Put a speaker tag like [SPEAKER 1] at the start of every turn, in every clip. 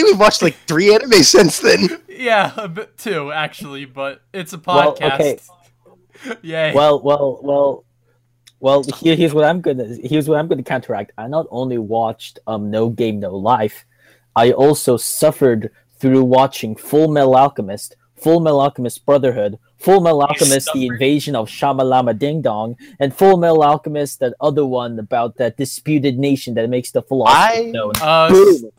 [SPEAKER 1] think we've watched like three anime since then.
[SPEAKER 2] Yeah, a bit too actually, but it's a
[SPEAKER 3] Well,
[SPEAKER 2] podcast.
[SPEAKER 3] okay.
[SPEAKER 2] Yay.
[SPEAKER 3] Well, well, well, well. Here, here's what I'm gonna. Here's what I'm gonna counteract. I not only watched um No Game No Life, I also suffered through watching Full Metal Alchemist, Full Metal Alchemist Brotherhood, Full Metal Alchemist: The? Invasion of Shamalama Ding Dong, and Full Metal Alchemist that other one about that disputed nation that makes the philosophy
[SPEAKER 1] I-
[SPEAKER 3] known.
[SPEAKER 2] uh,
[SPEAKER 3] Boom.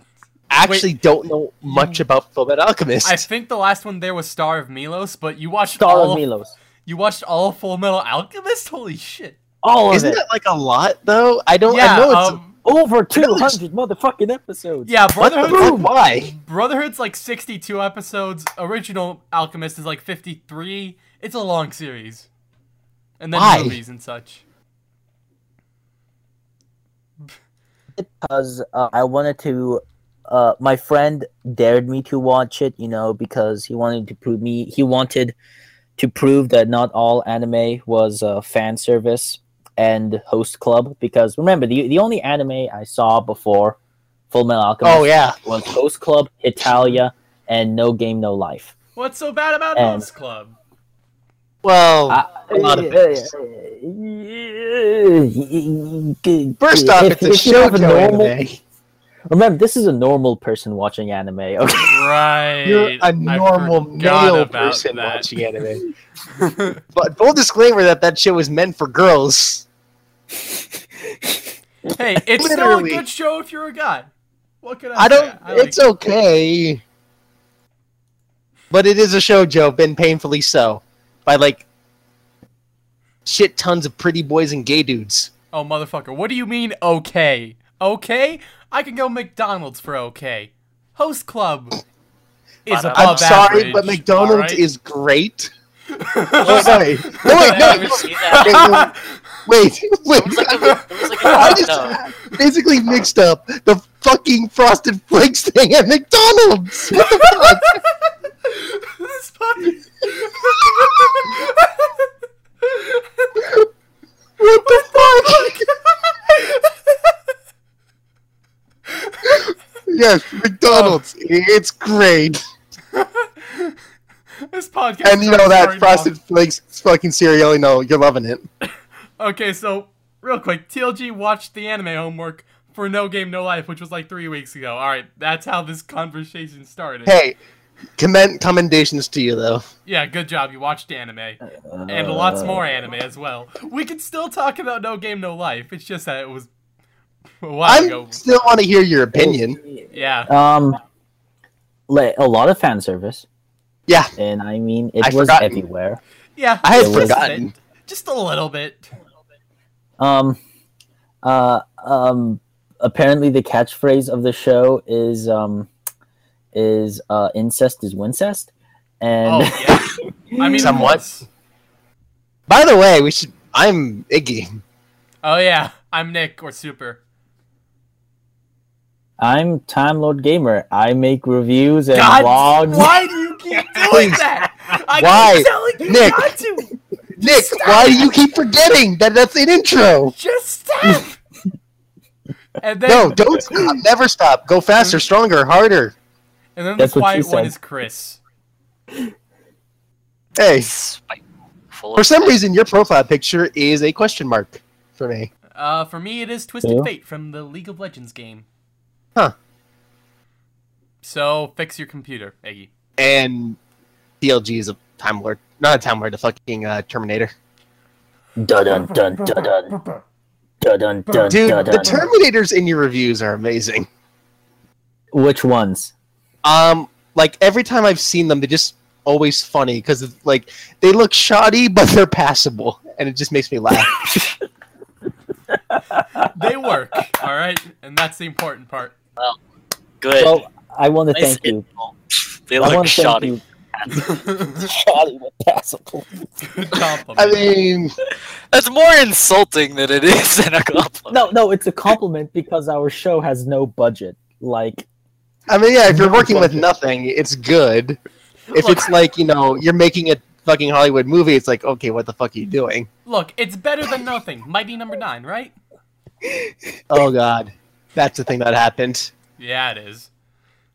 [SPEAKER 1] Actually, don't know much about Fullmetal Alchemist.
[SPEAKER 2] I think the last one there was Star of Milos, but you watched
[SPEAKER 3] Star
[SPEAKER 2] all
[SPEAKER 3] of Milos.
[SPEAKER 2] you watched all of Full Metal Alchemist. Holy shit!
[SPEAKER 3] All of
[SPEAKER 1] Isn't
[SPEAKER 3] it.
[SPEAKER 1] that like a lot though? I don't.
[SPEAKER 2] Yeah,
[SPEAKER 1] I know it's.
[SPEAKER 2] um,
[SPEAKER 3] Over 200 motherfucking episodes.
[SPEAKER 2] yeah.
[SPEAKER 1] what the
[SPEAKER 2] Brotherhood.
[SPEAKER 1] fuck? Why?
[SPEAKER 2] Brotherhood's like 62 episodes. Original Alchemist is like 53. It's a long series. And then
[SPEAKER 1] Why?
[SPEAKER 2] movies and such.
[SPEAKER 3] because uh, I wanted to. Uh, my friend dared me to watch it, you know, because he wanted to prove me. He wanted to prove that not all anime was uh, fan service and host club. Because remember, the the only anime I saw before Full Metal Alchemist
[SPEAKER 1] Oh yeah.
[SPEAKER 3] was Host Club, Hetalia, and No Game No Life.
[SPEAKER 2] What's so bad about
[SPEAKER 3] And-
[SPEAKER 2] Host Club?
[SPEAKER 1] Well,
[SPEAKER 3] Uh,
[SPEAKER 1] a lot of
[SPEAKER 3] First
[SPEAKER 1] first off, it's a shoujo anime.
[SPEAKER 3] Oh, Remember, this is a normal person watching anime. Okay.
[SPEAKER 2] Right.
[SPEAKER 1] You're a
[SPEAKER 2] I
[SPEAKER 1] normal male person
[SPEAKER 2] that.
[SPEAKER 1] watching anime. but full disclaimer that that show is meant for girls.
[SPEAKER 2] Hey, it's still a good show if you're a guy. What can I,
[SPEAKER 1] I don't.
[SPEAKER 2] I like
[SPEAKER 1] it's okay, but it is a shoujo, been painfully so, by like shit tons of pretty boys and gay dudes.
[SPEAKER 2] Oh, motherfucker. What do you mean, okay? Okay? I can go McDonald's for okay. Host Club is
[SPEAKER 4] But, uh,
[SPEAKER 1] I'm sorry,
[SPEAKER 2] average,
[SPEAKER 1] but McDonald's
[SPEAKER 2] alright?
[SPEAKER 1] is great.
[SPEAKER 2] Oh,
[SPEAKER 1] Oh, sorry. No, wait, no, no. Wait, wait,
[SPEAKER 4] It like
[SPEAKER 1] wait.
[SPEAKER 4] a, like a
[SPEAKER 1] I just basically mixed up the fucking Frosted Flakes thing at McDonald's. What the fuck?
[SPEAKER 2] this fucking...
[SPEAKER 1] What the fuck? yes, McDonald's. Oh. It's great.
[SPEAKER 2] this podcast
[SPEAKER 1] And you know that Frosted Flakes fucking cereal, you know, you're loving it.
[SPEAKER 2] Okay, so, real quick. TLG watched the anime homework for No Game No Life, which was like three weeks ago. Alright, that's how this conversation started.
[SPEAKER 1] Hey, commend commendations to you though.
[SPEAKER 2] Yeah, good job. You watched anime. And lots more anime as well. We could still talk about No Game No Life. It's just that it was a while ago.
[SPEAKER 1] I still want to hear your opinion.
[SPEAKER 2] Yeah.
[SPEAKER 3] Um, like a lot of fan service,
[SPEAKER 1] Yeah,
[SPEAKER 3] and I mean it
[SPEAKER 1] I've
[SPEAKER 3] was
[SPEAKER 1] forgotten.
[SPEAKER 3] everywhere.
[SPEAKER 2] Yeah.
[SPEAKER 1] I had
[SPEAKER 3] It
[SPEAKER 2] just a
[SPEAKER 1] forgotten.
[SPEAKER 2] bit. Just a little bit.
[SPEAKER 3] Um, uh, um, apparently the catchphrase of the show is um, is uh, incest is wincest, and
[SPEAKER 2] Oh, yeah. I mean,
[SPEAKER 1] Somewhat.
[SPEAKER 2] of course.
[SPEAKER 1] By the way, we should. I'm Iggy.
[SPEAKER 2] Oh, yeah. I'm Nick or Super.
[SPEAKER 3] I'm Time Lord Gamer. I make reviews and
[SPEAKER 2] God,
[SPEAKER 3] vlogs.
[SPEAKER 2] why do you keep doing that? I
[SPEAKER 1] Why?
[SPEAKER 2] keep telling you
[SPEAKER 1] Nick.
[SPEAKER 2] not to.
[SPEAKER 1] Nick, why do you keep forgetting that that's an intro?
[SPEAKER 2] Just stop. and then,
[SPEAKER 1] No, don't stop. Never stop. Go faster, stronger, harder.
[SPEAKER 2] And then
[SPEAKER 3] That's
[SPEAKER 2] the
[SPEAKER 3] what she
[SPEAKER 2] quiet one
[SPEAKER 3] said.
[SPEAKER 2] is Chris.
[SPEAKER 1] Hey, for some reason, your profile picture is a question mark for me.
[SPEAKER 2] Uh, for me, it is Twisted
[SPEAKER 3] Yeah.
[SPEAKER 2] Fate from the League of Legends game.
[SPEAKER 1] Huh.
[SPEAKER 2] So fix your computer, Eggy.
[SPEAKER 1] And TLG is a Time Lord. Not a Time Lord, a fucking uh, Terminator.
[SPEAKER 3] Dun dun dun dun dun dun dun dun
[SPEAKER 1] Dude,
[SPEAKER 3] dun.
[SPEAKER 1] the Terminators in your reviews are amazing.
[SPEAKER 3] Which ones?
[SPEAKER 1] Um, like every time I've seen them, they're just always funny because like they look shoddy, but they're passable, and it just makes me laugh.
[SPEAKER 2] They work, all right, and that's the important part.
[SPEAKER 4] Well, good.
[SPEAKER 3] Well, I want to
[SPEAKER 4] nice
[SPEAKER 3] thank you.
[SPEAKER 4] info. They
[SPEAKER 3] I
[SPEAKER 4] look
[SPEAKER 3] want to thank
[SPEAKER 4] shoddy.
[SPEAKER 3] you. Shoddy but passable.
[SPEAKER 1] I mean,
[SPEAKER 4] That's more insulting than it is than a compliment.
[SPEAKER 3] No, no, it's a compliment because our show has no budget. Like,
[SPEAKER 1] I mean, yeah. If you're working with nothing, it's good. If
[SPEAKER 2] Look.
[SPEAKER 1] it's like you know you're making a fucking Hollywood movie, it's like okay, what the fuck are you doing?
[SPEAKER 2] Look, it's better than nothing. Mighty number nine, right?
[SPEAKER 1] Oh god, that's the thing that happened.
[SPEAKER 2] Yeah, it is.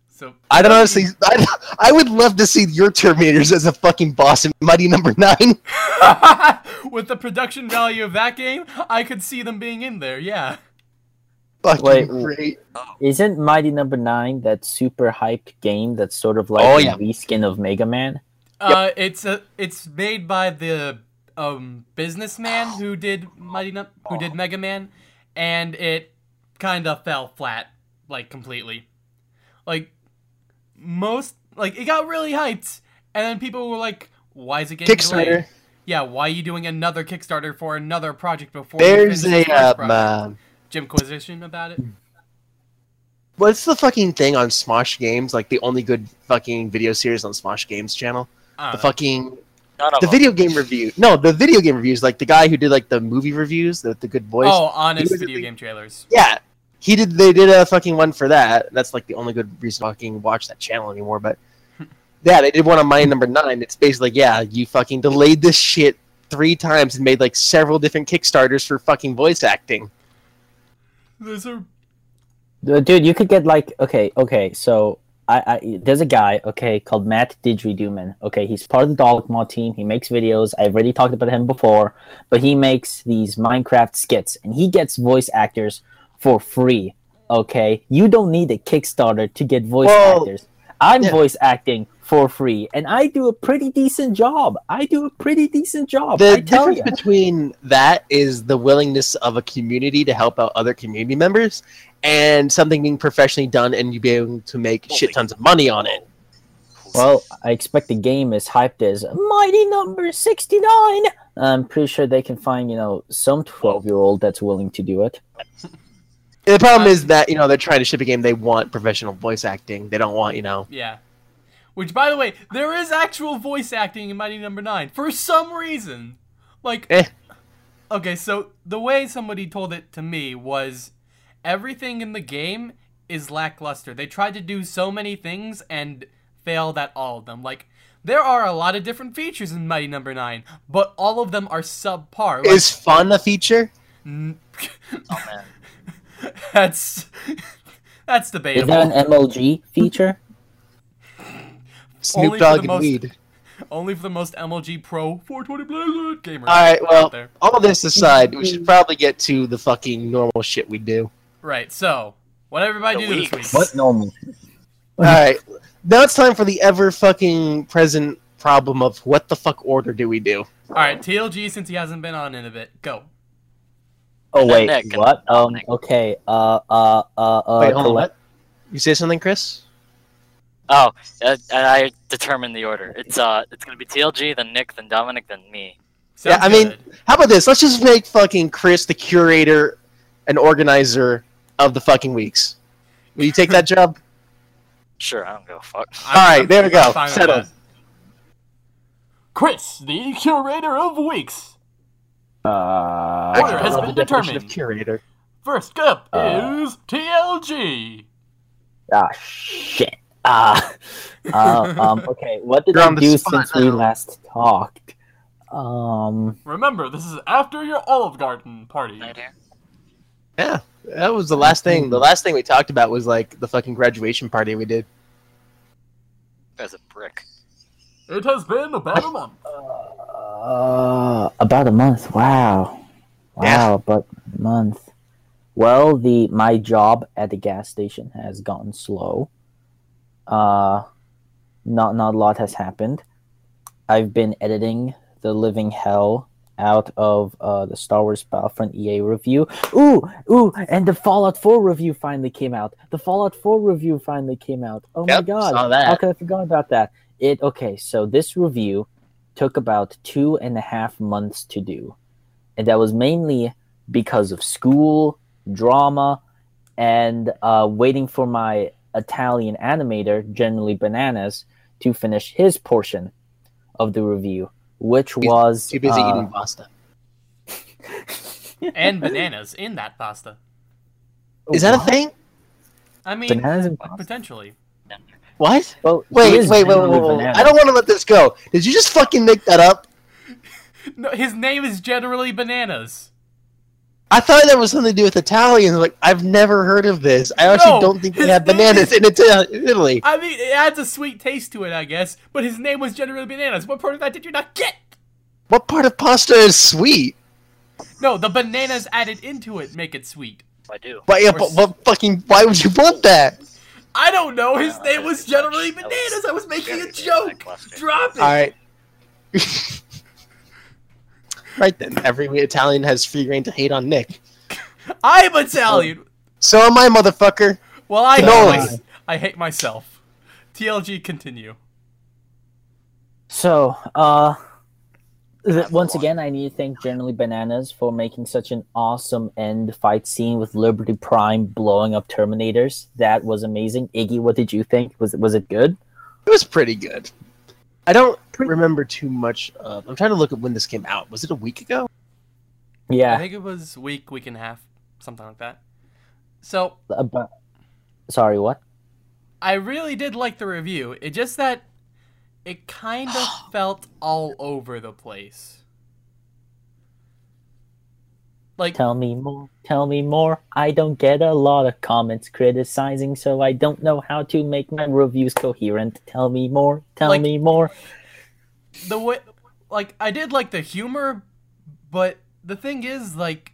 [SPEAKER 2] So
[SPEAKER 1] I don't honestly. I, I would love to see your Terminators as a fucking boss in Mighty Number Nine.
[SPEAKER 2] with the production value of that game, I could see them being in there. Yeah.
[SPEAKER 1] Fucking
[SPEAKER 3] Wait,
[SPEAKER 1] great.
[SPEAKER 3] Isn't Mighty Number Nine that super hyped game that's sort of like
[SPEAKER 1] Oh,
[SPEAKER 3] a
[SPEAKER 1] yeah.
[SPEAKER 3] reskin of Mega Man?
[SPEAKER 2] Uh, it's a it's made by the um businessman who did Mighty Num- who did Mega Man, and it kind of fell flat like completely. Like most like it got really hyped, and then people were like, "Why is it getting
[SPEAKER 1] Kickstarter.
[SPEAKER 2] delayed? Yeah, why are you doing another Kickstarter for another project before
[SPEAKER 1] There's a um,
[SPEAKER 2] project?"
[SPEAKER 1] uh,
[SPEAKER 2] Jimquisition about it.
[SPEAKER 1] what's the fucking thing on Smosh Games? Like the only good fucking video series on Smosh Games channel. The
[SPEAKER 2] know.
[SPEAKER 1] fucking
[SPEAKER 4] None of
[SPEAKER 1] the
[SPEAKER 4] them.
[SPEAKER 1] video game review. No, the video game reviews. Like the guy who did like the movie reviews, the the good voice.
[SPEAKER 2] Oh, honest
[SPEAKER 1] He
[SPEAKER 2] video
[SPEAKER 1] the-
[SPEAKER 2] game trailers.
[SPEAKER 1] Yeah, he did. They did a fucking one for that. That's like the only good reason to fucking watch that channel anymore. But yeah, they did one on Mighty Number Nine. It's basically like, yeah, you fucking delayed this shit three times and made like several different Kickstarters for fucking voice acting.
[SPEAKER 2] There's a
[SPEAKER 3] Uh, Dude, you could get like okay, okay. So I, I there's a guy okay called Matt Didgeridooman. Okay, he's part of the Dogma team. He makes videos. I've already talked about him before, but he makes these Minecraft skits, and he gets voice actors for free. Okay, you don't need a Kickstarter to get voice
[SPEAKER 1] Well,
[SPEAKER 3] actors. I'm
[SPEAKER 1] yeah.
[SPEAKER 3] voice acting for free, and I do a pretty decent job. I do a pretty decent job.
[SPEAKER 1] The
[SPEAKER 3] I tell
[SPEAKER 1] difference
[SPEAKER 3] you.
[SPEAKER 1] between that is the willingness of a community to help out other community members, and something being professionally done and you being able to make shit tons of money on it.
[SPEAKER 3] Well, I expect the game is hyped as Mighty Number 69. I'm pretty sure they can find, you know, some 12 year old that's willing to do it.
[SPEAKER 1] The problem is that you know they're trying to ship a game. They want professional voice acting. They don't want you know.
[SPEAKER 2] Yeah. Which, by the way, there is actual voice acting in Mighty Number Nine for some reason. Like,
[SPEAKER 1] Eh.
[SPEAKER 2] okay, so the way somebody told it to me was everything in the game is lackluster. They tried to do so many things and failed at all of them. Like, there are a lot of different features in Mighty Number Nine, but all of them are subpar. Like,
[SPEAKER 1] Is fun a feature?
[SPEAKER 2] n-
[SPEAKER 4] Oh man.
[SPEAKER 2] that's that's debatable.
[SPEAKER 3] Is that an MLG feature?
[SPEAKER 1] Snoop
[SPEAKER 2] Only for
[SPEAKER 1] Dogg
[SPEAKER 2] the
[SPEAKER 1] and
[SPEAKER 2] most-
[SPEAKER 1] weed.
[SPEAKER 2] Only for the most MLG Pro 420 Blizzard gamers.
[SPEAKER 1] All right. Well,
[SPEAKER 2] there.
[SPEAKER 1] all this aside, we should probably get to the fucking normal shit we do.
[SPEAKER 2] Right, so what everybody
[SPEAKER 4] The
[SPEAKER 2] do this week?
[SPEAKER 3] What normal?
[SPEAKER 1] All right. Now it's time for the ever fucking present problem of what the fuck order do we do?
[SPEAKER 2] Alright, TLG since he hasn't been on in a bit. Go.
[SPEAKER 3] Oh, wait. What? Um, okay. Uh, uh, uh, uh.
[SPEAKER 1] Wait, hold on. What? You say something, Chris?
[SPEAKER 4] Oh, uh, I determined the order. It's uh, it's gonna be TLG, then Nick, then Dominic, then me.
[SPEAKER 1] Yeah,
[SPEAKER 2] Sounds
[SPEAKER 1] I mean- How about this? Let's just make fucking Chris the curator and organizer of the fucking weeks. Will you take that job?
[SPEAKER 4] Sure, I don't give a fuck.
[SPEAKER 2] I'm-
[SPEAKER 1] All right,
[SPEAKER 2] I'm-
[SPEAKER 1] there we go.
[SPEAKER 2] I'm
[SPEAKER 1] Settled.
[SPEAKER 2] Chris, the curator of weeks.
[SPEAKER 3] Uh,
[SPEAKER 2] Order has been determined.
[SPEAKER 1] Of curator.
[SPEAKER 2] First up
[SPEAKER 3] Uh.
[SPEAKER 2] is TLG.
[SPEAKER 3] ah, shit. Ah. uh, um, okay. What did
[SPEAKER 1] You're
[SPEAKER 3] I do
[SPEAKER 1] spot
[SPEAKER 3] since we last talked? Um,
[SPEAKER 2] Remember, this is after your Olive Garden party.
[SPEAKER 4] Right.
[SPEAKER 1] Yeah, that was the last thing. The last thing we talked about was like the fucking graduation party we did.
[SPEAKER 4] Guy's a brick.
[SPEAKER 2] It has been about a month.
[SPEAKER 3] Uh, about a month. Wow. Wow,
[SPEAKER 1] Yeah.
[SPEAKER 3] about month. Well, the my job at the gas station has gotten slow. Uh, not not a lot has happened. I've been editing the living hell out of uh, the Star Wars Battlefront EA review. Ooh, ooh, and the Fallout 4 review finally came out. The Fallout 4 review finally came out. Oh my god.
[SPEAKER 1] saw that.
[SPEAKER 3] How could I forgot about that? It okay, so this review took about two and a half months to do. And that was mainly because of school, drama, and uh, waiting for my Italian animator, generally Bananas, to finish his portion of the review, which
[SPEAKER 1] He's
[SPEAKER 3] was
[SPEAKER 1] Too busy
[SPEAKER 3] uh,
[SPEAKER 1] eating pasta.
[SPEAKER 2] and bananas in that pasta.
[SPEAKER 1] Is that a thing?
[SPEAKER 2] I mean,
[SPEAKER 3] Bananas and pasta?
[SPEAKER 2] potentially.
[SPEAKER 1] What?
[SPEAKER 3] Well, he
[SPEAKER 1] Wait, wait, wait, wait, wait, wait. I don't want to let this go. Did you just fucking make that up?
[SPEAKER 2] No, his name is generally bananas.
[SPEAKER 1] I thought that was something to do with Italians. Like, I've never heard of this. I actually
[SPEAKER 2] No,
[SPEAKER 1] don't think they
[SPEAKER 2] his
[SPEAKER 1] have bananas
[SPEAKER 2] is-
[SPEAKER 1] in Italy.
[SPEAKER 2] I mean, it adds a sweet taste to it, I guess. But his name was generally bananas. What part of that did you not get?
[SPEAKER 1] What part of pasta is sweet?
[SPEAKER 2] No, the bananas added into it make it sweet.
[SPEAKER 4] I do.
[SPEAKER 1] But, yeah,
[SPEAKER 2] Or
[SPEAKER 1] but what fucking? Why would you want that?
[SPEAKER 2] I don't know. His
[SPEAKER 4] No,
[SPEAKER 2] name was
[SPEAKER 4] was
[SPEAKER 2] generally bananas.
[SPEAKER 4] was
[SPEAKER 2] I was making a joke. Drop it.
[SPEAKER 1] All right. right then, every Italian has free reign to hate on Nick.
[SPEAKER 2] I'm Italian.
[SPEAKER 1] So am I, motherfucker.
[SPEAKER 2] Well, I hate, my, I hate myself. TLG, continue.
[SPEAKER 3] So, uh, th- once again, I need to thank Generally Bananas for making such an awesome end fight scene with Liberty Prime blowing up Terminators. That was amazing. Iggy, what did you think? Was was it good?
[SPEAKER 1] It was pretty good. I don't remember too much. Of, I'm trying to look at when this came out. Was it a week ago?
[SPEAKER 3] Yeah, I
[SPEAKER 2] think it was week, week and a half, something like that. So
[SPEAKER 3] About, sorry, what?
[SPEAKER 2] I really did like the review. It just that it kind of felt all over the place. Like
[SPEAKER 3] Tell me more. Tell me more. I don't get a lot of comments criticizing, so I don't know how to make my reviews coherent. Tell me more. Tell
[SPEAKER 2] Like-
[SPEAKER 3] me more.
[SPEAKER 2] the way like I did like the humor, but the thing is like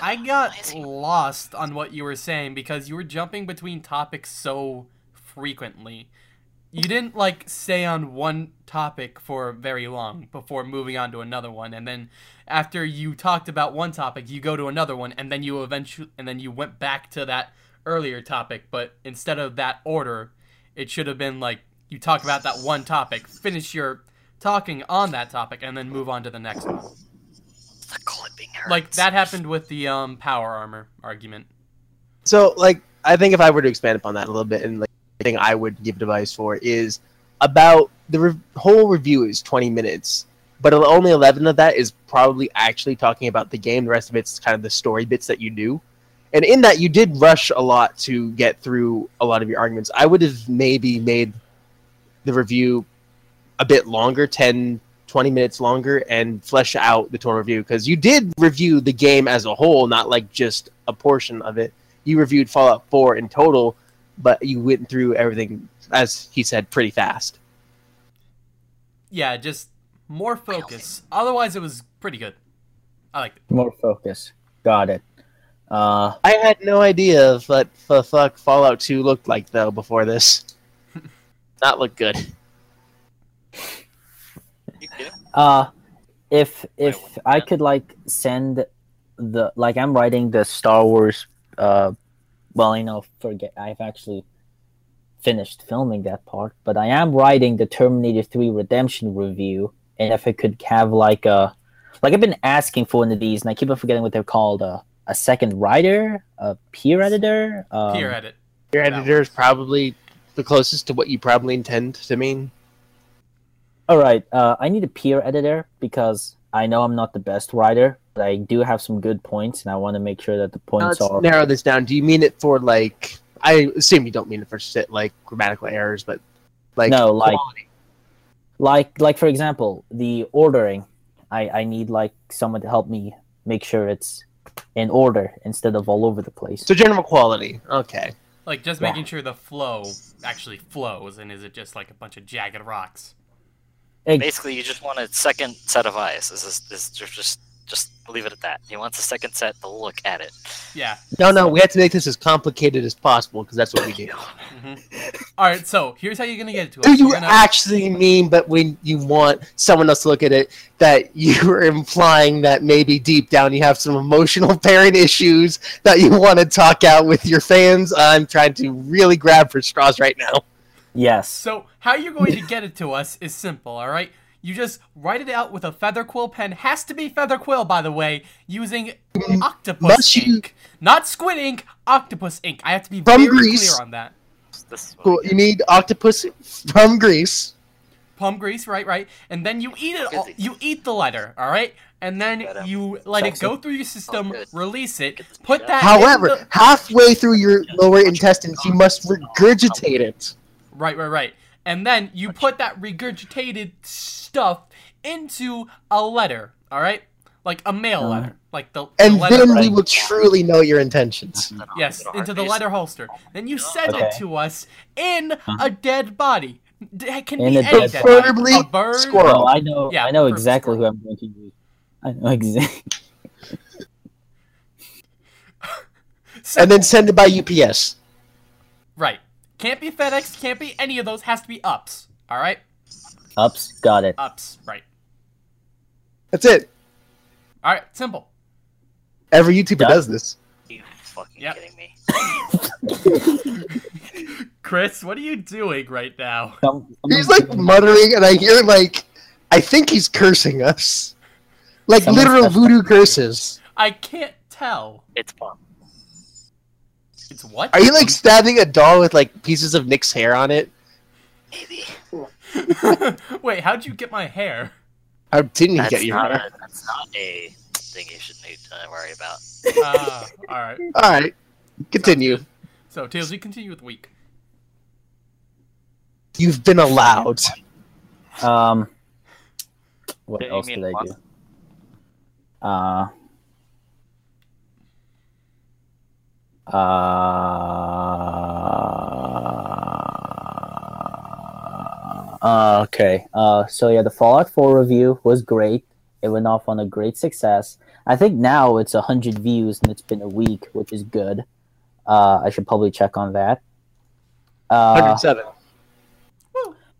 [SPEAKER 2] I got lost on what you were saying because you were jumping between topics so frequently. You didn't like stay on one topic for very long before moving on to another one and then after you talked about one topic you go to another one and then you eventually and then you went back to that earlier topic but instead of that order it should have been like you talk about that one topic finish your talking on that topic and then move on to the next one.
[SPEAKER 4] The clipping hurts.
[SPEAKER 2] like that happened with the um power armor argument.
[SPEAKER 1] So, like, I think if I were to expand upon that a little bit, and like, the thing I would give advice for is about the re- whole review is 20 minutes, but only 11 of that is probably actually talking about the game. The rest of it's kind of the story bits that you do. And in that, you did rush a lot to get through a lot of your arguments. I would have maybe made the review a bit longer, 10, 20 minutes longer, and flesh out the total review because you did review the game as a whole, not like just a portion of it you reviewed Fallout 4 in total, but you went through everything, as he said, pretty fast.
[SPEAKER 2] yeah just more focus otherwise it was pretty good i liked it
[SPEAKER 3] More focus. Got it. Uh,
[SPEAKER 1] I had no idea of what the fuck Fallout 2 looked like, though, before this. Not look good.
[SPEAKER 4] You
[SPEAKER 3] uh, if if I could like send the like I'm writing the Star Wars. Uh, well, you know, forget I've actually finished filming that part, but I am writing the Terminator 3 Redemption review, and if it could have like a like I've been asking for one of these, and I keep on forgetting what they're called. Uh, a second writer, a peer editor. Um,
[SPEAKER 2] peer edit
[SPEAKER 1] Your
[SPEAKER 2] That
[SPEAKER 1] editor is probably the closest to what you probably intend to mean.
[SPEAKER 3] All right, uh, I need a peer editor because I know I'm not the best writer, but I do have some good points, and I want to make sure that the points
[SPEAKER 1] let's
[SPEAKER 3] are.
[SPEAKER 1] narrow this down. Do you mean it for, like... I assume you don't mean it for, shit like, grammatical errors, but... Like,
[SPEAKER 3] No, like-
[SPEAKER 1] quality.
[SPEAKER 3] Like like for example the ordering i i need like someone to help me make sure it's in order instead of all over the place
[SPEAKER 1] So general quality. Okay.
[SPEAKER 2] like just
[SPEAKER 3] Yeah.
[SPEAKER 2] making sure the flow actually flows and is it just like a bunch of jagged rocks
[SPEAKER 4] Basically, you just want a second set of eyes. This is, this is just, just just leave it at that. He wants a second set to look at it.
[SPEAKER 2] yeah
[SPEAKER 1] No, no, we have to make this as complicated as possible, because that's what we do.
[SPEAKER 2] hmm all right so here's how you're gonna get it to us
[SPEAKER 1] Do you
[SPEAKER 2] gonna-
[SPEAKER 1] actually mean, but when you want someone else to look at it, that you're implying that maybe deep down you have some emotional parent issues that you want to talk out with your fans? I'm trying to really grab for straws right now.
[SPEAKER 3] yes
[SPEAKER 2] So, how you're going to get it to us is simple, all right? You just write it out with a feather quill pen. Has to be feather quill, by the way, using octopus
[SPEAKER 1] Must you-
[SPEAKER 2] ink, not squid ink. Octopus ink. I have to be
[SPEAKER 1] From
[SPEAKER 2] very
[SPEAKER 1] Greece.
[SPEAKER 2] clear on that.
[SPEAKER 4] This is what
[SPEAKER 1] Cool. You need octopus from Greece.
[SPEAKER 2] Plum grease, right, right, and then you eat it. All, you eat the letter, all right, and then you let it go through your system, release it, put that.
[SPEAKER 4] out.
[SPEAKER 2] in
[SPEAKER 1] However,
[SPEAKER 2] the-
[SPEAKER 1] halfway through your lower intestines, you must regurgitate it.
[SPEAKER 2] Right, right, right. And then you put that regurgitated stuff into a letter, all right? like a mail letter, like the, the
[SPEAKER 1] And
[SPEAKER 2] letter.
[SPEAKER 1] then we will truly know your intentions.
[SPEAKER 2] Yes,
[SPEAKER 4] put a heart
[SPEAKER 2] into the letter holster. Then you send
[SPEAKER 3] Okay.
[SPEAKER 2] it to us in a dead body. D- It can
[SPEAKER 3] In
[SPEAKER 2] be
[SPEAKER 3] a
[SPEAKER 2] any
[SPEAKER 3] dead
[SPEAKER 2] dead
[SPEAKER 3] body.
[SPEAKER 2] body. A bird.
[SPEAKER 1] squirrel.
[SPEAKER 3] Oh, I know.
[SPEAKER 2] Yeah,
[SPEAKER 3] I know
[SPEAKER 2] perfect
[SPEAKER 3] exactly who. I'm going to use. I know exactly.
[SPEAKER 2] Simple.
[SPEAKER 1] And then send it by UPS.
[SPEAKER 2] right. Can't be FedEx. Can't be any of those. Has to be UPS. All right.
[SPEAKER 3] Ups, got it.
[SPEAKER 2] Ups. Right.
[SPEAKER 1] That's it.
[SPEAKER 2] All right. Simple.
[SPEAKER 1] Every YouTuber
[SPEAKER 3] Yeah.
[SPEAKER 1] does this.
[SPEAKER 4] You fucking
[SPEAKER 2] Yep.
[SPEAKER 4] kidding me?
[SPEAKER 2] Chris, what are you doing right now?
[SPEAKER 1] He's like muttering, and I hear like, I think he's cursing us, like
[SPEAKER 3] Someone's
[SPEAKER 1] literal voodoo curses.
[SPEAKER 2] I can't tell.
[SPEAKER 4] It's fun.
[SPEAKER 2] It's what?
[SPEAKER 1] Are you like stabbing a doll with like pieces of Nick's hair on it?
[SPEAKER 4] Maybe.
[SPEAKER 2] Wait, how'd you get my hair?
[SPEAKER 1] How didn't you
[SPEAKER 4] That's
[SPEAKER 1] get your
[SPEAKER 4] not
[SPEAKER 1] hair?
[SPEAKER 4] a, that's not a thing you should need to worry about.
[SPEAKER 2] Ah, all right.
[SPEAKER 1] All right, continue.
[SPEAKER 2] So, Tails, we continue with week.
[SPEAKER 1] You've been allowed.
[SPEAKER 3] Um, what
[SPEAKER 4] Yeah, you
[SPEAKER 3] else did I do? Uh, uh, uh, okay. Uh, so yeah, the Fallout 4 review was great. It went off on a great success. I think now it's 100 views and it's been a week, which is good. Uh, I should probably check on that. Uh,
[SPEAKER 1] 107.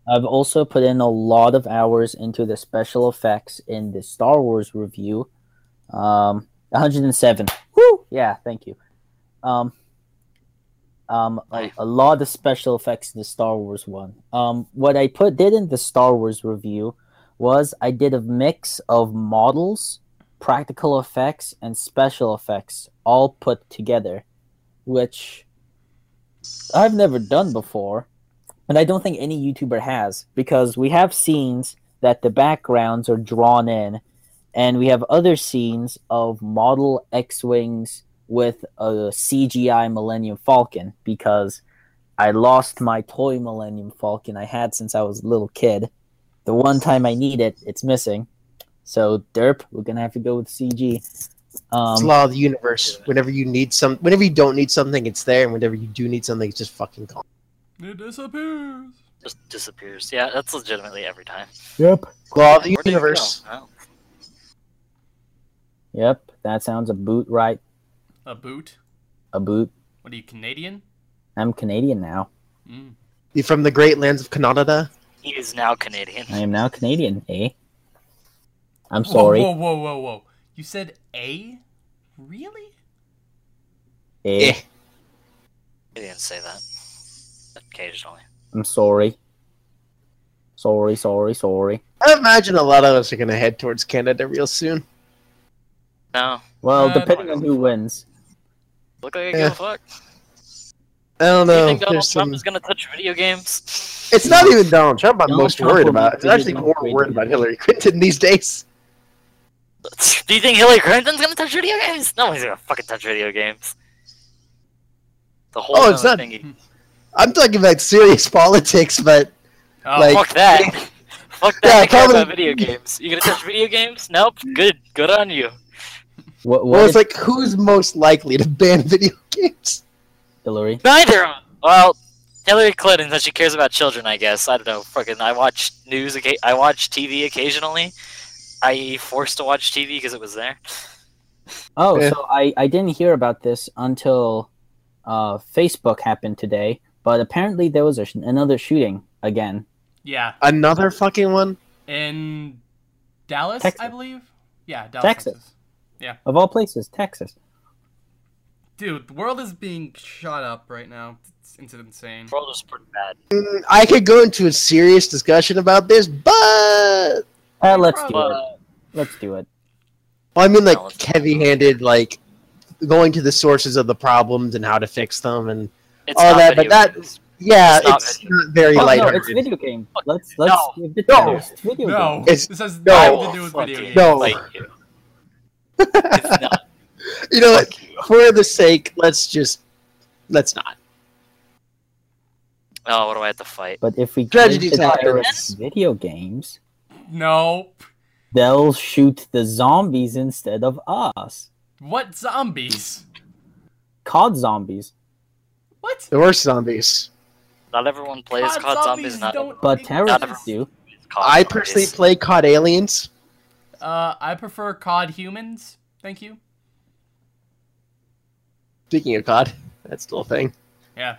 [SPEAKER 3] I've also put in a lot of hours into the special effects in the Star Wars review. Um, 107. Woo! Yeah, thank you. Um, um, a, a lot of special effects in the Star Wars one. Um, what I put did in the Star Wars review was I did a mix of models, practical effects, and special effects all put together, which I've never done before and I don't think any YouTuber has because we have scenes that the backgrounds are drawn in, and we have other scenes of model X-wings with a CGI Millennium Falcon because I lost my toy Millennium Falcon I had since I was a little kid. The one time I need it, it's missing. So derp, we're gonna have to go with CG.
[SPEAKER 1] It's
[SPEAKER 3] Um,
[SPEAKER 1] law of the universe. Whenever you need some, whenever you don't need something, it's there, and whenever you do need something, it's just fucking gone.
[SPEAKER 2] It disappears.
[SPEAKER 4] Just disappears. Yeah, that's legitimately every time.
[SPEAKER 3] yep.
[SPEAKER 1] Law of the
[SPEAKER 4] Where did it go?
[SPEAKER 1] universe.
[SPEAKER 4] Oh.
[SPEAKER 3] Yep, that sounds a boot right.
[SPEAKER 2] A boot?
[SPEAKER 3] A boot.
[SPEAKER 2] What are you, Canadian?
[SPEAKER 3] I'm Canadian now.
[SPEAKER 2] Mm.
[SPEAKER 1] You from the great lands of Canada?
[SPEAKER 4] He is now Canadian.
[SPEAKER 3] I am now Canadian, eh? I'm sorry.
[SPEAKER 2] Whoa, whoa, whoa, whoa, whoa. You said A? Really?
[SPEAKER 3] Eh?
[SPEAKER 1] Eh.
[SPEAKER 4] He didn't say that. Occasionally.
[SPEAKER 3] I'm sorry. Sorry, sorry, sorry.
[SPEAKER 1] I imagine a lot of us are gonna head towards Canada real soon.
[SPEAKER 4] No.
[SPEAKER 3] Well,
[SPEAKER 2] Uh,
[SPEAKER 3] depending on who wins.
[SPEAKER 4] Look like I
[SPEAKER 1] Yeah.
[SPEAKER 4] give a fuck.
[SPEAKER 1] I don't know.
[SPEAKER 4] Do you think Donald
[SPEAKER 1] There's
[SPEAKER 4] Trump
[SPEAKER 1] some-
[SPEAKER 4] is gonna touch video games?
[SPEAKER 1] It's not even Donald Trump I'm
[SPEAKER 3] Donald
[SPEAKER 1] most
[SPEAKER 3] Trump
[SPEAKER 1] worried about. It's actually more
[SPEAKER 3] games.
[SPEAKER 1] worried about Hillary Clinton these days.
[SPEAKER 4] Do you think Hillary Clinton's gonna touch video games? No one's gonna fucking touch video games. The whole
[SPEAKER 1] Oh, it's not-
[SPEAKER 4] thingy.
[SPEAKER 1] I'm talking about serious politics, but
[SPEAKER 2] Oh,
[SPEAKER 1] Like-
[SPEAKER 4] Fuck that. Fuck that.
[SPEAKER 1] Yeah,
[SPEAKER 4] I care
[SPEAKER 1] probably-
[SPEAKER 4] about video games. You gonna touch video games? Nope. Good. Good on you.
[SPEAKER 3] What,
[SPEAKER 1] well, it's
[SPEAKER 3] is
[SPEAKER 1] like who's most likely to ban video games?
[SPEAKER 3] Hillary?
[SPEAKER 4] Neither. of 'em. Well, Hillary Clinton, that she cares about children, I guess. I don't know. Fucking, I watch news. I watch TV occasionally. I forced to watch TV because it was there.
[SPEAKER 3] Oh,
[SPEAKER 1] Yeah.
[SPEAKER 3] so I, I didn't hear about this until uh, Facebook happened today, but apparently there was a, sh- another shooting again.
[SPEAKER 2] yeah.
[SPEAKER 1] Another fucking one?
[SPEAKER 2] In Dallas,
[SPEAKER 3] Texas.
[SPEAKER 2] I believe? Yeah, Dallas,
[SPEAKER 3] Texas.
[SPEAKER 2] Texas.
[SPEAKER 3] Of all places, Texas.
[SPEAKER 2] Dude, the world is being shot up right now. It's, it's insane.
[SPEAKER 4] The world is pretty bad.
[SPEAKER 1] Mm, I could go into a serious discussion about this, but
[SPEAKER 3] Uh, let's do it. Let's do it.
[SPEAKER 1] well, I mean, like
[SPEAKER 4] No,
[SPEAKER 1] heavy-handed, like going to the sources of the problems and how to fix them, and
[SPEAKER 4] it's
[SPEAKER 1] All that, but that-
[SPEAKER 4] games.
[SPEAKER 1] yeah,
[SPEAKER 4] It's not
[SPEAKER 1] it's
[SPEAKER 4] video.
[SPEAKER 1] not very
[SPEAKER 3] Oh, no, it's video game. Let's let's
[SPEAKER 4] No.
[SPEAKER 3] give it
[SPEAKER 1] No.
[SPEAKER 3] It's video
[SPEAKER 2] No,
[SPEAKER 3] game.
[SPEAKER 1] It's-
[SPEAKER 2] this has
[SPEAKER 1] no.
[SPEAKER 2] nothing to do with video games.
[SPEAKER 1] No.
[SPEAKER 4] Thank you. It's not.
[SPEAKER 1] you know, what?
[SPEAKER 4] You.
[SPEAKER 1] for the sake, let's just let's not.
[SPEAKER 4] Oh, what do I have to fight?
[SPEAKER 3] But if we
[SPEAKER 1] Tragedies
[SPEAKER 3] give the video games,
[SPEAKER 2] Nope.
[SPEAKER 3] they'll shoot the zombies instead of us.
[SPEAKER 2] What zombies?
[SPEAKER 3] COD zombies.
[SPEAKER 2] What?
[SPEAKER 1] The worst zombies.
[SPEAKER 4] Not everyone plays
[SPEAKER 2] COD
[SPEAKER 4] COD zombies. Not
[SPEAKER 2] don't
[SPEAKER 3] But
[SPEAKER 2] exist.
[SPEAKER 3] terrorists do.
[SPEAKER 1] I personally play COD Aliens.
[SPEAKER 2] Uh, I prefer COD humans. Thank you.
[SPEAKER 1] Speaking of COD, that's still a thing.
[SPEAKER 2] Yeah.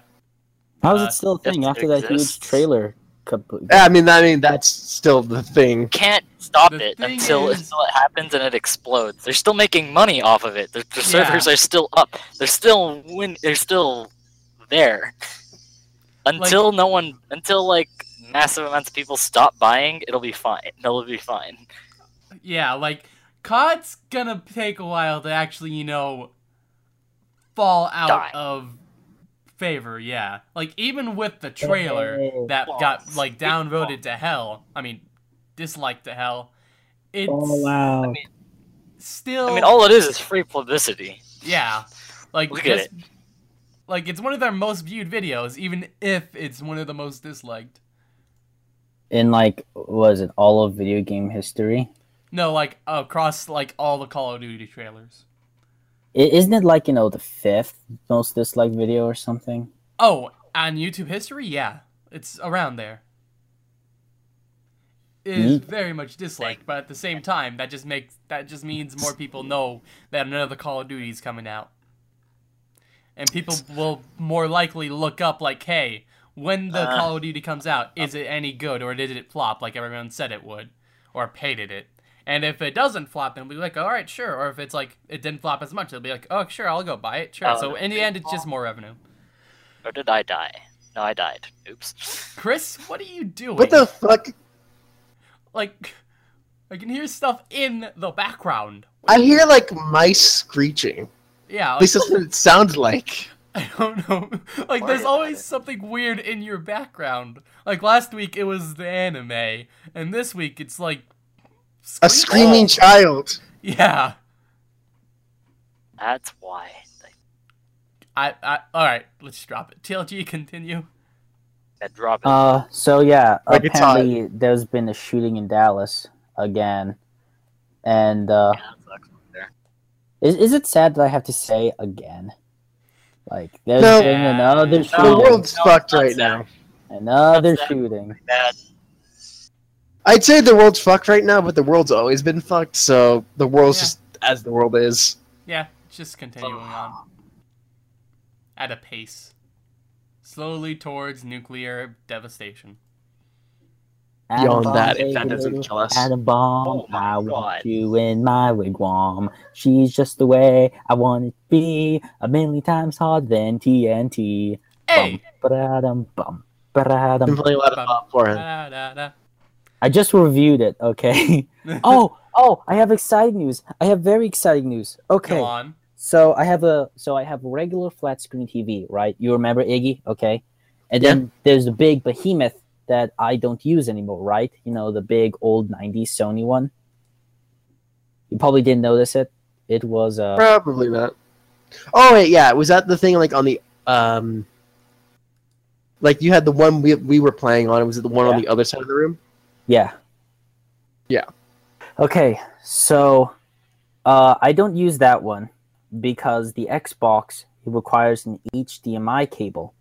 [SPEAKER 3] How is
[SPEAKER 2] Uh,
[SPEAKER 3] it still a thing
[SPEAKER 4] it
[SPEAKER 3] after that huge trailer? kap-
[SPEAKER 1] Yeah, I mean, I mean that's still the thing.
[SPEAKER 4] can't stop
[SPEAKER 2] The
[SPEAKER 4] it until
[SPEAKER 2] is-
[SPEAKER 4] until it happens and it explodes. They're still making money off of it. The, the
[SPEAKER 2] Yeah.
[SPEAKER 4] servers are still up. They're still win. They're still there. Until no one, until like massive amounts of people stop buying, it'll be fine. It'll be fine.
[SPEAKER 2] Yeah, like COD's gonna take a while to actually, you know, fall out
[SPEAKER 4] Die.
[SPEAKER 2] of favor. Yeah, like even with the trailer
[SPEAKER 3] Oh,
[SPEAKER 2] that
[SPEAKER 4] Fall.
[SPEAKER 2] got like
[SPEAKER 4] It
[SPEAKER 2] downvoted to hell. I mean, disliked to hell. It's
[SPEAKER 3] Fallout.
[SPEAKER 4] I mean,
[SPEAKER 2] still.
[SPEAKER 4] I mean, all it is is free publicity.
[SPEAKER 2] yeah, like
[SPEAKER 4] Look at
[SPEAKER 2] just like it's one of their most viewed videos, even if it's one of the most disliked.
[SPEAKER 3] in like was it all of video game history?
[SPEAKER 2] No, like across like all the Call of Duty trailers.
[SPEAKER 3] Isn't it like you know the fifth most disliked video or something?
[SPEAKER 2] Oh, on YouTube history, yeah, it's around there. It is very much disliked, but at the same time, that just makes that just means more people know that another Call of Duty is coming out, and people will more likely look up like, hey, when the
[SPEAKER 4] Uh.
[SPEAKER 2] Call of Duty comes out, is it any good or did it flop like everyone said it would, or hated it? And if it doesn't flop, then we'll be like, all right, sure. Or if it's like it didn't flop as much, they'll be like, oh, sure, I'll go buy it, sure.
[SPEAKER 4] Oh,
[SPEAKER 2] so in the end, it's just more revenue.
[SPEAKER 4] Or did I die? No, I died. Oops.
[SPEAKER 2] Chris, what are you doing?
[SPEAKER 1] What the fuck?
[SPEAKER 2] like? I can hear stuff in the background.
[SPEAKER 1] I hear like mice screeching.
[SPEAKER 2] Yeah,
[SPEAKER 1] At least that's what it sounds like.
[SPEAKER 2] I don't know. Like,
[SPEAKER 4] Worry
[SPEAKER 2] there's always
[SPEAKER 4] it.
[SPEAKER 2] something weird in your background. Like last week, it was the anime, and this week it's like
[SPEAKER 1] A
[SPEAKER 2] screaming.
[SPEAKER 1] screaming child.
[SPEAKER 2] Yeah.
[SPEAKER 4] That's why.
[SPEAKER 2] I. I. All right. Let's drop it. TLG, continue.
[SPEAKER 4] I drop it.
[SPEAKER 3] Uh, so yeah,
[SPEAKER 1] Like
[SPEAKER 3] apparently there's been a shooting in Dallas again, and uh,
[SPEAKER 4] yeah, that sucks. There.
[SPEAKER 3] is is it sad that I have to say again? Like there's
[SPEAKER 1] No.
[SPEAKER 3] been another
[SPEAKER 2] The
[SPEAKER 1] The
[SPEAKER 3] shooting,
[SPEAKER 1] world's
[SPEAKER 4] no,
[SPEAKER 1] fucked right
[SPEAKER 4] sad.
[SPEAKER 1] now.
[SPEAKER 3] another
[SPEAKER 4] That's
[SPEAKER 3] shooting.
[SPEAKER 4] Bad.
[SPEAKER 1] I'd say the world's fucked right now, but the world's always been fucked, so the world's
[SPEAKER 2] Yeah.
[SPEAKER 1] just as the world is.
[SPEAKER 2] Yeah, just continuing on at a pace, slowly towards nuclear devastation.
[SPEAKER 1] Beyond
[SPEAKER 3] Atom
[SPEAKER 1] that, if that doesn't kill us.
[SPEAKER 3] Atom bomb,
[SPEAKER 4] Oh my
[SPEAKER 3] I want you in my wigwam. She's just the way I want it to be, a million times harder than TNT.
[SPEAKER 2] Hey.
[SPEAKER 3] Bum, ba-da-dum, bum,
[SPEAKER 1] Been
[SPEAKER 3] ba-da-dum.
[SPEAKER 1] playing a lot of Pop for him.
[SPEAKER 3] I just reviewed it, okay? oh, oh, I have exciting news. I have very exciting news. Okay.
[SPEAKER 2] Go on.
[SPEAKER 3] So I have a so I have a regular flat screen TV, right? You remember Iggy, okay? And then there's the big behemoth that I don't use anymore, right? You know, the big old 90s Sony one. You probably didn't notice it. It was uh
[SPEAKER 1] Probably not. Oh wait, yeah. Was that the thing like on the um like you had the one we we were playing on, was it the one on the other side of the room?
[SPEAKER 3] Yeah.
[SPEAKER 1] Yeah.
[SPEAKER 3] Okay, so uh I don't use that one because the Xbox requires an HDMI cable.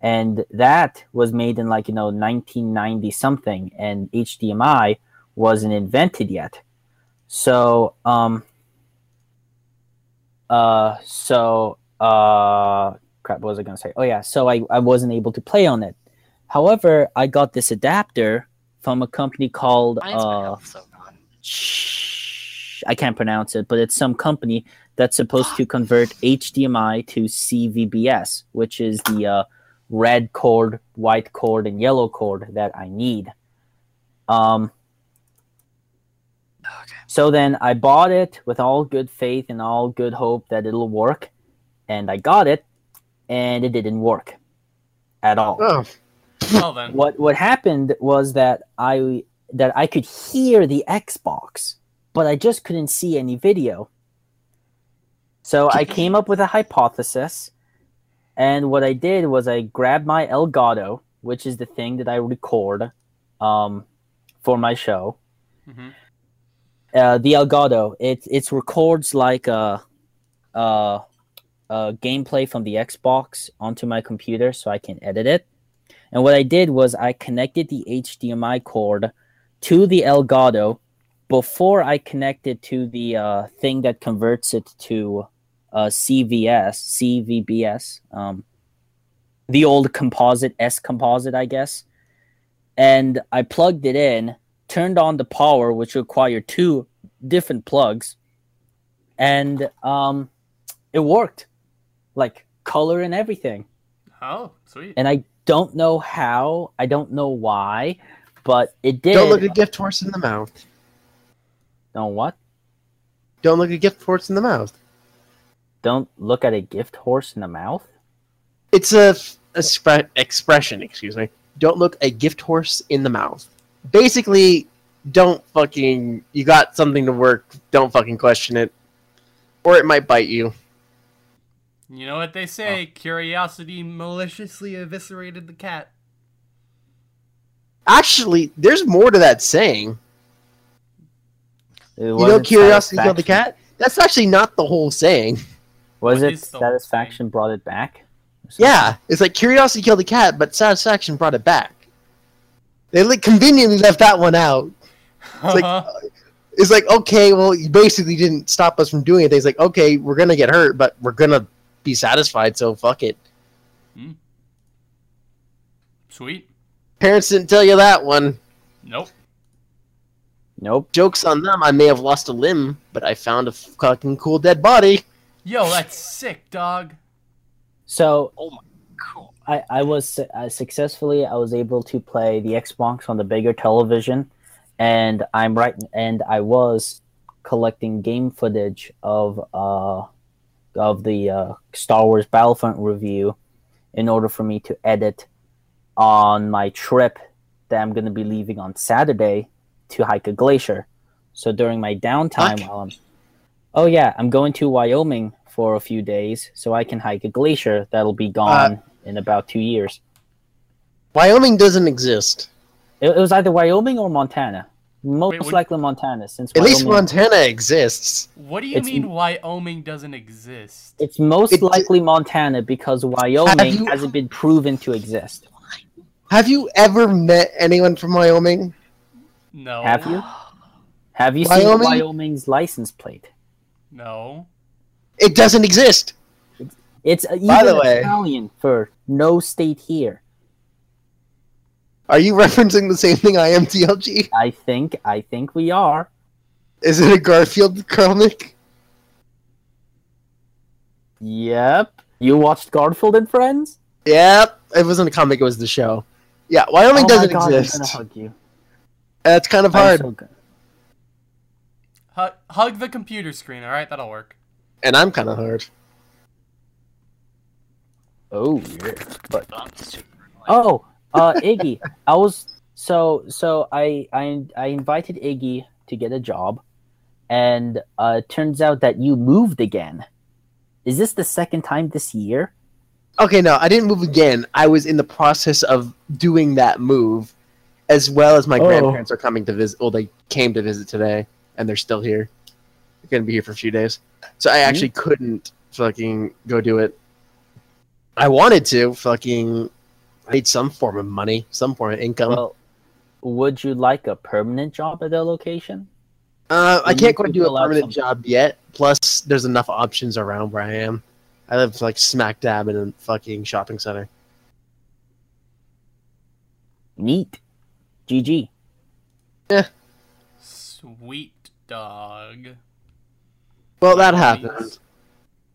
[SPEAKER 3] And that was made in like, you know, 1990 something and HDMI wasn't invented yet. So, um uh so uh crap what was I going to say? Oh yeah, so I I wasn't able to play on it. However, I got this adapter from a company called uh
[SPEAKER 4] so gone.
[SPEAKER 3] I can't pronounce it, but it's some company that's supposed to convert HDMI to CVBS, which is the uh, red cord, white cord, and yellow cord that I need. Um,
[SPEAKER 4] Okay.
[SPEAKER 3] so then I bought it with all good faith and all good hope that it'll work, and I got it, and it didn't work at all
[SPEAKER 1] Oh.
[SPEAKER 2] Well then.
[SPEAKER 3] what what happened was that I that I could hear the Xbox, but I just couldn't see any video. So I came up with a hypothesis, and what I did was I grabbed my Elgato, which is the thing that I record um, for my show,
[SPEAKER 2] Mhm.
[SPEAKER 3] uh, the Elgato. It it records like a, a, a gameplay from the Xbox onto my computer, so I can edit it. And what I did was I connected the HDMI cord to the Elgato before I connected to the uh, thing that converts it to uh, CVS, CVBS, um, the old composite S composite, I guess. And I plugged it in, turned on the power, which required two different plugs, and um, it worked, like color and everything.
[SPEAKER 2] Oh, sweet.
[SPEAKER 3] And I don't know how, I don't know why, but it did.
[SPEAKER 1] Don't look a gift horse in the mouth.
[SPEAKER 3] No what?
[SPEAKER 1] Don't look a gift horse in the mouth.
[SPEAKER 3] Don't look at a gift horse in the mouth.
[SPEAKER 1] It's a, a expression, excuse me. Don't look a gift horse in the mouth. Basically, don't fucking... You got something to work, don't fucking question it. Or it might bite you.
[SPEAKER 2] You know what they say? Oh. Curiosity maliciously eviscerated the cat.
[SPEAKER 1] Actually, there's more to that saying.
[SPEAKER 3] It
[SPEAKER 1] You know curiosity killed the cat? That's actually not the whole saying.
[SPEAKER 3] Was
[SPEAKER 2] What
[SPEAKER 3] it
[SPEAKER 2] is the whole
[SPEAKER 3] satisfaction brought it back?
[SPEAKER 1] Yeah, it's like curiosity killed the cat, but satisfaction brought it back. They like conveniently left that one out. It's like, uh-huh. it's like okay, well, you basically didn't stop us from doing it. It's like okay, we're gonna get hurt, but we're gonna be satisfied, so fuck it.
[SPEAKER 2] Sweet.
[SPEAKER 1] Parents didn't tell you that one.
[SPEAKER 2] Nope.
[SPEAKER 3] Nope.
[SPEAKER 1] Jokes on them. I may have lost a limb, but I found a fucking cool dead body.
[SPEAKER 2] Yo, that's sick, dog.
[SPEAKER 3] So
[SPEAKER 4] Oh my, cool.
[SPEAKER 3] I, I was uh, successfully I was able to play the Xbox on the bigger television, and I'm right and I was collecting game footage of uh of the uh, Star Wars Battlefront review in order for me to edit on my trip that I'm going to be leaving on Saturday to hike a glacier. So during my downtime, while I'm oh yeah, I'm going to Wyoming for a few days so I can hike a glacier that'll be gone in about two years.
[SPEAKER 1] Wyoming doesn't exist.
[SPEAKER 3] It, it was either Wyoming or Montana. Most
[SPEAKER 2] Wait, what-
[SPEAKER 3] likely Montana, since
[SPEAKER 1] At least Montana exists.
[SPEAKER 2] What do you
[SPEAKER 3] It's-
[SPEAKER 2] mean Wyoming doesn't exist?
[SPEAKER 3] It's most
[SPEAKER 1] It-
[SPEAKER 3] likely Montana because Wyoming
[SPEAKER 1] you-
[SPEAKER 3] hasn't been proven to exist.
[SPEAKER 1] Have you ever met anyone from Wyoming?
[SPEAKER 2] No.
[SPEAKER 3] Have you? Have you seen
[SPEAKER 1] Wyoming?
[SPEAKER 3] Wyoming's license plate?
[SPEAKER 2] No.
[SPEAKER 1] It doesn't exist.
[SPEAKER 3] It's even
[SPEAKER 1] By the way-
[SPEAKER 3] Italian for no state here.
[SPEAKER 1] Are you referencing the same thing I am, TLG?
[SPEAKER 3] I think I think we are.
[SPEAKER 1] Is it a Garfield comic?
[SPEAKER 3] Yep. You watched Garfield and Friends?
[SPEAKER 1] Yep. It wasn't a comic, it was the show. Yeah, Wyoming
[SPEAKER 3] oh
[SPEAKER 1] doesn't
[SPEAKER 3] my God, I'm
[SPEAKER 1] exist.
[SPEAKER 3] gonna hug you.
[SPEAKER 1] That's kind of hard.
[SPEAKER 3] so good.
[SPEAKER 2] Hug, hug the computer screen, alright? That'll work.
[SPEAKER 1] And I'm kind of hard.
[SPEAKER 3] Oh yeah. But
[SPEAKER 4] I'm super.
[SPEAKER 3] Oh, uh, Iggy. I was so so. I I I invited Iggy to get a job, and uh, it turns out that you moved again. Is this the second time this year?
[SPEAKER 1] Okay, no, I didn't move again. I was in the process of doing that move, as well as my
[SPEAKER 3] Oh.
[SPEAKER 1] grandparents are coming to visit. Well, they came to visit today, and they're still here. They're going to be here for a few days. So I actually couldn't fucking go do it. I wanted to fucking I need some form of money, some form of income.
[SPEAKER 3] Well, would you like a permanent job at that location?
[SPEAKER 1] uh, I can't quite do a permanent
[SPEAKER 3] some-
[SPEAKER 1] job yet. Plus, there's enough options around where I am. I live like smack dab in a fucking shopping center.
[SPEAKER 3] Neat. GG. Yeah.
[SPEAKER 2] Sweet dog.
[SPEAKER 1] Well, that
[SPEAKER 2] Nice.
[SPEAKER 1] happened.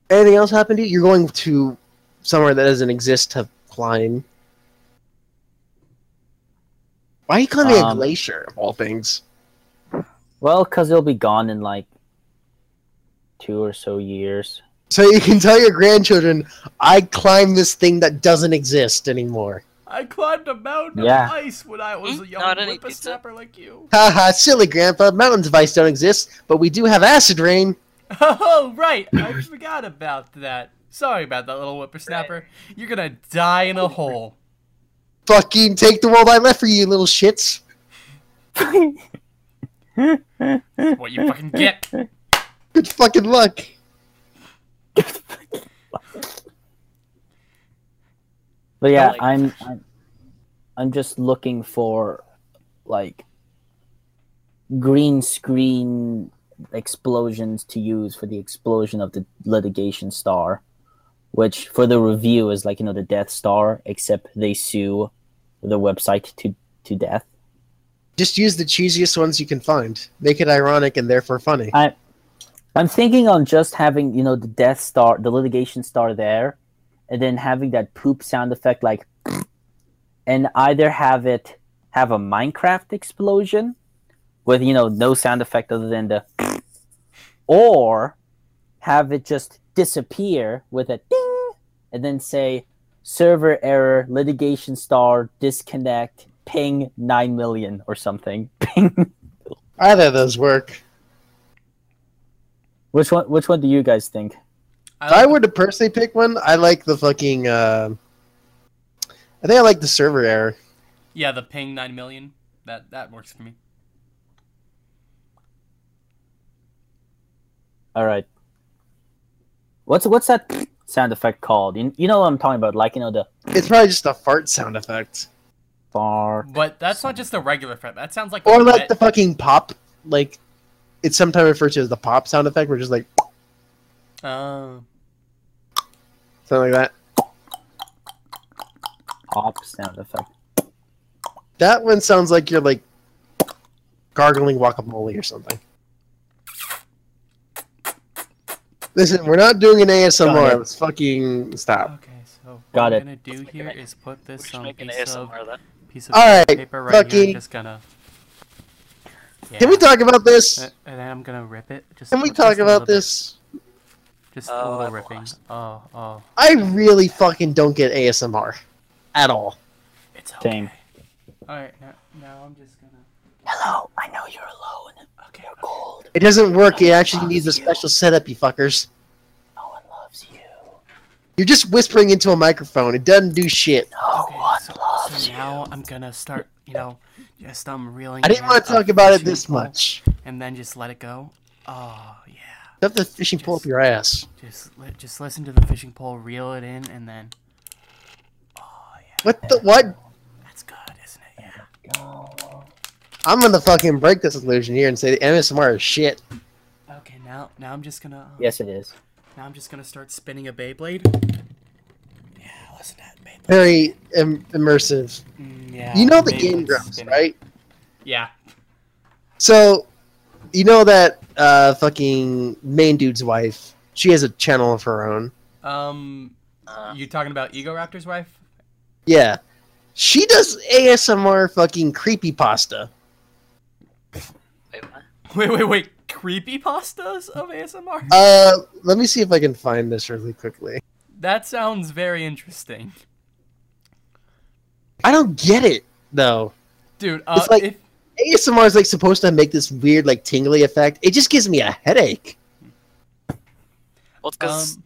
[SPEAKER 1] Anything else happened to you? You're going to somewhere that doesn't exist to climb. Why are you calling me a
[SPEAKER 3] Um,
[SPEAKER 1] glacier, of all things?
[SPEAKER 3] Well, because it'll be gone in like two or so years.
[SPEAKER 1] So you can tell your grandchildren, I climbed this thing that doesn't exist anymore.
[SPEAKER 2] I climbed a mountain
[SPEAKER 3] Yeah.
[SPEAKER 2] of ice when I was a young
[SPEAKER 4] No, I didn't eat
[SPEAKER 2] whippersnapper like you.
[SPEAKER 1] Haha, silly grandpa, mountains of ice don't exist, but we do have acid rain.
[SPEAKER 2] Oh, right. I forgot about that. Sorry about that little whippersnapper. You're gonna die in a hole.
[SPEAKER 1] Fucking take the world I left for you, little shits.
[SPEAKER 2] what you fucking get.
[SPEAKER 1] Good fucking luck.
[SPEAKER 3] But yeah,
[SPEAKER 4] like-
[SPEAKER 3] I'm, I'm I'm just looking for like green screen explosions to use for the explosion of the litigation star, which for the review is like you know the Death Star, except they sue the website to to death.
[SPEAKER 1] Just use the cheesiest ones you can find. Make it ironic and therefore funny.
[SPEAKER 3] I I'm thinking on just having you know the Death Star, the litigation star there, and then having that poop sound effect like, and either have it have a Minecraft explosion with you know no sound effect other than the, or have it just disappear with a ding, and then say server error, litigation star, disconnect, ping nine million or something. Ping.
[SPEAKER 1] Either of those work.
[SPEAKER 3] Which one? Which one do you guys think?
[SPEAKER 2] I,
[SPEAKER 1] If I were to personally pick one, I like the fucking. Uh, I think I like the server error.
[SPEAKER 2] yeah, the ping nine million. That that works for me.
[SPEAKER 3] All right. What's what's that sound effect called? You, you know what I'm talking about, like you know the
[SPEAKER 1] It's probably just a fart sound effect,
[SPEAKER 3] fart.
[SPEAKER 2] But that's not just a regular fart. That sounds like
[SPEAKER 1] or
[SPEAKER 2] a
[SPEAKER 1] like
[SPEAKER 2] wet-
[SPEAKER 1] the fucking pop. Like, it's sometimes referred to as the pop sound effect, which is like
[SPEAKER 2] Uh,
[SPEAKER 1] something like that.
[SPEAKER 3] pop sound effect.
[SPEAKER 1] That one sounds like you're like gargling guacamole or something. Listen, we're not doing an ASMR.
[SPEAKER 3] ahead.
[SPEAKER 1] Let's fucking stop.
[SPEAKER 2] okay, so what
[SPEAKER 3] Got
[SPEAKER 2] I'm
[SPEAKER 3] it.
[SPEAKER 2] gonna do here is put this on
[SPEAKER 4] making
[SPEAKER 2] piece of
[SPEAKER 4] ASMR
[SPEAKER 2] piece of
[SPEAKER 1] All right,
[SPEAKER 2] paper right here.
[SPEAKER 1] fucking-
[SPEAKER 2] I'm just gonna.
[SPEAKER 1] Can we talk about this?
[SPEAKER 2] Uh, And then I'm gonna rip it. Just
[SPEAKER 1] Can we talk
[SPEAKER 2] a
[SPEAKER 1] about
[SPEAKER 2] little bit.
[SPEAKER 1] this?
[SPEAKER 2] Just
[SPEAKER 4] Oh,
[SPEAKER 2] a little
[SPEAKER 4] I've
[SPEAKER 2] ripping.
[SPEAKER 4] lost.
[SPEAKER 2] Oh, oh,
[SPEAKER 1] I really fucking don't get ASMR at all.
[SPEAKER 2] it's okay.
[SPEAKER 3] Same.
[SPEAKER 2] All right, now, now I'm just gonna.
[SPEAKER 3] Hello, I know you're alone.
[SPEAKER 2] Okay.
[SPEAKER 3] You're cold.
[SPEAKER 1] It doesn't work. It actually needs a special setup, you fuckers.
[SPEAKER 3] No one loves you.
[SPEAKER 1] You're just whispering into a microphone. It doesn't do shit.
[SPEAKER 3] No
[SPEAKER 2] Okay,
[SPEAKER 3] one
[SPEAKER 2] so,
[SPEAKER 3] loves
[SPEAKER 2] so now I'm gonna start, you know, just um reeling.
[SPEAKER 1] I didn't want to talk about it this
[SPEAKER 2] pole,
[SPEAKER 1] much.
[SPEAKER 2] And then just let it go. Oh yeah.
[SPEAKER 1] Shove the fishing pole up your ass.
[SPEAKER 2] Just li- just listen to the fishing pole, reel it in, and then. Oh yeah.
[SPEAKER 1] What the what?
[SPEAKER 2] That's good, isn't it? Yeah.
[SPEAKER 1] I'm gonna fucking break this illusion here and say the ASMR is shit.
[SPEAKER 2] Okay, now now I'm just gonna. um,
[SPEAKER 3] Yes, it is.
[SPEAKER 2] Now I'm just gonna start spinning a Beyblade. Yeah, listen to that Beyblade.
[SPEAKER 1] Very Im- immersive.
[SPEAKER 2] Mm, yeah.
[SPEAKER 1] You know the
[SPEAKER 2] Beyblade's
[SPEAKER 1] Game Grumps,
[SPEAKER 2] spinning.
[SPEAKER 1] right?
[SPEAKER 2] Yeah.
[SPEAKER 1] So, you know that uh, fucking main dude's wife. She has a channel of her own.
[SPEAKER 2] Um,
[SPEAKER 4] Uh,
[SPEAKER 2] you talking about Ego Raptor's wife?
[SPEAKER 1] Yeah, she does ASMR fucking creepy pasta.
[SPEAKER 4] Wait, what?
[SPEAKER 2] Wait, wait, wait. Creepy pastas of ASMR?
[SPEAKER 1] Uh, let me see if I can find this really quickly.
[SPEAKER 2] That sounds very interesting.
[SPEAKER 1] I don't get it though.
[SPEAKER 2] Dude, uh,
[SPEAKER 1] It's like-
[SPEAKER 2] if,
[SPEAKER 1] ASMR is like supposed to make this weird like tingly effect. It just gives me a headache.
[SPEAKER 4] Well, because
[SPEAKER 2] um,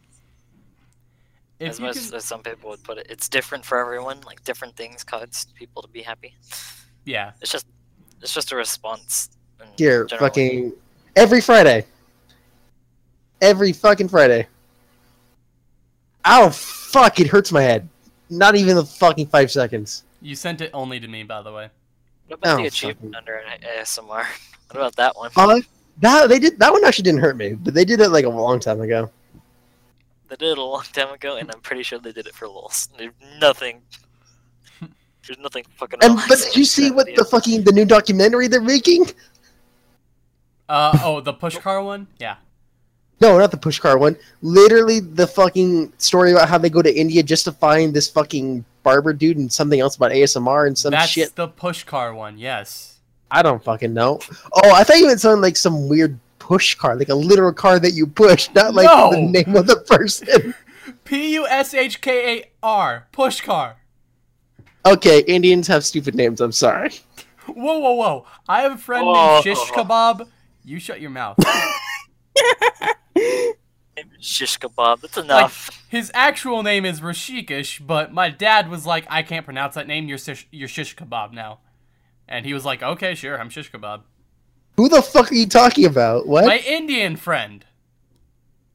[SPEAKER 4] as
[SPEAKER 2] you
[SPEAKER 4] much
[SPEAKER 2] can,
[SPEAKER 4] as some people would put it, it's different for everyone. Like different things cause people to be happy.
[SPEAKER 2] yeah,
[SPEAKER 4] It's just, it's just a response. in
[SPEAKER 1] Here,
[SPEAKER 4] general.
[SPEAKER 1] fucking every Friday. Every fucking Friday. Ow, fuck! It hurts my head. Not even the fucking five seconds.
[SPEAKER 2] you sent it only to me, by the way.
[SPEAKER 4] What about
[SPEAKER 1] Oh,
[SPEAKER 4] the Achievement Hunter an ASMR? What about that one?
[SPEAKER 1] Uh, that they did that one actually didn't hurt me, but they did it like a long time ago.
[SPEAKER 4] They did it a long time ago, and I'm pretty sure they did it for lulz. There's nothing. There's nothing fucking.
[SPEAKER 1] And but did you see what the fucking the new documentary they're making?
[SPEAKER 2] Uh, oh, the push car one? Yeah.
[SPEAKER 1] No, not the push car one. Literally the fucking story about how they go to India just to find this fucking barber dude and something else about ASMR and some
[SPEAKER 2] That's
[SPEAKER 1] shit.
[SPEAKER 2] the push car one, yes.
[SPEAKER 1] I don't fucking know. Oh, I thought you meant something like some weird push car, like a literal car that you push, not like
[SPEAKER 2] No!
[SPEAKER 1] the name of the person.
[SPEAKER 2] P U S H K A R. Push car.
[SPEAKER 1] Okay, Indians have stupid names. I'm sorry.
[SPEAKER 2] Whoa, whoa, whoa. I have a friend
[SPEAKER 4] Whoa.
[SPEAKER 2] named Shish Kebab. You shut your mouth.
[SPEAKER 4] shish kebab. That's enough.
[SPEAKER 2] His actual name is Rashikish, but my dad was like, I can't pronounce that name. You're shish, you're shish kebab now. And he was like, okay, sure, I'm shish kebab.
[SPEAKER 1] Who the fuck are you talking about? What?
[SPEAKER 2] My Indian friend.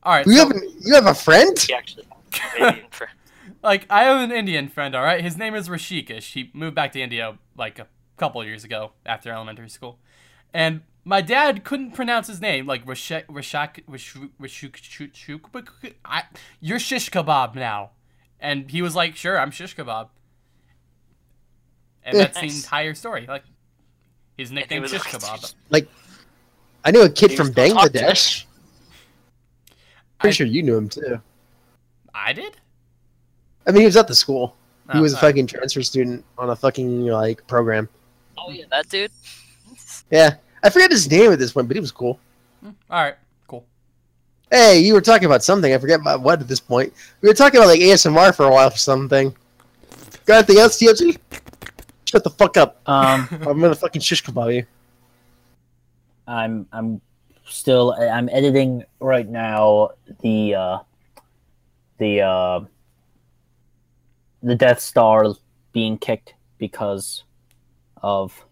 [SPEAKER 2] All right.
[SPEAKER 1] you
[SPEAKER 2] so-
[SPEAKER 1] have an, you have a friend?
[SPEAKER 4] He actually Canadian for
[SPEAKER 2] like I have an Indian friend, all right. His name is Rashikesh. He moved back to India like a couple of years ago after elementary school, and my dad couldn't pronounce his name, like Rashek Rashak Rashuk Rashuk I You're shish kebab now, and he was like, "Sure, I'm shish kebab," and that's the entire story. Like his nickname
[SPEAKER 4] was
[SPEAKER 2] shish kebab.
[SPEAKER 1] like- I knew a kid from
[SPEAKER 4] was gonna talk to
[SPEAKER 1] Bangladesh. Pretty sure you knew him too.
[SPEAKER 2] I did.
[SPEAKER 1] I mean, he was at the school. He
[SPEAKER 2] Oh,
[SPEAKER 1] was a fucking transfer student on a fucking like program.
[SPEAKER 4] Oh yeah, that dude.
[SPEAKER 1] Yeah, I forget his name at this point, but he was cool.
[SPEAKER 2] All right, cool.
[SPEAKER 1] Hey, you were talking about something. I forget about what at this point. We were talking about like ASMR for a while for something. Got anything else, TFC? Shut the fuck up.
[SPEAKER 3] Um,
[SPEAKER 1] I'm gonna fucking shish kebab you.
[SPEAKER 3] I'm I'm still I'm editing right now the uh the uh the Death Star being kicked because of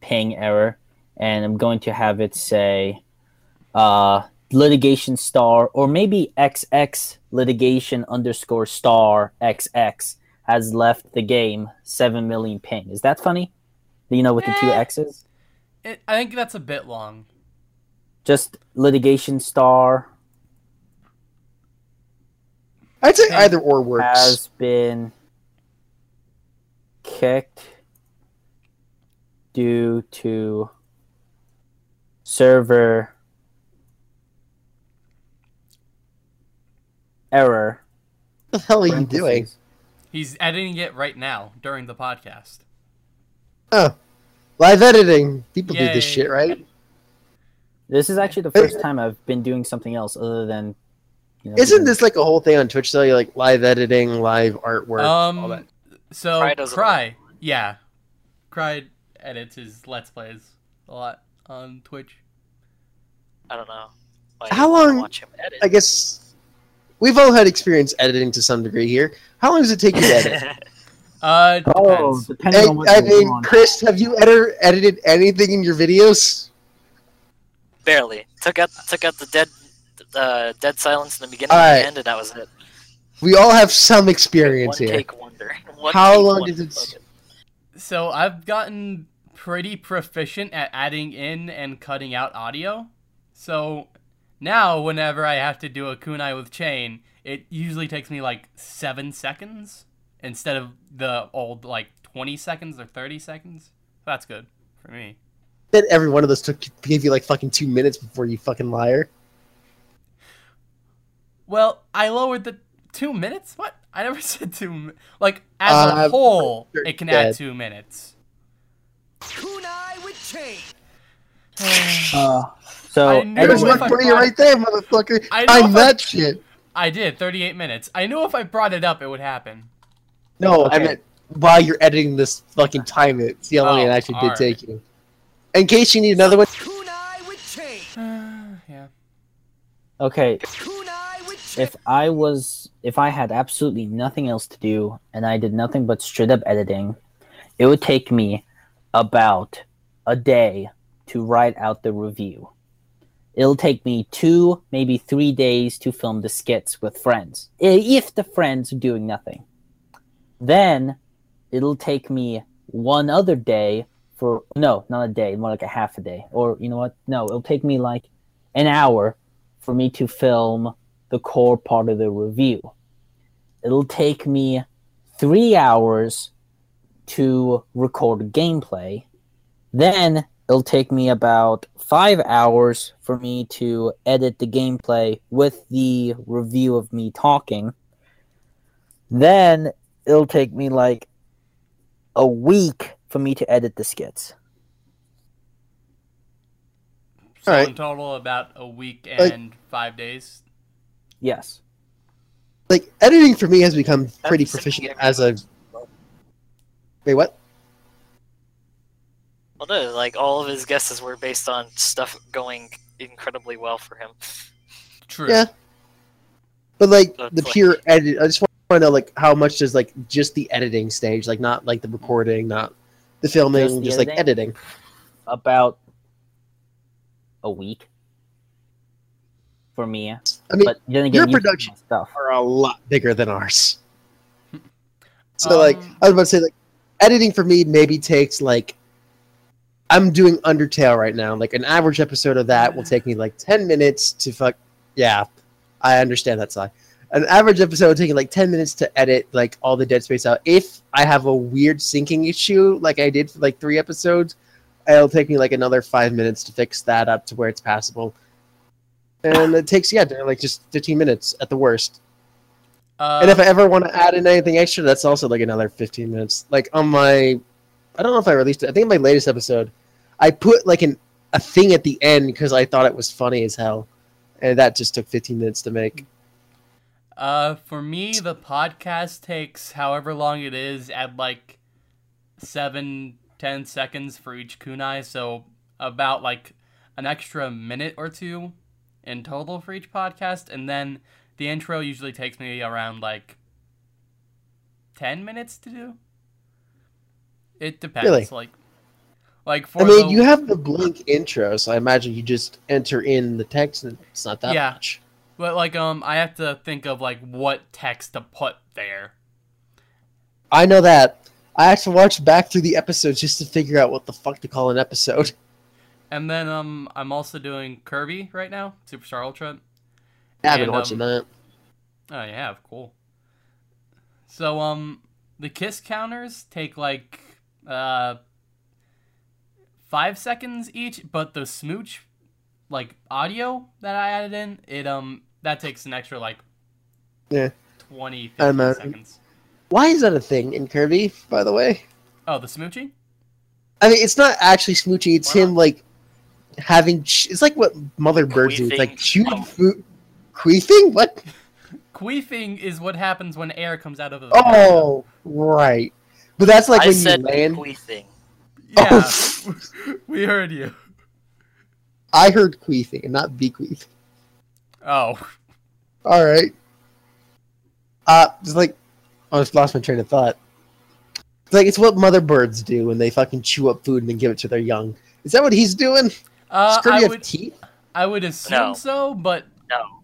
[SPEAKER 3] ping error and I'm going to have it say uh litigation star or maybe XX litigation underscore star XX has left the game 7 million ping. Is that funny? You know with the two
[SPEAKER 2] Eh.
[SPEAKER 3] X's?
[SPEAKER 2] It, I think that's a bit long.
[SPEAKER 3] just litigation star
[SPEAKER 1] I'd say either or works.
[SPEAKER 3] has been kicked due to server error.
[SPEAKER 1] What the hell are you doing?
[SPEAKER 2] He's editing it right now during the podcast.
[SPEAKER 1] Oh, live editing. People do this shit, right?
[SPEAKER 3] This is actually the first time I've been doing something else other than. You know,
[SPEAKER 1] Isn't
[SPEAKER 3] doing-
[SPEAKER 1] this like a whole thing on Twitch though? You're like live editing, live artwork, all that.
[SPEAKER 2] Um, so
[SPEAKER 4] Cry
[SPEAKER 2] Cry,
[SPEAKER 4] does it
[SPEAKER 2] yeah, Cry edits his let's plays a lot on Twitch.
[SPEAKER 4] I don't know. Why
[SPEAKER 1] How
[SPEAKER 4] you wanna
[SPEAKER 1] long-
[SPEAKER 4] Watch him edit.
[SPEAKER 1] I guess we've all had experience editing to some degree here. How long does it take you to edit?
[SPEAKER 2] Uh,
[SPEAKER 3] Oh,
[SPEAKER 2] depends.
[SPEAKER 3] depending
[SPEAKER 1] Hey,
[SPEAKER 3] on what
[SPEAKER 1] I mean,
[SPEAKER 3] on.
[SPEAKER 1] Chris, have you ever edited anything in your videos?
[SPEAKER 4] Barely took out took out the dead uh, dead silence in the beginning
[SPEAKER 1] Alright.
[SPEAKER 4] and the end, and that was it.
[SPEAKER 1] We all have some experience
[SPEAKER 4] One
[SPEAKER 1] here.
[SPEAKER 4] take wonder. One
[SPEAKER 1] How
[SPEAKER 4] take
[SPEAKER 1] long
[SPEAKER 4] wonder.
[SPEAKER 1] did it-
[SPEAKER 2] So I've gotten pretty proficient at adding in and cutting out audio. So now, whenever I have to do a kunai with chain, it usually takes me like seven seconds instead of the old like twenty seconds or thirty seconds. That's good for me.
[SPEAKER 1] Bet every one of those took gave you like fucking two minutes before you fucking liar.
[SPEAKER 2] Well, I lowered the two minutes. What? I never said two. mi- Like as
[SPEAKER 1] Uh,
[SPEAKER 2] a whole,
[SPEAKER 1] you're
[SPEAKER 2] it can
[SPEAKER 1] dead.
[SPEAKER 2] add two minutes.
[SPEAKER 5] Kunai with chain.
[SPEAKER 3] Uh, so
[SPEAKER 2] I knew
[SPEAKER 1] There's
[SPEAKER 2] if
[SPEAKER 1] one
[SPEAKER 2] I
[SPEAKER 1] for you right there, motherfucker.
[SPEAKER 2] I know
[SPEAKER 1] I'm
[SPEAKER 2] I-
[SPEAKER 1] shit.
[SPEAKER 2] I did 38 minutes. I knew if I brought it up, it would happen.
[SPEAKER 1] No, I
[SPEAKER 3] Okay.
[SPEAKER 1] meant while you're editing this fucking time it. See how long
[SPEAKER 2] Oh,
[SPEAKER 1] it actually did
[SPEAKER 2] alright.
[SPEAKER 1] take you. In case you need another one,
[SPEAKER 5] Kunai with chain.
[SPEAKER 2] yeah.
[SPEAKER 3] okay,
[SPEAKER 5] Kunai with chain.
[SPEAKER 3] If I was if I had absolutely nothing else to do and I did nothing but straight up editing, it would take me about a day to write out the review. It'll take me two, maybe three days to film the skits with friends, if the friends are doing nothing. Then it'll take me one other day for no, not a day, more like a half a day. Or you know what? No, it'll take me like an hour for me to film the core part of the review. It'll take me three hours to record gameplay. Then it'll take me about five hours for me to edit the gameplay with the review of me talking. Then it'll take me like a week for me to edit the skits.
[SPEAKER 2] So
[SPEAKER 1] Alright.
[SPEAKER 2] in total, about a week
[SPEAKER 1] Like-
[SPEAKER 2] and five days.
[SPEAKER 3] Yes.
[SPEAKER 1] like editing for me has become pretty
[SPEAKER 4] That's
[SPEAKER 1] proficient as a. Wait, what?
[SPEAKER 4] Well, no, like all of his guesses were based on stuff going incredibly well for him.
[SPEAKER 2] True.
[SPEAKER 1] Yeah. But like
[SPEAKER 4] So
[SPEAKER 1] the
[SPEAKER 4] like-
[SPEAKER 1] pure edit, I just want to know like how much does like just the editing stage, like not like the recording, not the filming,
[SPEAKER 3] Just
[SPEAKER 1] just,
[SPEAKER 3] the
[SPEAKER 1] like editing.
[SPEAKER 3] About a week for me.
[SPEAKER 1] I mean,
[SPEAKER 3] But then again,
[SPEAKER 1] your production-
[SPEAKER 3] stuff.
[SPEAKER 1] are a lot bigger than ours. So like
[SPEAKER 2] Um,
[SPEAKER 1] I was about to say like editing for me maybe takes like I'm doing Undertale right now. Like an average episode of that will take me like 10 minutes to fuck yeah. I understand that side. An average episode take like 10 minutes to edit like all the dead space out. If I have a weird syncing issue like I did for like 3 episodes, it'll take me like another 5 minutes to fix that up to where it's passable. And it takes yeah, like just 15 minutes at the worst.
[SPEAKER 2] Uh,
[SPEAKER 1] And if I ever want to add in anything extra, that's also like another 15 minutes. Like on my, I don't know if I released it. I think my latest episode, I put like an a thing at the end because I thought it was funny as hell, and that just took 15 minutes to make.
[SPEAKER 2] Uh, for me, the podcast takes however long it is at like seven, ten seconds for each kunai, so about like an extra minute or two in total for each podcast, and then the intro usually takes me around like ten minutes to do. It depends.
[SPEAKER 1] Really?
[SPEAKER 2] Like, like for
[SPEAKER 1] I mean,
[SPEAKER 2] the-
[SPEAKER 1] you have the blink intro, so I imagine you just enter in the text, and it's not that
[SPEAKER 2] Yeah.
[SPEAKER 1] much.
[SPEAKER 2] but like um, I have to think of like what text to put there.
[SPEAKER 1] I know that. I have to watch back through the episodes just to figure out what the fuck to call an episode.
[SPEAKER 2] And then um, I'm also doing Kirby right now, Superstar Ultra.
[SPEAKER 1] I've been
[SPEAKER 2] And,
[SPEAKER 1] watching
[SPEAKER 2] um,
[SPEAKER 1] that.
[SPEAKER 2] Oh yeah, cool. So um the kiss counters take like uh five seconds each, but the smooch like audio that I added in, it um that takes an extra like
[SPEAKER 1] Yeah.
[SPEAKER 2] 20
[SPEAKER 1] I
[SPEAKER 2] 15 seconds.
[SPEAKER 1] Why is that a thing in Kirby, by the way?
[SPEAKER 2] Oh, the smooching?
[SPEAKER 1] I mean, it's not actually smooching. It's
[SPEAKER 4] Wow.
[SPEAKER 1] him like having. It's like what mother birds do. It's like
[SPEAKER 4] Queefing.
[SPEAKER 1] chewing
[SPEAKER 4] Oh.
[SPEAKER 1] food. Queefing? What?
[SPEAKER 2] Queefing is what happens when air comes out of the
[SPEAKER 1] Oh, right. But that's like
[SPEAKER 4] I
[SPEAKER 1] when
[SPEAKER 4] said
[SPEAKER 1] you land.
[SPEAKER 4] queefing.
[SPEAKER 2] Yeah.
[SPEAKER 1] Oh.
[SPEAKER 2] we heard you.
[SPEAKER 1] I heard queefing and not bequeath.
[SPEAKER 2] Oh.
[SPEAKER 1] All right. Uh, it's like I just lost my train of thought. It's like it's what mother birds do when they fucking chew up food and then give it to their young. Is that what he's doing? Does
[SPEAKER 2] Uh,
[SPEAKER 1] Kirby
[SPEAKER 2] I
[SPEAKER 1] have
[SPEAKER 2] would
[SPEAKER 1] teeth?
[SPEAKER 2] I would assume
[SPEAKER 4] No.
[SPEAKER 2] so, but
[SPEAKER 4] No.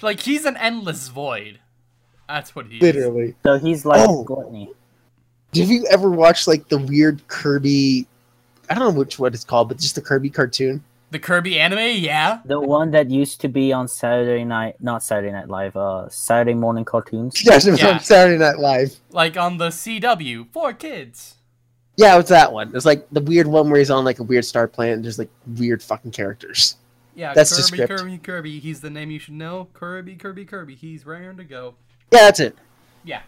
[SPEAKER 2] like he's an endless void. That's what he is.
[SPEAKER 1] Literally.
[SPEAKER 3] So he's like
[SPEAKER 1] Oh.
[SPEAKER 3] gluttony.
[SPEAKER 1] Have you ever watched like the weird Kirby? I don't know which what it's called, but just the Kirby cartoon.
[SPEAKER 2] The Kirby anime, yeah.
[SPEAKER 3] The one that used to be on Saturday night, not Saturday Night Live, uh, Saturday morning cartoons.
[SPEAKER 1] Yes, it was
[SPEAKER 2] Yeah.
[SPEAKER 1] on Saturday Night Live.
[SPEAKER 2] Like on the CW for kids.
[SPEAKER 1] Yeah, it's that one. It's like the weird one where he's on like a weird star planet and there's like weird fucking characters.
[SPEAKER 2] Yeah,
[SPEAKER 1] That's the
[SPEAKER 2] Kirby,
[SPEAKER 1] script.
[SPEAKER 2] Kirby, Kirby. He's the name you should know. Kirby, Kirby, Kirby. He's raring to go.
[SPEAKER 1] Yeah, that's it.
[SPEAKER 2] Yeah.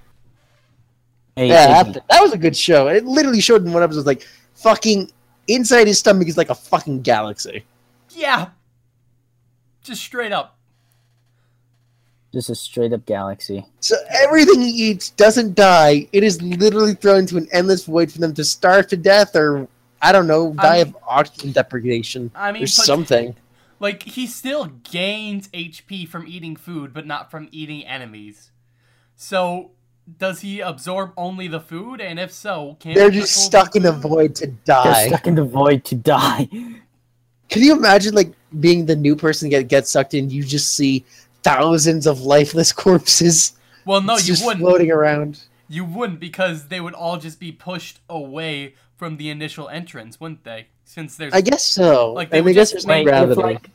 [SPEAKER 3] Hey,
[SPEAKER 1] Yeah,
[SPEAKER 3] hey,
[SPEAKER 1] after, that was a good show. It literally showed in one episode like fucking inside his stomach is like a fucking galaxy.
[SPEAKER 2] Yeah. Just straight up.
[SPEAKER 3] Just a straight up galaxy.
[SPEAKER 1] So everything he eats doesn't die. It is literally thrown into an endless void for them to starve to death or I don't know, die
[SPEAKER 2] mean-
[SPEAKER 1] of oxygen deprivation
[SPEAKER 2] I mean,
[SPEAKER 1] or something.
[SPEAKER 2] Like he still gains HP from eating food, but not from eating enemies. So does he absorb only the food? And if so, can
[SPEAKER 1] They're just stuck
[SPEAKER 2] the
[SPEAKER 1] in
[SPEAKER 2] the
[SPEAKER 1] void to
[SPEAKER 3] They're
[SPEAKER 1] die.
[SPEAKER 3] stuck in the void to die.
[SPEAKER 1] Can you imagine like being the new person get get sucked in? You just see thousands of lifeless corpses
[SPEAKER 2] Well, no, you
[SPEAKER 1] just
[SPEAKER 2] wouldn't.
[SPEAKER 1] floating around.
[SPEAKER 2] You wouldn't because they would all just be pushed away from the initial entrance, wouldn't they? Since there's
[SPEAKER 1] I guess so.
[SPEAKER 2] Like, they
[SPEAKER 1] I mean,
[SPEAKER 2] just
[SPEAKER 1] there's no
[SPEAKER 2] make-
[SPEAKER 3] if like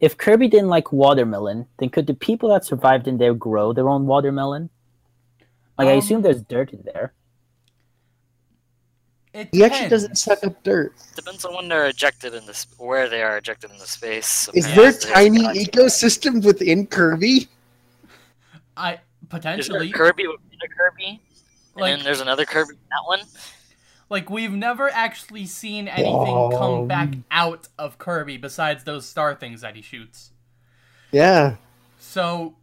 [SPEAKER 3] if Kirby didn't like watermelon, then could the people that survived in there grow their own watermelon? Like I
[SPEAKER 2] Um,
[SPEAKER 3] assume there's dirt in there.
[SPEAKER 2] It
[SPEAKER 1] he actually doesn't suck up dirt.
[SPEAKER 4] Depends on when they're ejected in this, where they are ejected in the space.
[SPEAKER 1] Is there tiny
[SPEAKER 4] galaxy-
[SPEAKER 1] ecosystem within Kirby?
[SPEAKER 2] I
[SPEAKER 4] Is there
[SPEAKER 2] potentially
[SPEAKER 4] a Kirby within a Kirby? And then there's another Kirby in that one?
[SPEAKER 2] like we've never actually seen anything come back out of Kirby besides those star things that he shoots.
[SPEAKER 1] Yeah.
[SPEAKER 2] So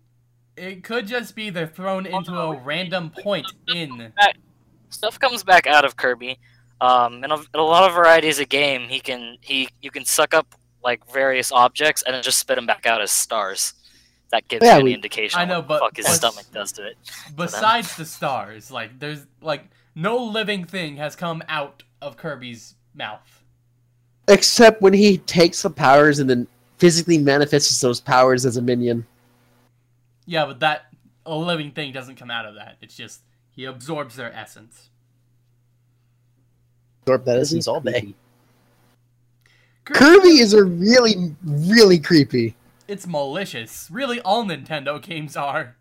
[SPEAKER 2] it could just be they're thrown into a random point in.
[SPEAKER 4] Stuff comes back out of Kirby. Um, in a, in a lot of varieties of game, he can he you can suck up like various objects and then just spit them back out as stars. That gives
[SPEAKER 1] Yeah,
[SPEAKER 4] you any
[SPEAKER 1] we-
[SPEAKER 4] indication
[SPEAKER 2] I know,
[SPEAKER 4] what
[SPEAKER 2] but
[SPEAKER 4] the fuck his stomach does to it.
[SPEAKER 2] Besides the stars, like there's like no living thing has come out of Kirby's mouth.
[SPEAKER 1] Except when he takes the powers and then physically manifests those powers as a minion.
[SPEAKER 2] Yeah, but that a living thing doesn't come out of that. It's just he absorbs their essence.
[SPEAKER 1] Absorb that
[SPEAKER 3] This
[SPEAKER 1] essence all day.
[SPEAKER 3] creepy.
[SPEAKER 1] Kirby is a really, really creepy.
[SPEAKER 2] It's malicious. Really, all Nintendo games are.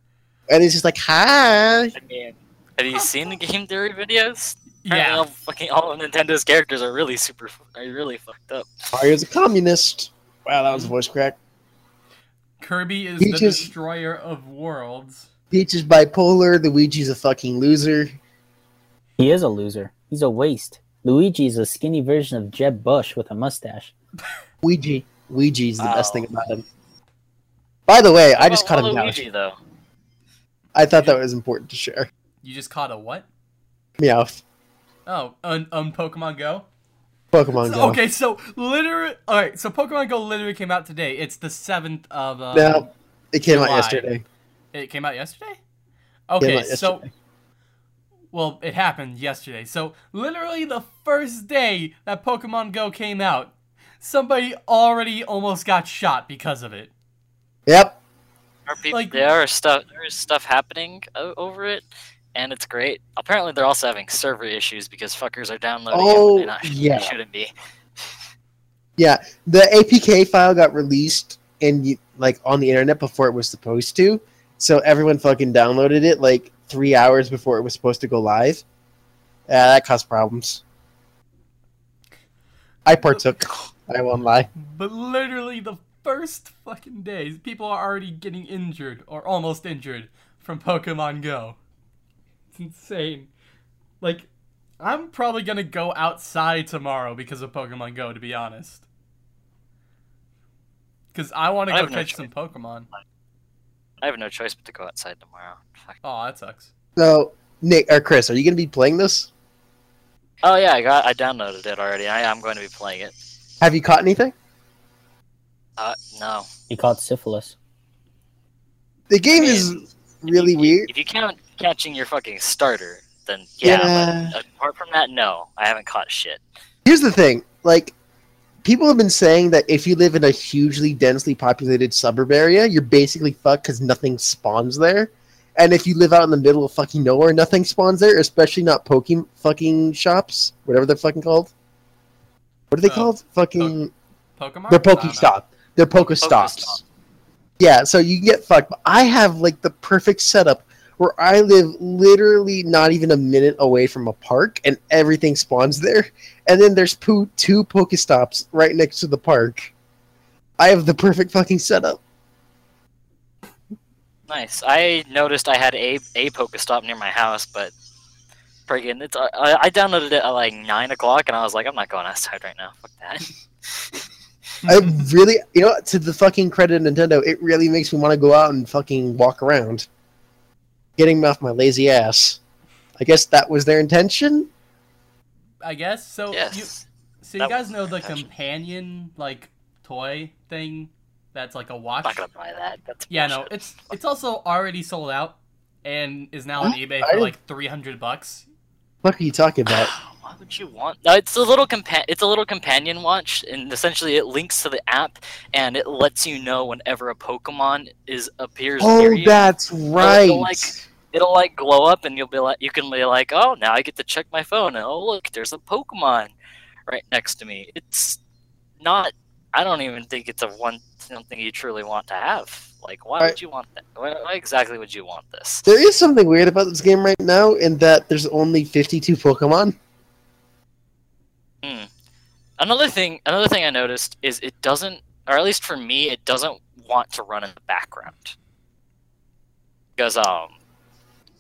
[SPEAKER 1] And he's just like, hi.
[SPEAKER 4] I mean, have you seen the game theory videos?
[SPEAKER 2] Yeah.
[SPEAKER 4] all, fucking all of Nintendo's characters are really super, are really fucked up.
[SPEAKER 1] Mario's a communist. Wow, that was a voice crack.
[SPEAKER 2] Kirby is
[SPEAKER 1] He
[SPEAKER 2] the
[SPEAKER 1] just-
[SPEAKER 2] destroyer of worlds.
[SPEAKER 1] Peach is bipolar. Luigi's a fucking loser.
[SPEAKER 3] He is a loser. He's a waste. Luigi's a skinny version of Jeb Bush with a mustache.
[SPEAKER 1] Luigi, Ouija's the best thing about him. By the way, I just
[SPEAKER 4] about
[SPEAKER 1] caught him down.
[SPEAKER 4] Waluigi, though.
[SPEAKER 1] I thought that was important to share.
[SPEAKER 2] You just caught a what?
[SPEAKER 1] Meowth.
[SPEAKER 2] Oh, on, on Pokemon Go?
[SPEAKER 1] Pokemon Go.
[SPEAKER 2] Okay, so literally, all right. So Pokemon Go literally came out today. It's the seventh of. Um,
[SPEAKER 1] No, it came out yesterday.
[SPEAKER 2] It came out yesterday.
[SPEAKER 1] Came
[SPEAKER 2] Okay,
[SPEAKER 1] out
[SPEAKER 2] so
[SPEAKER 1] yesterday.
[SPEAKER 2] Well, it happened yesterday. So literally the first day that Pokemon Go came out, somebody already almost got shot because of it.
[SPEAKER 1] Yep.
[SPEAKER 4] Are people,
[SPEAKER 2] Like-
[SPEAKER 4] there are stuff, there is stuff happening over it, and it's great. Apparently, they're also having server issues because fuckers are downloading it
[SPEAKER 1] Oh,
[SPEAKER 4] when they not,
[SPEAKER 1] yeah.
[SPEAKER 4] they shouldn't be.
[SPEAKER 1] Yeah, the APK file got released and like on the internet before it was supposed to, so everyone fucking downloaded it like three hours before it was supposed to go live. Yeah, that caused problems. I partook. I won't lie.
[SPEAKER 2] But literally the first fucking days, people are already getting injured or almost injured from Pokemon Go. It's insane. Like, I'm probably gonna go outside tomorrow because of Pokemon Go, to be honest. Because I want to
[SPEAKER 4] I
[SPEAKER 2] go
[SPEAKER 4] have no
[SPEAKER 2] catch some Pokemon.
[SPEAKER 4] I have no choice but to go outside tomorrow. Fuck.
[SPEAKER 2] Oh, that sucks.
[SPEAKER 1] So, Nick or Chris, are you gonna be playing this?
[SPEAKER 4] Oh yeah, I got, I downloaded it already. I am going to be playing it.
[SPEAKER 1] Have you caught anything?
[SPEAKER 4] Uh, no.
[SPEAKER 3] You caught syphilis.
[SPEAKER 1] The game
[SPEAKER 4] I mean,
[SPEAKER 1] is really
[SPEAKER 4] If you-
[SPEAKER 1] weird.
[SPEAKER 4] If you count catching your fucking starter, then yeah.
[SPEAKER 1] Yeah.
[SPEAKER 4] But apart from that, no, I haven't caught shit.
[SPEAKER 1] Here's the thing, like, people have been saying that if you live in a hugely densely populated suburb area, you're basically fucked because nothing spawns there. And if you live out in the middle of fucking nowhere, nothing spawns there, especially not Poke fucking shops, whatever they're fucking called. What are they
[SPEAKER 2] Uh,
[SPEAKER 1] called? Fucking...
[SPEAKER 2] Pokemon?
[SPEAKER 1] They're. Pokestop. They're Pokestops.
[SPEAKER 4] Pokestop.
[SPEAKER 1] Yeah, so you get fucked. But I have, like, the perfect setup where I live literally not even a minute away from a park, and everything spawns there. And then there's poo two Pokestops right next to the park. I have the perfect fucking setup.
[SPEAKER 4] Nice. I noticed I had a a Pokestop near my house, but friggin' it's uh, I, I downloaded it at like nine o'clock, and I was like, I'm not going outside right now. Fuck that.
[SPEAKER 1] I really, you know, to the fucking credit of Nintendo, it really makes me want to go out and fucking walk around. Getting me off my lazy ass. I guess that was their intention?
[SPEAKER 2] I guess so. You,
[SPEAKER 4] yes.
[SPEAKER 2] so you guys know the
[SPEAKER 4] intentional.
[SPEAKER 2] companion like toy thing that's like a watch.
[SPEAKER 4] I'm not gonna buy that. That's
[SPEAKER 2] Yeah, no, it's it's also already sold out and is now on eBay for like three hundred bucks.
[SPEAKER 1] What are you talking about?
[SPEAKER 4] Oh, Why would you want? No, it's a little compa- It's a little companion watch, and essentially it links to the app, and it lets you know whenever a Pokemon is appears oh, near
[SPEAKER 1] Oh,
[SPEAKER 4] you.
[SPEAKER 1] that's right.
[SPEAKER 4] like- It'll like glow up, and you'll be like, you can be like, oh, now I get to check my phone, and oh look, there's a Pokemon right next to me. It's not. I don't even think it's a one something you truly want to have. Like, why
[SPEAKER 1] Right.
[SPEAKER 4] would you want that? Why, why exactly would you want this?
[SPEAKER 1] There is something weird about this game right now in that there's only 52 Pokemon.
[SPEAKER 4] Hmm. Another thing, another thing I noticed is it doesn't, or at least for me, it doesn't want to run in the background. Because um,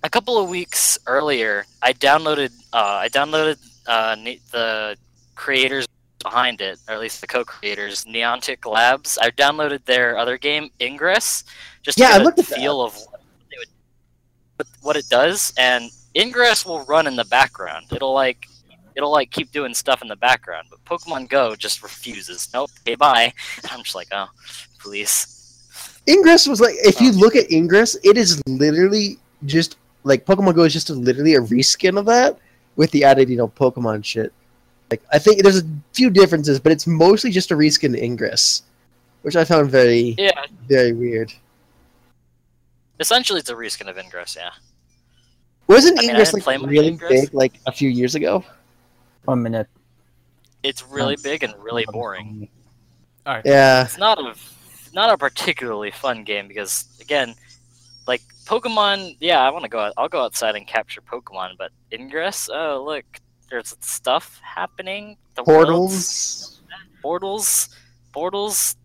[SPEAKER 4] a couple of weeks earlier, I downloaded, uh, I downloaded uh, the creators behind it, or at least the co-creators, Niantic Labs. I downloaded their other game, Ingress, just to
[SPEAKER 1] Yeah, I
[SPEAKER 4] get a
[SPEAKER 1] at that.
[SPEAKER 4] feel of what, they would, what- what it does, and Ingress will run in the background. It'll like it'll like keep doing stuff in the background, but Pokemon Go just refuses. Nope, okay, bye. I'm just like, oh, please.
[SPEAKER 1] Ingress was like, if you oh. look at Ingress, it is literally just like Pokemon Go is just a, literally a reskin of that with the added, you know, Pokemon shit. Like I think there's a few differences, but it's mostly just a reskin Ingress, which I found very
[SPEAKER 4] Yeah,
[SPEAKER 1] very weird.
[SPEAKER 4] essentially it's a reskin of Ingress. Yeah.
[SPEAKER 1] Wasn't
[SPEAKER 4] I mean,
[SPEAKER 1] Ingress like really
[SPEAKER 4] Ingress.
[SPEAKER 1] big like a few years ago?
[SPEAKER 3] One minute.
[SPEAKER 4] It's really big and really boring.
[SPEAKER 2] All right.
[SPEAKER 1] Yeah.
[SPEAKER 4] It's not a not a particularly fun game because again, like Pokemon. Yeah, I want to go. Out, I'll go outside and capture Pokemon, but Ingress. Oh look, there's stuff happening. The world's-
[SPEAKER 1] Portals.
[SPEAKER 4] portals, portals,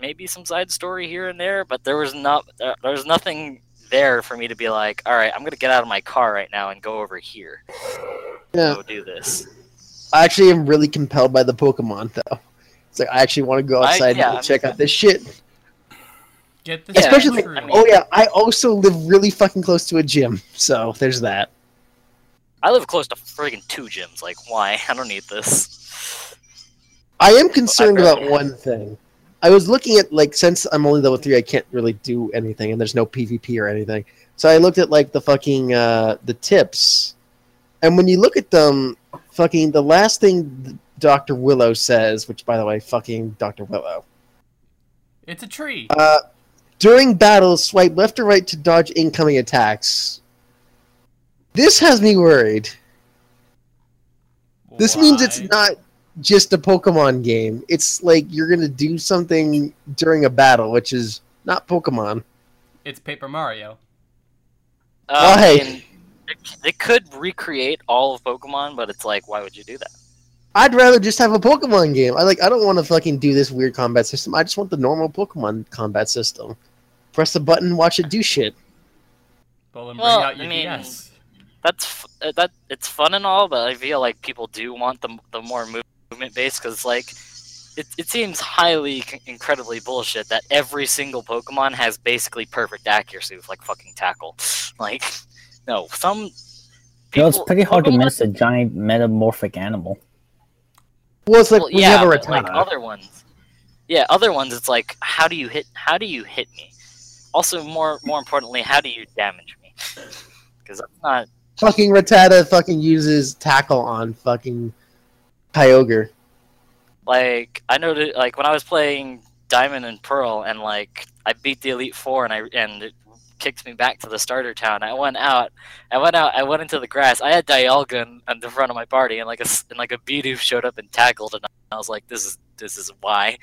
[SPEAKER 4] maybe some side story here and there, but there was not there, there was nothing there for me to be like, all right, I'm gonna get out of my car right now and go over here,
[SPEAKER 1] Yeah.
[SPEAKER 4] go do this.
[SPEAKER 1] I actually am really compelled by the Pokemon though. It's like I actually want to go
[SPEAKER 4] I-
[SPEAKER 1] outside
[SPEAKER 4] yeah,
[SPEAKER 1] and check out this shit.
[SPEAKER 2] Get this
[SPEAKER 1] Especially,
[SPEAKER 2] tree.
[SPEAKER 4] I mean-
[SPEAKER 1] oh yeah, I also live really fucking close to a gym, so there's that.
[SPEAKER 4] I live close to friggin' two gyms. Like, why? I don't need this.
[SPEAKER 1] I am concerned
[SPEAKER 4] I'd
[SPEAKER 1] about
[SPEAKER 4] rather-
[SPEAKER 1] one thing. I was looking at like since I'm only level three, I can't really do anything, and there's no PvP or anything. So I looked at like the fucking uh, the tips, and when you look at them, fucking the last thing Doctor Willow says, which by the way, fucking Doctor Willow.
[SPEAKER 2] it's a tree.
[SPEAKER 1] Uh, during battles, swipe left or right to dodge incoming attacks. This has me worried. This means it's not just a Pokemon game. It's like you're gonna do something during a battle, which is not Pokemon.
[SPEAKER 2] It's Paper Mario.
[SPEAKER 4] Uh,
[SPEAKER 1] Why?
[SPEAKER 4] I mean, they, they could recreate all of Pokemon, but it's like, why would you do that?
[SPEAKER 1] I'd rather just have a Pokemon game. I like. I don't want to fucking do this weird combat system. I just want the normal Pokemon combat system. Press the button, watch it do shit.
[SPEAKER 2] Well, then bring
[SPEAKER 4] Well,
[SPEAKER 2] out your
[SPEAKER 4] I mean,
[SPEAKER 2] DS.
[SPEAKER 4] That's f- uh, that. It's fun and all, but I feel like people do want the the more movement based because like. It, it seems highly incredibly bullshit that every single Pokemon has basically perfect accuracy with like fucking tackle. Like, no, some
[SPEAKER 3] You know, it's pretty hard to
[SPEAKER 4] Pokemon-
[SPEAKER 3] miss a giant metamorphic animal.
[SPEAKER 1] Well, it's like
[SPEAKER 4] Well, yeah,
[SPEAKER 1] you have a
[SPEAKER 4] like other ones. Yeah, other ones. It's like, how do you hit? How do you hit me? Also, more more importantly, how do you damage me? Because I'm not.
[SPEAKER 1] fucking Rattata fucking uses tackle on fucking Kyogre.
[SPEAKER 4] Like I know that like when I was playing Diamond and Pearl and like I beat the Elite Four and I and it kicked me back to the starter town. I went out, I went out, I went into the grass. I had Dialga in, in the front of my party and like a and like a Bidoof showed up and tackled and I was like, this is this is why.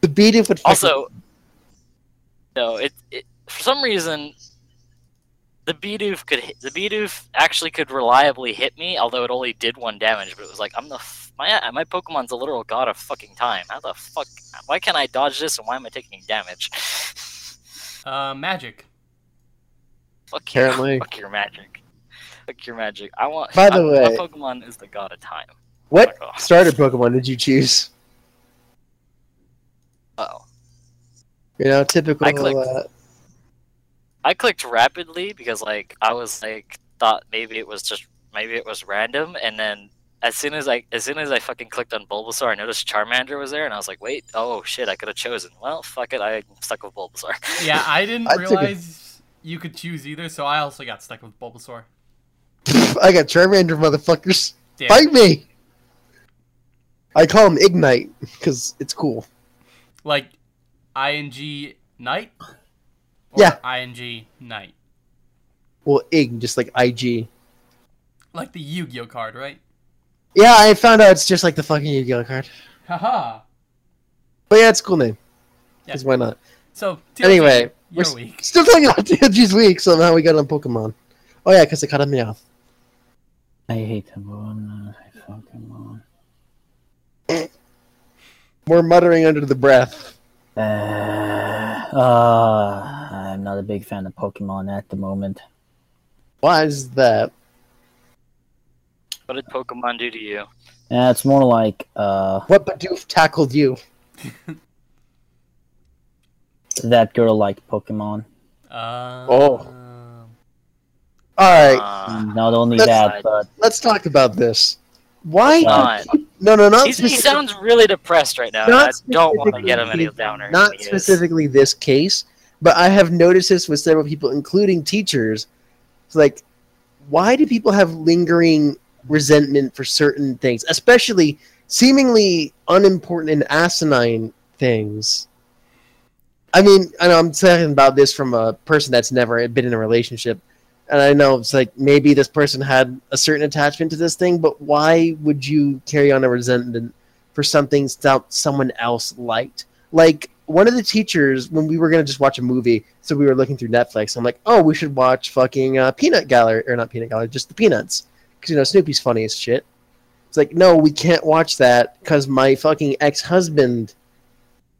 [SPEAKER 1] The Bidoof would
[SPEAKER 4] Also, no, it, it for some reason the Bidoof could hit, the Bidoof actually could reliably hit me, although it only did one damage. But it was like I'm the f- my my Pokemon's a literal god of fucking time. How the fuck? Why can't I dodge this and why am I taking damage?
[SPEAKER 2] Uh, magic.
[SPEAKER 4] Fuck you.
[SPEAKER 1] Apparently.
[SPEAKER 4] Fuck your magic. Fuck your magic. I want.
[SPEAKER 1] By the
[SPEAKER 4] I-
[SPEAKER 1] way-
[SPEAKER 4] my Pokemon is the god of time.
[SPEAKER 1] what
[SPEAKER 4] Fuck
[SPEAKER 1] starter Pokemon did you choose?
[SPEAKER 4] Oh.
[SPEAKER 1] You know, typical.
[SPEAKER 4] I clicked.
[SPEAKER 1] Uh,
[SPEAKER 4] I clicked rapidly because like I was like thought maybe it was just maybe it was random and then as soon as I as soon as I fucking clicked on Bulbasaur I noticed Charmander was there and I was like wait oh shit I could have chosen well fuck it I stuck with Bulbasaur
[SPEAKER 2] Yeah, I didn't
[SPEAKER 1] I took a-
[SPEAKER 2] realize you could choose either, so I also got stuck with Bulbasaur.
[SPEAKER 1] I got Charmander, motherfuckers.
[SPEAKER 2] Damn.
[SPEAKER 1] Fight me! I call him Ignite because it's cool.
[SPEAKER 2] Like ing Knight. Or
[SPEAKER 1] Yeah.
[SPEAKER 2] ing Knight.
[SPEAKER 1] Well, Ig, just like IG.
[SPEAKER 2] Like the Yu-Gi-Oh card, right?
[SPEAKER 1] Yeah, I found out it's just like the fucking Yu-Gi-Oh card.
[SPEAKER 2] Haha.
[SPEAKER 1] But yeah, it's a cool name.
[SPEAKER 2] Yeah.
[SPEAKER 1] Because why not?
[SPEAKER 2] So TLG,
[SPEAKER 1] Anyway, we're
[SPEAKER 2] your
[SPEAKER 1] s-
[SPEAKER 2] week.
[SPEAKER 1] still talking about TLG's week, so now we got on Pokemon. Oh yeah, because it caught a Meowth.
[SPEAKER 3] I hate Pokemon. I Pokemon.
[SPEAKER 1] We're muttering under the breath.
[SPEAKER 3] Uh, uh, I'm not a big fan of Pokemon at the moment.
[SPEAKER 1] Why is that?
[SPEAKER 4] What did Pokemon do to you
[SPEAKER 3] Yeah, it's more like uh,
[SPEAKER 1] What Bidoof tackled you?
[SPEAKER 3] that girl liked Pokemon.
[SPEAKER 2] Uh,
[SPEAKER 1] Oh. Alright,
[SPEAKER 4] uh,
[SPEAKER 3] Not only
[SPEAKER 1] Let's-
[SPEAKER 3] that, but
[SPEAKER 1] let's talk about this. Why?
[SPEAKER 4] not.
[SPEAKER 1] No, no, not
[SPEAKER 4] He's, he sounds really depressed right now and I
[SPEAKER 1] Not
[SPEAKER 4] don't want to get him
[SPEAKER 1] specifically-
[SPEAKER 4] any downer
[SPEAKER 1] Not
[SPEAKER 4] than he is.
[SPEAKER 1] specifically this case, but I have noticed this with several people, including teachers. It's like, why do people have lingering resentment for certain things, especially seemingly unimportant and asinine things. I mean, I know I'm talking about this from a person that's never been in a relationship, and I know it's like maybe this person had a certain attachment to this thing, but why would you carry on a resentment for something someone else liked? Like one of the teachers, when we were gonna just watch a movie, so we were looking through Netflix. I'm like, oh, we should watch fucking uh, Peanut Gallery, or not Peanut Gallery, just the Peanuts, because you know Snoopy's funny as shit. It's like, no, we can't watch that because my fucking ex-husband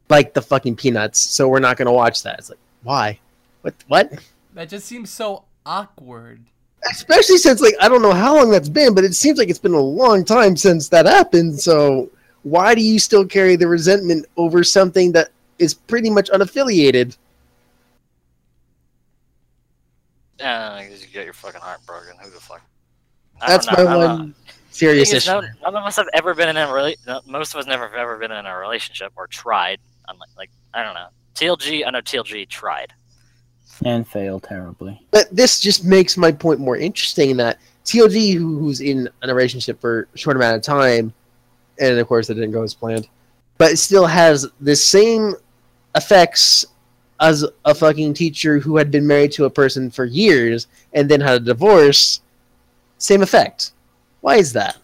[SPEAKER 1] liked the fucking Peanuts, so we're not gonna watch that. It's like, why? What? What?
[SPEAKER 2] That just seems so awkward.
[SPEAKER 1] Especially since, like, I don't know how long that's been, but it seems like it's been a long time since that happened. So why do you still carry the resentment over something that is pretty much unaffiliated?
[SPEAKER 4] Uh, you get your fucking heart broken. Who the fuck? I
[SPEAKER 1] That's my
[SPEAKER 4] I don't
[SPEAKER 1] one
[SPEAKER 4] know.
[SPEAKER 1] serious
[SPEAKER 4] Thing is,
[SPEAKER 1] issue.
[SPEAKER 4] none, none of us have ever been in a rela- no, most of us never have ever been in a relationship or tried. Unlike, like I don't know. TLG, I know TLG tried.
[SPEAKER 3] and failed terribly.
[SPEAKER 1] But this just makes my point more interesting in that TLG, who- who's in a relationship for a short amount of time, and of course it didn't go as planned, but it still has the same effects as a fucking teacher who had been married to a person for years and then had a divorce. Same effect. Why is that?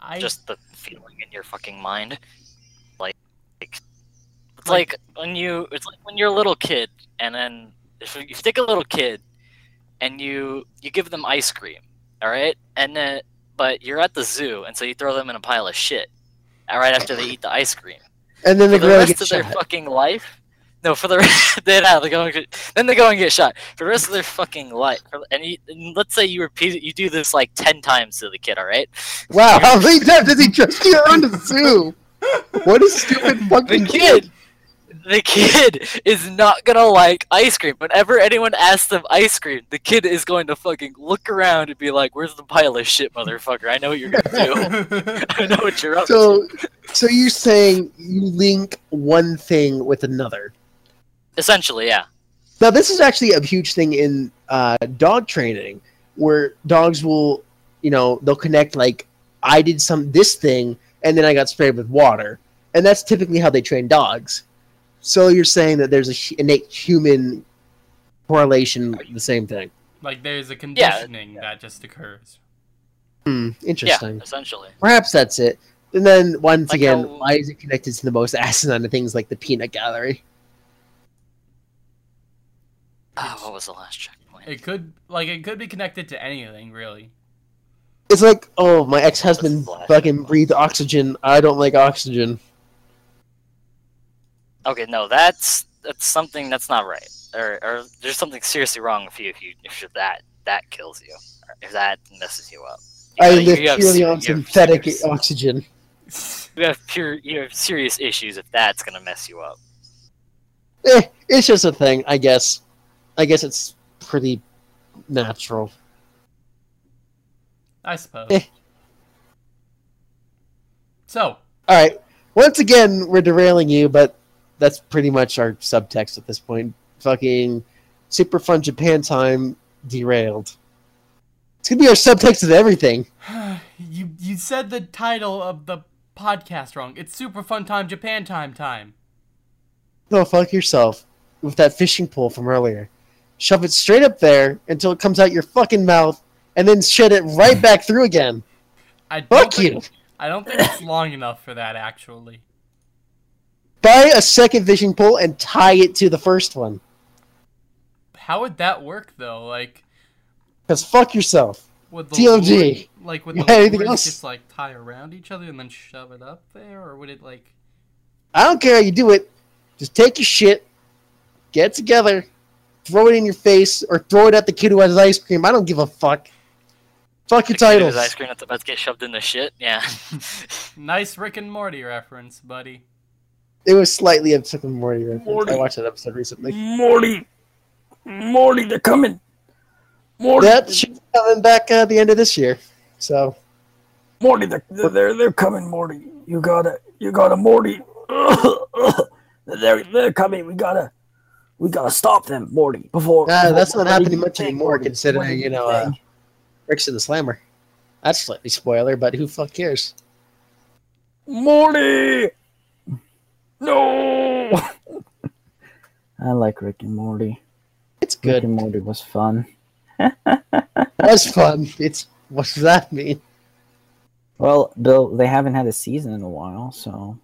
[SPEAKER 2] I
[SPEAKER 4] Just the feeling in your fucking mind. Like, like it's like, when you it's like when you're a little kid and then if you take a little kid and you you give them ice cream, all right? And then but you're at the zoo and so you throw them in a pile of shit. All right after they eat the ice cream.
[SPEAKER 1] And then the
[SPEAKER 4] the rest
[SPEAKER 1] gets
[SPEAKER 4] of their fucking life. No, for the rest, they, no, they go and get, then they go and get shot for the rest of their fucking life. And, you, and let's say you repeat it, you do this like ten times to the kid. All right,
[SPEAKER 1] Wow, how many times does he trust you around the zoo? What a stupid fucking
[SPEAKER 4] the
[SPEAKER 1] fucking
[SPEAKER 4] kid, the kid is not gonna like ice cream. Whenever anyone asks them ice cream, the kid is going to fucking look around and be like, "Where's the pile of shit, motherfucker? I know what you're gonna do. I know what you're up to."
[SPEAKER 1] So, so you're saying you link one thing with another.
[SPEAKER 4] Essentially, yeah.
[SPEAKER 1] Now, this is actually a huge thing in uh, dog training, where dogs will, you know, they'll connect like, I did some this thing, and then I got sprayed with water, and that's typically how they train dogs. So you're saying that there's a innate human correlation, the same thing.
[SPEAKER 2] like there's a conditioning that just occurs.
[SPEAKER 1] Hmm, interesting.
[SPEAKER 4] Yeah,
[SPEAKER 1] interesting.
[SPEAKER 4] essentially.
[SPEAKER 1] Perhaps that's it. And then once
[SPEAKER 4] Like
[SPEAKER 1] again,
[SPEAKER 4] how-
[SPEAKER 1] why is it connected to the most asinine of things like the peanut gallery?
[SPEAKER 4] Ah, what was the last checkpoint?
[SPEAKER 2] It could like it could be connected to anything really.
[SPEAKER 1] It's like, oh, my ex-husband fucking breathed oxygen. I don't like oxygen.
[SPEAKER 4] Okay, no, that's that's something that's not right, or, or there's something seriously wrong with you if you if that that kills you, or if that messes you up. You
[SPEAKER 1] I
[SPEAKER 4] gotta-
[SPEAKER 1] live
[SPEAKER 4] you
[SPEAKER 1] purely
[SPEAKER 4] ser-
[SPEAKER 1] on synthetic
[SPEAKER 4] serious-
[SPEAKER 1] oxygen.
[SPEAKER 4] You have pure, you have serious issues if that's gonna mess you up.
[SPEAKER 1] Eh, it's just a thing, I guess. I guess it's pretty natural.
[SPEAKER 2] I suppose.
[SPEAKER 1] Eh.
[SPEAKER 2] So,
[SPEAKER 1] All right. Once again, we're derailing you, but that's pretty much our subtext at this point. Fucking super fun Japan time derailed. It's gonna be our subtext of everything.
[SPEAKER 2] you you said the title of the podcast wrong. It's Super Fun Time Japan Time Time.
[SPEAKER 1] No, fuck yourself with that fishing pole from earlier. Shove it straight up there until it comes out your fucking mouth, and then shut it right back through again.
[SPEAKER 2] I don't
[SPEAKER 1] Fuck
[SPEAKER 2] think,
[SPEAKER 1] you.
[SPEAKER 2] I don't think it's long enough for that actually.
[SPEAKER 1] Buy a second fishing pole and tie it to the first one.
[SPEAKER 2] How would that work though? Like
[SPEAKER 1] Because fuck yourself.
[SPEAKER 2] would the
[SPEAKER 1] TLG.
[SPEAKER 2] like would the
[SPEAKER 1] anything else?
[SPEAKER 2] just like tie around each other and then shove it up there, or would it like?
[SPEAKER 1] I don't care how you do it. Just take your shit, get together, throw it in your face, or throw it at the kid who has ice cream. I don't give a fuck. Fuck your
[SPEAKER 4] The kid
[SPEAKER 1] titles.
[SPEAKER 4] ice cream that's about to get shoved in the shit. Yeah.
[SPEAKER 2] Nice Rick and Morty reference, buddy.
[SPEAKER 1] It was slightly a Rick and Morty reference. I watched that episode recently.
[SPEAKER 3] Morty, Morty, they're coming. Morty,
[SPEAKER 1] That should be coming back uh, at the end of this year. So,
[SPEAKER 3] Morty, they're, they're they're coming. Morty, you gotta you gotta Morty. they're they're coming. We gotta we gotta stop them, Morty. Before
[SPEAKER 1] Ah,
[SPEAKER 3] before-
[SPEAKER 1] that's not happening much
[SPEAKER 3] the thing,
[SPEAKER 1] anymore,
[SPEAKER 3] Morty.
[SPEAKER 1] considering,
[SPEAKER 3] Before they
[SPEAKER 1] you know, uh. Rick's in the slammer. That's slightly spoiler, but who fuck cares?
[SPEAKER 3] Morty. No. I like Rick and Morty.
[SPEAKER 1] It's good.
[SPEAKER 3] Rick
[SPEAKER 1] good.
[SPEAKER 3] and Morty was fun.
[SPEAKER 1] It was fun. It's what does that mean?
[SPEAKER 3] Well, Bill, they haven't had a season in a while, so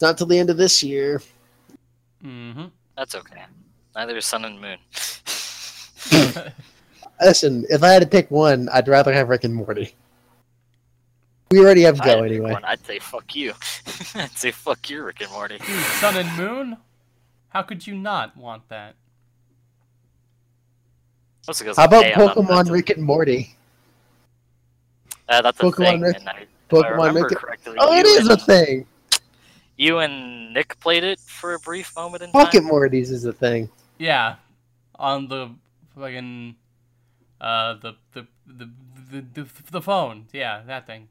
[SPEAKER 1] not till the end of this year.
[SPEAKER 2] Mm-hmm.
[SPEAKER 4] That's okay. Neither is Sun and Moon.
[SPEAKER 1] Listen, if I had to pick one, I'd rather have Rick and Morty. We already have
[SPEAKER 4] If
[SPEAKER 1] Go anyway.
[SPEAKER 4] one, I'd say fuck you. I'd say fuck you, Rick and Morty.
[SPEAKER 2] Dude, Sun and Moon? How could you not want that?
[SPEAKER 4] Mostly 'cause
[SPEAKER 1] How about
[SPEAKER 4] A, I'm not
[SPEAKER 1] Pokemon Rick and Morty?
[SPEAKER 4] Uh, that's a
[SPEAKER 1] Pokemon
[SPEAKER 4] thing.
[SPEAKER 1] Rick-
[SPEAKER 4] and I, if I
[SPEAKER 1] Pokemon Rick and- Oh, it is
[SPEAKER 4] and,
[SPEAKER 1] a thing.
[SPEAKER 4] You and Nick played it for a brief moment in time.
[SPEAKER 1] Pocket Mortys is a thing.
[SPEAKER 2] Yeah, on the fucking uh the the the the, the, the phone. Yeah, that thing.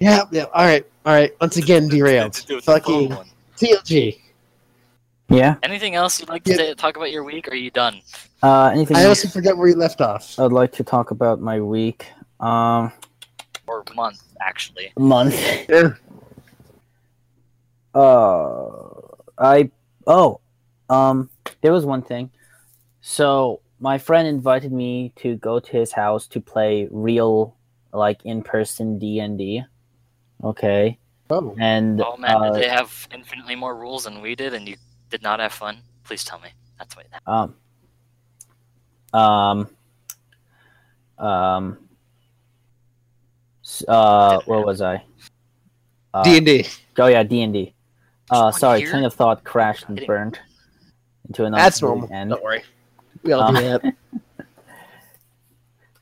[SPEAKER 1] Yeah, yeah. All right, all right. Once again, derailed. Fucking. TLG.
[SPEAKER 3] yeah.
[SPEAKER 4] Anything else you'd like to
[SPEAKER 1] Yeah.
[SPEAKER 4] talk about your week? Or are you done?
[SPEAKER 3] Uh, anything
[SPEAKER 1] I
[SPEAKER 3] else
[SPEAKER 1] also forgot where you left off.
[SPEAKER 3] I'd like to talk about my week. Um,
[SPEAKER 4] Or month, actually.
[SPEAKER 3] month.
[SPEAKER 1] Yeah.
[SPEAKER 3] Uh, I oh, um, there was one thing. So my friend invited me to go to his house to play real, like in person D and D. Okay,
[SPEAKER 1] Oh,
[SPEAKER 3] and
[SPEAKER 4] Oh man,
[SPEAKER 3] uh,
[SPEAKER 4] did they have infinitely more rules than we did, and you did not have fun? Please tell me. That's what.
[SPEAKER 3] um, um, um, uh, where was I? Uh,
[SPEAKER 1] D and D.
[SPEAKER 3] Oh yeah, D and D. Uh, sorry,
[SPEAKER 4] here?
[SPEAKER 3] train of thought crashed and burned into another
[SPEAKER 1] That's normal.
[SPEAKER 3] end.
[SPEAKER 1] Don't worry. We all do
[SPEAKER 3] Uh,
[SPEAKER 1] that.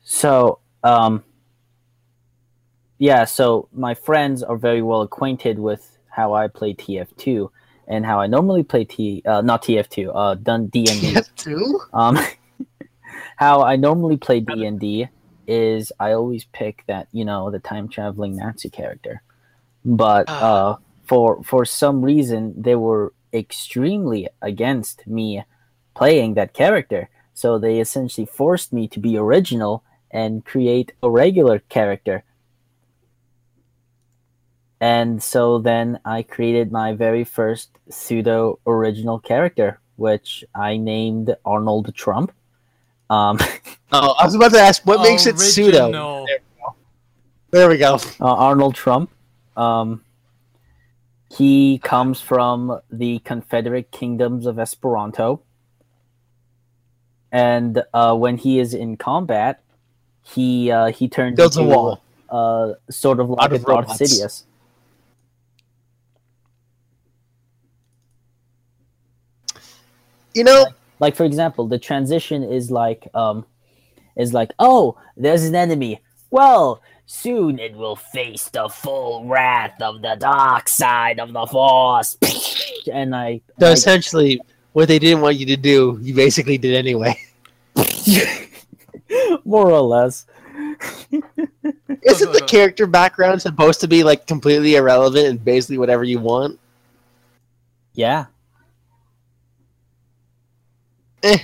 [SPEAKER 3] So, um, yeah, so my friends are very well acquainted with how I play TF2 and how I normally play T, uh, not TF2, uh, done D and D.
[SPEAKER 1] Two.
[SPEAKER 3] Um, how I normally play D and D is I always pick that you know the time traveling Nazi character, but uh, for for some reason they were extremely against me playing that character, so they essentially forced me to be original and create a regular character. And so then I created my very first pseudo original character, which I named Arnold Trump. Um,
[SPEAKER 1] Oh, I was about to ask what makes it pseudo.
[SPEAKER 2] Original.
[SPEAKER 1] There we go.
[SPEAKER 3] uh, Arnold Trump. Um, he comes from the Confederate Kingdoms of Esperanto. And uh, when he is in combat, he uh, he turns
[SPEAKER 1] Builds a
[SPEAKER 3] into,
[SPEAKER 1] wall.
[SPEAKER 3] Uh, sort of like
[SPEAKER 1] Out
[SPEAKER 3] a
[SPEAKER 1] of
[SPEAKER 3] Darth
[SPEAKER 1] robots.
[SPEAKER 3] Sidious.
[SPEAKER 1] You know,
[SPEAKER 3] like for example the transition is like um is like oh there's an enemy well soon it will face the full wrath of the dark side of the force and i,
[SPEAKER 1] so
[SPEAKER 3] I
[SPEAKER 1] essentially, what they didn't want you to do, you basically did anyway.
[SPEAKER 3] more or less
[SPEAKER 1] Isn't the character background supposed to be like completely irrelevant and basically whatever you want?
[SPEAKER 3] yeah
[SPEAKER 1] Eh.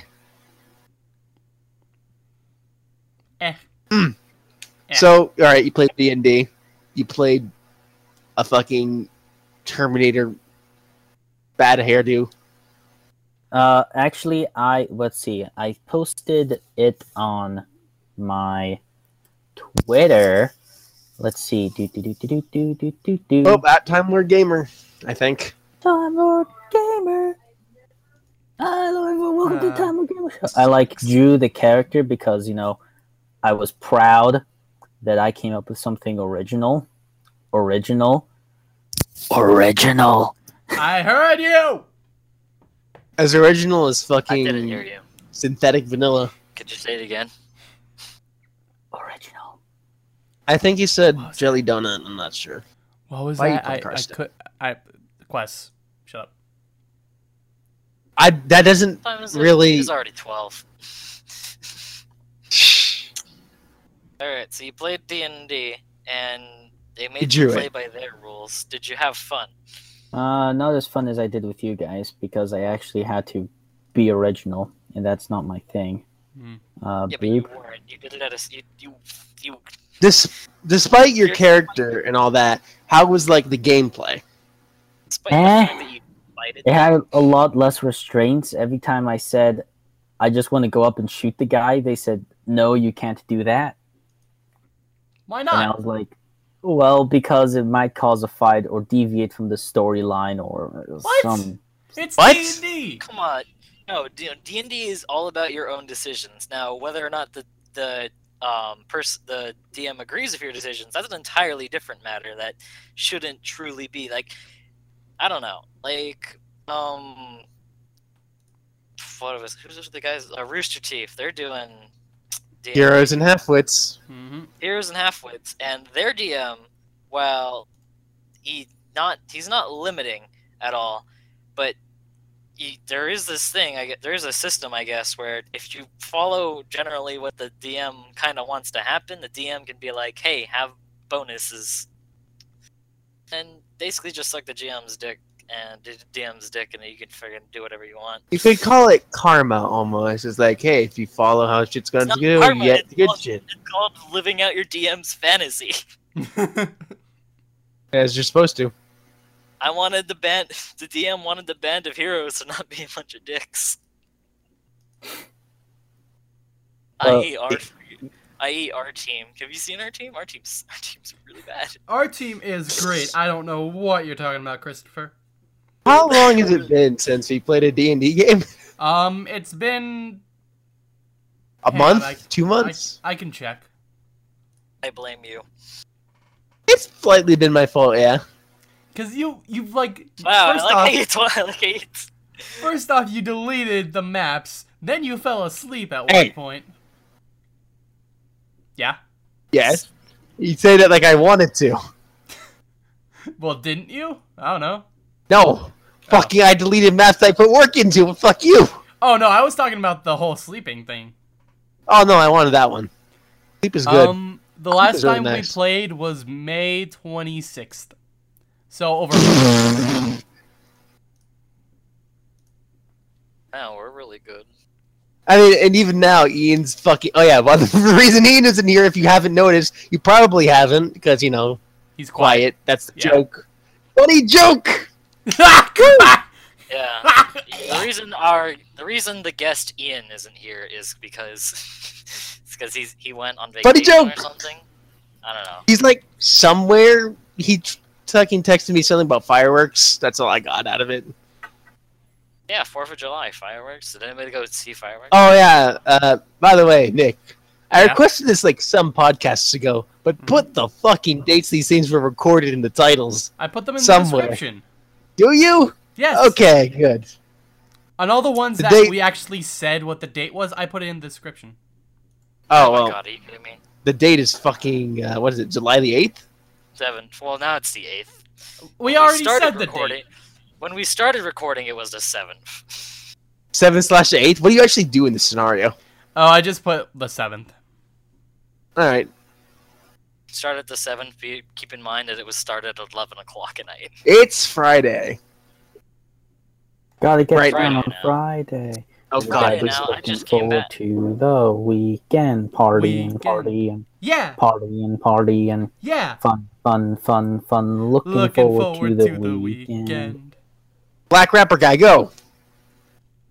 [SPEAKER 2] Eh.
[SPEAKER 1] Hmm. So, all right, you played D&D. You played a fucking Terminator bad hairdo.
[SPEAKER 3] Uh, actually, I let's see. I posted it on my Twitter. Let's see. Do, do, do, do, do, do, do, do.
[SPEAKER 1] Oh, at Time Lord Gamer, I think.
[SPEAKER 3] Time Lord Gamer. Hello everyone, welcome
[SPEAKER 2] uh,
[SPEAKER 3] to Time Lord Gamer Show. I like drew the character because you know I was proud that I came up with something original, original, original.
[SPEAKER 2] I heard you.
[SPEAKER 1] As original as
[SPEAKER 4] I didn't hear
[SPEAKER 1] fucking
[SPEAKER 4] you.
[SPEAKER 1] synthetic vanilla.
[SPEAKER 4] Could you say it again?
[SPEAKER 3] Original.
[SPEAKER 1] I think he said
[SPEAKER 2] What was
[SPEAKER 1] jelly donut. I'm not sure.
[SPEAKER 2] What was
[SPEAKER 1] Why
[SPEAKER 2] that?
[SPEAKER 1] playing
[SPEAKER 2] I, I could. I Quest. Shut up.
[SPEAKER 1] I that doesn't
[SPEAKER 4] Time is it?
[SPEAKER 1] really.
[SPEAKER 4] He's already twelve. All right, so you played D and D, and they made
[SPEAKER 1] drew
[SPEAKER 4] you play
[SPEAKER 1] it.
[SPEAKER 4] by their rules. Did you have fun?
[SPEAKER 3] Uh, not as fun as I did with you guys because I actually had to be original, and that's not my thing.
[SPEAKER 2] Hmm.
[SPEAKER 3] Uh,
[SPEAKER 4] Yeah, but you weren't. You did it at a. s- You, you you
[SPEAKER 1] This, despite your character and all that, how was like the gameplay?
[SPEAKER 4] despite
[SPEAKER 3] Eh.
[SPEAKER 4] the fact that you fighted
[SPEAKER 3] It had a lot less restraints. Every time I said, I just want to go up and shoot the guy, they said, no, you can't do that.
[SPEAKER 2] Why not?
[SPEAKER 3] And I was like, well, because it might cause a fight or deviate from the storyline or
[SPEAKER 2] What?
[SPEAKER 3] some.
[SPEAKER 2] It's
[SPEAKER 1] What?
[SPEAKER 2] D&D.
[SPEAKER 4] Come on, no. D and D is all about your own decisions. Now, whether or not the the um pers- the DM agrees with your decisions, that's an entirely different matter. That shouldn't truly be like, I don't know, like um, what was who's the guys? Uh, Rooster Teeth. They're doing D&D.
[SPEAKER 1] Heroes and halfwits.
[SPEAKER 2] hmm
[SPEAKER 4] Heroes and Halfwits, and their DM, well, he not he's not limiting at all, but he, there is this thing. I get there is a system, I guess, where if you follow generally what the DM kind of wants to happen, the DM can be like, "Hey, have bonuses," and basically just suck the GM's dick and the DM's dick, and then you can fucking do whatever you want.
[SPEAKER 1] You could call it karma almost. It's like, hey, if you follow how shit's gonna
[SPEAKER 4] not
[SPEAKER 1] do,
[SPEAKER 4] karma,
[SPEAKER 1] you get
[SPEAKER 4] it's
[SPEAKER 1] good
[SPEAKER 4] called-
[SPEAKER 1] shit.
[SPEAKER 4] It's called living out your DM's fantasy.
[SPEAKER 1] As you're supposed to.
[SPEAKER 4] I wanted the band. The DM wanted the band of heroes to not be a bunch of dicks.
[SPEAKER 3] Uh,
[SPEAKER 4] I.e. our, i.e. our team. Have you seen our team? Our team's our team's really bad.
[SPEAKER 2] Our team is great. I don't know what you're talking about, Christopher.
[SPEAKER 1] How long has it been since we played a D&D game?
[SPEAKER 2] Um, it's been
[SPEAKER 1] A
[SPEAKER 2] Hang on,
[SPEAKER 1] month?
[SPEAKER 2] I-
[SPEAKER 1] Two months?
[SPEAKER 2] I can check.
[SPEAKER 4] I blame you.
[SPEAKER 1] It's slightly been my fault, yeah.
[SPEAKER 2] Cause you you've like
[SPEAKER 4] Wow,
[SPEAKER 2] first
[SPEAKER 4] I like
[SPEAKER 2] off
[SPEAKER 4] how you like
[SPEAKER 2] first off you deleted the maps, then you fell asleep at
[SPEAKER 1] Hey.
[SPEAKER 2] one point. Yeah.
[SPEAKER 1] Yes. You say that like I wanted to.
[SPEAKER 2] Well, didn't you? I don't know.
[SPEAKER 1] No. Fucking I deleted maps I put work into. Fuck you.
[SPEAKER 2] Oh no, I was talking about the whole sleeping thing.
[SPEAKER 1] Oh no, I wanted that one. Sleep is good.
[SPEAKER 2] Um, the last
[SPEAKER 1] is really
[SPEAKER 2] time
[SPEAKER 1] nice.
[SPEAKER 2] we played was May 26th. So over.
[SPEAKER 4] Wow, we're really good.
[SPEAKER 1] I mean, and even now, Ian's fucking. Oh yeah, well, the reason Ian isn't here, if you haven't noticed, you probably haven't, because you know,
[SPEAKER 2] He's quiet.
[SPEAKER 1] quiet. That's the
[SPEAKER 2] Yeah.
[SPEAKER 1] joke. Funny joke.
[SPEAKER 4] Yeah. the reason our the reason the guest Ian isn't here is because it's because he's he went on
[SPEAKER 1] Funny
[SPEAKER 4] vacation or
[SPEAKER 1] joke.
[SPEAKER 4] something. I don't know.
[SPEAKER 1] He's like somewhere. He fucking texted me something about fireworks. That's all I got out of it.
[SPEAKER 4] Yeah, Fourth of July fireworks. Did anybody go see fireworks?
[SPEAKER 1] Oh yeah. Uh, by the way, Nick, I
[SPEAKER 2] Yeah?
[SPEAKER 1] requested this like some podcasts ago, but
[SPEAKER 2] Mm-hmm.
[SPEAKER 1] put the fucking dates these things were recorded in the titles.
[SPEAKER 2] I put them in
[SPEAKER 1] Somewhere.
[SPEAKER 2] the description.
[SPEAKER 1] Do you?
[SPEAKER 2] Yes.
[SPEAKER 1] Okay, good.
[SPEAKER 2] On all the ones
[SPEAKER 1] The
[SPEAKER 2] that
[SPEAKER 1] date-
[SPEAKER 2] we actually said what the date was, I put it in the description.
[SPEAKER 1] Oh,
[SPEAKER 4] my
[SPEAKER 1] well,
[SPEAKER 4] god, are you kidding me?
[SPEAKER 1] the date is fucking. Uh, what is it? July the eighth.
[SPEAKER 4] Seventh. Well, now it's the eighth.
[SPEAKER 2] We
[SPEAKER 4] When
[SPEAKER 2] already
[SPEAKER 4] started
[SPEAKER 2] said the
[SPEAKER 4] recording,
[SPEAKER 2] date.
[SPEAKER 4] When we started recording, it was the seventh.
[SPEAKER 1] Seven slash 8th? What do you actually do in this scenario?
[SPEAKER 2] Oh, I just put the seventh.
[SPEAKER 1] All right,
[SPEAKER 4] Started the seventh. Keep in mind that it was started at eleven o'clock at night.
[SPEAKER 1] it's Friday.
[SPEAKER 3] Gotta get
[SPEAKER 1] Right
[SPEAKER 3] down
[SPEAKER 4] now.
[SPEAKER 3] on Friday.
[SPEAKER 1] Oh
[SPEAKER 4] Friday
[SPEAKER 1] God,
[SPEAKER 4] now, I
[SPEAKER 3] looking
[SPEAKER 4] just came
[SPEAKER 3] forward
[SPEAKER 4] back.
[SPEAKER 3] to the weekend party and
[SPEAKER 2] Weekend.
[SPEAKER 3] party and
[SPEAKER 2] Yeah.
[SPEAKER 3] party and party and
[SPEAKER 2] Yeah.
[SPEAKER 3] fun, fun, fun, fun. Looking,
[SPEAKER 2] Looking
[SPEAKER 3] forward,
[SPEAKER 2] forward
[SPEAKER 3] to
[SPEAKER 2] to
[SPEAKER 3] the,
[SPEAKER 2] the
[SPEAKER 3] weekend.
[SPEAKER 2] weekend.
[SPEAKER 1] black rapper guy, go.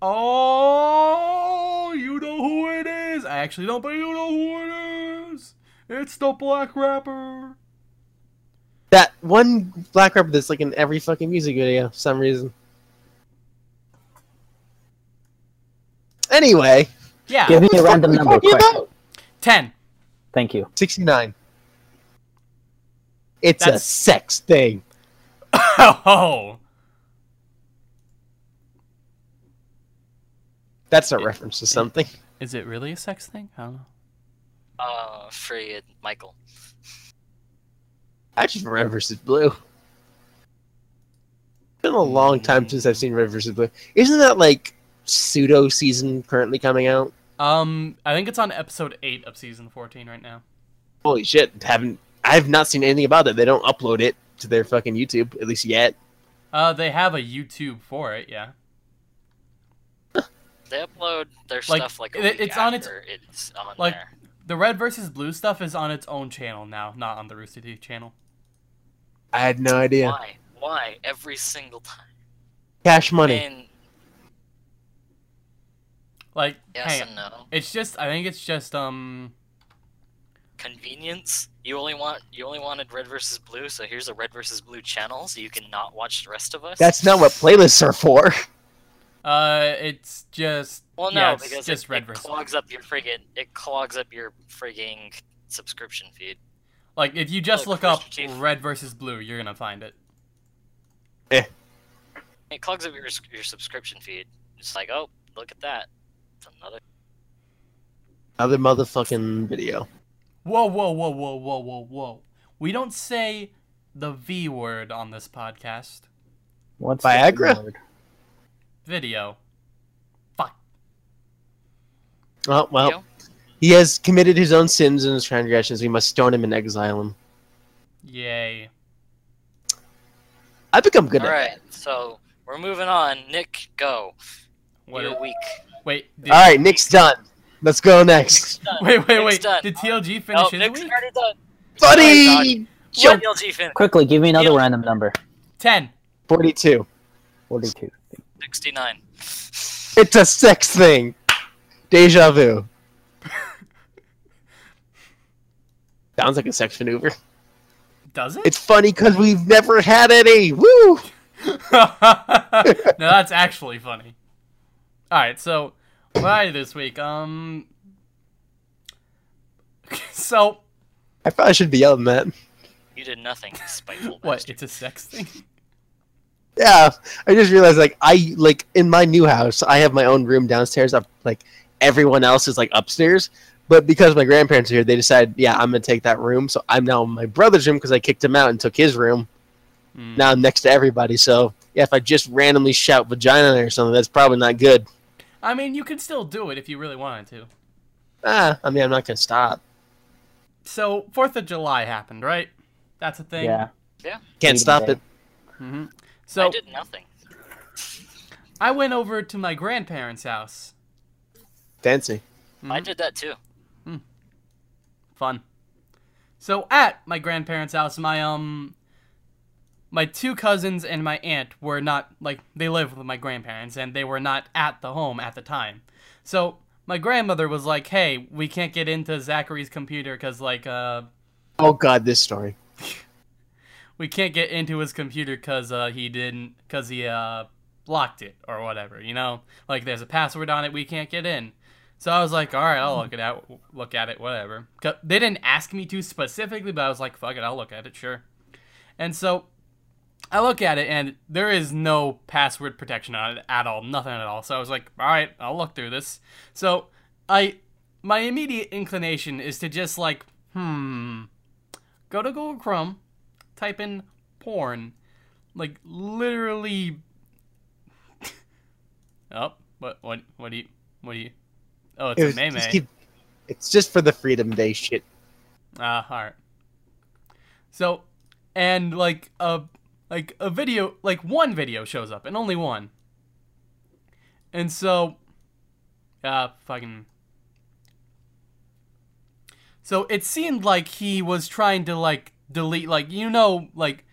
[SPEAKER 2] Oh, you know who it is. I actually don't, but you know who it is. It's the Black Rapper.
[SPEAKER 1] That one black rapper that's like in every fucking music video for some reason. Anyway,
[SPEAKER 2] Yeah.
[SPEAKER 3] Give me a
[SPEAKER 1] what the fuck
[SPEAKER 3] random number.
[SPEAKER 1] talking about?
[SPEAKER 2] Ten.
[SPEAKER 3] Thank you.
[SPEAKER 1] Sixty-nine. It's a sex thing.
[SPEAKER 2] Oh.
[SPEAKER 1] That's a reference to something.
[SPEAKER 2] Is it really a sex thing? I don't know.
[SPEAKER 4] Uh, Free and Michael.
[SPEAKER 1] I just Red versus Blue. It's been a long time since I've seen Red versus Blue. Isn't that like pseudo season currently coming out?
[SPEAKER 2] Um, I think it's on episode eight of season fourteen right now.
[SPEAKER 1] Holy shit! Haven't I have not seen anything about it. They don't upload it to their fucking YouTube at least yet.
[SPEAKER 2] Uh, they have a YouTube for it. Yeah.
[SPEAKER 4] They upload their
[SPEAKER 2] Like,
[SPEAKER 4] stuff like a week
[SPEAKER 2] it's on its-
[SPEAKER 4] it's on
[SPEAKER 2] like,
[SPEAKER 4] there.
[SPEAKER 2] The red versus blue stuff is on its own channel now, not on the Rooster Teeth channel.
[SPEAKER 1] I had no idea.
[SPEAKER 4] Why? Why every single time?
[SPEAKER 1] Cash money.
[SPEAKER 4] And
[SPEAKER 2] Like,
[SPEAKER 4] yes
[SPEAKER 2] hang
[SPEAKER 4] and
[SPEAKER 2] on.
[SPEAKER 4] no.
[SPEAKER 2] It's just I think it's just um
[SPEAKER 4] Convenience. You only want you only wanted red versus blue, so here's a red versus blue channel, so you can not watch the rest of us.
[SPEAKER 1] That's not what playlists are for.
[SPEAKER 2] uh it's just
[SPEAKER 4] well, no,
[SPEAKER 2] yeah, it's
[SPEAKER 4] because
[SPEAKER 2] just
[SPEAKER 4] it,
[SPEAKER 2] red
[SPEAKER 4] it
[SPEAKER 2] versus
[SPEAKER 4] clogs up your friggin' it clogs up your frigging subscription feed.
[SPEAKER 2] like if you just
[SPEAKER 4] Look,
[SPEAKER 2] look up
[SPEAKER 4] Rooster
[SPEAKER 2] red versus blue, you're gonna find it. Eh.
[SPEAKER 4] It clogs up your your subscription feed. It's like, oh, look at that. It's another.
[SPEAKER 1] Other motherfucking video.
[SPEAKER 2] Whoa, whoa, whoa, whoa, whoa, whoa, whoa. We don't say the V word on this podcast.
[SPEAKER 3] What's the
[SPEAKER 1] Viagra?
[SPEAKER 3] Word?
[SPEAKER 2] Video. Fuck.
[SPEAKER 1] Oh, well,
[SPEAKER 4] video.
[SPEAKER 1] he has committed his own sins and his transgressions. We must stone him and exile him.
[SPEAKER 2] Yay.
[SPEAKER 1] I become good
[SPEAKER 4] All
[SPEAKER 1] at
[SPEAKER 4] right, so we're moving on. Nick, go.
[SPEAKER 2] What
[SPEAKER 4] Your
[SPEAKER 2] a-
[SPEAKER 4] week.
[SPEAKER 2] wait,
[SPEAKER 1] that.
[SPEAKER 2] did,
[SPEAKER 1] All right, Nick's done. Let's go next.
[SPEAKER 2] wait, wait, wait.
[SPEAKER 4] done.
[SPEAKER 2] Did TLG finish
[SPEAKER 4] Oh,
[SPEAKER 2] his
[SPEAKER 4] Nick's
[SPEAKER 2] week?
[SPEAKER 4] already done.
[SPEAKER 1] Buddy!
[SPEAKER 4] Jump.
[SPEAKER 1] Jump!
[SPEAKER 4] LG fin.
[SPEAKER 3] Quickly, give me another
[SPEAKER 4] Deal.
[SPEAKER 3] random number.
[SPEAKER 2] 10.
[SPEAKER 1] 42.
[SPEAKER 3] 42.
[SPEAKER 4] 69.
[SPEAKER 1] It's a sex thing. Deja vu. Sounds like a sex maneuver.
[SPEAKER 2] Does it?
[SPEAKER 1] It's funny because we've never had any. Woo!
[SPEAKER 2] no, that's actually funny. Alright, so what I did this week, um So
[SPEAKER 1] I probably should be yelling that.
[SPEAKER 4] You did nothing, spiteful
[SPEAKER 2] what,
[SPEAKER 4] bastard.
[SPEAKER 2] it's a sex thing?
[SPEAKER 1] Yeah, I just realized like I like in my new house I have my own room downstairs. Up like everyone else is like upstairs, but because my grandparents are here, they decided yeah I'm gonna take that room. So I'm now in my brother's room because I kicked him out and took his room.
[SPEAKER 2] Hmm.
[SPEAKER 1] Now I'm next to everybody. So yeah, if I just randomly shout vagina or something, that's probably not good.
[SPEAKER 2] I mean, you could still do it if you really wanted to.
[SPEAKER 1] Ah, I mean I'm not gonna stop.
[SPEAKER 2] So, 4th of July happened, right? That's a thing.
[SPEAKER 3] Yeah.
[SPEAKER 1] Yeah.
[SPEAKER 3] Can't
[SPEAKER 1] stop
[SPEAKER 3] Day.
[SPEAKER 1] it.
[SPEAKER 2] hmm
[SPEAKER 4] I did nothing.
[SPEAKER 2] I went over to my grandparents' house.
[SPEAKER 1] Fancy.
[SPEAKER 4] I did that too.
[SPEAKER 2] Fun. So at my grandparents' house, my um my two cousins and my aunt were not like they live with my grandparents and they were not at the home at the time. So my grandmother was like, "Hey, we can't get into Zachary's computer cuz like uh
[SPEAKER 1] Oh god, this story.
[SPEAKER 2] we can't get into his computer cuz uh he didn't cuz he uh blocked it or whatever, you know? Like there's a password on it, we can't get in." So I was like, "All right, I'll look it out, look at it, whatever. They didn't ask me to specifically, but I was like, "Fuck it, I'll look at it, sure." And so I look at it and there is no password protection on it at all, nothing at all. So I was like, "All right, I'll look through this." So I my immediate inclination is to just like, "Hmm, go to Google Chrome, type in porn." Like literally Oh, what what what do you what do you Oh, it's
[SPEAKER 1] It
[SPEAKER 2] a meme.
[SPEAKER 1] keep- it's just for the Freedom Day shit.
[SPEAKER 2] Ah, alright. So, and like a like a video, like one video shows up, and only one. And so, uh, fucking. So it seemed like he was trying to like delete, like you know, like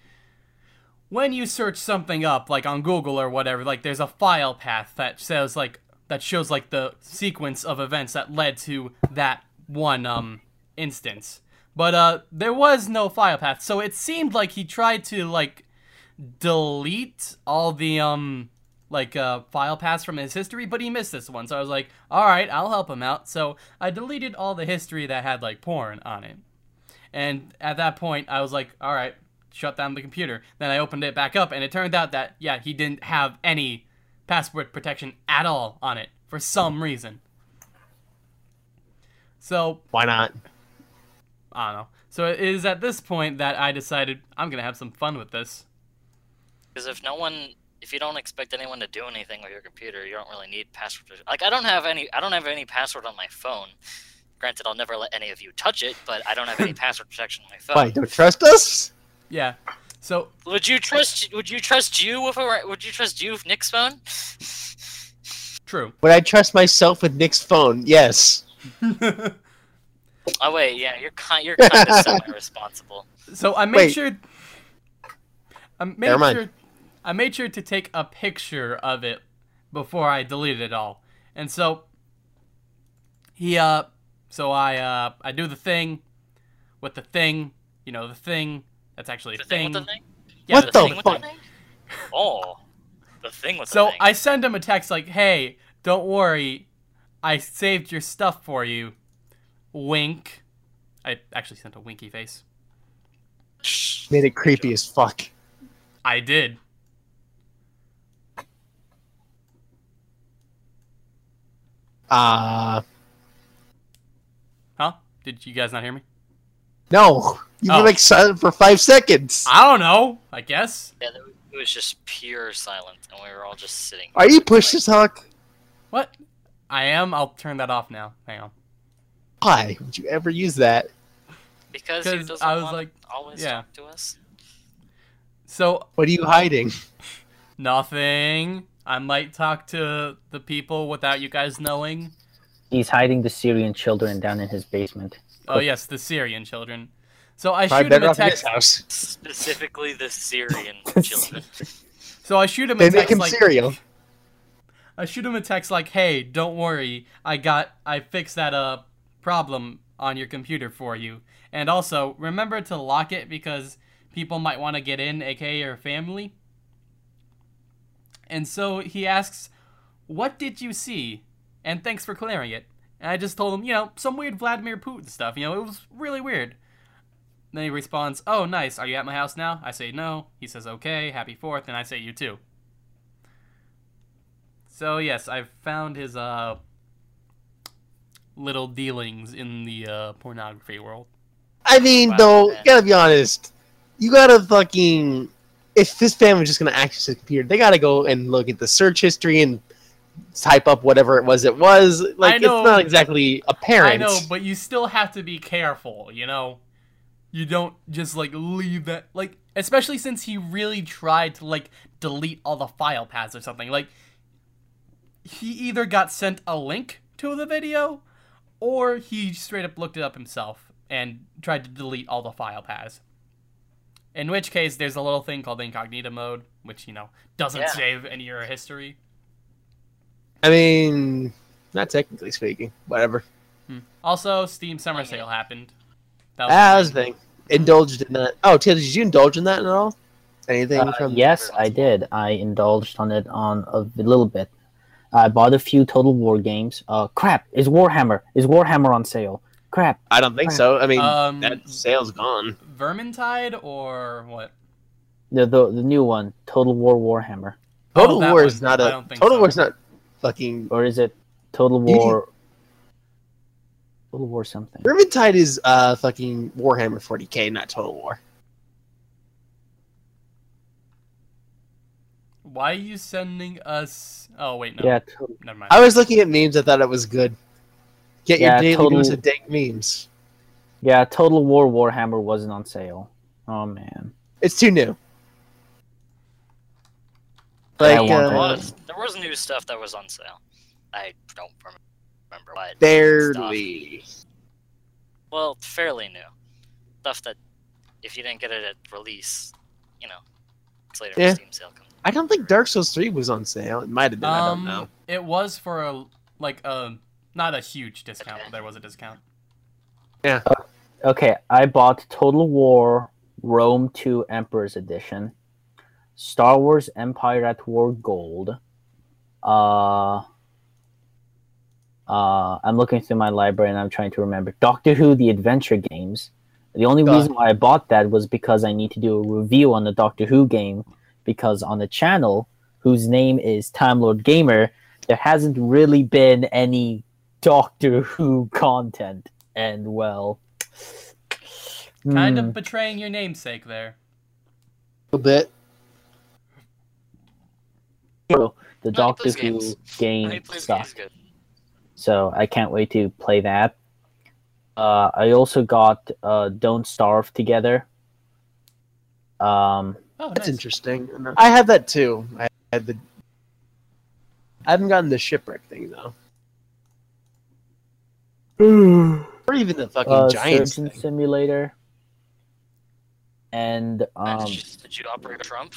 [SPEAKER 2] when you search something up, like on Google or whatever, like there's a file path that says like that shows like the sequence of events that led to that one um instance. But uh there was no file path. So it seemed like he tried to like delete all the um like uh file paths from his history, but he missed this one. So I was like, "All right, I'll help him out." So I deleted all the history that had like porn on it. And at that point, I was like, "All right, shut down the computer." Then I opened it back up and it turned out that yeah, he didn't have any password protection at all on it for some reason. So
[SPEAKER 1] Why not?
[SPEAKER 2] I don't know. So it is at this point that I decided I'm gonna have some fun with this.
[SPEAKER 4] Because if no one, if you don't expect anyone to do anything with your computer, you don't really need password. protection. Like I don't have any, I don't have any password on my phone. Granted, I'll never let any of you touch it, but I don't have any password protection on my phone.
[SPEAKER 1] Why, don't trust us?
[SPEAKER 2] Yeah. So
[SPEAKER 4] Would you trust? Would you trust you with a? Would you trust you with Nick's phone?
[SPEAKER 2] true.
[SPEAKER 1] Would I trust myself with Nick's phone? Yes.
[SPEAKER 4] Oh wait, yeah, you're kind you're kind of semi-responsible.
[SPEAKER 2] So I made
[SPEAKER 1] Wait.
[SPEAKER 2] sure. I made
[SPEAKER 1] Never mind.
[SPEAKER 2] sure. I made sure to take a picture of it before I deleted it all, and so he uh, so I uh, I do the thing with the thing, you know, the thing that's actually a
[SPEAKER 4] The thing
[SPEAKER 2] thing.
[SPEAKER 4] with the thing.
[SPEAKER 2] Yeah,
[SPEAKER 1] What
[SPEAKER 2] the
[SPEAKER 1] the
[SPEAKER 2] thing
[SPEAKER 4] thing with
[SPEAKER 1] fuck?
[SPEAKER 4] the thing. Oh, the thing with the
[SPEAKER 2] So. I send him a text like, "Hey, don't worry, I saved your stuff for you." Wink. I actually sent a winky face.
[SPEAKER 1] Made it creepy as fuck.
[SPEAKER 2] I did.
[SPEAKER 1] Uh,
[SPEAKER 2] Huh? Did you guys not hear me?
[SPEAKER 1] no. You
[SPEAKER 2] Oh.
[SPEAKER 1] were like silent for five seconds.
[SPEAKER 2] I don't know. I guess.
[SPEAKER 4] Yeah, it was just pure silence, and we were all just sitting.
[SPEAKER 1] Are you push to talk?
[SPEAKER 2] What? I am. I'll turn that off now. Hang on.
[SPEAKER 1] Why would you ever use that?
[SPEAKER 4] Because he
[SPEAKER 2] 'Cause
[SPEAKER 4] doesn't
[SPEAKER 2] I was
[SPEAKER 4] want
[SPEAKER 2] like-
[SPEAKER 4] to always
[SPEAKER 2] yeah.
[SPEAKER 4] talk to us.
[SPEAKER 2] So
[SPEAKER 1] What are you hiding?
[SPEAKER 2] nothing. I might talk to the people without you guys knowing.
[SPEAKER 3] He's hiding the Syrian children down in his basement.
[SPEAKER 2] Oh yes, the Syrian children. So I
[SPEAKER 1] Probably
[SPEAKER 2] shoot him a
[SPEAKER 1] off in this
[SPEAKER 2] text.
[SPEAKER 1] house.
[SPEAKER 4] Specifically, the Syrian children.
[SPEAKER 2] So I shoot him
[SPEAKER 1] They
[SPEAKER 2] a
[SPEAKER 1] make
[SPEAKER 2] text
[SPEAKER 1] him
[SPEAKER 2] like.
[SPEAKER 1] cereal.
[SPEAKER 2] I shoot him a text like, "Hey, don't worry. I got. I fixed that uh problem on your computer for you. And also, remember to lock it because people might want to get in, aka your family." And so he asks, "What did you see?" And thanks for clearing it. And I just told him, you know, some weird Vladimir Putin stuff. You know, it was really weird. Then he responds, "Oh, nice. Are you at my house now?" I say no. He says, "Okay. Happy Fourth. And I say, "You too." So yes, I've found his uh little dealings in the uh, pornography world.
[SPEAKER 1] I mean,
[SPEAKER 4] Wow,
[SPEAKER 1] though,
[SPEAKER 4] man.
[SPEAKER 1] gotta be honest. You gotta fucking. If this family's just gonna access the computer, they gotta go and look at the search history and type up whatever it was it was. Like,
[SPEAKER 2] know.
[SPEAKER 1] it's not exactly apparent.
[SPEAKER 2] I know, but you still have to be careful, you know? You don't just like leave that like especially since he really tried to like delete all the file paths or something. Like he either got sent a link to the video or he straight up looked it up himself and tried to delete all the file paths. In which case there's a little thing called incognito mode, which, you know, doesn't
[SPEAKER 4] Yeah.
[SPEAKER 2] save any of your history.
[SPEAKER 1] I mean, not technically speaking. Whatever.
[SPEAKER 2] Also, Steam Summer Sale happened. That
[SPEAKER 1] Ah,
[SPEAKER 2] was
[SPEAKER 1] that's the thing. Indulged in that. Oh, Taylor, did you indulge in that at all? Anything
[SPEAKER 3] Uh,
[SPEAKER 1] from?
[SPEAKER 3] yes, I did. I indulged on it on a little bit. I bought a few Total War games. Uh, crap! Is Warhammer is Warhammer on sale? Crap!
[SPEAKER 1] I don't think so. I mean,
[SPEAKER 2] Um,
[SPEAKER 1] that sale's gone.
[SPEAKER 2] Vermintide or what?
[SPEAKER 3] The the, the new one, Total War Warhammer,
[SPEAKER 1] Total
[SPEAKER 2] Oh,
[SPEAKER 1] War is not
[SPEAKER 2] I
[SPEAKER 1] a.
[SPEAKER 2] don't think
[SPEAKER 1] Total
[SPEAKER 2] so.
[SPEAKER 1] War's not fucking.
[SPEAKER 3] or is it Total War? Total War something.
[SPEAKER 1] Vermintide is uh fucking Warhammer 40k, not Total War.
[SPEAKER 2] Why are you sending us? Oh wait, no.
[SPEAKER 3] Yeah, to-
[SPEAKER 2] Never mind.
[SPEAKER 1] I was looking at memes. I thought it was good. Get
[SPEAKER 3] Yeah,
[SPEAKER 1] your daily
[SPEAKER 3] Total-
[SPEAKER 1] dose of dank memes.
[SPEAKER 3] yeah. Total War Warhammer wasn't on sale. Oh man.
[SPEAKER 1] It's too new.
[SPEAKER 3] I
[SPEAKER 1] Like
[SPEAKER 3] want
[SPEAKER 4] There
[SPEAKER 1] uh,
[SPEAKER 4] was there was new stuff that was on sale. I don't remember what. stuff.
[SPEAKER 1] barely.
[SPEAKER 4] Well, fairly new stuff that if you didn't get it at release, you know, it's later
[SPEAKER 1] Yeah.
[SPEAKER 4] Steam sale comes.
[SPEAKER 1] I don't think Dark Souls 3 was on sale. It might have been. I don't
[SPEAKER 2] Um,
[SPEAKER 1] know.
[SPEAKER 2] It was for a like a not a huge discount,
[SPEAKER 4] Okay.
[SPEAKER 2] but there was a discount. Yeah.
[SPEAKER 3] Okay, I bought Total War Rome 2 Emperor's Edition, Star Wars Empire at War Gold. Uh, uh, I'm looking through my library and I'm trying to remember Doctor Who: The Adventure Games. The only
[SPEAKER 1] God.
[SPEAKER 3] reason why I bought that was because I need to do a review on the Doctor Who game because on the channel, whose name is Time Lord Gamer, there hasn't really been any Doctor Who content, and well.
[SPEAKER 2] Kind
[SPEAKER 3] hmm.
[SPEAKER 2] of betraying your namesake there.
[SPEAKER 1] A little bit.
[SPEAKER 3] The
[SPEAKER 4] he
[SPEAKER 3] Doctor
[SPEAKER 4] plays
[SPEAKER 3] Who
[SPEAKER 4] games.
[SPEAKER 3] game stuff. So I can't wait to play that. Uh, I also got uh, Don't Starve Together. Um,
[SPEAKER 2] Oh,
[SPEAKER 1] That's
[SPEAKER 2] nice.
[SPEAKER 1] interesting. I had that too. I had the. I haven't gotten the shipwreck thing though. Or even the fucking
[SPEAKER 3] uh,
[SPEAKER 1] Giants.
[SPEAKER 3] Surgeon
[SPEAKER 1] thing.
[SPEAKER 3] Simulator, and
[SPEAKER 4] Man,
[SPEAKER 3] um,
[SPEAKER 4] did, you, did you operate a Trump?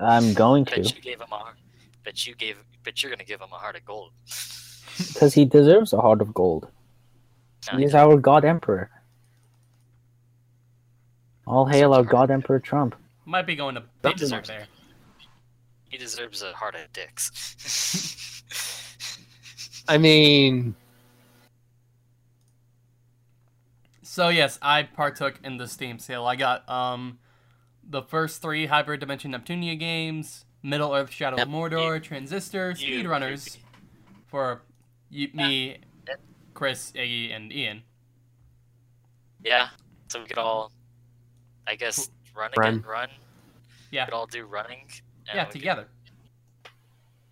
[SPEAKER 3] I'm going
[SPEAKER 4] Bet
[SPEAKER 3] to
[SPEAKER 4] you gave him a heart. Bet you gave. Bet you're gonna give him a heart of gold.
[SPEAKER 3] because he deserves a heart of gold.
[SPEAKER 4] No,
[SPEAKER 3] He is our God Emperor. All hail our God Emperor Trump.
[SPEAKER 2] Might be going to
[SPEAKER 1] That
[SPEAKER 2] Pittsburgh
[SPEAKER 1] deserves-
[SPEAKER 2] there.
[SPEAKER 4] He deserves a heart of dicks.
[SPEAKER 1] I mean,
[SPEAKER 2] So yes, I partook in the Steam sale. I got um the first three Hyperdimension Neptunia games, Middle Earth Shadow
[SPEAKER 4] Yep.
[SPEAKER 2] of Mordor, Transistor,
[SPEAKER 4] You-
[SPEAKER 2] Speedrunners for you, me, Chris, Iggy, and Ian.
[SPEAKER 4] yeah. So we could all, I guess, run
[SPEAKER 1] Run.
[SPEAKER 4] again. Run.
[SPEAKER 2] Yeah.
[SPEAKER 4] We could all do running.
[SPEAKER 2] yeah,
[SPEAKER 4] we could-
[SPEAKER 2] together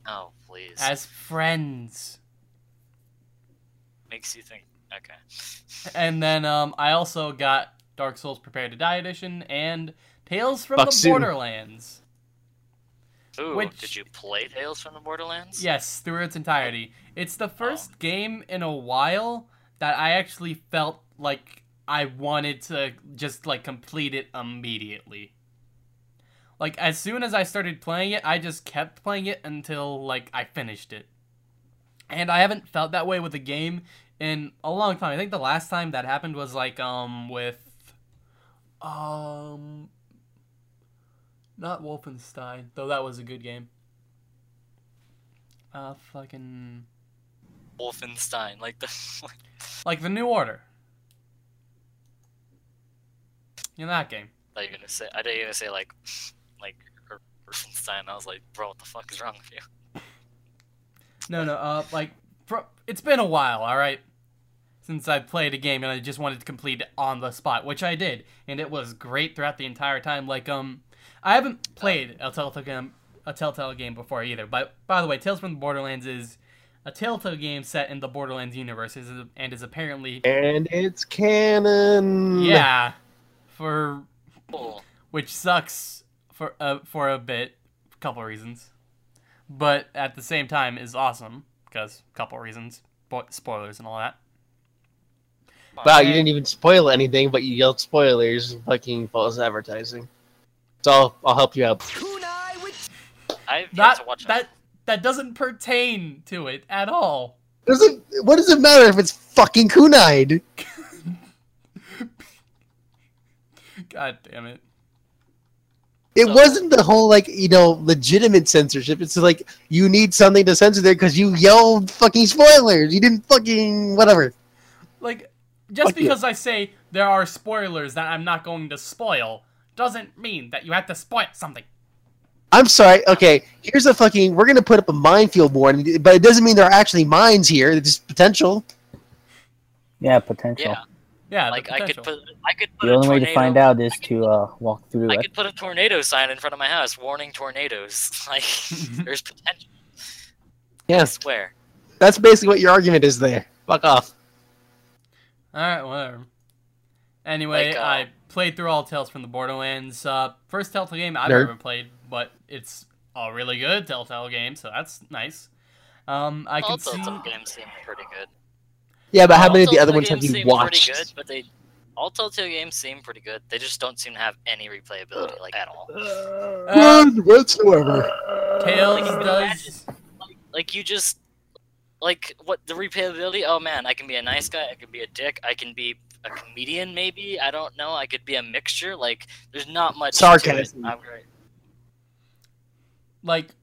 [SPEAKER 4] oh please.
[SPEAKER 2] as friends.
[SPEAKER 4] Makes you think. Okay.
[SPEAKER 2] And then um I also got Dark Souls Prepare to Die edition and Tales from
[SPEAKER 1] Fuck
[SPEAKER 2] the. Borderlands.
[SPEAKER 4] Ooh,
[SPEAKER 2] Which-
[SPEAKER 4] did you play Tales from the Borderlands?
[SPEAKER 2] Yes, through its entirety. It's the first game in a while that I actually felt like I wanted to just like complete it immediately. Like as soon as I started playing it, I just kept playing it until like I finished it. And I haven't felt that way with a game in a long time. I think the last time that happened was like um with um not Wolfenstein, though that was a good game. Uh, fucking
[SPEAKER 4] Wolfenstein, like the.
[SPEAKER 2] like the New Order. In that game.
[SPEAKER 4] I thought you were gonna say. I thought you were gonna say like, like Wolfenstein. I was like, bro, what the fuck is wrong with you?
[SPEAKER 2] No, no, uh, like, for, it's been a while, alright? Since I played a game and I just wanted to complete it on the spot, which I did, and it was great throughout the entire time. Like, um, I haven't played a Telltale game, a Telltale game before either. But by the way, Tales from the Borderlands is a Telltale game set in the Borderlands universe, is, and is apparently
[SPEAKER 1] and it's canon.
[SPEAKER 2] yeah, for which sucks for uh, for a bit, a couple reasons, but at the same time is awesome because a couple reasons, Bo- spoilers and all that.
[SPEAKER 1] Wow, you didn't even spoil anything, but you yelled spoilers. Fucking false advertising. So I'll, I'll help you out.
[SPEAKER 5] Kunai with
[SPEAKER 4] I've
[SPEAKER 2] That
[SPEAKER 4] to watch
[SPEAKER 2] that that doesn't pertain to it at all.
[SPEAKER 1] Does it, what does it matter if it's fucking kunai?
[SPEAKER 2] God damn it!
[SPEAKER 1] It
[SPEAKER 4] So-
[SPEAKER 1] wasn't the whole like you know legitimate censorship. It's like you need something to censor there because you yelled fucking spoilers. You didn't fucking whatever.
[SPEAKER 2] Like just
[SPEAKER 1] Fuck you.
[SPEAKER 2] because I say there are spoilers that I'm not going to spoil doesn't mean that you have to spoil something.
[SPEAKER 1] I'm sorry. Okay, here's a fucking. We're gonna put up a minefield warning, but it doesn't mean there are actually mines here. It's just potential.
[SPEAKER 3] Yeah, potential.
[SPEAKER 4] Yeah,
[SPEAKER 2] Yeah,
[SPEAKER 4] like
[SPEAKER 2] the
[SPEAKER 4] I could put. I could put
[SPEAKER 3] The
[SPEAKER 4] a
[SPEAKER 3] only way to find out is to uh, walk through
[SPEAKER 4] I
[SPEAKER 3] it.
[SPEAKER 4] could put a tornado sign in front of my house, warning tornadoes. Like, there's potential. I
[SPEAKER 1] Yes,
[SPEAKER 4] swear.
[SPEAKER 1] that's basically what your argument is there. Fuck off.
[SPEAKER 2] All right, whatever. Anyway,
[SPEAKER 4] Like, uh,
[SPEAKER 2] I played through all Tales from the Borderlands. Uh, first Telltale game I've
[SPEAKER 1] Nerd.
[SPEAKER 2] ever played, but it's a really good Telltale game, so that's nice. Um, I
[SPEAKER 4] All
[SPEAKER 2] can see.
[SPEAKER 4] Telltale games seem pretty good.
[SPEAKER 1] Yeah, but how
[SPEAKER 4] All
[SPEAKER 1] many of the other ones have you
[SPEAKER 4] seem
[SPEAKER 1] watched?
[SPEAKER 4] Pretty good, but they all Telltale games seem pretty good. They just don't seem to have any replayability, like at all.
[SPEAKER 2] Uh,
[SPEAKER 1] None whatsoever.
[SPEAKER 2] Tales
[SPEAKER 4] Like,
[SPEAKER 2] does.
[SPEAKER 4] Like you just like what the replayability? Oh man, I can be a nice guy. I can be a dick. I can be a comedian. Maybe I don't know. I could be a mixture. Like there's not much to.
[SPEAKER 1] Sarcasm.
[SPEAKER 4] I'm great.
[SPEAKER 2] like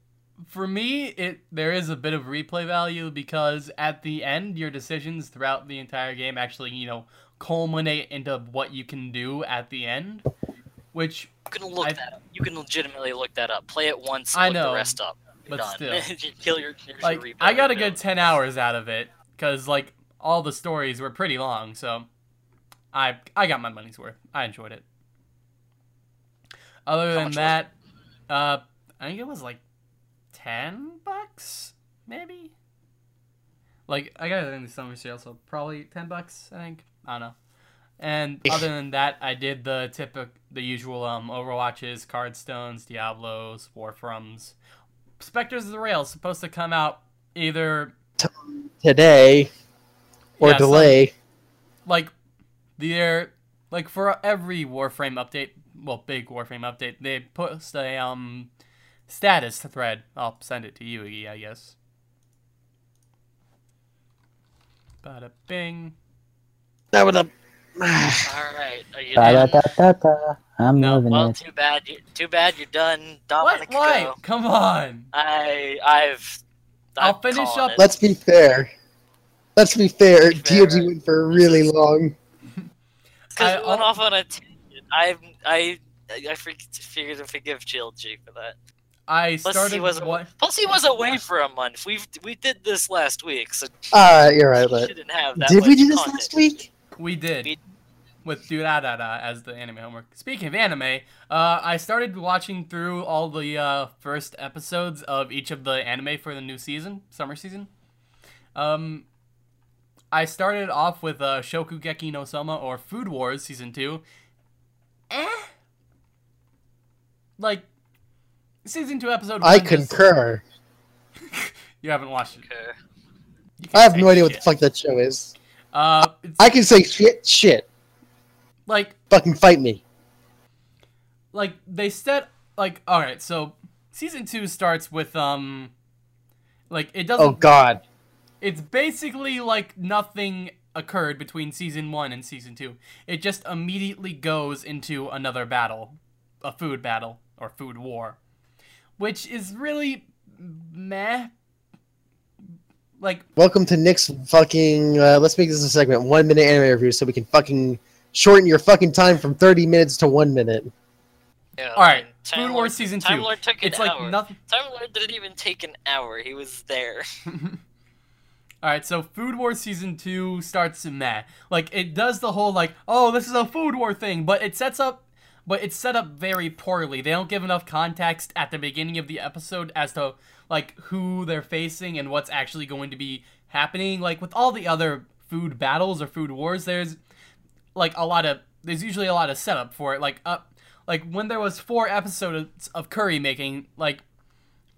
[SPEAKER 2] for me it there is a bit of replay value because at the end your decisions throughout the entire game actually you know culminate into what you can do at the end which
[SPEAKER 4] You can look
[SPEAKER 2] I-
[SPEAKER 4] that up. You can legitimately look that up. Play it once.
[SPEAKER 2] I
[SPEAKER 4] look
[SPEAKER 2] know,
[SPEAKER 4] the rest up. You're
[SPEAKER 2] but
[SPEAKER 4] done.
[SPEAKER 2] still.
[SPEAKER 4] Kill your,
[SPEAKER 2] like
[SPEAKER 4] your
[SPEAKER 2] i got a good 10 hours out of it because like all the stories were pretty long so i i got my money's worth. I enjoyed it. Other
[SPEAKER 4] How
[SPEAKER 2] than that uh i think it was like 10 bucks maybe? Like i got it in the summer sale so probably 10 bucks i think. I don't know. And other than that i did the typical the usual um overwatches cardstones diablos Warframes specters of the rail is supposed to come out either
[SPEAKER 1] Today or
[SPEAKER 2] Yeah, some-
[SPEAKER 1] delay.
[SPEAKER 2] like they're like for every Warframe update, well, big Warframe update, they post a um status thread. I'll send it to you, Iggy, I guess. Bada bing.
[SPEAKER 1] That would have.
[SPEAKER 4] All right, are you
[SPEAKER 3] Da, da,
[SPEAKER 4] done?
[SPEAKER 3] da, da, da. I'm
[SPEAKER 2] No,
[SPEAKER 3] loving
[SPEAKER 4] Well,
[SPEAKER 3] it.
[SPEAKER 4] too bad. You, too bad you're done.
[SPEAKER 2] What? Why?
[SPEAKER 4] go.
[SPEAKER 2] Come on.
[SPEAKER 4] I, I've.
[SPEAKER 2] I'll
[SPEAKER 4] I'm
[SPEAKER 2] finish up-
[SPEAKER 4] it.
[SPEAKER 1] Let's be fair. Let's be fair.
[SPEAKER 4] Be fair.
[SPEAKER 1] DOG went for really long.
[SPEAKER 4] Because
[SPEAKER 2] I-
[SPEAKER 4] we went off on a tangent. I, I, I fig- figured to forgive TLG for that.
[SPEAKER 2] I
[SPEAKER 4] Plus,
[SPEAKER 2] started
[SPEAKER 4] he was
[SPEAKER 2] what?
[SPEAKER 4] plus he was away for a month. We we did this last week, so
[SPEAKER 1] Uh, you're right,
[SPEAKER 4] he
[SPEAKER 1] but
[SPEAKER 4] shouldn't have that.
[SPEAKER 1] did we do this
[SPEAKER 4] content.
[SPEAKER 1] last week?
[SPEAKER 2] We did.
[SPEAKER 4] We-
[SPEAKER 2] With do da da da as the anime homework. Speaking of anime, uh, I started watching through all the uh, first episodes of each of the anime for the new season, summer season. Um, I started off with uh, Shokugeki no Soma or Food Wars season two. Eh. Like, season two episode.
[SPEAKER 1] I
[SPEAKER 2] one just-
[SPEAKER 1] concur.
[SPEAKER 2] You haven't watched it.
[SPEAKER 4] Okay.
[SPEAKER 2] You
[SPEAKER 1] I have no
[SPEAKER 2] say
[SPEAKER 1] idea what the fuck that show is.
[SPEAKER 2] Uh,
[SPEAKER 1] I can say shit, shit.
[SPEAKER 2] like
[SPEAKER 1] Fucking fight me.
[SPEAKER 2] like they said, like all right so season two starts with um like it doesn't
[SPEAKER 1] Oh god.
[SPEAKER 2] It's basically like nothing occurred between season one and season two it just immediately goes into another battle a food battle or food war which is really meh like
[SPEAKER 1] Welcome to Nick's fucking. Uh, let's make this a segment. One minute anime review, so we can fucking shorten your fucking time from 30 minutes to one minute.
[SPEAKER 4] Yeah,
[SPEAKER 2] all right
[SPEAKER 4] and
[SPEAKER 2] food
[SPEAKER 4] Time
[SPEAKER 2] war
[SPEAKER 4] Lord-
[SPEAKER 2] season
[SPEAKER 4] Time
[SPEAKER 2] two
[SPEAKER 4] Lord took an
[SPEAKER 2] it's like
[SPEAKER 4] hour.
[SPEAKER 2] nothing
[SPEAKER 4] Time Lord didn't even take an hour. He was there.
[SPEAKER 2] All right, so Food War season two starts in meh. Like it does the whole like, oh, this is a food war thing, but it sets up, but it's set up very poorly. They don't give enough context at the beginning of the episode as to like who they're facing and what's actually going to be happening. Like with all the other food battles or food wars, there's like a lot of there's usually a lot of setup for it. Like uh, like when there was four episodes of curry making, like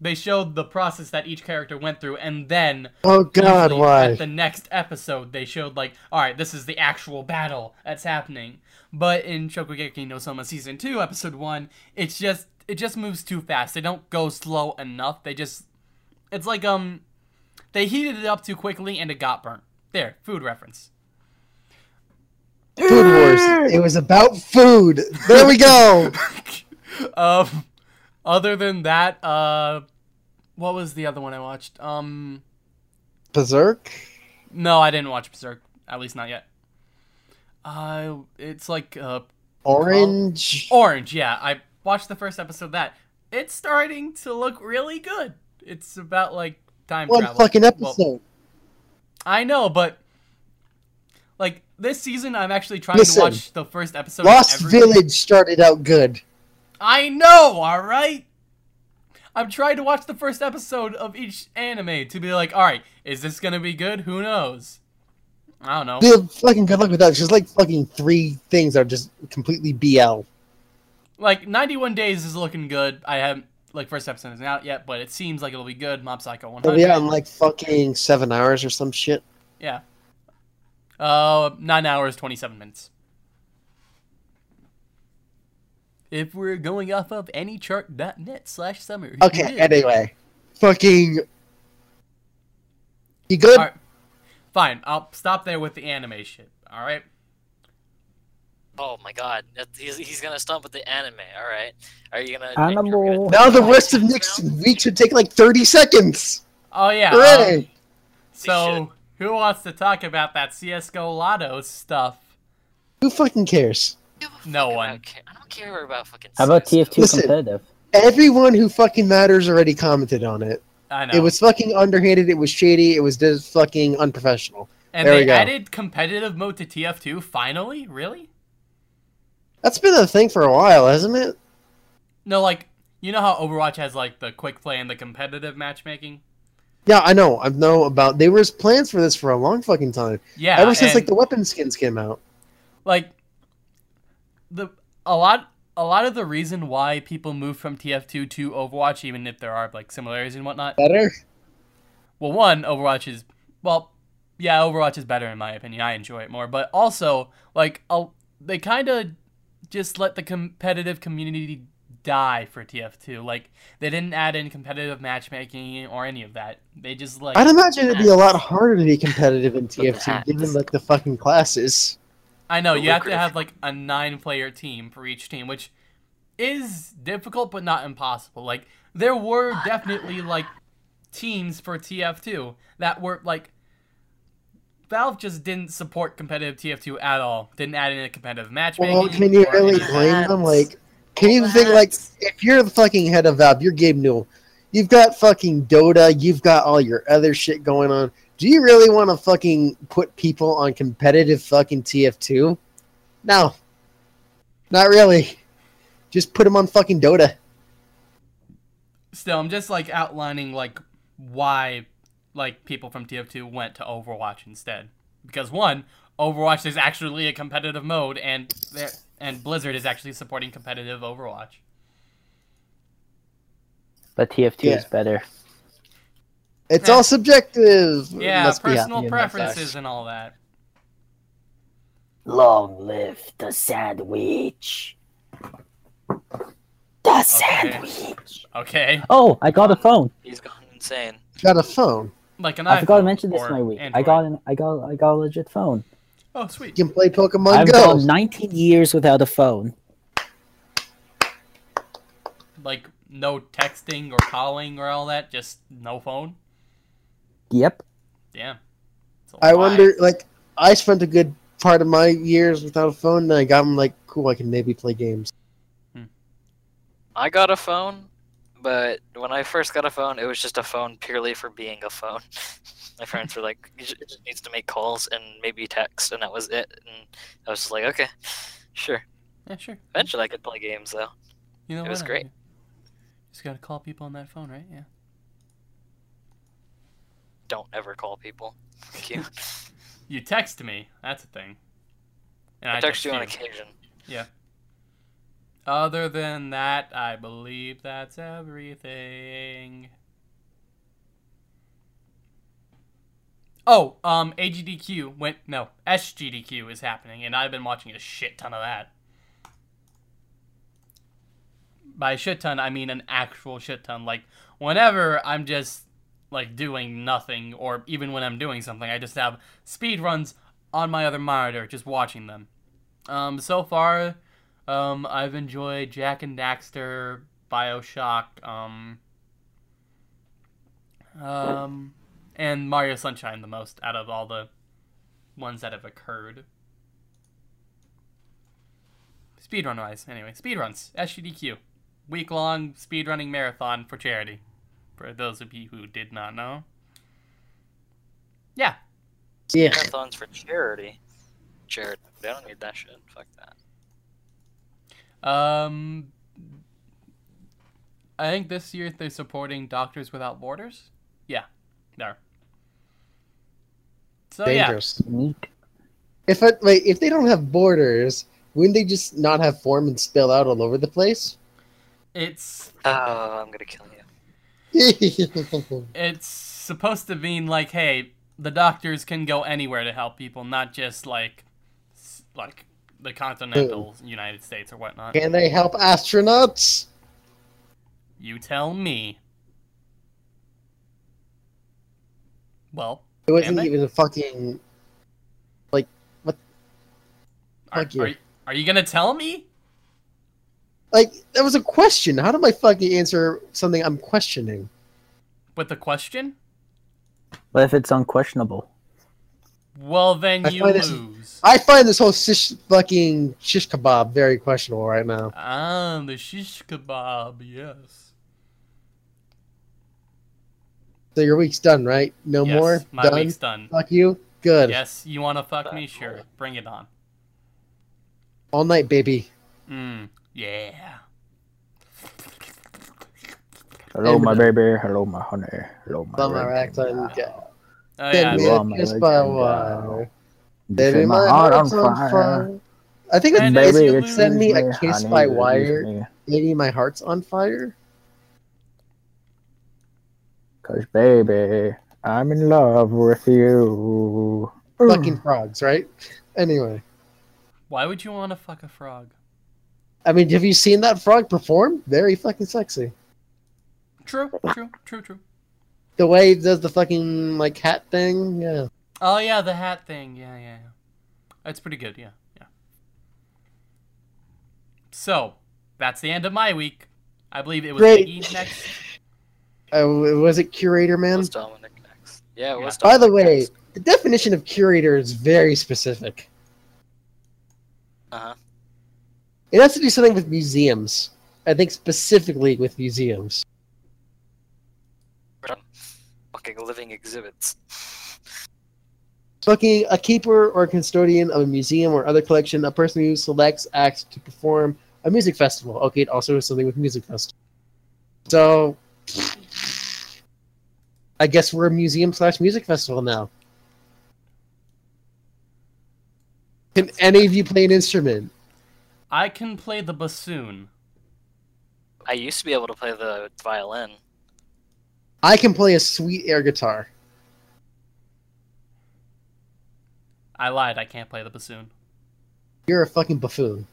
[SPEAKER 2] they showed the process that each character went through, and then
[SPEAKER 1] Oh god, why?
[SPEAKER 2] At the next episode, they showed like, all right, this is the actual battle that's happening. But in Shokugeki no Soma season two, episode one, it's just it just moves too fast. They don't go slow enough. They just it's like um they heated it up too quickly and it got burnt. There, food reference.
[SPEAKER 1] Food Wars. It was about food. There we go.
[SPEAKER 2] um, other than that, uh, what was the other one I watched? Um,
[SPEAKER 1] Berserk.
[SPEAKER 2] no, I didn't watch Berserk. At least not yet. Uh, it's like uh,
[SPEAKER 1] Orange.
[SPEAKER 2] Orange. Yeah, I watched the first episode of that. It's starting to look really good. It's about like time
[SPEAKER 1] One
[SPEAKER 2] travel.
[SPEAKER 1] fucking
[SPEAKER 2] Well,
[SPEAKER 1] episode.
[SPEAKER 2] I know, but like this season, I'm actually trying
[SPEAKER 1] Listen,
[SPEAKER 2] to watch the first episode. of
[SPEAKER 1] Lost Village started out good.
[SPEAKER 2] I know, all right. I'm trying to watch the first episode of each anime to be like, all right, is this gonna be good? Who knows? I don't know.
[SPEAKER 1] Dude, fucking good luck with that. Just like fucking three things that are just completely BL.
[SPEAKER 2] Like 91 Days is looking good. I haven't like first episode isn't out yet, but it seems like it'll be good. Mob Psycho 100.
[SPEAKER 1] They'll be out in like fucking seven hours or some shit.
[SPEAKER 2] Yeah. Uh, nine hours, 27 minutes. If we're going off of anichart.net slash summer.
[SPEAKER 1] Okay, anyway. Fucking... You good?
[SPEAKER 2] Alright. Fine, I'll stop there with the anime shit. Alright?
[SPEAKER 4] Oh my god, he's, he's gonna stump with the anime. All right, are you gonna?
[SPEAKER 3] Animal.
[SPEAKER 4] you're gonna-
[SPEAKER 1] Now the rest of next week should take like 30 seconds.
[SPEAKER 2] Oh, yeah. um, so, who wants to talk about that CSGO Lotto stuff?
[SPEAKER 1] Who fucking cares?
[SPEAKER 2] No one.
[SPEAKER 4] I don't care about fucking.
[SPEAKER 3] How about TF2
[SPEAKER 1] Listen.
[SPEAKER 3] competitive?
[SPEAKER 1] Everyone who fucking matters already commented on it.
[SPEAKER 2] I know.
[SPEAKER 1] It was fucking underhanded, it was shady, it was just fucking unprofessional.
[SPEAKER 2] and
[SPEAKER 1] there
[SPEAKER 2] they
[SPEAKER 1] we go.
[SPEAKER 2] added competitive mode to TF2, finally? Really?
[SPEAKER 1] That's been a thing for a while, hasn't it?
[SPEAKER 2] No, like, you know how Overwatch has, like, the quick play and the competitive matchmaking?
[SPEAKER 1] Yeah, I know. I know about. There was plans for this for a long fucking time.
[SPEAKER 2] Yeah.
[SPEAKER 1] Ever since like the weapon skins came out.
[SPEAKER 2] like the a lot a lot of the reason why people move from TF2 to Overwatch, even if there are like similarities and whatnot.
[SPEAKER 1] Better.
[SPEAKER 2] Well, one Overwatch is well, yeah, Overwatch is better in my opinion. I enjoy it more, but also like i they kind of just let the competitive community die for TF2. Like they didn't add in competitive matchmaking or any of that. They just like
[SPEAKER 1] I'd imagine it'd be a lot harder to be competitive in TF2 given like the fucking classes.
[SPEAKER 2] I know you have to have like a nine-player team for each team, which is difficult but not impossible. Like there were definitely like teams for TF2 that were like Valve just didn't support competitive TF2 at all. Didn't add in a competitive matchmaking.
[SPEAKER 1] Well, can you really blame them? Like, can you think like if you're the fucking head of Valve, you're Gabe Newell. You've got fucking Dota. You've got all your other shit going on. Do you really want to fucking put people on competitive fucking TF2? No, not really. Just put them on fucking Dota.
[SPEAKER 2] Still, I'm just like outlining like why like people from TF2 went to Overwatch instead. Because one, Overwatch is actually a competitive mode, and and Blizzard is actually supporting competitive Overwatch.
[SPEAKER 3] But TF2
[SPEAKER 1] Yeah.
[SPEAKER 3] is better.
[SPEAKER 1] It's all subjective.
[SPEAKER 2] Yeah,
[SPEAKER 1] Let's be
[SPEAKER 2] personal
[SPEAKER 1] happy in that
[SPEAKER 2] preferences and all that.
[SPEAKER 3] Long live the sandwich. The sandwich.
[SPEAKER 2] Okay,
[SPEAKER 3] Oh, I got a phone.
[SPEAKER 4] He's gone insane.
[SPEAKER 1] Got a phone.
[SPEAKER 2] like an
[SPEAKER 3] I forgot to mention this
[SPEAKER 2] or
[SPEAKER 3] my week. I got an I got I got a legit phone.
[SPEAKER 2] Oh, sweet.
[SPEAKER 1] You can play Pokemon
[SPEAKER 3] I've
[SPEAKER 1] Go.
[SPEAKER 3] gone 19 years without a phone.
[SPEAKER 2] Like no texting or calling or all that. Just no phone.
[SPEAKER 3] Yep.
[SPEAKER 2] Damn. It's a
[SPEAKER 1] I
[SPEAKER 2] lie.
[SPEAKER 1] wonder, like, I spent a good part of my years without a phone, and I got them like, cool, I can maybe play games. Hmm.
[SPEAKER 4] I got a phone, but when I first got a phone, it was just a phone purely for being a phone. My friends were like, "You "It just needs to make calls and maybe text," and that was it. And I was just like, "Okay, sure."
[SPEAKER 2] Yeah, sure.
[SPEAKER 4] Eventually, I could play games though.
[SPEAKER 2] You know
[SPEAKER 4] It was
[SPEAKER 2] what?
[SPEAKER 4] great.
[SPEAKER 2] Just gotta call people on that phone, right? Yeah.
[SPEAKER 4] Don't ever call people. Thank you.
[SPEAKER 2] You text me. That's a thing. And
[SPEAKER 4] I text you on occasion. Yeah.
[SPEAKER 2] Other than that, I believe that's everything. Oh, um, AGDQ went no SGDQ is happening, and I've been watching a shit ton of that. By shit ton, I mean an actual shit ton. Like whenever I'm just like doing nothing, or even when I'm doing something, I just have speed runs on my other monitor, just watching them. Um, so far, um, I've enjoyed Jak and Daxter, Bioshock, um, um, and Mario Sunshine the most out of all the ones that have occurred. Speedrun wise, anyway. Speedruns, SGDQ. Week long speedrunning marathon for charity. For those of you who did not know. Yeah.
[SPEAKER 1] Yeah.
[SPEAKER 4] Marathons for charity. Charity. They don't need that shit. Fuck that.
[SPEAKER 2] Um, I think this year they're supporting Doctors Without Borders. Yeah, there. So
[SPEAKER 1] Dangerous.
[SPEAKER 3] Neat.
[SPEAKER 1] If it, wait, if they don't have borders, wouldn't they just not have form and spill out all over the place?
[SPEAKER 2] it's
[SPEAKER 4] Oh, I'm gonna kill you.
[SPEAKER 2] it's supposed to mean like, hey, the doctors can go anywhere to help people, not just like, like the continental United States or whatnot.
[SPEAKER 1] Can they help astronauts?
[SPEAKER 2] You tell me. Well,
[SPEAKER 1] It wasn't even a fucking.
[SPEAKER 2] are,
[SPEAKER 1] Fuck you.
[SPEAKER 2] are, you- are you gonna tell me?
[SPEAKER 1] Like, that was a question. How do I fucking answer something I'm questioning?
[SPEAKER 2] With a question?
[SPEAKER 3] What if it's unquestionable?
[SPEAKER 2] Well, then
[SPEAKER 1] I
[SPEAKER 2] you
[SPEAKER 1] find this-
[SPEAKER 2] lose.
[SPEAKER 1] I find this whole shish fucking shish kebab very questionable right now.
[SPEAKER 2] Ah, the shish kebab, yes.
[SPEAKER 1] So your week's done, right? No
[SPEAKER 2] yes,
[SPEAKER 1] more?
[SPEAKER 2] My
[SPEAKER 1] done?
[SPEAKER 2] week's done.
[SPEAKER 1] Fuck you? Good.
[SPEAKER 2] Yes, you want to fuck me? Sure, bring it on.
[SPEAKER 1] All night, baby.
[SPEAKER 2] Mm, yeah.
[SPEAKER 3] Hello, my baby. Hello, my honey. Hello, my
[SPEAKER 1] Bum oh, my
[SPEAKER 3] red
[SPEAKER 1] racks on
[SPEAKER 3] gal.
[SPEAKER 1] gal.
[SPEAKER 2] Oh,
[SPEAKER 1] Send
[SPEAKER 2] yeah.
[SPEAKER 1] me
[SPEAKER 3] Hello,
[SPEAKER 1] a
[SPEAKER 3] my
[SPEAKER 1] kiss by
[SPEAKER 3] gal.
[SPEAKER 1] wire.
[SPEAKER 3] You
[SPEAKER 1] Baby, my heart's on fire. I think
[SPEAKER 2] And
[SPEAKER 1] it's
[SPEAKER 2] if you
[SPEAKER 1] it's send me a kiss
[SPEAKER 3] honey,
[SPEAKER 1] by wire.
[SPEAKER 3] me.
[SPEAKER 1] Baby, my heart's on fire.
[SPEAKER 3] Cause baby, I'm in love with you.
[SPEAKER 1] Fucking frogs, right? Anyway.
[SPEAKER 2] Why would you want to fuck a frog?
[SPEAKER 1] I mean, have you seen that frog perform? Very fucking sexy.
[SPEAKER 2] True, true, true, true.
[SPEAKER 1] The way he does the fucking, like, hat thing, yeah.
[SPEAKER 2] Oh yeah, the hat thing. Yeah, yeah, yeah. That's pretty good. Yeah, yeah. So that's the end of my week. I believe it was
[SPEAKER 1] Great.
[SPEAKER 2] Iggy next.
[SPEAKER 1] Uh, was it Curator, man?
[SPEAKER 4] Was Dominic next? Yeah, it was.
[SPEAKER 1] By the way,
[SPEAKER 4] next.
[SPEAKER 1] the definition of curator is very specific.
[SPEAKER 4] Uh-huh.
[SPEAKER 1] It has to do something with museums. I think specifically with museums.
[SPEAKER 4] fucking living exhibits.
[SPEAKER 1] Fucking a keeper or custodian of a museum or other collection, a person who selects acts to perform a music festival. Okay, it also is something with music festival. So, I guess we're a museum slash music festival now. Can any of you play an instrument?
[SPEAKER 2] I can play the bassoon.
[SPEAKER 4] I used to be able to play the violin.
[SPEAKER 1] I can play a sweet air guitar.
[SPEAKER 2] I lied. I can't play the bassoon.
[SPEAKER 1] You're a fucking buffoon.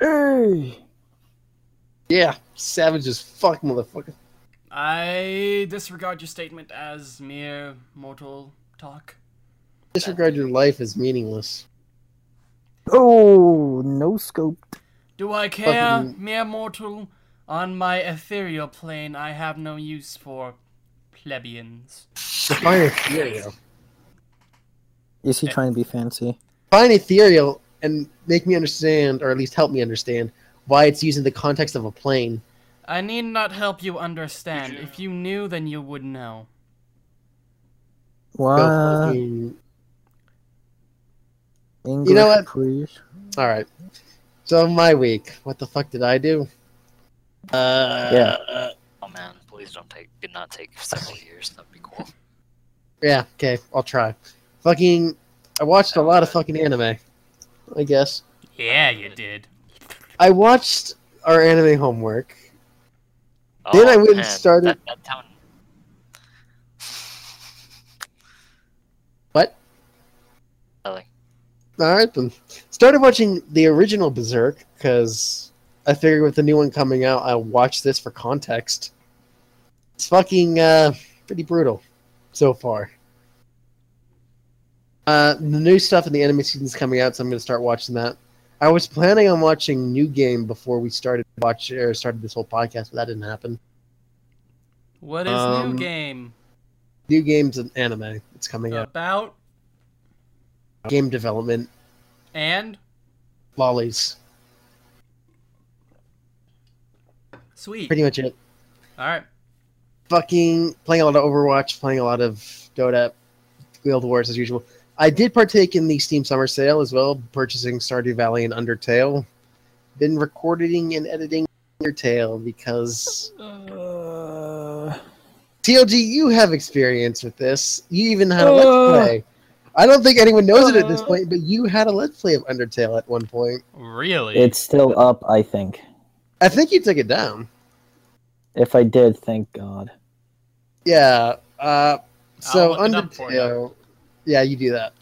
[SPEAKER 3] Hey.
[SPEAKER 1] Yeah, savage as fuck, motherfucker.
[SPEAKER 2] I disregard your statement as mere mortal talk.
[SPEAKER 1] Disregard your life as meaningless.
[SPEAKER 3] Oh, no scope.
[SPEAKER 2] Do I care,
[SPEAKER 1] Fucking-
[SPEAKER 2] mere mortal? On my ethereal plane, I have no use for plebeians.
[SPEAKER 1] Define ethereal.
[SPEAKER 3] Is he
[SPEAKER 2] Yeah.
[SPEAKER 3] trying to be fancy?
[SPEAKER 1] Define ethereal and make me understand, or at least help me understand, why it's used in the context of a plane.
[SPEAKER 2] I need not help you understand.
[SPEAKER 4] You-
[SPEAKER 2] If you knew, then you would know.
[SPEAKER 1] Go
[SPEAKER 3] What?
[SPEAKER 1] Fucking-
[SPEAKER 3] English,
[SPEAKER 1] know what?
[SPEAKER 3] please.
[SPEAKER 1] Alright. So my week. What the fuck did I do? Uh,
[SPEAKER 3] Yeah.
[SPEAKER 4] Oh man, please don't take, did not take several years. That'd be cool.
[SPEAKER 1] Yeah, okay, I'll try. Fucking, I watched a lot of fucking anime, I guess.
[SPEAKER 2] Yeah, you did.
[SPEAKER 1] I watched our anime homework.
[SPEAKER 4] Oh,
[SPEAKER 1] Then I went and started-
[SPEAKER 4] That, that town.
[SPEAKER 1] What?
[SPEAKER 4] Nothing.
[SPEAKER 1] Alright then. Started watching the original Berserk, because I figured with the new one coming out, I'll watch this for context. It's fucking, uh, pretty brutal so far. Uh, the new stuff in the anime season's coming out, so I'm going to start watching that. I was planning on watching New Game before we started watch or started this whole podcast, but that didn't happen.
[SPEAKER 2] What is
[SPEAKER 1] Um,
[SPEAKER 2] new game
[SPEAKER 1] New Game's an anime. It's coming out.
[SPEAKER 2] about?
[SPEAKER 1] Game development,
[SPEAKER 2] And
[SPEAKER 1] lollies.
[SPEAKER 2] sweet.
[SPEAKER 1] Pretty much it.
[SPEAKER 2] All right.
[SPEAKER 1] fucking playing a lot of Overwatch, playing a lot of Dota, Guild Wars as usual. I did partake in the Steam Summer Sale as well, purchasing Stardew Valley and Undertale. Been recording and editing Undertale because
[SPEAKER 3] Uh,
[SPEAKER 1] TLG, you have experience with this. You even had a
[SPEAKER 3] Uh.
[SPEAKER 1] Let's Play. I don't think anyone knows it at this
[SPEAKER 3] Uh.
[SPEAKER 1] point, but you had a Let's Play of Undertale at one point.
[SPEAKER 2] Really?
[SPEAKER 3] it's still up, I think.
[SPEAKER 1] I think you took it down.
[SPEAKER 3] If I did, thank God.
[SPEAKER 1] Yeah. Uh, so
[SPEAKER 2] look it up for you.
[SPEAKER 1] Undertale. Yeah, you do that.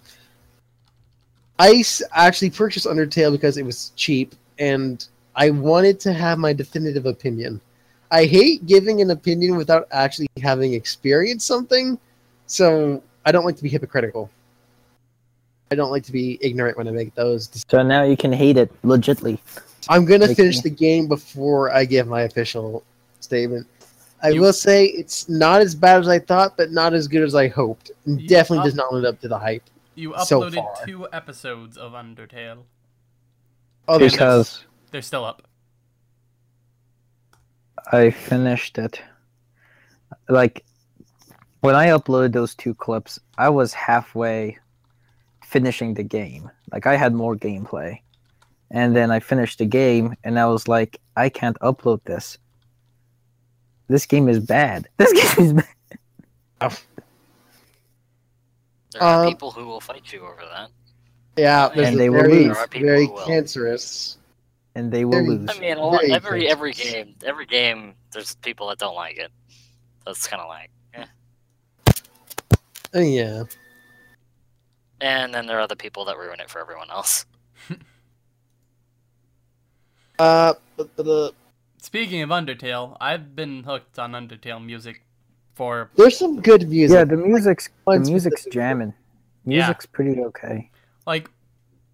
[SPEAKER 1] I actually purchased Undertale because it was cheap, and I wanted to have my definitive opinion. I hate giving an opinion without actually having experienced something, so I don't like to be hypocritical. I don't like to be ignorant when I make those. dec-
[SPEAKER 3] So now you can hate it legitly.
[SPEAKER 1] I'm gonna finish the game before I give my official statement. I
[SPEAKER 2] You-
[SPEAKER 1] will say it's not as bad as I thought, but not as good as I hoped. Definitely
[SPEAKER 2] up-
[SPEAKER 1] does not live up to the hype.
[SPEAKER 2] you
[SPEAKER 1] so
[SPEAKER 2] uploaded
[SPEAKER 1] far.
[SPEAKER 2] two episodes of Undertale.
[SPEAKER 1] Oh, there's
[SPEAKER 3] Because
[SPEAKER 2] They're still up.
[SPEAKER 3] I finished it. Like, when I uploaded those two clips, I was halfway finishing the game. Like, I had more gameplay. And then I finished the game, and I was like, I can't upload this. This game is bad. This game is bad.
[SPEAKER 4] There are
[SPEAKER 1] Uh,
[SPEAKER 4] people who will fight you over that.
[SPEAKER 1] yeah,
[SPEAKER 3] And
[SPEAKER 1] a
[SPEAKER 3] they will
[SPEAKER 1] very,
[SPEAKER 3] lose.
[SPEAKER 4] There are people
[SPEAKER 1] very
[SPEAKER 4] will.
[SPEAKER 1] cancerous.
[SPEAKER 3] And they will
[SPEAKER 1] Very-
[SPEAKER 3] lose.
[SPEAKER 4] I mean, lot, every every game, every game, there's people that don't like it. That's kind of like, eh.
[SPEAKER 1] Oh, yeah.
[SPEAKER 4] And then there are other people that ruin it for everyone else.
[SPEAKER 1] Uh, but, but,
[SPEAKER 2] Speaking of Undertale, I've been hooked on Undertale music for
[SPEAKER 1] there's some good music.
[SPEAKER 3] Yeah, the music's the music's
[SPEAKER 1] specific.
[SPEAKER 3] jamming.
[SPEAKER 2] Yeah.
[SPEAKER 3] Music's pretty okay.
[SPEAKER 2] like.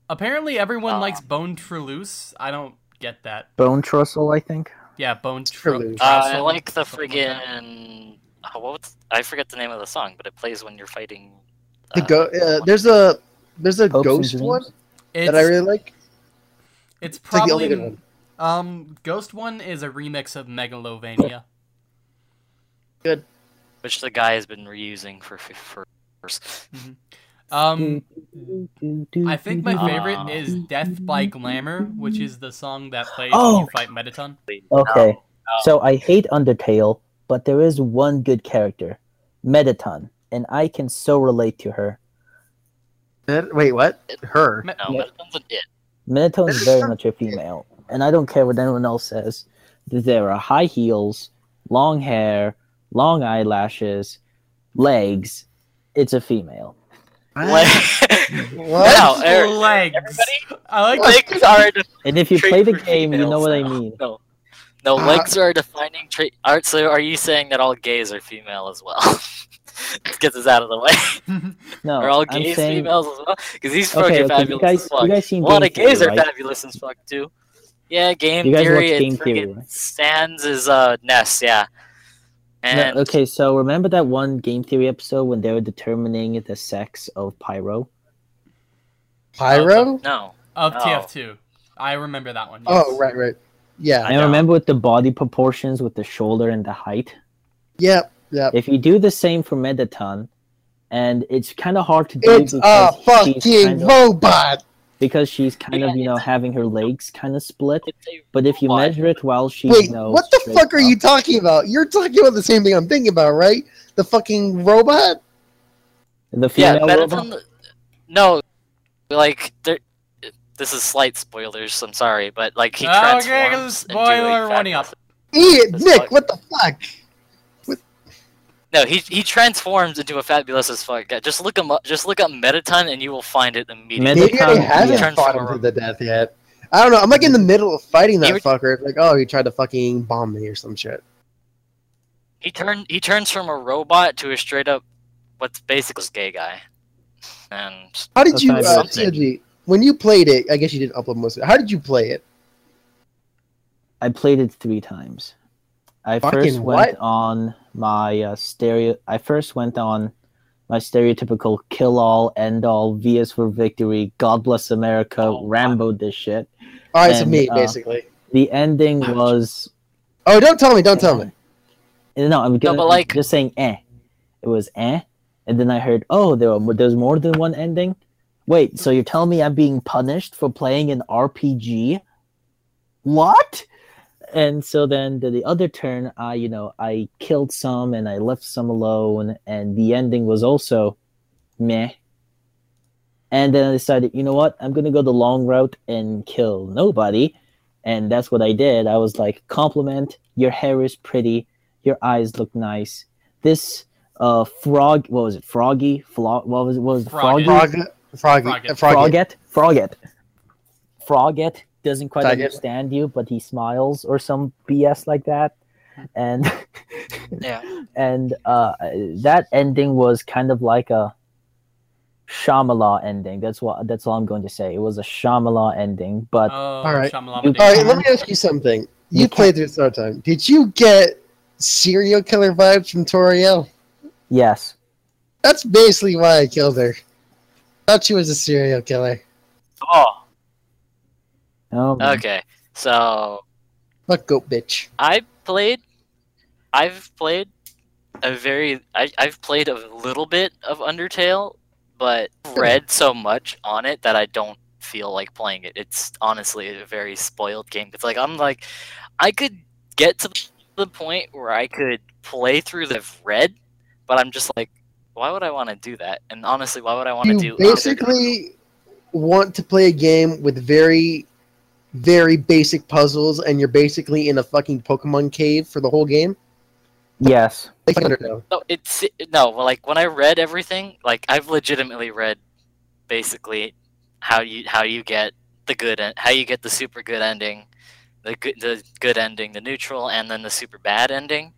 [SPEAKER 2] Apparently, everyone
[SPEAKER 4] Uh.
[SPEAKER 2] likes Bone Truluce. I don't get that.
[SPEAKER 3] Bone Trussell, I think.
[SPEAKER 2] Yeah, Bone
[SPEAKER 1] Truluce.
[SPEAKER 2] Tru-
[SPEAKER 4] Uh, I like the
[SPEAKER 2] something like that.
[SPEAKER 4] friggin' oh, what's I forget the name of the song, but it plays when you're fighting.
[SPEAKER 1] The
[SPEAKER 4] uh,
[SPEAKER 1] go- uh, there's a there's a
[SPEAKER 3] Hopes
[SPEAKER 1] ghost one
[SPEAKER 2] It's,
[SPEAKER 1] that I really like.
[SPEAKER 2] it's
[SPEAKER 1] It's like the only
[SPEAKER 2] probably
[SPEAKER 1] good one.
[SPEAKER 2] um Ghost one is a remix of Megalovania.
[SPEAKER 4] Good, which the guy has been reusing for for. for
[SPEAKER 2] Um,
[SPEAKER 3] Mm.
[SPEAKER 2] I think my
[SPEAKER 4] Uh,
[SPEAKER 2] favorite is Death by Glamour, which is the song that plays
[SPEAKER 3] Oh.
[SPEAKER 2] when you fight Mettaton.
[SPEAKER 3] Okay,
[SPEAKER 4] Oh.
[SPEAKER 3] so I hate Undertale, but there is one good character, Mettaton, and I can so relate to her.
[SPEAKER 1] That- Wait, what? Her.
[SPEAKER 2] Me-
[SPEAKER 4] No,
[SPEAKER 3] Yeah.
[SPEAKER 4] Mettaton's an it.
[SPEAKER 3] Mettaton is very much a female, and I don't care what anyone else says. There are high heels, long hair, long eyelashes, legs. It's a female.
[SPEAKER 4] Like,
[SPEAKER 1] What?
[SPEAKER 4] Now, Eric,
[SPEAKER 2] Legs.
[SPEAKER 4] everybody-
[SPEAKER 2] I like
[SPEAKER 4] legs are a
[SPEAKER 3] And if you play the game, you know what I mean.
[SPEAKER 4] No, no,
[SPEAKER 1] Uh,
[SPEAKER 4] legs are a defining trait. Art. So, are you saying that all gays are female as well? Let's get this out of the way.
[SPEAKER 3] No,
[SPEAKER 4] are all gays
[SPEAKER 3] saying
[SPEAKER 4] females as well? Because these
[SPEAKER 3] Okay,
[SPEAKER 4] fucking
[SPEAKER 3] okay, you
[SPEAKER 4] fabulous
[SPEAKER 3] guys-
[SPEAKER 4] as fuck.
[SPEAKER 3] you guys seen
[SPEAKER 4] a lot
[SPEAKER 3] Game
[SPEAKER 4] of gays
[SPEAKER 3] Theory,
[SPEAKER 4] are
[SPEAKER 3] right?
[SPEAKER 4] fabulous as fuck too. Yeah, game
[SPEAKER 3] You guys
[SPEAKER 4] theory.
[SPEAKER 3] watch
[SPEAKER 4] it
[SPEAKER 3] Game Theory, right?
[SPEAKER 4] Sans is uh Ness, yeah.
[SPEAKER 3] No, okay, so remember that one game theory episode when they were determining the sex of Pyro?
[SPEAKER 1] Pyro?
[SPEAKER 4] no,
[SPEAKER 2] of
[SPEAKER 4] Oh.
[SPEAKER 2] TF2. I remember that one. yes.
[SPEAKER 1] Oh, right, right. Yeah.
[SPEAKER 4] I
[SPEAKER 3] And remember with the body proportions with the shoulder and the height?
[SPEAKER 1] Yep. Yep.
[SPEAKER 3] If you do the same for Mettaton, and it's kind of hard to do
[SPEAKER 1] It's a
[SPEAKER 3] because she's
[SPEAKER 1] fucking
[SPEAKER 3] kind of,
[SPEAKER 1] robot.
[SPEAKER 3] because she's kind
[SPEAKER 4] Yeah,
[SPEAKER 3] of you know having her legs kind of split. But if you
[SPEAKER 4] robot.
[SPEAKER 3] measure it while she's
[SPEAKER 1] Wait,
[SPEAKER 3] you know,
[SPEAKER 1] what the
[SPEAKER 3] straight
[SPEAKER 1] fuck are
[SPEAKER 3] up-
[SPEAKER 1] you talking about? You're talking about the same thing I'm thinking about, right? The fucking robot?
[SPEAKER 3] The female
[SPEAKER 4] yeah,
[SPEAKER 3] female robot?
[SPEAKER 4] Mettaton. No, like there. This is slight spoilers. I'm sorry, but like he
[SPEAKER 2] Okay,
[SPEAKER 4] transforms. into a
[SPEAKER 2] spoiler warning
[SPEAKER 4] fabulous-
[SPEAKER 2] up.
[SPEAKER 1] Ian, Nick, what the fuck?
[SPEAKER 4] No, he he transforms into a fabulous as fuck guy. Just look him up. Just look up Mettaton, and you will find it immediately.
[SPEAKER 3] Meta-
[SPEAKER 1] Maybe I
[SPEAKER 3] Mettaton,
[SPEAKER 1] haven't
[SPEAKER 4] yeah.
[SPEAKER 1] fought him to the death yet. I don't know. I'm like in the middle of fighting that
[SPEAKER 4] You were-
[SPEAKER 1] fucker. Like, oh, he tried to fucking bomb me or some shit.
[SPEAKER 4] He turned he turns from a robot to a straight up what's basically a gay guy. And
[SPEAKER 1] How did you, uh,
[SPEAKER 4] Something.
[SPEAKER 1] TLG, when you played it, I guess you didn't upload most of it. How did you play it?
[SPEAKER 3] I played it three times. I
[SPEAKER 1] Fucking
[SPEAKER 3] first went
[SPEAKER 1] what?
[SPEAKER 3] on my uh, stereo. I first went on my stereotypical kill all, end all, VS for victory, God bless America,
[SPEAKER 4] Oh.
[SPEAKER 3] Rambo this shit.
[SPEAKER 1] All right, so
[SPEAKER 3] And,
[SPEAKER 1] me,
[SPEAKER 3] uh,
[SPEAKER 1] basically.
[SPEAKER 3] The ending was
[SPEAKER 1] Oh, don't tell me, don't tell me.
[SPEAKER 3] no, I'm gonna,
[SPEAKER 4] but, like-
[SPEAKER 3] just saying eh. It was eh, and then I heard oh there were, there's more than one ending. Wait, so you're telling me I'm being punished for playing an RPG? What? And so then the, the other turn, I you know I killed some and I left some alone, and the ending was also meh. And then I decided, you know what? I'm gonna go the long route and kill nobody, and that's what I did. I was like, compliment, your hair is pretty, your eyes look nice. This uh frog, what was it? Froggy, Flo- what was it? What was it?
[SPEAKER 2] Froggy.
[SPEAKER 3] Froggy?
[SPEAKER 1] Frog, Froggy, Froggit. Froggy.
[SPEAKER 3] Froggit, Froggit, Froggit doesn't quite
[SPEAKER 1] Faggot.
[SPEAKER 3] understand you, but he smiles or some BS like that, and
[SPEAKER 4] yeah,
[SPEAKER 3] and uh, that ending was kind of like a Shyamalan ending. That's what that's all I'm going to say. It was a Shyamalan ending, but
[SPEAKER 2] Oh,
[SPEAKER 1] All right.
[SPEAKER 2] Shyamalan
[SPEAKER 3] You-
[SPEAKER 2] did.
[SPEAKER 1] All right, let me ask you something. You
[SPEAKER 3] You
[SPEAKER 1] played through Star Time. Did you get serial killer vibes from Toriel?
[SPEAKER 3] yes,
[SPEAKER 1] That's basically why I killed her. Thought she was a serial killer.
[SPEAKER 4] Oh,
[SPEAKER 3] oh, man.
[SPEAKER 4] okay. So
[SPEAKER 1] Fuck goat bitch.
[SPEAKER 4] I played. I've played a very. I, I've played a little bit of Undertale, but read so much on it that I don't feel like playing it. It's honestly a very spoiled game. It's like I'm like, I could get to the point where I could play through the I've read, but I'm just like, why would I want to do that? And honestly, why would I want to
[SPEAKER 1] You
[SPEAKER 4] do
[SPEAKER 1] basically want to play a game with very, very basic puzzles, and you're basically in a fucking Pokemon cave for the whole game.
[SPEAKER 3] Yes.
[SPEAKER 1] Like Undertale.
[SPEAKER 4] No, it's no. Like when I read everything, like I've legitimately read basically how you how you get the good how you get the super good ending, the good the good ending, the neutral, and then the super bad ending.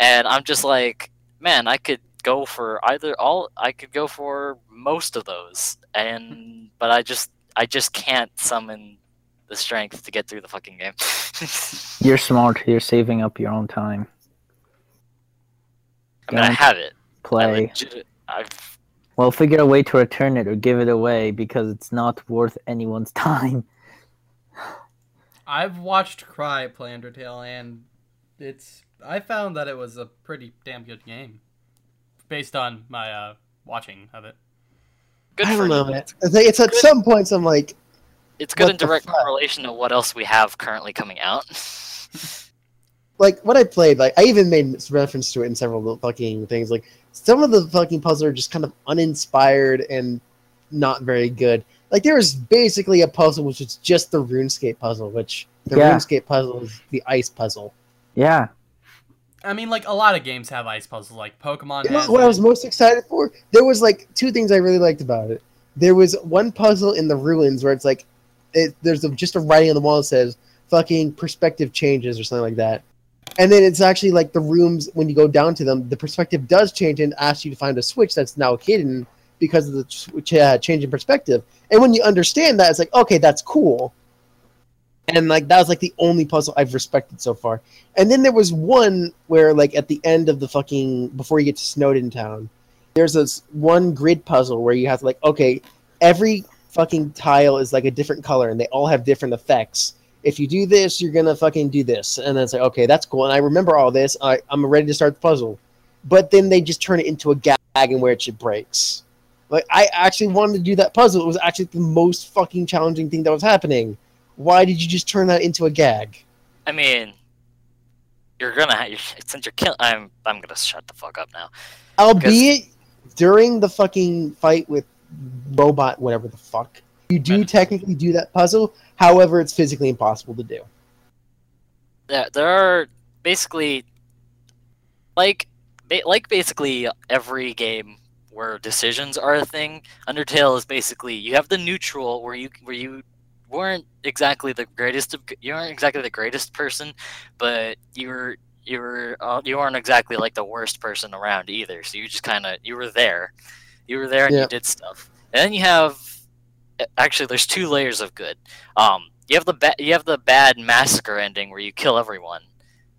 [SPEAKER 4] And I'm just like, man, I could go for either all. I could go for most of those, and but I just I just can't summon the strength to get through the fucking game.
[SPEAKER 3] You're smart. You're saving up your own time.
[SPEAKER 4] I mean, I
[SPEAKER 3] Don't
[SPEAKER 4] have it.
[SPEAKER 3] Play.
[SPEAKER 4] legit, I've
[SPEAKER 3] Well, figure a way to return it or give it away because it's not worth anyone's time.
[SPEAKER 2] I've watched Cry play Undertale, and it's I found that it was a pretty damn good game, based on my uh, watching of it.
[SPEAKER 4] good
[SPEAKER 1] I don't know,
[SPEAKER 4] you.
[SPEAKER 1] man. It's, like, it's at
[SPEAKER 4] Good.
[SPEAKER 1] some points I'm like,
[SPEAKER 4] It's good
[SPEAKER 1] What
[SPEAKER 4] in direct correlation to what else we have currently coming out.
[SPEAKER 1] like what I played, like I even made reference to it in several fucking things. Like some of the fucking puzzles are just kind of uninspired and not very good. Like there was basically a puzzle which was just the RuneScape puzzle, which the
[SPEAKER 3] Yeah.
[SPEAKER 1] RuneScape puzzle is the ice puzzle.
[SPEAKER 3] Yeah.
[SPEAKER 2] I mean, like a lot of games have ice puzzles, like Pokemon.
[SPEAKER 1] You know what I was most excited for? There was like two things I really liked about it. There was one puzzle in the ruins where it's like, it, there's a, just a writing on the wall that says "fucking perspective changes" or something like that. And then it's actually like the rooms when you go down to them, the perspective does change and asks you to find a switch that's now hidden because of the switch, uh, change in perspective. And when you understand that, it's like, okay, that's cool. And like that was like the only puzzle I've respected so far. And then there was one where, like, at the end of the fucking before you get to Snowdin Town, there's this one grid puzzle where you have to like, okay, every fucking tile is like a different color, and they all have different effects. If you do this, you're gonna fucking do this, and then it's like, okay, that's cool. And I remember all this. I, I'm ready to start the puzzle, but then they just turn it into a gag and where it shit breaks. Like, I actually wanted to do that puzzle. It was actually the most fucking challenging thing that was happening. Why did you just turn that into a gag?
[SPEAKER 4] I mean, you're gonna you're, since you're killing. I'm I'm gonna shut the fuck up now.
[SPEAKER 1] Albeit during the fucking fight with robot, whatever the fuck, you do
[SPEAKER 4] Right.
[SPEAKER 1] technically do that puzzle. However, it's physically impossible to do.
[SPEAKER 4] There there are basically like like basically every game where decisions are a thing. Undertale is basically you have the neutral where you where you weren't exactly the greatest of you weren't exactly the greatest person, but you were you were uh, you weren't exactly like the worst person around either. So you just kind of you were there, you were there and you did stuff. And then you have actually there's two layers of good. Um, you have the you have the bad massacre ending where you kill everyone,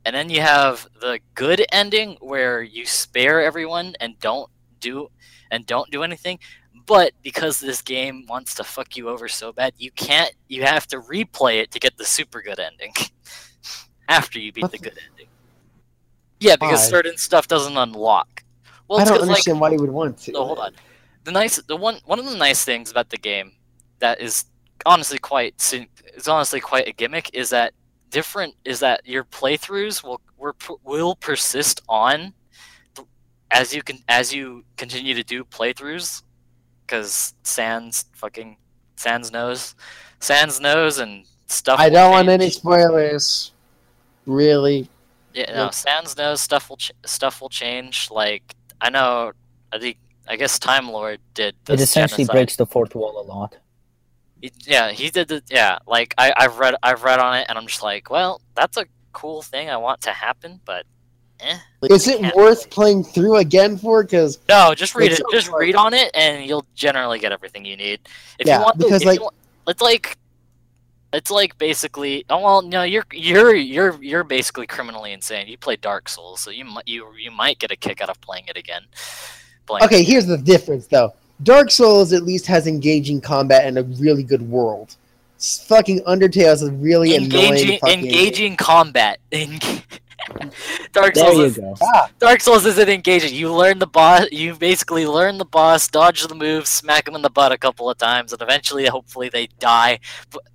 [SPEAKER 4] and then you have the good ending where you spare everyone and don't do and don't do anything. But because this game wants to fuck you over so bad, you can't. You have to replay it to get the super good ending after you beat
[SPEAKER 1] What
[SPEAKER 4] the- good ending. Yeah, because
[SPEAKER 1] Why?
[SPEAKER 4] certain stuff doesn't unlock. Well,
[SPEAKER 1] I don't
[SPEAKER 4] 'cause, like,
[SPEAKER 1] understand why you would want to.
[SPEAKER 4] no, hold on. The nice, the one, one of the nice things about the game that is honestly quite, is honestly quite a gimmick is that different is that your playthroughs will will, will persist on as you can as you continue to do playthroughs because Sans fucking Sans knows, Sans knows and stuff.
[SPEAKER 1] I don't want any spoilers. Really?
[SPEAKER 4] Yeah, no, Sans knows stuff will ch- stuff will change. Like I know, I think I guess Time Lord did.
[SPEAKER 3] It essentially
[SPEAKER 4] genocide.
[SPEAKER 3] breaks the fourth wall a lot.
[SPEAKER 4] He- yeah, he did the yeah. Like I, I've read I've read on it, and I'm just like, well, that's a cool thing I want to happen, but eh.
[SPEAKER 1] Is it worth
[SPEAKER 4] play.
[SPEAKER 1] playing through again for? Because
[SPEAKER 4] No, just read it.
[SPEAKER 1] so
[SPEAKER 4] Just
[SPEAKER 1] hard.
[SPEAKER 4] read on it, and you'll generally get everything you need. If
[SPEAKER 1] Yeah,
[SPEAKER 4] you want,
[SPEAKER 1] because,
[SPEAKER 4] if
[SPEAKER 1] like-
[SPEAKER 4] you want, it's like, it's like basically. Oh well, no, you're you're you're you're basically criminally insane. You play Dark Souls, so you might you you might get a kick out of playing it again. Playing
[SPEAKER 1] okay, here's the difference though. Dark Souls at least has engaging combat and a really good world. S- Fucking Undertale is a really
[SPEAKER 4] engaging
[SPEAKER 1] annoying
[SPEAKER 4] engaging combat. Eng- Dark
[SPEAKER 3] There
[SPEAKER 4] Souls
[SPEAKER 3] you
[SPEAKER 4] is
[SPEAKER 3] go.
[SPEAKER 1] Ah,
[SPEAKER 4] Dark Souls isn't engaging. You learn the boss. You basically learn the boss, dodge the moves, smack them in the butt a couple of times, and eventually, hopefully, they die.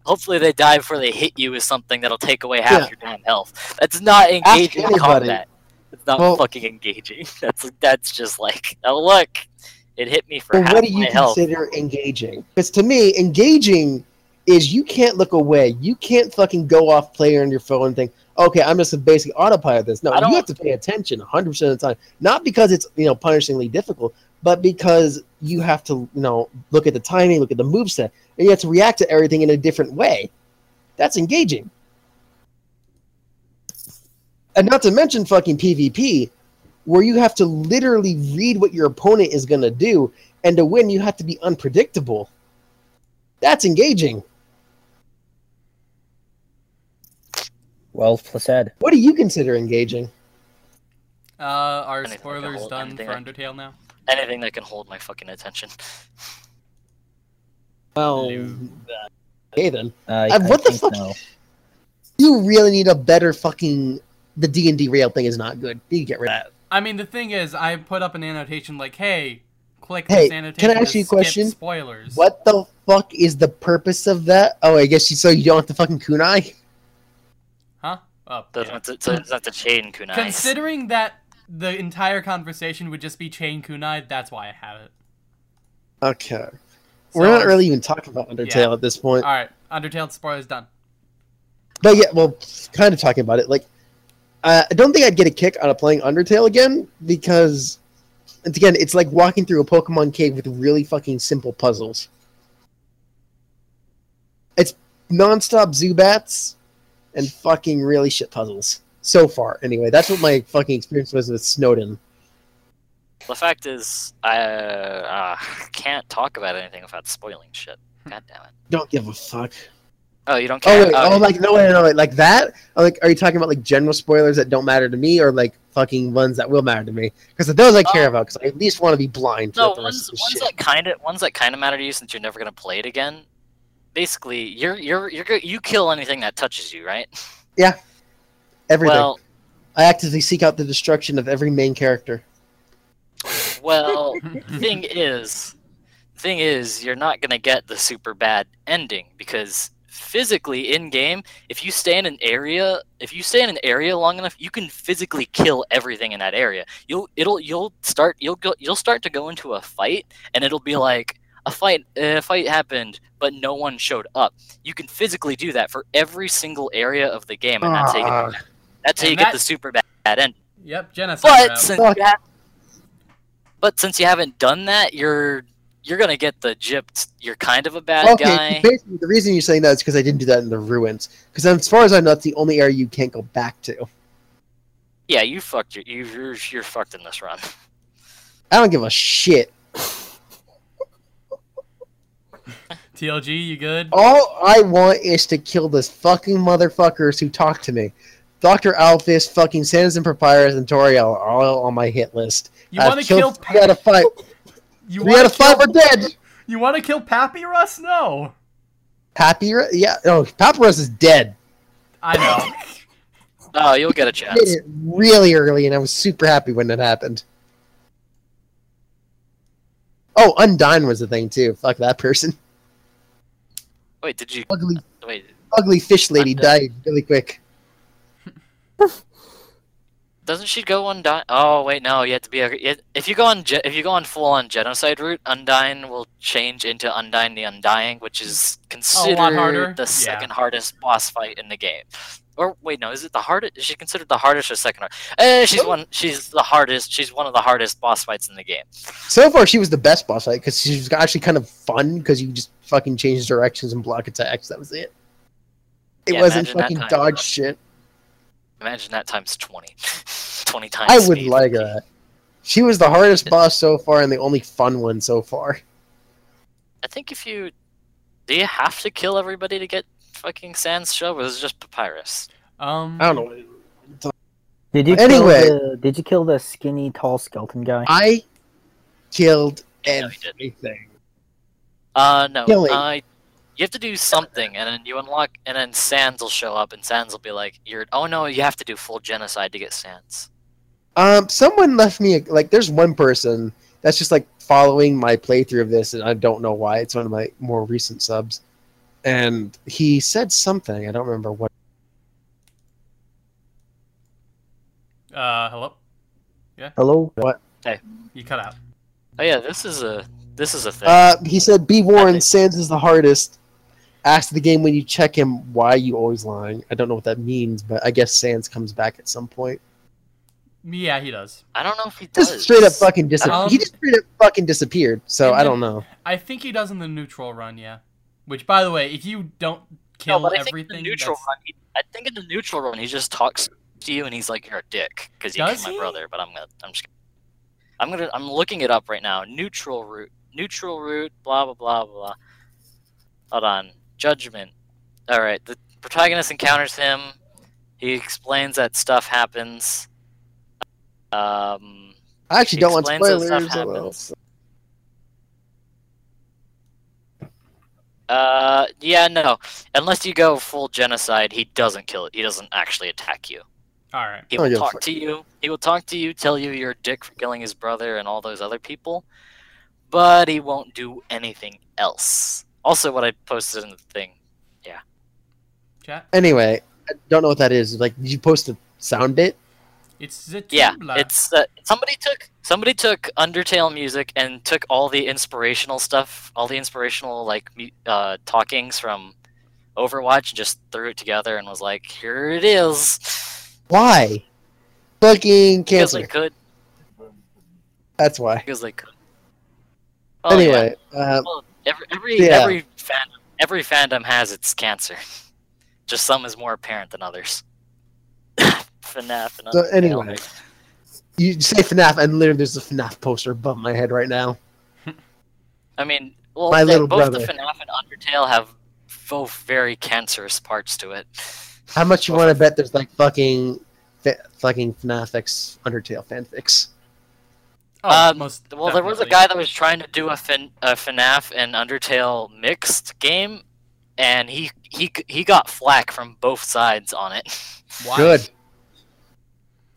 [SPEAKER 4] Hopefully, they die before they hit you with something that'll take away half
[SPEAKER 1] Yeah.
[SPEAKER 4] your damn health. That's not engaging combat. It's not
[SPEAKER 1] Well-
[SPEAKER 4] fucking engaging. That's that's just like, oh look, it hit me for
[SPEAKER 1] well,
[SPEAKER 4] half
[SPEAKER 1] what do
[SPEAKER 4] my
[SPEAKER 1] you
[SPEAKER 4] health.
[SPEAKER 1] consider engaging? Because to me, engaging is you can't look away. You can't fucking go off play on your phone and think, okay, I'm just a basic autopilot this. No,
[SPEAKER 4] I don't-
[SPEAKER 1] you have to pay attention 100% of the time. Not because it's, you know, punishingly difficult, but because you have to, you know, look at the timing, look at the moveset, and you have to react to everything in a different way. That's engaging. And not to mention fucking PvP, where you have to literally read what your opponent is going to do, and to win, you have to be unpredictable. That's engaging.
[SPEAKER 3] Well said.
[SPEAKER 1] What do you consider engaging?
[SPEAKER 2] Uh, are
[SPEAKER 4] Anything
[SPEAKER 2] spoilers
[SPEAKER 4] that,
[SPEAKER 2] done for
[SPEAKER 4] like-
[SPEAKER 2] Undertale now?
[SPEAKER 4] Anything that can hold my fucking attention.
[SPEAKER 1] Well,
[SPEAKER 2] No.
[SPEAKER 1] okay then.
[SPEAKER 3] Uh,
[SPEAKER 1] Uh,
[SPEAKER 3] I
[SPEAKER 1] what the fuck?
[SPEAKER 3] No.
[SPEAKER 1] You really need a better fucking. The D and D rail thing is not good. You get rid of that.
[SPEAKER 2] I mean, the thing is, I put up an annotation like, "Hey, click
[SPEAKER 1] Hey,
[SPEAKER 2] this
[SPEAKER 1] can I
[SPEAKER 2] annotation
[SPEAKER 1] ask
[SPEAKER 2] to
[SPEAKER 1] you a
[SPEAKER 2] skip
[SPEAKER 1] question?
[SPEAKER 2] Spoilers."
[SPEAKER 1] What the fuck is the purpose of that? Oh, I guess you so you don't have to fucking kunai.
[SPEAKER 2] Huh? Oh, yeah.
[SPEAKER 4] have to, so it doesn't have to chain kunai.
[SPEAKER 2] Considering that the entire conversation would just be chain kunai, that's why I have it.
[SPEAKER 1] Okay,
[SPEAKER 2] So,
[SPEAKER 1] we're not really even talking about Undertale at this point.
[SPEAKER 2] All right, Undertale spoilers done.
[SPEAKER 1] But yeah, well, kind of talking about it. Like, uh, I don't think I'd get a kick out of playing Undertale again because, and again, it's like walking through a Pokemon cave with really fucking simple puzzles. It's nonstop Zubats and fucking really shit puzzles so far. Anyway, that's what my fucking experience was with Snowdin.
[SPEAKER 4] The fact is, I uh, can't talk about anything without spoiling shit. God damn it.
[SPEAKER 1] Don't give a fuck.
[SPEAKER 4] Oh, you don't care?
[SPEAKER 1] Oh
[SPEAKER 4] care?
[SPEAKER 1] wait,
[SPEAKER 4] Oh,
[SPEAKER 1] oh like no, wait, no, wait, like that? Or, like, are you talking about like general spoilers that don't matter to me, or like fucking ones that will matter to me? Because those I care
[SPEAKER 4] Oh.
[SPEAKER 1] about. Because I at least want to be blind.
[SPEAKER 4] no,
[SPEAKER 1] throughout the rest
[SPEAKER 4] ones,
[SPEAKER 1] of the
[SPEAKER 4] ones
[SPEAKER 1] shit.
[SPEAKER 4] that kind of ones that kind of matter to you since you're never gonna play it again. Basically, you're you're you're go- you kill anything that touches you, right?
[SPEAKER 1] Yeah, everything.
[SPEAKER 4] Well,
[SPEAKER 1] I actively seek out the destruction of every main character.
[SPEAKER 4] well, thing is, thing is, you're not gonna get the super bad ending because physically in game, if you stay in an area, if you stay in an area long enough, you can physically kill everything in that area. You'll it'll you'll start you'll go you'll start to go into a fight, and it'll be like a fight a fight happened, but no one showed up. You can physically do that for every single area of the game, and that's how you
[SPEAKER 1] Ah,
[SPEAKER 4] get, that's how
[SPEAKER 2] And
[SPEAKER 4] you get the super bad end.
[SPEAKER 2] Yep, genocide.
[SPEAKER 4] But since
[SPEAKER 1] Fuck.
[SPEAKER 4] you but since you haven't done that, you're you're gonna get the gypped. You're kind of a bad
[SPEAKER 1] okay,
[SPEAKER 4] guy.
[SPEAKER 1] basically the reason you're saying that is because I didn't do that in the ruins. Because as far as I know, that's the only area you can't go back to.
[SPEAKER 4] Yeah, you fucked. Your, you you're you're fucked in this run.
[SPEAKER 1] I don't give a shit.
[SPEAKER 2] TLG, you good?
[SPEAKER 1] All I want is to kill this fucking motherfuckers who talk to me. Dr. Alphys, fucking Sans and Papyrus, and Toriel are all on my hit list.
[SPEAKER 2] You want to kill?
[SPEAKER 1] killed three out of five.
[SPEAKER 2] you
[SPEAKER 1] Three
[SPEAKER 2] want
[SPEAKER 1] out
[SPEAKER 2] to
[SPEAKER 1] of five
[SPEAKER 2] kill?
[SPEAKER 1] are dead.
[SPEAKER 2] You want to kill Papyrus? No.
[SPEAKER 1] Papyrus? Yeah, no, Papyrus is dead.
[SPEAKER 2] I know.
[SPEAKER 4] Oh, you'll get a
[SPEAKER 1] I did
[SPEAKER 4] chance.
[SPEAKER 1] it really early, and I was super happy when it happened. Oh, Undyne was the thing too. Fuck that person.
[SPEAKER 4] Wait, did you?
[SPEAKER 1] Ugly,
[SPEAKER 4] Wait,
[SPEAKER 1] ugly fish lady
[SPEAKER 4] Undyne.
[SPEAKER 1] died really quick.
[SPEAKER 4] doesn't she go undying? Oh wait, no. You have to be. A, if you go on if you go on full on genocide route, Undyne will change into Undyne the Undying, which is considered the
[SPEAKER 2] Yeah.
[SPEAKER 4] second hardest boss fight in the game. Or wait, no, is it the hardest? Is she considered the hardest or second hardest? Eh, she's one. She's the hardest. She's one of the hardest boss fights in the game.
[SPEAKER 1] So far, she was the best boss fight because she was actually kind of fun because you just fucking change directions and block attacks. That was it. It
[SPEAKER 4] Yeah,
[SPEAKER 1] wasn't fucking
[SPEAKER 4] time.
[SPEAKER 1] dodge shit.
[SPEAKER 4] Imagine that times 20. 20 times
[SPEAKER 1] I would
[SPEAKER 4] speed.
[SPEAKER 1] like that. She was the hardest boss so far and the only fun one so far.
[SPEAKER 4] I think if you... Do you have to kill everybody to get fucking Sans Shove, or is it just Papyrus?
[SPEAKER 2] Um.
[SPEAKER 1] I don't know.
[SPEAKER 3] Did you
[SPEAKER 1] Anyway.
[SPEAKER 3] kill the, did you kill the skinny tall skeleton guy?
[SPEAKER 1] I killed
[SPEAKER 4] Yeah, we did.
[SPEAKER 1] everything.
[SPEAKER 4] Uh, no.
[SPEAKER 1] Killing.
[SPEAKER 4] Uh, you have to do something, and then you unlock, and then Sans will show up, and Sans will be like, "You're oh no, you have to do full genocide to get Sans."
[SPEAKER 1] Um, someone left me a, like. There's one person that's just like following my playthrough of this, and I don't know why. It's one of my more recent subs, and he said something. I don't remember what.
[SPEAKER 2] Uh. Hello. Yeah.
[SPEAKER 3] Hello. What? Hey.
[SPEAKER 2] You cut out.
[SPEAKER 4] Oh yeah, this is a this is a thing.
[SPEAKER 1] Uh, he said, "Be warned,
[SPEAKER 4] think-
[SPEAKER 1] Sans is the hardest." Ask the game when you check him why you always lying. I don't know what that means, but I guess Sans comes back at some point.
[SPEAKER 2] Yeah, he does.
[SPEAKER 4] I don't know if he does.
[SPEAKER 1] Just straight up fucking disappeared.
[SPEAKER 2] Um,
[SPEAKER 1] he just straight up fucking disappeared. So I don't know.
[SPEAKER 2] I think he does in the neutral run, yeah. Which, by the way, if you don't
[SPEAKER 4] No,
[SPEAKER 2] kill
[SPEAKER 4] but I think in
[SPEAKER 2] everything,
[SPEAKER 4] the neutral
[SPEAKER 2] that's-
[SPEAKER 4] run, he, I think in the neutral run, he just talks to you and he's like, "You're a dick" because you killed my brother. But I'm gonna, I'm just, I'm gonna, I'm looking it up right now. Neutral route, neutral route, blah blah blah blah. Hold on, judgment. All right, the protagonist encounters him. He explains that stuff happens. Um,
[SPEAKER 1] I actually don't want
[SPEAKER 4] explains that
[SPEAKER 1] spoilers.
[SPEAKER 4] stuff
[SPEAKER 1] well.
[SPEAKER 4] happens. Uh, yeah, no. Unless you go full genocide, he doesn't kill it. He doesn't actually attack you.
[SPEAKER 2] all right.
[SPEAKER 4] He
[SPEAKER 1] Oh,
[SPEAKER 4] will
[SPEAKER 1] yeah,
[SPEAKER 4] talk to you. He will talk to you, tell you you're a dick for killing his brother and all those other people, but he won't do anything else. Also, what I posted in the thing. Yeah.
[SPEAKER 2] Chat.
[SPEAKER 1] Anyway, I don't know what that is. Like, did you post a sound bit?
[SPEAKER 2] It's the
[SPEAKER 4] Yeah, it's uh, somebody took somebody took Undertale music and took all the inspirational stuff, all the inspirational like uh, talkings from Overwatch, and just threw it together and was like, "Here it is."
[SPEAKER 1] Why? Fucking cancer.
[SPEAKER 4] Because
[SPEAKER 1] cancer.
[SPEAKER 4] they could.
[SPEAKER 1] That's why.
[SPEAKER 4] Because they could. Oh, yeah.
[SPEAKER 1] anyway, uh,
[SPEAKER 4] Well, every every
[SPEAKER 1] Yeah.
[SPEAKER 4] every fandom every fandom has its cancer. Just some is more apparent than others. FNAF and
[SPEAKER 1] So anyway. you say FNAF, and literally there's a FNAF poster above my head right now.
[SPEAKER 4] I mean, well,
[SPEAKER 1] My
[SPEAKER 4] they-
[SPEAKER 1] little
[SPEAKER 4] both
[SPEAKER 1] brother.
[SPEAKER 4] the FNAF and Undertale have both very cancerous parts to it.
[SPEAKER 1] How much you want to bet there's like fucking, fucking FNAF X Undertale fanfics?
[SPEAKER 2] oh,
[SPEAKER 4] um,
[SPEAKER 2] most
[SPEAKER 4] Well, there was a guy that was trying to do a, fin- a FNAF and Undertale mixed game, and he he he got flack from both sides on it.
[SPEAKER 2] Why?
[SPEAKER 1] Good.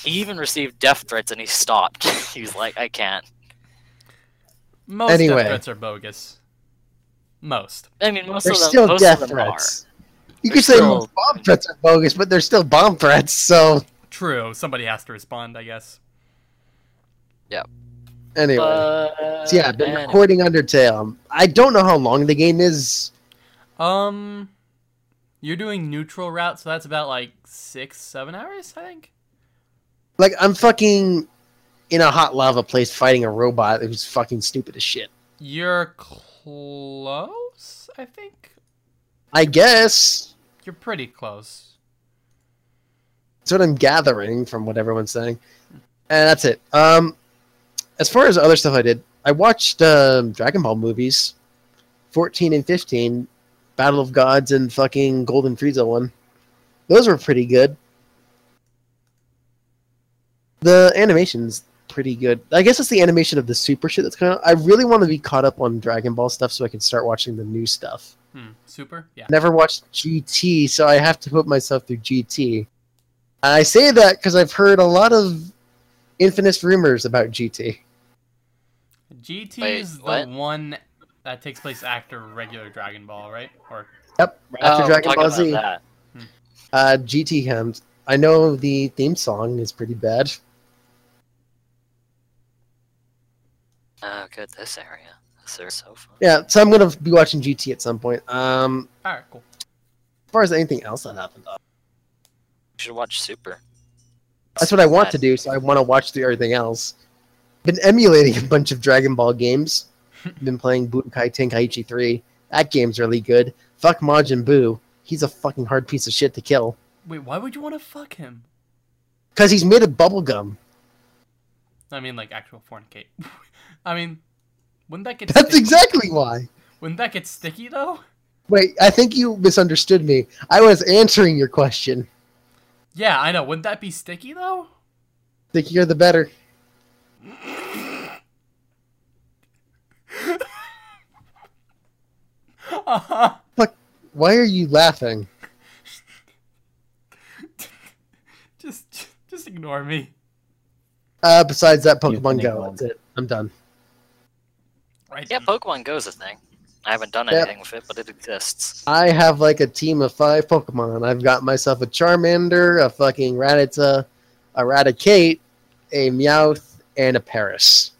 [SPEAKER 4] He even received death threats, and he stopped. he was like, "I can't."
[SPEAKER 2] Most
[SPEAKER 1] Anyway.
[SPEAKER 2] death threats are bogus. Most.
[SPEAKER 4] I mean, most
[SPEAKER 1] There's
[SPEAKER 4] of them,
[SPEAKER 1] still
[SPEAKER 4] most
[SPEAKER 1] death
[SPEAKER 4] of them
[SPEAKER 1] threats. You
[SPEAKER 4] They're
[SPEAKER 1] could say
[SPEAKER 4] still-
[SPEAKER 1] most bomb threats are bogus, but they're still bomb threats. So
[SPEAKER 2] True. Somebody has to respond, I guess. Yeah.
[SPEAKER 1] Anyway,
[SPEAKER 4] are. But,
[SPEAKER 1] so yeah, I've been
[SPEAKER 4] anyway.
[SPEAKER 1] recording Undertale. I don't know how long the game is.
[SPEAKER 2] Um, you're doing neutral route, so that's about like six, seven hours, I think.
[SPEAKER 1] Like I'm fucking in a hot lava place fighting a robot who's fucking stupid as shit.
[SPEAKER 2] You're close, I think.
[SPEAKER 1] I guess
[SPEAKER 2] You're pretty close.
[SPEAKER 1] that's what I'm gathering from what everyone's saying, and that's it. Um, as far as other stuff I did, I watched um, Dragon Ball movies, 14 and 15, Battle of Gods and fucking Golden Frieza one. Those were pretty good. The animation's pretty good. I guess it's the animation of the super shit that's kind of. I really want to be caught up on Dragon Ball stuff so I can start watching the new stuff.
[SPEAKER 2] Hmm. Super. Yeah.
[SPEAKER 1] Never watched GT, so I have to put myself through GT. And I say that because I've heard a lot of infamous rumors about GT.
[SPEAKER 2] GT
[SPEAKER 4] Wait,
[SPEAKER 2] is the
[SPEAKER 4] what?
[SPEAKER 2] one that takes place after regular Dragon Ball, right? Or
[SPEAKER 1] Yep, after
[SPEAKER 4] Oh,
[SPEAKER 1] Dragon Ball Z.
[SPEAKER 4] that.
[SPEAKER 1] Uh, GT hymns. I know the theme song is pretty bad.
[SPEAKER 4] Oh, good. This area. This is so fun.
[SPEAKER 1] Yeah, so I'm gonna be watching GT at some point. Um,
[SPEAKER 2] all right, cool.
[SPEAKER 1] as far as anything else that happened, uh,
[SPEAKER 4] You should watch Super.
[SPEAKER 1] that's what I want to do. So I want to watch through everything else. Been emulating a bunch of Dragon Ball games. Been playing Budokai Tenkaichi 3. That game's really good. Fuck Majin Buu. He's a fucking hard piece of shit to kill.
[SPEAKER 2] Wait, why would you want to fuck him?
[SPEAKER 1] Because he's made of bubblegum.
[SPEAKER 2] I mean, like actual fornicate. I mean, wouldn't that get?
[SPEAKER 1] That's
[SPEAKER 2] sticky?
[SPEAKER 1] exactly why.
[SPEAKER 2] Wouldn't that get sticky though?
[SPEAKER 1] Wait, I think you misunderstood me. I was answering your question.
[SPEAKER 2] Yeah, I know. Wouldn't that be sticky though?
[SPEAKER 1] The you're the better.
[SPEAKER 2] Uh-huh.
[SPEAKER 1] Why are you laughing?
[SPEAKER 2] just, just ignore me.
[SPEAKER 1] Uh, besides that, Pokemon Go. That's it. I'm done.
[SPEAKER 2] Right.
[SPEAKER 4] Yeah, Pokemon Go's a thing. I haven't done
[SPEAKER 1] Yeah.
[SPEAKER 4] anything with it, but it exists.
[SPEAKER 1] I have like a team of five Pokemon. I've got myself a Charmander, a fucking Rattata, a Raticate, a Meowth, and a Paras.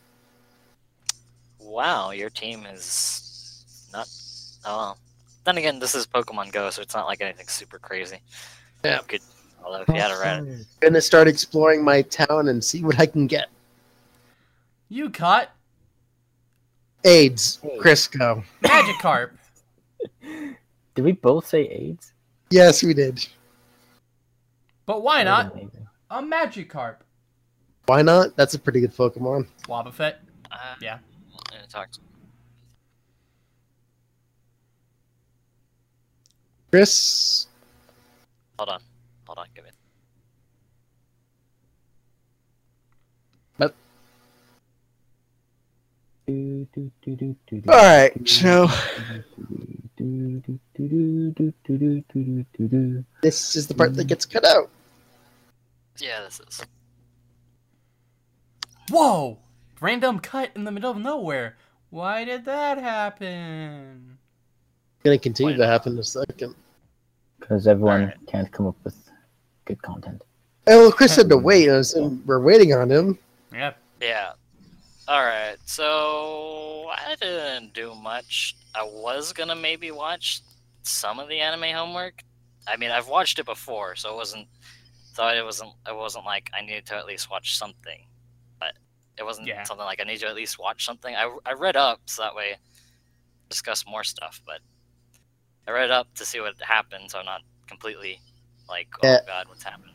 [SPEAKER 4] Wow, your team is not. Oh, well. then again, this is Pokemon Go, so it's not like anything super crazy.
[SPEAKER 1] Yeah.
[SPEAKER 4] You could, although if you had a Reddit,
[SPEAKER 1] gonna start exploring my town and see what I can get.
[SPEAKER 2] You caught
[SPEAKER 1] AIDS, Crisco.
[SPEAKER 2] Magikarp.
[SPEAKER 3] Did we both say AIDS?
[SPEAKER 1] Yes, we did.
[SPEAKER 2] but why not
[SPEAKER 3] Amazing.
[SPEAKER 2] a Magikarp?
[SPEAKER 1] Why not? That's a pretty good Pokemon.
[SPEAKER 2] Wobbuffet.
[SPEAKER 4] uh,
[SPEAKER 2] Yeah.
[SPEAKER 4] I'm gonna talk to
[SPEAKER 1] Chris,
[SPEAKER 4] Hold on. Hold on. Give me.
[SPEAKER 1] All right, so this is the part that gets cut out.
[SPEAKER 4] Yeah, this is.
[SPEAKER 2] Whoa! Random cut in the middle of nowhere. Why did that happen?
[SPEAKER 1] It's gonna continue to happen in a second.
[SPEAKER 3] Because everyone
[SPEAKER 4] right.
[SPEAKER 3] can't come up with good content.
[SPEAKER 1] Oh, well, Chris had to hmm. wait. we're waiting on him.
[SPEAKER 2] Yep.
[SPEAKER 4] Yeah. Alright, so I didn't do much. I was gonna maybe watch some of the anime homework. I mean, I've watched it before, so it wasn't. Thought it wasn't. It wasn't like I needed to at least watch something, but it wasn't
[SPEAKER 2] Yeah.
[SPEAKER 4] something like I need to at least watch something. I I read up so that way discuss more stuff, but I read up to see what happened, so I'm not completely like, oh
[SPEAKER 1] Yeah.
[SPEAKER 4] god, what's happening.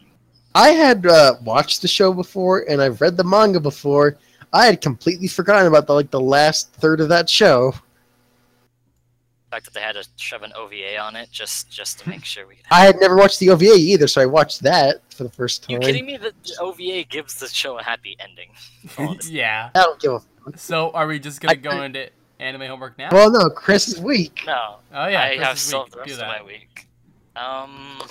[SPEAKER 1] I had uh, watched the show before, and I've read the manga before. I had completely forgotten about the like the last third of that show.
[SPEAKER 4] The fact that they had to shove an OVA on it just just to make sure we could
[SPEAKER 1] I had never watched the OVA either, so I watched that for the first time.
[SPEAKER 4] You kidding me? The the OVA gives the show a happy ending.
[SPEAKER 2] Yeah.
[SPEAKER 1] I don't give a.
[SPEAKER 2] So are we just gonna
[SPEAKER 1] I-
[SPEAKER 2] go into anime homework now?
[SPEAKER 1] Well, no, Chris is weak.
[SPEAKER 4] No,
[SPEAKER 2] oh yeah.
[SPEAKER 4] I
[SPEAKER 2] Chris
[SPEAKER 4] have
[SPEAKER 2] is
[SPEAKER 4] still
[SPEAKER 2] weak.
[SPEAKER 4] the rest of my week. Um,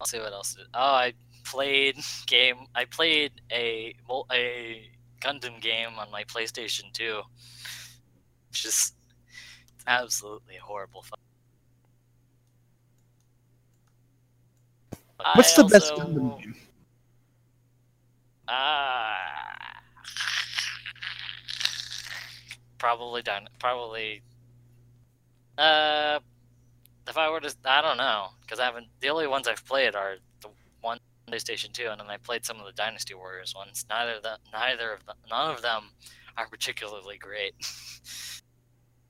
[SPEAKER 4] I'll see what else. Did. Oh, I played game. I played a a Gundam game on my PlayStation 2. Just absolutely horrible fun.
[SPEAKER 1] What's
[SPEAKER 4] I
[SPEAKER 1] the best
[SPEAKER 4] also-
[SPEAKER 1] Gundam game?
[SPEAKER 4] Ah, probably done. Probably. Uh, if I were to, I don't know, because I haven't. The only ones I've played are PlayStation Two, and then I played some of the Dynasty Warriors ones. Neither of them, neither of them, none of them are particularly great.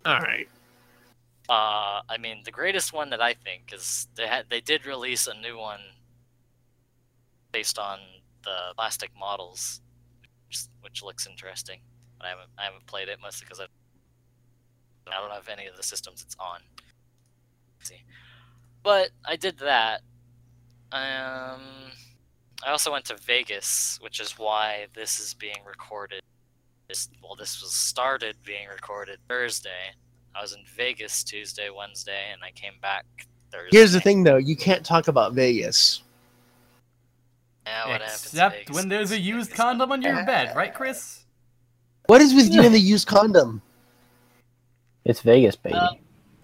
[SPEAKER 1] All right.
[SPEAKER 4] Uh, I mean, the greatest one that I think is they had they did release a new one based on the plastic models, which, which looks interesting. But I haven't I haven't played it mostly because I I don't have any of the systems it's on. Let's see, but I did that. Um, I also went to Vegas, which is why this is being recorded. This, well, this was started being recorded Thursday. I was in Vegas Tuesday, Wednesday, and I came back Thursday.
[SPEAKER 1] Here's the thing, though. You can't talk about Vegas.
[SPEAKER 4] Yeah, what
[SPEAKER 2] Except
[SPEAKER 4] Vegas
[SPEAKER 2] when there's a used
[SPEAKER 4] Vegas.
[SPEAKER 2] condom on your bed, right, Chris?
[SPEAKER 1] What is with you and the used condom?
[SPEAKER 3] It's Vegas, baby.
[SPEAKER 4] Uh,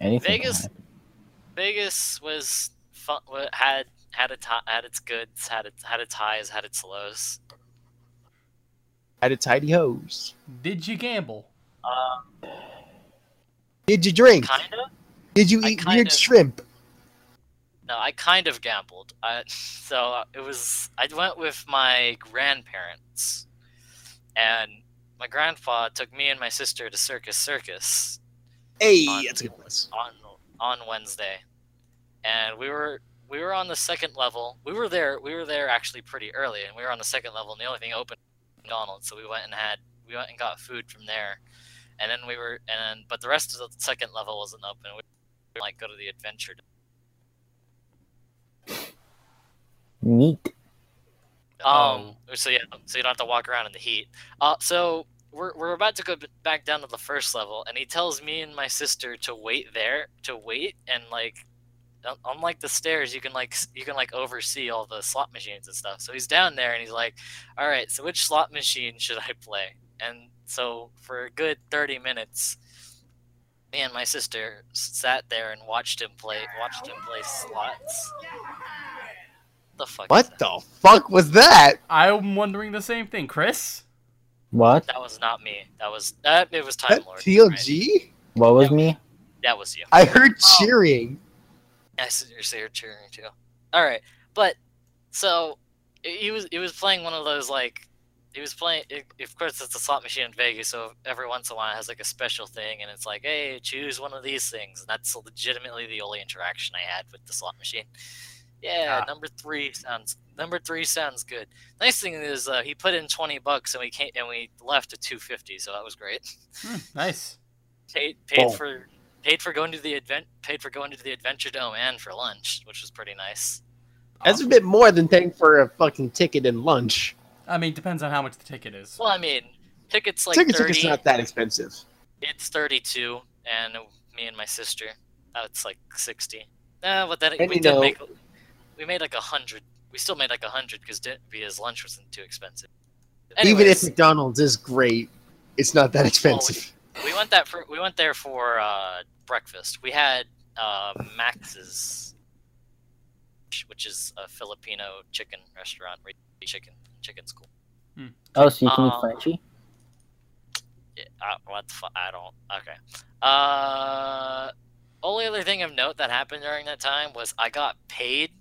[SPEAKER 3] Anything.
[SPEAKER 4] Vegas- Vegas was fun. Had had it had its goods, had its had its highs, had its lows.
[SPEAKER 1] Had a tidy hose.
[SPEAKER 2] Did you gamble?
[SPEAKER 4] Um,
[SPEAKER 1] Did you drink?
[SPEAKER 4] kinda.
[SPEAKER 1] Did you eat weird
[SPEAKER 4] of-
[SPEAKER 1] shrimp?
[SPEAKER 4] No, I kind of gambled. I, so uh, it was. I went with my grandparents, and my grandpa took me and my sister to Circus Circus
[SPEAKER 1] Hey,
[SPEAKER 4] on-
[SPEAKER 1] that's a good place.
[SPEAKER 4] on on Wednesday, and we were we were on the second level. We were there. We were there actually pretty early, and we were on the second level. And the only thing open was McDonald's, so we went and had we went and got food from there, and then we were and then but the rest of the second level wasn't open. We were like go to the adventure.
[SPEAKER 3] Neat.
[SPEAKER 4] Um. So yeah. So you don't have to walk around in the heat. Uh. So we're we're about to go back down to the first level, and he tells me and my sister to wait there, to wait, and like, un- unlike the stairs, you can like you can like oversee all the slot machines and stuff. So he's down there, and he's like, "All right, so which slot machine should I play?" And so for a good thirty minutes, me and my sister sat there and watched him play watched him play slots. The fuck?
[SPEAKER 1] What the fuck was that?
[SPEAKER 2] I'm wondering the same thing, Chris.
[SPEAKER 3] What?
[SPEAKER 4] That was not me. That was that. It was Time
[SPEAKER 1] That
[SPEAKER 4] Lord. right?
[SPEAKER 1] TLG?
[SPEAKER 3] What was
[SPEAKER 4] Yeah.
[SPEAKER 3] me?
[SPEAKER 4] That was you.
[SPEAKER 1] I heard
[SPEAKER 4] Oh.
[SPEAKER 1] cheering.
[SPEAKER 4] I seriously heard cheering too. All right, but so he was he was playing one of those like he was playing. It, of course, it's a slot machine in Vegas, so every once in a while it has like a special thing, and it's like, hey, choose one of these things, and that's legitimately the only interaction I had with the slot machine. Yeah,
[SPEAKER 1] Ah.
[SPEAKER 4] number three sounds number three sounds good. Nice thing is uh, he put in twenty bucks and we came and we left at two fifty, so that was great.
[SPEAKER 2] Hmm, nice.
[SPEAKER 4] Paid paid
[SPEAKER 1] Oh.
[SPEAKER 4] for paid for going to the advent paid for going to the Adventure Dome and for lunch, which was pretty nice.
[SPEAKER 1] That's a bit more than paying for a fucking ticket and lunch.
[SPEAKER 2] I mean, depends on how much the ticket is.
[SPEAKER 4] Well, I mean, tickets like
[SPEAKER 1] Ticket
[SPEAKER 4] thirty.
[SPEAKER 1] ticket's not that expensive.
[SPEAKER 4] It's thirty-two, and me and my sister, that's like sixty. Nah, but then
[SPEAKER 1] And
[SPEAKER 4] we did
[SPEAKER 1] know-
[SPEAKER 4] make we made like a hundred. We still made like a hundred because his lunch wasn't too expensive.
[SPEAKER 1] Even if McDonald's is great, it's not that expensive.
[SPEAKER 4] we went that for we went there for uh, breakfast. We had uh, Max's, which is a Filipino chicken restaurant. where you Chicken, chicken's cool.
[SPEAKER 3] Oh, so you can eat
[SPEAKER 4] Uh,
[SPEAKER 3] Frenchie?
[SPEAKER 4] Yeah, uh, what the fu- I don't. Okay. Uh, only other thing of note that happened during that time was I got paid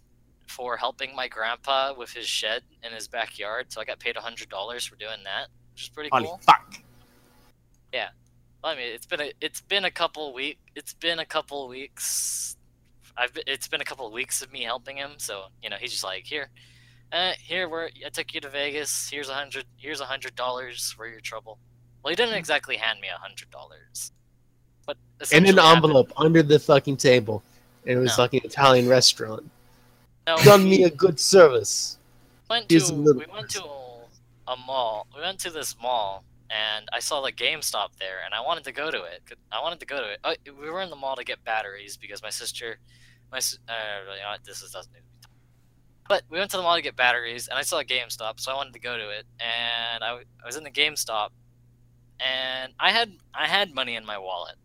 [SPEAKER 4] for helping my grandpa with his shed in his backyard. So I got paid hundred dollars for doing that, which is pretty
[SPEAKER 1] Holy
[SPEAKER 4] cool.
[SPEAKER 1] fuck.
[SPEAKER 4] I mean, it's been a it's been a couple week it's been a couple weeks. I've been, it's been a couple of weeks of me helping him, so you know he's just like here, uh, here we're I took you to Vegas. Here's a hundred here's a hundred dollars for your trouble. Well, he didn't exactly hand me a hundred dollars, but
[SPEAKER 1] In an
[SPEAKER 4] happened-
[SPEAKER 1] envelope under the fucking table. And it was
[SPEAKER 4] No.
[SPEAKER 1] like an Italian restaurant.
[SPEAKER 4] No,
[SPEAKER 1] Done me a good service.
[SPEAKER 4] went
[SPEAKER 1] here's
[SPEAKER 4] to we went to a mall. We went to this mall, and I saw the GameStop there, and I wanted to go to it. I wanted to go to it. Uh, we were in the mall to get batteries because my sister, my uh, you know, this is doesn't. need to be about. But we went to the mall to get batteries, and I saw a GameStop, so I wanted to go to it. And I was in the GameStop, and I had I had money in my wallet,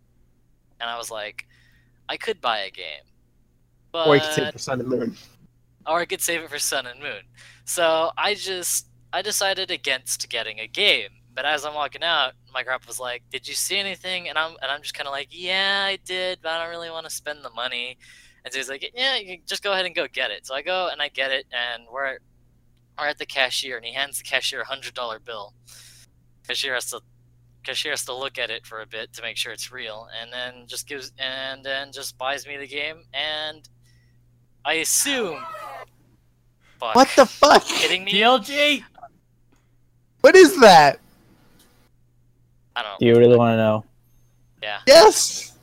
[SPEAKER 4] and I was like, I could buy a game, but
[SPEAKER 1] Or you could take for Sun and Moon.
[SPEAKER 4] or I could save it for Sun and Moon. So I just I decided against getting a game. But as I'm walking out, my grandpa was like, "Did you see anything?" And I'm and I'm just kind of like, "Yeah, I did, but I don't really want to spend the money." And so he's like, "Yeah, you can just go ahead and go get it." So I go and I get it, and we're we're at the cashier, and he hands the cashier a hundred dollar bill. Cashier has to cashier has to look at it for a bit to make sure it's real, and then just gives and then just buys me the game, and I assume. Fuck.
[SPEAKER 1] What the fuck?
[SPEAKER 4] Kidding me?
[SPEAKER 2] TLG.
[SPEAKER 1] What is that?
[SPEAKER 4] I don't.
[SPEAKER 3] Do you really want to know? Yeah.
[SPEAKER 1] Yes.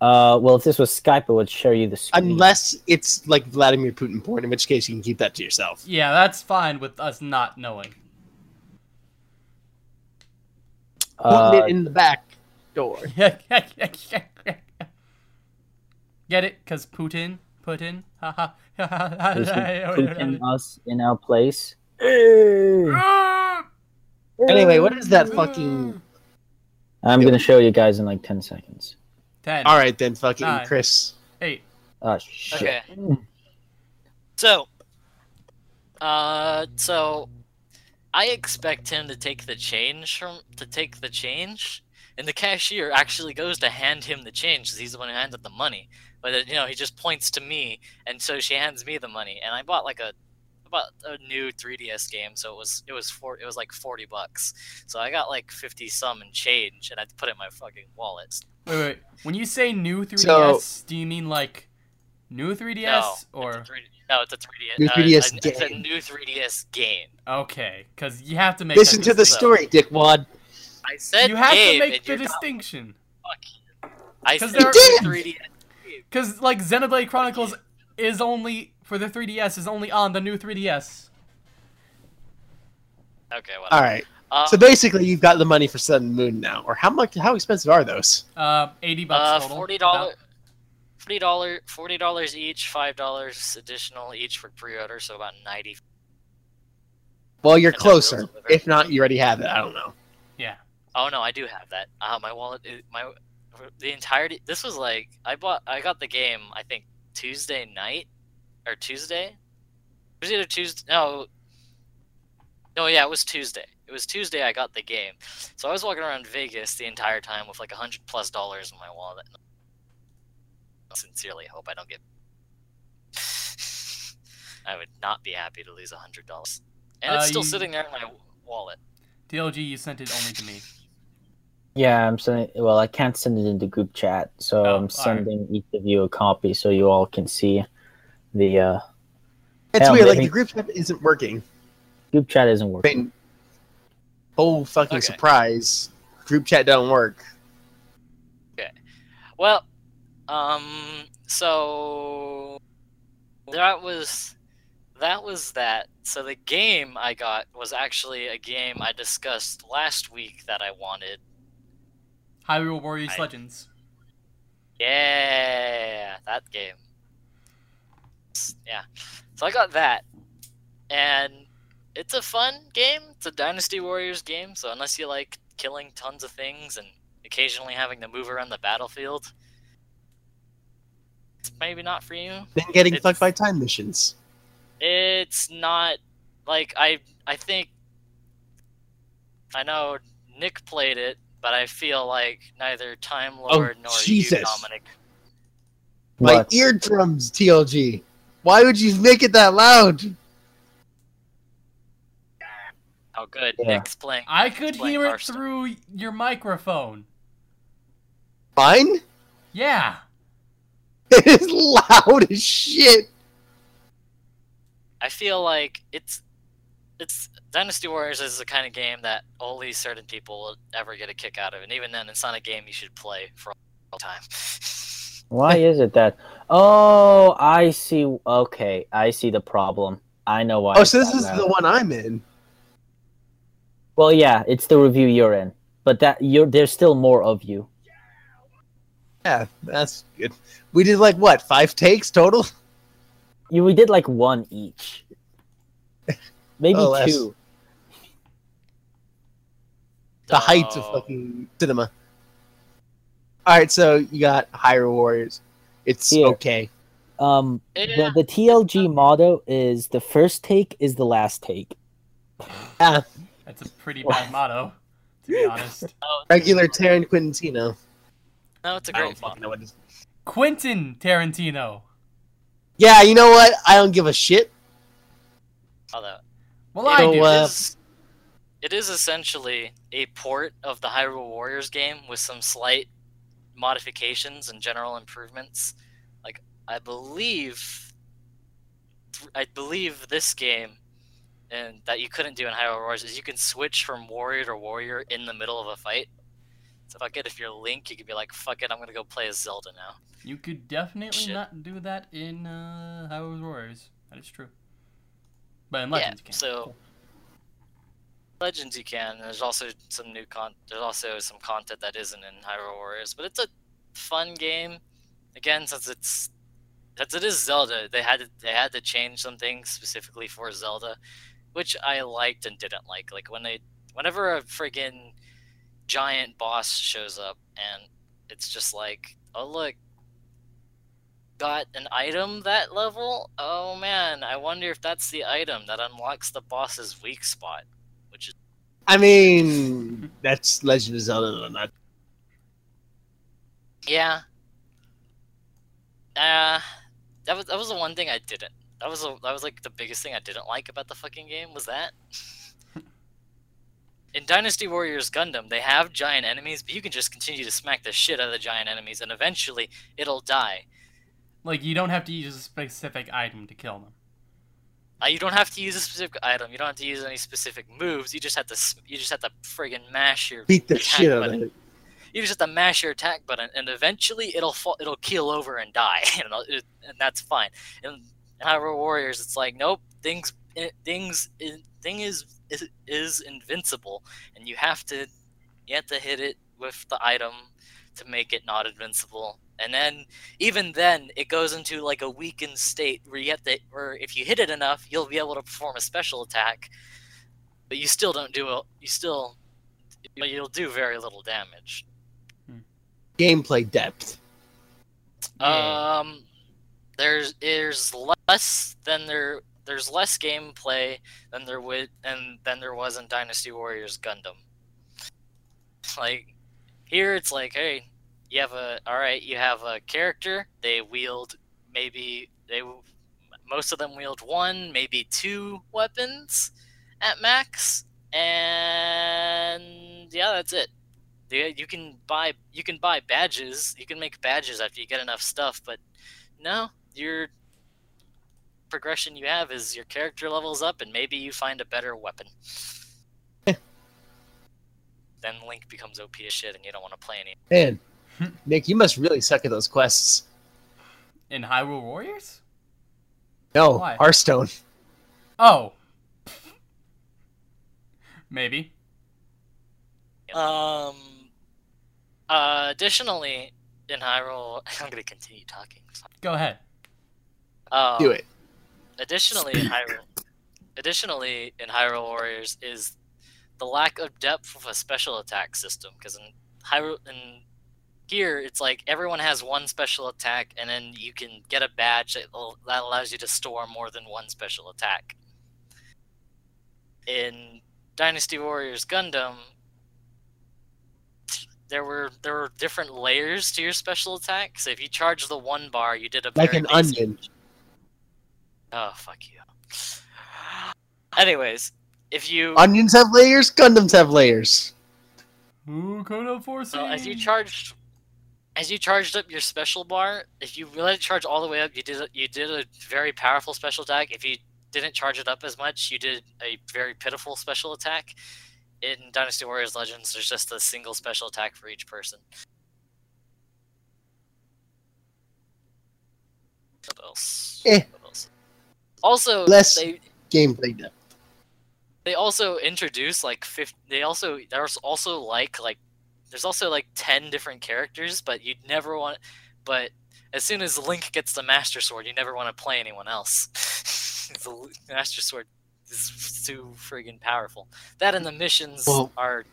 [SPEAKER 3] Uh, well, if this was Skype, it would show you the screen.
[SPEAKER 1] Unless it's like Vladimir Putin porn, in which case you can keep that to yourself.
[SPEAKER 2] Yeah, that's fine with us not knowing.
[SPEAKER 1] Putting
[SPEAKER 3] uh,
[SPEAKER 1] it in the back door.
[SPEAKER 2] Get it? Cause Putin, Putin. Haha.
[SPEAKER 3] is he Putin us in our place? Hey!
[SPEAKER 1] Anyway, what is that fucking...
[SPEAKER 3] I'm gonna show you guys in like ten seconds.
[SPEAKER 2] Ten.
[SPEAKER 1] Alright then, fucking
[SPEAKER 2] Nine.
[SPEAKER 1] Chris.
[SPEAKER 2] Eight.
[SPEAKER 3] Oh shit!
[SPEAKER 4] Okay. So, uh, so I expect him to take the change from to take the change, and the cashier actually goes to hand him the change because he's the one who handed the money. But uh, you know, he just points to me, and so she hands me the money, and I bought like a about a new 3DS game, so it was it was four it was like 40 bucks. So I got like 50 some and change, and I put it in my fucking wallet.
[SPEAKER 2] Wait, wait. When you say new 3DS,
[SPEAKER 1] So-
[SPEAKER 2] do you mean like new 3DS
[SPEAKER 4] no,
[SPEAKER 2] or
[SPEAKER 4] it's a 3, no, it's a 3DS.
[SPEAKER 1] New
[SPEAKER 4] uh,
[SPEAKER 1] 3DS
[SPEAKER 4] a- It's a
[SPEAKER 1] game.
[SPEAKER 4] new 3DS game.
[SPEAKER 2] okay? Because you have to make.
[SPEAKER 1] Listen
[SPEAKER 2] that
[SPEAKER 1] to the
[SPEAKER 2] distinction.
[SPEAKER 1] story, dickwad.
[SPEAKER 4] I said
[SPEAKER 2] You have
[SPEAKER 4] game,
[SPEAKER 2] to make the
[SPEAKER 4] you're not-
[SPEAKER 2] distinction.
[SPEAKER 4] I
[SPEAKER 2] 'Cause
[SPEAKER 4] said
[SPEAKER 2] there are-
[SPEAKER 4] 3DS.
[SPEAKER 2] Because like Xenoblade Chronicles is only for the 3DS is only on the new 3DS.
[SPEAKER 4] Okay, whatever.
[SPEAKER 1] Alright.
[SPEAKER 4] Uh,
[SPEAKER 1] So basically, you've got the money for Sun and Moon now. Or how much? How expensive are those?
[SPEAKER 2] Uh, 80 bucks
[SPEAKER 4] uh,
[SPEAKER 2] total.
[SPEAKER 4] forty dollars. Forty dollar, forty dollars each, five dollars additional each for pre-order, so about ninety.
[SPEAKER 1] Well, you're
[SPEAKER 4] And
[SPEAKER 1] closer. If not, you already have it. I don't know.
[SPEAKER 2] Yeah.
[SPEAKER 4] Oh no, I do have that. Uh, my wallet, my the entirety. This was like I bought, I got the game. I think Tuesday night or Tuesday. It was either Tuesday. No, No, yeah, it was Tuesday. It was Tuesday I got the game. So I was walking around Vegas the entire time with like a hundred plus dollars in my wallet. I sincerely hope I don't get. I would not be happy to lose a hundred dollars, and it's
[SPEAKER 2] Uh,
[SPEAKER 4] still
[SPEAKER 2] you-
[SPEAKER 4] sitting there in my wallet.
[SPEAKER 2] TLG, you sent it only to me.
[SPEAKER 3] Yeah, I'm sending. Well, I can't send it in the group chat, so
[SPEAKER 2] Oh,
[SPEAKER 3] I'm
[SPEAKER 2] alright.
[SPEAKER 3] sending each of you a copy so you all can see the uh,
[SPEAKER 1] It's
[SPEAKER 3] Hell,
[SPEAKER 1] weird. Like the group chat isn't working.
[SPEAKER 3] group chat. Isn't
[SPEAKER 1] I
[SPEAKER 3] working.
[SPEAKER 1] mean, oh fucking
[SPEAKER 4] Okay.
[SPEAKER 1] surprise! Group chat don't work. Okay.
[SPEAKER 4] Well, um, so that was that was that. So the game I got was actually a game I discussed last week that I wanted.
[SPEAKER 2] Hyrule Warriors
[SPEAKER 4] I-
[SPEAKER 2] Legends.
[SPEAKER 4] Yeah, that game. S- Yeah. So I got that. And it's a fun game. It's a Dynasty Warriors game, so unless you like killing tons of things and occasionally having to move around the battlefield, it's maybe not for you.
[SPEAKER 1] Then getting
[SPEAKER 4] It's-
[SPEAKER 1] fucked by time missions.
[SPEAKER 4] It's not like I I think I know Nick played it, but I feel like neither Time oh, Lord nor
[SPEAKER 1] Oh, Jesus.
[SPEAKER 4] you, Dominic.
[SPEAKER 1] My
[SPEAKER 3] What?
[SPEAKER 1] eardrums, TLG. Why would you make it that loud?
[SPEAKER 4] Oh, good.
[SPEAKER 3] Yeah.
[SPEAKER 4] Nick's playing.
[SPEAKER 2] I could
[SPEAKER 4] playing
[SPEAKER 2] hear it
[SPEAKER 4] Hearthstone.
[SPEAKER 2] through your microphone.
[SPEAKER 1] Mine?
[SPEAKER 2] Yeah.
[SPEAKER 1] It is loud as shit.
[SPEAKER 4] I feel like it's it's Dynasty Warriors is the kind of game that only certain people will ever get a kick out of, and even then, it's not a game you should play for all time.
[SPEAKER 3] Why is it that? Oh, I see. Okay, I see the problem. I know why.
[SPEAKER 1] Oh, so this is the one I'm in.
[SPEAKER 3] Well, yeah, it's the review you're in, but that you're there's still more of you.
[SPEAKER 1] Yeah, that's good. We did like what five takes total?
[SPEAKER 3] You we did like one each, maybe
[SPEAKER 1] Oh,
[SPEAKER 3] two.
[SPEAKER 1] The heights of fucking cinema. All right, so you got Hyrule Warriors. It's
[SPEAKER 3] Here.
[SPEAKER 1] okay.
[SPEAKER 3] Um,
[SPEAKER 4] Yeah.
[SPEAKER 3] the the TLG motto is the first take is the last take.
[SPEAKER 1] Yeah,
[SPEAKER 2] That's a pretty bad motto, to be honest.
[SPEAKER 1] regular Taryn Quintino.
[SPEAKER 4] No, it's a
[SPEAKER 1] don't
[SPEAKER 4] great
[SPEAKER 1] fucking
[SPEAKER 4] fun.
[SPEAKER 1] know what it is.
[SPEAKER 2] Quentin Tarantino.
[SPEAKER 1] Yeah, you know what? I don't give a shit.
[SPEAKER 4] Although
[SPEAKER 2] Well,
[SPEAKER 4] it
[SPEAKER 2] I
[SPEAKER 1] So,
[SPEAKER 2] do.
[SPEAKER 1] uh,
[SPEAKER 4] is it is essentially a port of the Hyrule Warriors game with some slight modifications and general improvements. Like I believe, I believe this game, and that you couldn't do in Hyrule Warriors is you can switch from warrior to warrior in the middle of a fight. So fuck it, if you're Link, you could be like, fuck it, I'm gonna go play as Zelda now.
[SPEAKER 2] You could definitely
[SPEAKER 4] Shit.
[SPEAKER 2] not do that in uh, Hyrule Warriors. That is true. But in Legends,
[SPEAKER 4] yeah,
[SPEAKER 2] you can.
[SPEAKER 4] Legends you can. There's also some new con. There's also some content that isn't in Hyrule Warriors, but it's a fun game. Again, since it's since it is Zelda, they had to, they had to change some things specifically for Zelda, which I liked and didn't like. Like when they whenever a friggin' giant boss shows up and it's just like, oh look, got an item that level? Oh man, I wonder if that's the item that unlocks the boss's weak spot. Which is
[SPEAKER 1] I mean, that's Legend of Zelda. Not
[SPEAKER 4] yeah. Uh that was that was the one thing I didn't. That was a, that was like the biggest thing I didn't like about the fucking game was that. In Dynasty Warriors Gundam, they have giant enemies, but you can just continue to smack the shit out of the giant enemies, and eventually it'll die.
[SPEAKER 2] Like, you don't have to use a specific item to kill them.
[SPEAKER 4] Uh, you don't have to use a specific item. You don't have to use any specific moves. You just have to. You just have to friggin' mash your
[SPEAKER 1] beat the
[SPEAKER 4] attack
[SPEAKER 1] shit out
[SPEAKER 4] button.
[SPEAKER 1] of it.
[SPEAKER 4] You just have to mash your attack button, and eventually it'll fall. It'll keel over and die, and, it'll- and that's fine. In Hyrule Warriors, it's like nope. Things. eh, Things. eh, Thing is is is invincible, and you have to. You have to hit it with the item to make it not invincible. And then, even then, it goes into like a weakened state where you have to, where if you hit it enough, you'll be able to perform a special attack, but you still don't do it. You still, you'll do very little damage.
[SPEAKER 1] Gameplay depth.
[SPEAKER 4] Um, there's there's less than there there's less gameplay than there would and than there was in Dynasty Warriors Gundam. Like here, it's like, hey, you have a all right, you have a character. They wield maybe they most of them wield one, maybe two weapons at max, and yeah, that's it. You you can buy you can buy badges. You can make badges after you get enough stuff, but no, your progression you have is your character levels up, and maybe you find a better weapon. then Link becomes OP as shit, and you don't want to play any.
[SPEAKER 1] Man, Nick, you must really suck at those quests.
[SPEAKER 2] In Hyrule Warriors?
[SPEAKER 1] No,
[SPEAKER 2] Why?
[SPEAKER 1] Hearthstone.
[SPEAKER 2] Oh. Maybe.
[SPEAKER 4] Um. Uh, additionally, in Hyrule, I'm gonna continue talking.
[SPEAKER 2] Go ahead.
[SPEAKER 4] Um,
[SPEAKER 1] Do it.
[SPEAKER 4] Additionally, in Hyrule, additionally in Hyrule Warriors is the lack of depth of a special attack system. Because in Hyrule, in here, it's like everyone has one special attack, and then you can get a badge that, that allows you to store more than one special attack. In Dynasty Warriors Gundam, there were there were different layers to your special attack. So if you charge the one bar, you did a
[SPEAKER 1] Like an
[SPEAKER 4] basic-
[SPEAKER 1] onion.
[SPEAKER 4] Oh fuck you. Anyways, if you
[SPEAKER 1] Onions have layers, Gundams have layers.
[SPEAKER 2] Ooh, Kodo Force.
[SPEAKER 4] so as you charged as you charged up your special bar, if you let it charge all the way up, you did a, you did a very powerful special attack. If you didn't charge it up as much, you did a very pitiful special attack. In Dynasty Warriors Legends, there's just a single special attack for each person. What else?
[SPEAKER 1] Eh.
[SPEAKER 4] What else? Also,
[SPEAKER 1] Less-
[SPEAKER 4] they
[SPEAKER 1] Gameplay depth.
[SPEAKER 4] they also introduce like 50 they also there's also like like there's also like 10 different characters but you'd never want but as soon as link gets the master sword you never want to play anyone else. The master sword is too friggin powerful. That and the missions are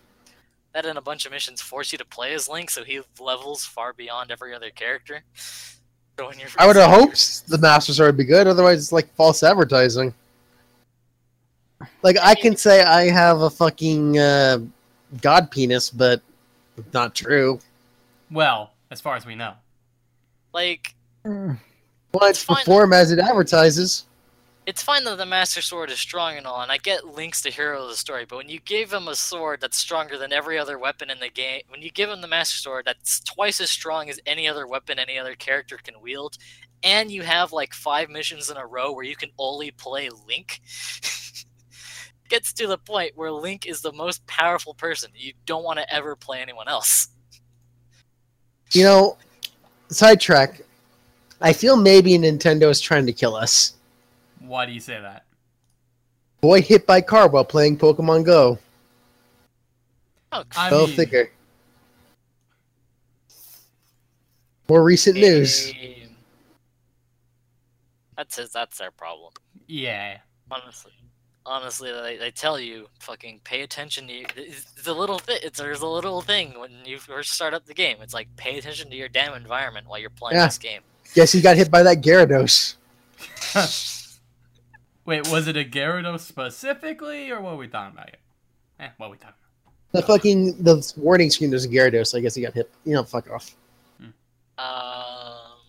[SPEAKER 4] that and a bunch of missions force you to play as link so he levels far beyond every other character. So when you're
[SPEAKER 1] I would have hoped the Master Sword would be good, otherwise it's like false advertising. Like, I can say I have a fucking uh, god penis, but it's not true.
[SPEAKER 2] Well, as far as we know.
[SPEAKER 4] like
[SPEAKER 1] Well,
[SPEAKER 4] It's
[SPEAKER 1] it's
[SPEAKER 4] fine.
[SPEAKER 1] perform as it advertises.
[SPEAKER 4] it's fine that the Master Sword is strong and all, and I get Link's the hero of the story, but when you give him a sword that's stronger than every other weapon in the game, when you give him the Master Sword that's twice as strong as any other weapon any other character can wield, and you have like five missions in a row where you can only play Link, gets to the point where Link is the most powerful person. You don't want to ever play anyone else.
[SPEAKER 1] You know, sidetrack. I feel maybe Nintendo is trying to kill us.
[SPEAKER 2] Why do you say that?
[SPEAKER 1] Boy hit by car while playing Pokemon Go.
[SPEAKER 4] Oh,
[SPEAKER 2] I
[SPEAKER 1] Go
[SPEAKER 2] mean,
[SPEAKER 1] figure. More recent news.
[SPEAKER 4] That's his, that's their problem.
[SPEAKER 2] Yeah.
[SPEAKER 4] Honestly, honestly, they, they tell you fucking pay attention to you. It's a little thing. It's there's a little thing when you first start up the game. It's like pay attention to your damn environment while you're playing
[SPEAKER 1] Yeah.
[SPEAKER 4] this game.
[SPEAKER 1] Guess he got hit by that Gyarados.
[SPEAKER 2] Wait, was it a Gyarados specifically, or what are we talking about here? Eh, what are we talking about?
[SPEAKER 1] The fucking the warning screen there's a Gyarados. I guess he got hit. You know, fuck off.
[SPEAKER 4] Um,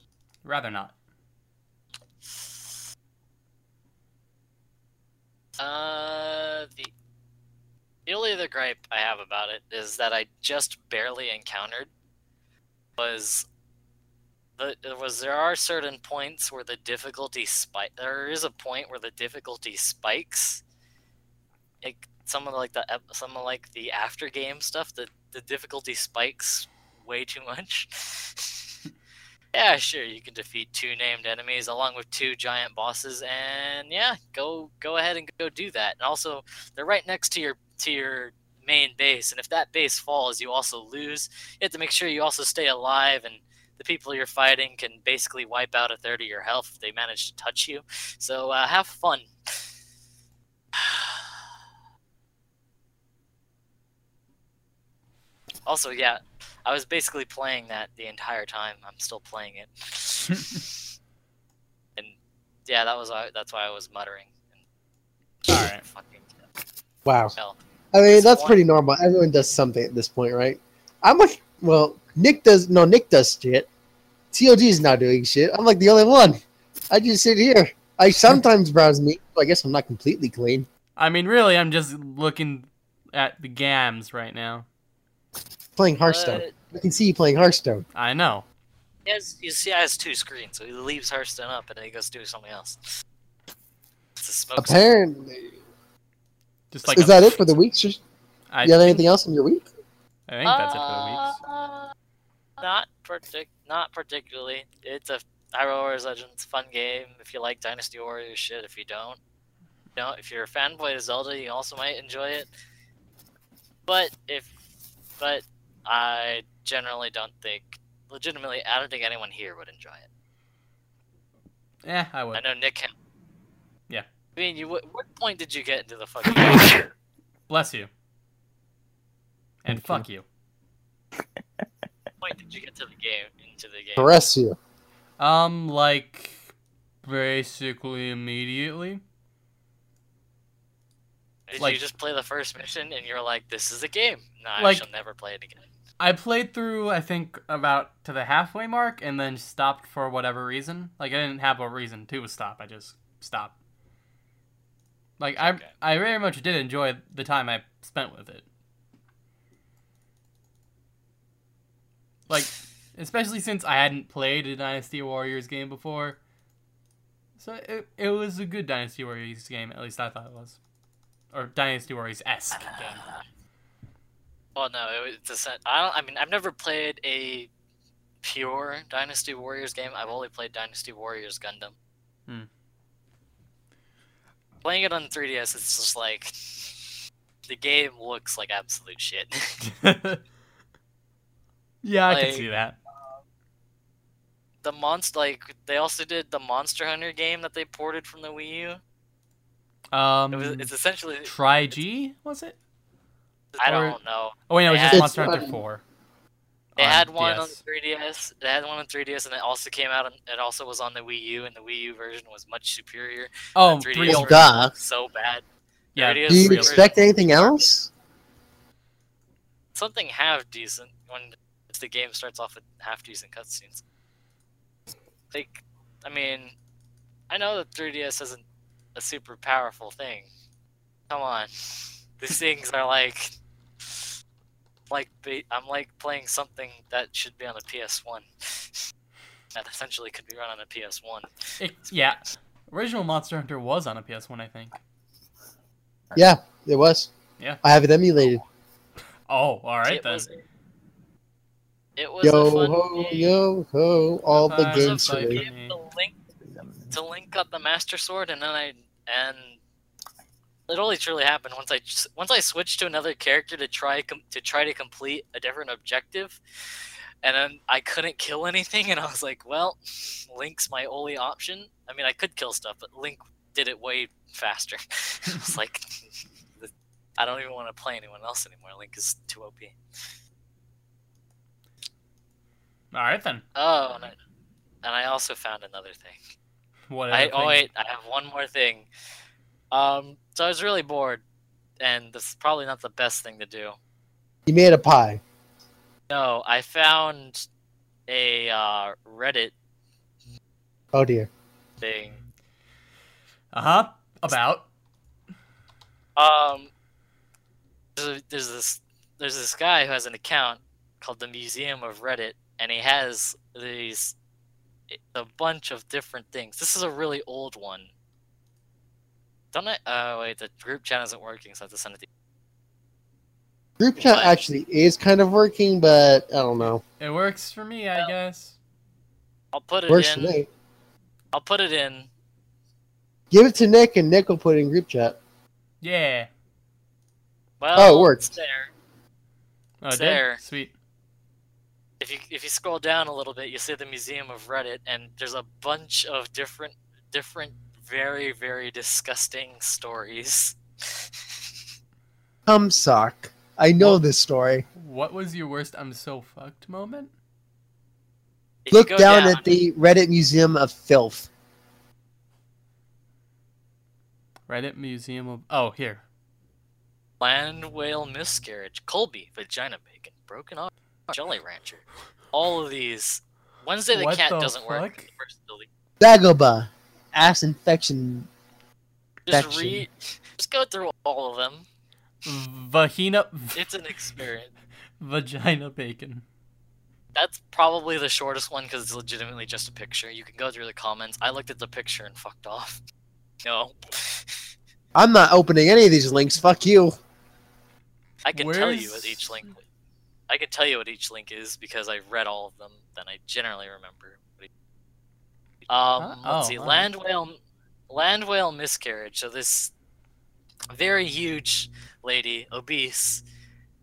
[SPEAKER 2] Rather not.
[SPEAKER 4] Uh, the the only other gripe I have about it is that I just barely encountered was the was there are certain points where the difficulty spike. There is a point where the difficulty spikes. It, some of like the some of like the after game stuff. The the difficulty spikes way too much. yeah, sure, you can defeat two named enemies along with two giant bosses, and yeah, go go ahead and go do that. And also, they're right next to your to your main base, and if that base falls, you also lose. You have to make sure you also stay alive, and the people you're fighting can basically wipe out a third of your health if they manage to touch you. So uh, have fun. Also, yeah, I was basically playing that the entire time. I'm still playing it. and yeah, that was why- that's why I was muttering.
[SPEAKER 1] And fucking Wow.
[SPEAKER 4] Well,
[SPEAKER 1] I mean,
[SPEAKER 4] It's
[SPEAKER 1] that's
[SPEAKER 4] one-
[SPEAKER 1] pretty normal. Everyone does something at this point, right? I'm like, well, Nick does. No, Nick does shit. TOG is not doing shit. I'm like the only one. I just sit here. I sometimes browse me. I guess I'm not completely clean.
[SPEAKER 2] I mean, really, I'm just looking at the gams right now.
[SPEAKER 1] Playing Hearthstone.
[SPEAKER 4] but
[SPEAKER 1] I can see you playing Hearthstone.
[SPEAKER 2] I know.
[SPEAKER 4] he has, you see, he has two screens, so he leaves Hearthstone up and then he goes do something else. It's a smoke.
[SPEAKER 1] Apparently,
[SPEAKER 2] Just like
[SPEAKER 1] is
[SPEAKER 2] a-
[SPEAKER 1] that it for the week? Just-
[SPEAKER 2] I
[SPEAKER 1] you have anything else in your week?
[SPEAKER 2] I think that's it for the weeks.
[SPEAKER 4] Uh, Not partic- not particularly. It's a Hyrule Warriors Legends fun game. If you like Dynasty Warriors shit, if you don't, you know, if you're a fanboy of Zelda, you also might enjoy it. But if, but I generally don't think, legitimately, I don't think anyone here would enjoy it.
[SPEAKER 2] Yeah, I would.
[SPEAKER 4] I know Nick can.
[SPEAKER 2] Yeah.
[SPEAKER 4] I mean, you. What what point did you get into the fucking? game?
[SPEAKER 2] Bless you. And
[SPEAKER 3] Thank
[SPEAKER 2] fuck you.
[SPEAKER 4] What point did you get to the game? Into the game?
[SPEAKER 1] Caress you.
[SPEAKER 2] Um, like, basically immediately.
[SPEAKER 4] Did
[SPEAKER 2] like-
[SPEAKER 4] you just play the first mission and you're like, "This is a game. No, I
[SPEAKER 2] Like-
[SPEAKER 4] shall never play it again."
[SPEAKER 2] I played through, I think, about to the halfway mark and then stopped for whatever reason. Like, I didn't have a reason to stop. I just stopped. Like, I, I very much did enjoy the time I spent with it. Like, especially since I hadn't played a Dynasty Warriors game before. So it, it was a good Dynasty Warriors game, at least I thought it was. Or Dynasty Warriors esque game.
[SPEAKER 4] Well, no, it was it's a sen- I don't. I mean, I've never played a pure Dynasty Warriors game. I've only played Dynasty Warriors Gundam.
[SPEAKER 2] Hmm.
[SPEAKER 4] Playing it on 3DS, it's just like the game looks like absolute shit.
[SPEAKER 2] yeah, I can see that.
[SPEAKER 4] the monster, like they also did the Monster Hunter game that they ported from the Wii U.
[SPEAKER 2] Um,
[SPEAKER 4] It was, it's essentially.
[SPEAKER 2] Try G was it?
[SPEAKER 4] I
[SPEAKER 2] or-
[SPEAKER 4] don't know.
[SPEAKER 2] Oh wait, no, it was just
[SPEAKER 4] had-
[SPEAKER 2] Monster Hunter
[SPEAKER 1] It's-
[SPEAKER 2] Four.
[SPEAKER 4] They
[SPEAKER 2] on
[SPEAKER 4] had one on the 3DS. They had one on 3DS, and it also came out. On, it also was on the Wii U, and the Wii U version was much superior.
[SPEAKER 2] Oh,
[SPEAKER 4] the 3DS
[SPEAKER 2] 3DS.
[SPEAKER 1] Well, duh.
[SPEAKER 4] so bad.
[SPEAKER 2] Yeah,
[SPEAKER 1] Do you
[SPEAKER 4] version-
[SPEAKER 1] expect anything else?
[SPEAKER 4] something half decent when if the game starts off with half decent cutscenes? Like, I mean, I know that 3DS isn't a super powerful thing. Come on, these things are like. Like I'm like playing something that should be on a PS1. that essentially could be run on a PS1.
[SPEAKER 2] It- yeah. Original Monster Hunter was on a PS1, I think.
[SPEAKER 1] Yeah, it was.
[SPEAKER 2] Yeah.
[SPEAKER 1] I have it emulated.
[SPEAKER 2] Oh, all right
[SPEAKER 4] it
[SPEAKER 2] then.
[SPEAKER 4] was. It was
[SPEAKER 1] Yo
[SPEAKER 4] a fun
[SPEAKER 1] ho,
[SPEAKER 4] game.
[SPEAKER 1] yo ho, all the
[SPEAKER 2] Bye-bye.
[SPEAKER 4] It was
[SPEAKER 1] games
[SPEAKER 4] a
[SPEAKER 2] Bye-bye.
[SPEAKER 4] fun
[SPEAKER 1] today.
[SPEAKER 4] to link to link up the Master Sword, and then I and it only truly happened once I once I switched to another character to try com- to try to complete a different objective, and then I couldn't kill anything, and I was like, well, Link's my only option. I mean, I could kill stuff, but Link did it way faster. it's like I don't even want to play anyone else anymore. Link is too OP.
[SPEAKER 2] All right then.
[SPEAKER 4] Oh, and I, and I also found another thing.
[SPEAKER 2] What?
[SPEAKER 4] I, oh wait, I have one more thing. Um, so I was really bored, and this is probably not the best thing to do.
[SPEAKER 1] You made a pie.
[SPEAKER 4] No, I found a uh, Reddit
[SPEAKER 1] Oh dear.
[SPEAKER 4] thing.
[SPEAKER 2] Uh huh. About.
[SPEAKER 4] Um, there's, a, there's this there's this guy who has an account called the Museum of Reddit, and he has these a bunch of different things. This is a really old one. Don't I? Oh wait, the group chat isn't working, so I have to send it to
[SPEAKER 1] Group chat
[SPEAKER 4] What?
[SPEAKER 1] actually is kind of working, but I don't know.
[SPEAKER 2] It works for me, I
[SPEAKER 4] Well,
[SPEAKER 2] guess.
[SPEAKER 4] I'll put it
[SPEAKER 1] Works for
[SPEAKER 4] in.
[SPEAKER 1] me.
[SPEAKER 4] I'll put it in.
[SPEAKER 1] Give it to Nick, and Nick will put it in group chat.
[SPEAKER 2] Yeah.
[SPEAKER 4] Well,
[SPEAKER 1] Oh, it worked.
[SPEAKER 4] it's there.
[SPEAKER 2] Oh,
[SPEAKER 4] It's
[SPEAKER 2] it did?
[SPEAKER 4] there.
[SPEAKER 2] Sweet.
[SPEAKER 4] If you if you scroll down a little bit, you see the Museum of Reddit, and there's a bunch of different different very very disgusting stories.
[SPEAKER 1] Come sock. I know
[SPEAKER 2] Well-
[SPEAKER 1] this story.
[SPEAKER 2] What was your worst "I'm so fucked" moment?
[SPEAKER 4] If
[SPEAKER 1] Look
[SPEAKER 4] go
[SPEAKER 1] down, at the Reddit Museum of Filth.
[SPEAKER 2] Reddit Museum of. Oh, here.
[SPEAKER 4] land whale miscarriage, Colby, vagina bacon, broken arm, Jolly Rancher. All of these. Wednesday the
[SPEAKER 2] What
[SPEAKER 4] cat
[SPEAKER 2] the
[SPEAKER 4] doesn't work.
[SPEAKER 2] fuck?
[SPEAKER 4] First delete.
[SPEAKER 1] Dagobah. Ass infection.
[SPEAKER 4] Just
[SPEAKER 1] Infection.
[SPEAKER 4] read. Just go through all of them.
[SPEAKER 2] Vagina,
[SPEAKER 4] It's an experience.
[SPEAKER 2] vagina bacon.
[SPEAKER 4] That's probably the shortest one because it's legitimately just a picture. You can go through the comments. I looked at the picture and fucked off. No.
[SPEAKER 1] I'm not opening any of these links. Fuck you.
[SPEAKER 4] I can tell you what each link. I can tell you what each link is because I read all of them. Then I generally remember. Um,
[SPEAKER 2] Huh?
[SPEAKER 4] let's
[SPEAKER 2] Oh,
[SPEAKER 4] see,
[SPEAKER 2] alright.
[SPEAKER 4] land whale, land whale miscarriage. So this very huge lady, obese,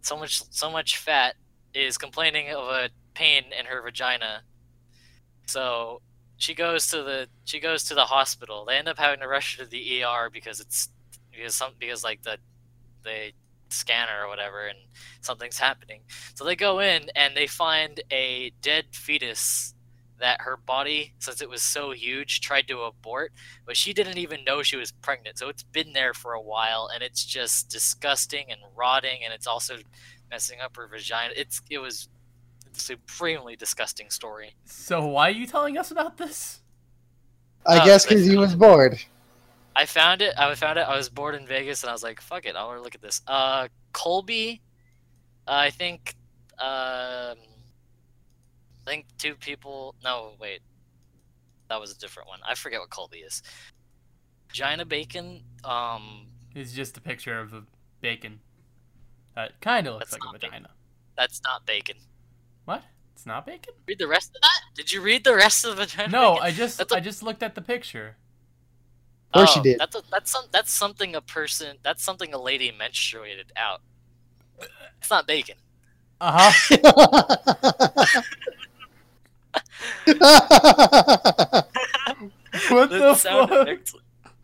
[SPEAKER 4] so much so much fat, is complaining of a pain in her vagina. So she goes to the she goes to the hospital. They end up having to rush her to the ER because it's because some because like the they scan her or whatever and something's happening. So they go in and they find a dead fetus that her body, since it was so huge, tried to abort, but she didn't even know she was pregnant. So it's been there for a while and it's just disgusting and rotting and it's also messing up her vagina. It's it was a supremely disgusting story.
[SPEAKER 2] So why are you telling us about this?
[SPEAKER 1] I
[SPEAKER 4] Oh,
[SPEAKER 1] guess because he was bored.
[SPEAKER 4] I found it. I found it. I was bored in Vegas, and I was like, "Fuck it, I want to look at this." Uh, Colby, uh, I think, um, I think two people. No, wait, that was a different one. I forget what Colby is. Gina Bacon. Um,
[SPEAKER 2] It's just a picture of a bacon. That kind of looks like a
[SPEAKER 4] not bacon.
[SPEAKER 2] vagina.
[SPEAKER 4] that's not Bacon.
[SPEAKER 2] What? It's not bacon?
[SPEAKER 4] Read the rest of that. Did you read the rest of the Vagina
[SPEAKER 2] No,
[SPEAKER 4] Bacon?
[SPEAKER 2] I just
[SPEAKER 4] That's a-
[SPEAKER 2] I just looked at the picture.
[SPEAKER 1] Of course you
[SPEAKER 4] Oh,
[SPEAKER 1] did.
[SPEAKER 4] That's a, that's some that's something a person. That's something a lady menstruated out. It's not bacon.
[SPEAKER 2] Uh huh. What the
[SPEAKER 4] That sound
[SPEAKER 2] fuck?
[SPEAKER 4] effect.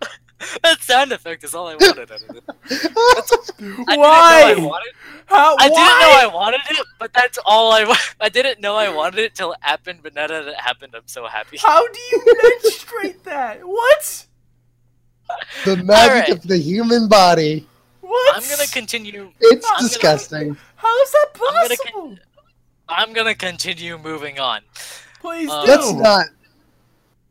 [SPEAKER 4] that sound effect is all I wanted out of it. I
[SPEAKER 2] Why?
[SPEAKER 4] Didn't know I, wanted,
[SPEAKER 2] How?
[SPEAKER 4] I didn't know? I wanted it, but that's all I. wa- I didn't know I wanted it till it happened, but now that it happened, I'm so happy.
[SPEAKER 2] How do you menstruate that? What?
[SPEAKER 1] the magic
[SPEAKER 4] Alright.
[SPEAKER 1] of the human body.
[SPEAKER 2] What?
[SPEAKER 4] I'm gonna continue.
[SPEAKER 1] It's
[SPEAKER 4] I'm gonna-
[SPEAKER 1] disgusting.
[SPEAKER 2] How is that
[SPEAKER 4] I'm gonna
[SPEAKER 2] possible?
[SPEAKER 4] I'm gonna continue moving on.
[SPEAKER 2] Please
[SPEAKER 4] Uh,
[SPEAKER 2] do.
[SPEAKER 1] Let's not.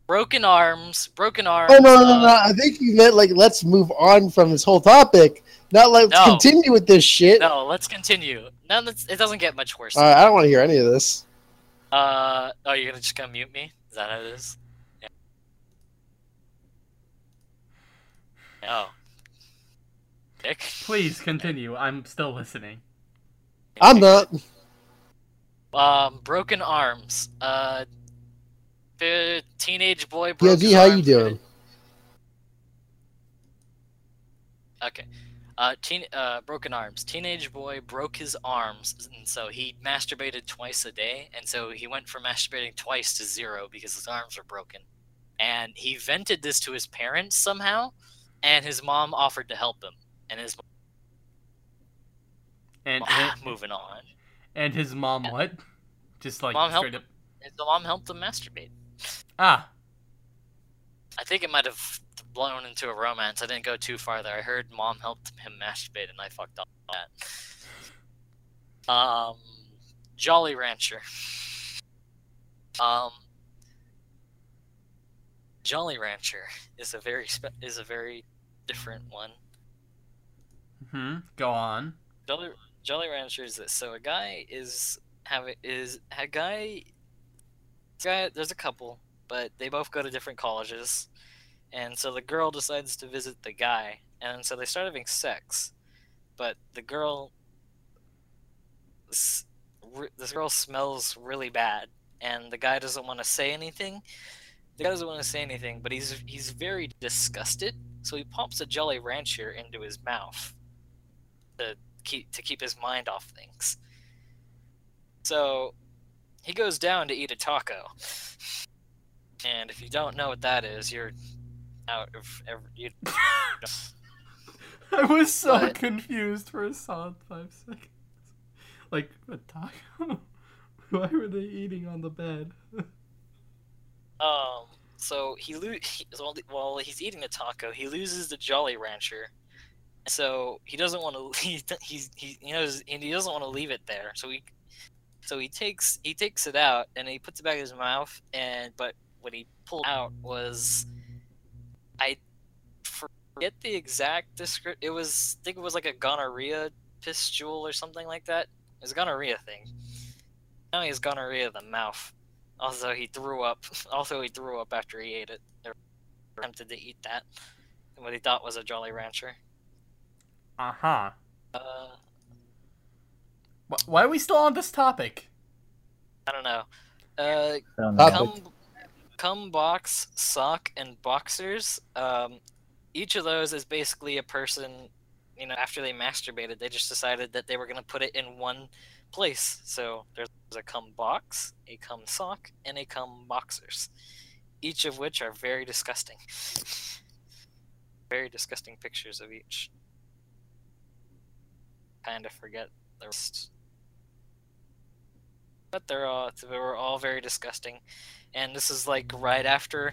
[SPEAKER 4] Broken arms, broken arms.
[SPEAKER 1] Oh no, no, no,
[SPEAKER 4] uh,
[SPEAKER 1] no! I think you meant like let's move on from this whole topic. Not let's
[SPEAKER 4] No.
[SPEAKER 1] continue with this shit.
[SPEAKER 4] No, let's continue. No, that's, it doesn't get much worse.
[SPEAKER 1] All right, I don't want to hear any of this.
[SPEAKER 4] Uh, oh, you're gonna just gonna mute me? Is that how it is? Yeah. Oh. Nick?
[SPEAKER 2] Please continue. I'm still listening.
[SPEAKER 1] I'm not.
[SPEAKER 4] Um, broken arms. Uh, the teenage boy
[SPEAKER 1] Yeah,
[SPEAKER 4] broke
[SPEAKER 1] D,
[SPEAKER 4] his
[SPEAKER 1] how you
[SPEAKER 4] arms.
[SPEAKER 1] doing?
[SPEAKER 4] Okay. Uh, teen, uh, broken arms. Teenage boy broke his arms, and so he masturbated twice a day, and so he went from masturbating twice to zero because his arms were broken. And he vented this to his parents somehow, and his mom offered to help him. And his
[SPEAKER 2] And
[SPEAKER 4] mom,
[SPEAKER 2] and,
[SPEAKER 4] moving on.
[SPEAKER 2] And his mom what? Just like
[SPEAKER 4] Mom helped
[SPEAKER 2] straight up.
[SPEAKER 4] His mom helped him masturbate.
[SPEAKER 2] Ah,
[SPEAKER 4] I think it might have blown into a romance. I didn't go too far there. I heard mom helped him masturbate, and I fucked up that. Um, Jolly Rancher. Um, Jolly Rancher is a very is a very different one.
[SPEAKER 2] hmm. Go on.
[SPEAKER 4] Jolly Jolly Rancher is this. So a guy is having is a guy. Guy, there's a couple, but they both go to different colleges, and so the girl decides to visit the guy, and so they start having sex, but the girl. s- r- This girl smells really bad, and the guy doesn't want to say anything. The guy doesn't want to say anything, but he's he's very disgusted, so he pops a Jolly Rancher into his mouth to keep to keep his mind off things. So he goes down to eat a taco, and if you don't know what that is, you're out of ever. You,
[SPEAKER 2] I was so
[SPEAKER 4] What?
[SPEAKER 2] confused for a solid five seconds. Like a taco. Why were they eating on the bed?
[SPEAKER 4] um. So he, lo- he while, while he's eating the taco, he loses the Jolly Rancher, So he doesn't want to. He he's he, he knows and he doesn't want to leave it there. So he so he takes he takes it out and he puts it back in his mouth. And but what he pulled out was I forget the exact description. It was I think it was like a gonorrhea pistule or something like that. It was a gonorrhea thing. Now he has gonorrhea the mouth. Also, he threw up. Also, he threw up after he ate it. Or attempted to eat that. What he thought was a Jolly Rancher.
[SPEAKER 2] Uh huh.
[SPEAKER 4] Uh,
[SPEAKER 2] Why are we still on this topic?
[SPEAKER 4] I don't know. Uh,
[SPEAKER 3] I don't know.
[SPEAKER 4] Cum, cum box, sock, and boxers. Um, each of those is basically a person. You know, after they masturbated, they just decided that they were gonna put it in one place. So there's a cum box, a cum sock, and a cum boxers. Each of which are very disgusting. very disgusting pictures of each. Kind of forget the rest. But they're all they were all very disgusting, and this is like right after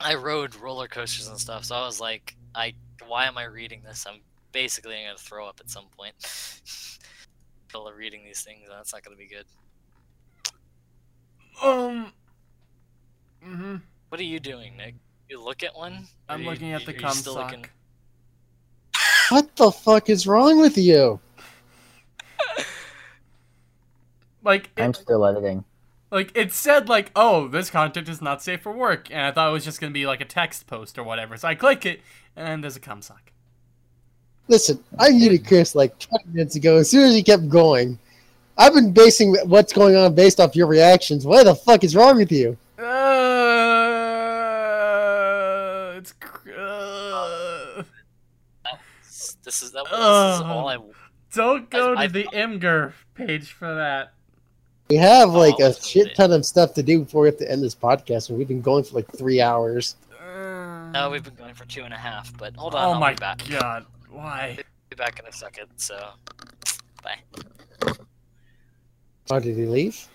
[SPEAKER 4] I rode roller coasters and stuff. So I was like, I why am I reading this? I'm basically gonna throw up at some point. Still reading these things, and that's not gonna be good.
[SPEAKER 2] Um. hmm
[SPEAKER 4] What are you doing, Nick? You look at one?
[SPEAKER 2] I'm
[SPEAKER 4] you-
[SPEAKER 2] looking at the cum sock.
[SPEAKER 4] looking-
[SPEAKER 1] What the fuck is wrong with you?
[SPEAKER 2] Like,
[SPEAKER 3] I'm still editing.
[SPEAKER 2] like it said, like, oh, this content is not safe for work, and I thought it was just gonna be like a text post or whatever. So I click it, and there's a cum sock.
[SPEAKER 1] Listen, I muted Chris like 20 minutes ago. As soon as he kept going, I've been basing what's going on based off your reactions. What the fuck is wrong with you?
[SPEAKER 2] Uh, it's. cr- Uh,
[SPEAKER 4] This is that. This is uh, all I.
[SPEAKER 2] don't go
[SPEAKER 4] I-
[SPEAKER 2] to the Imgur page for that.
[SPEAKER 1] We have oh, like
[SPEAKER 4] Oh,
[SPEAKER 1] a shit ton of stuff to do before we have to end this podcast, and we've been going for like three hours. Uh.
[SPEAKER 4] No, we've been going for two and a half. But hold on,
[SPEAKER 2] Oh
[SPEAKER 4] I'll
[SPEAKER 2] my
[SPEAKER 4] be back.
[SPEAKER 2] god! Why?
[SPEAKER 4] Be back in a second. So, bye.
[SPEAKER 1] Oh, did he leave?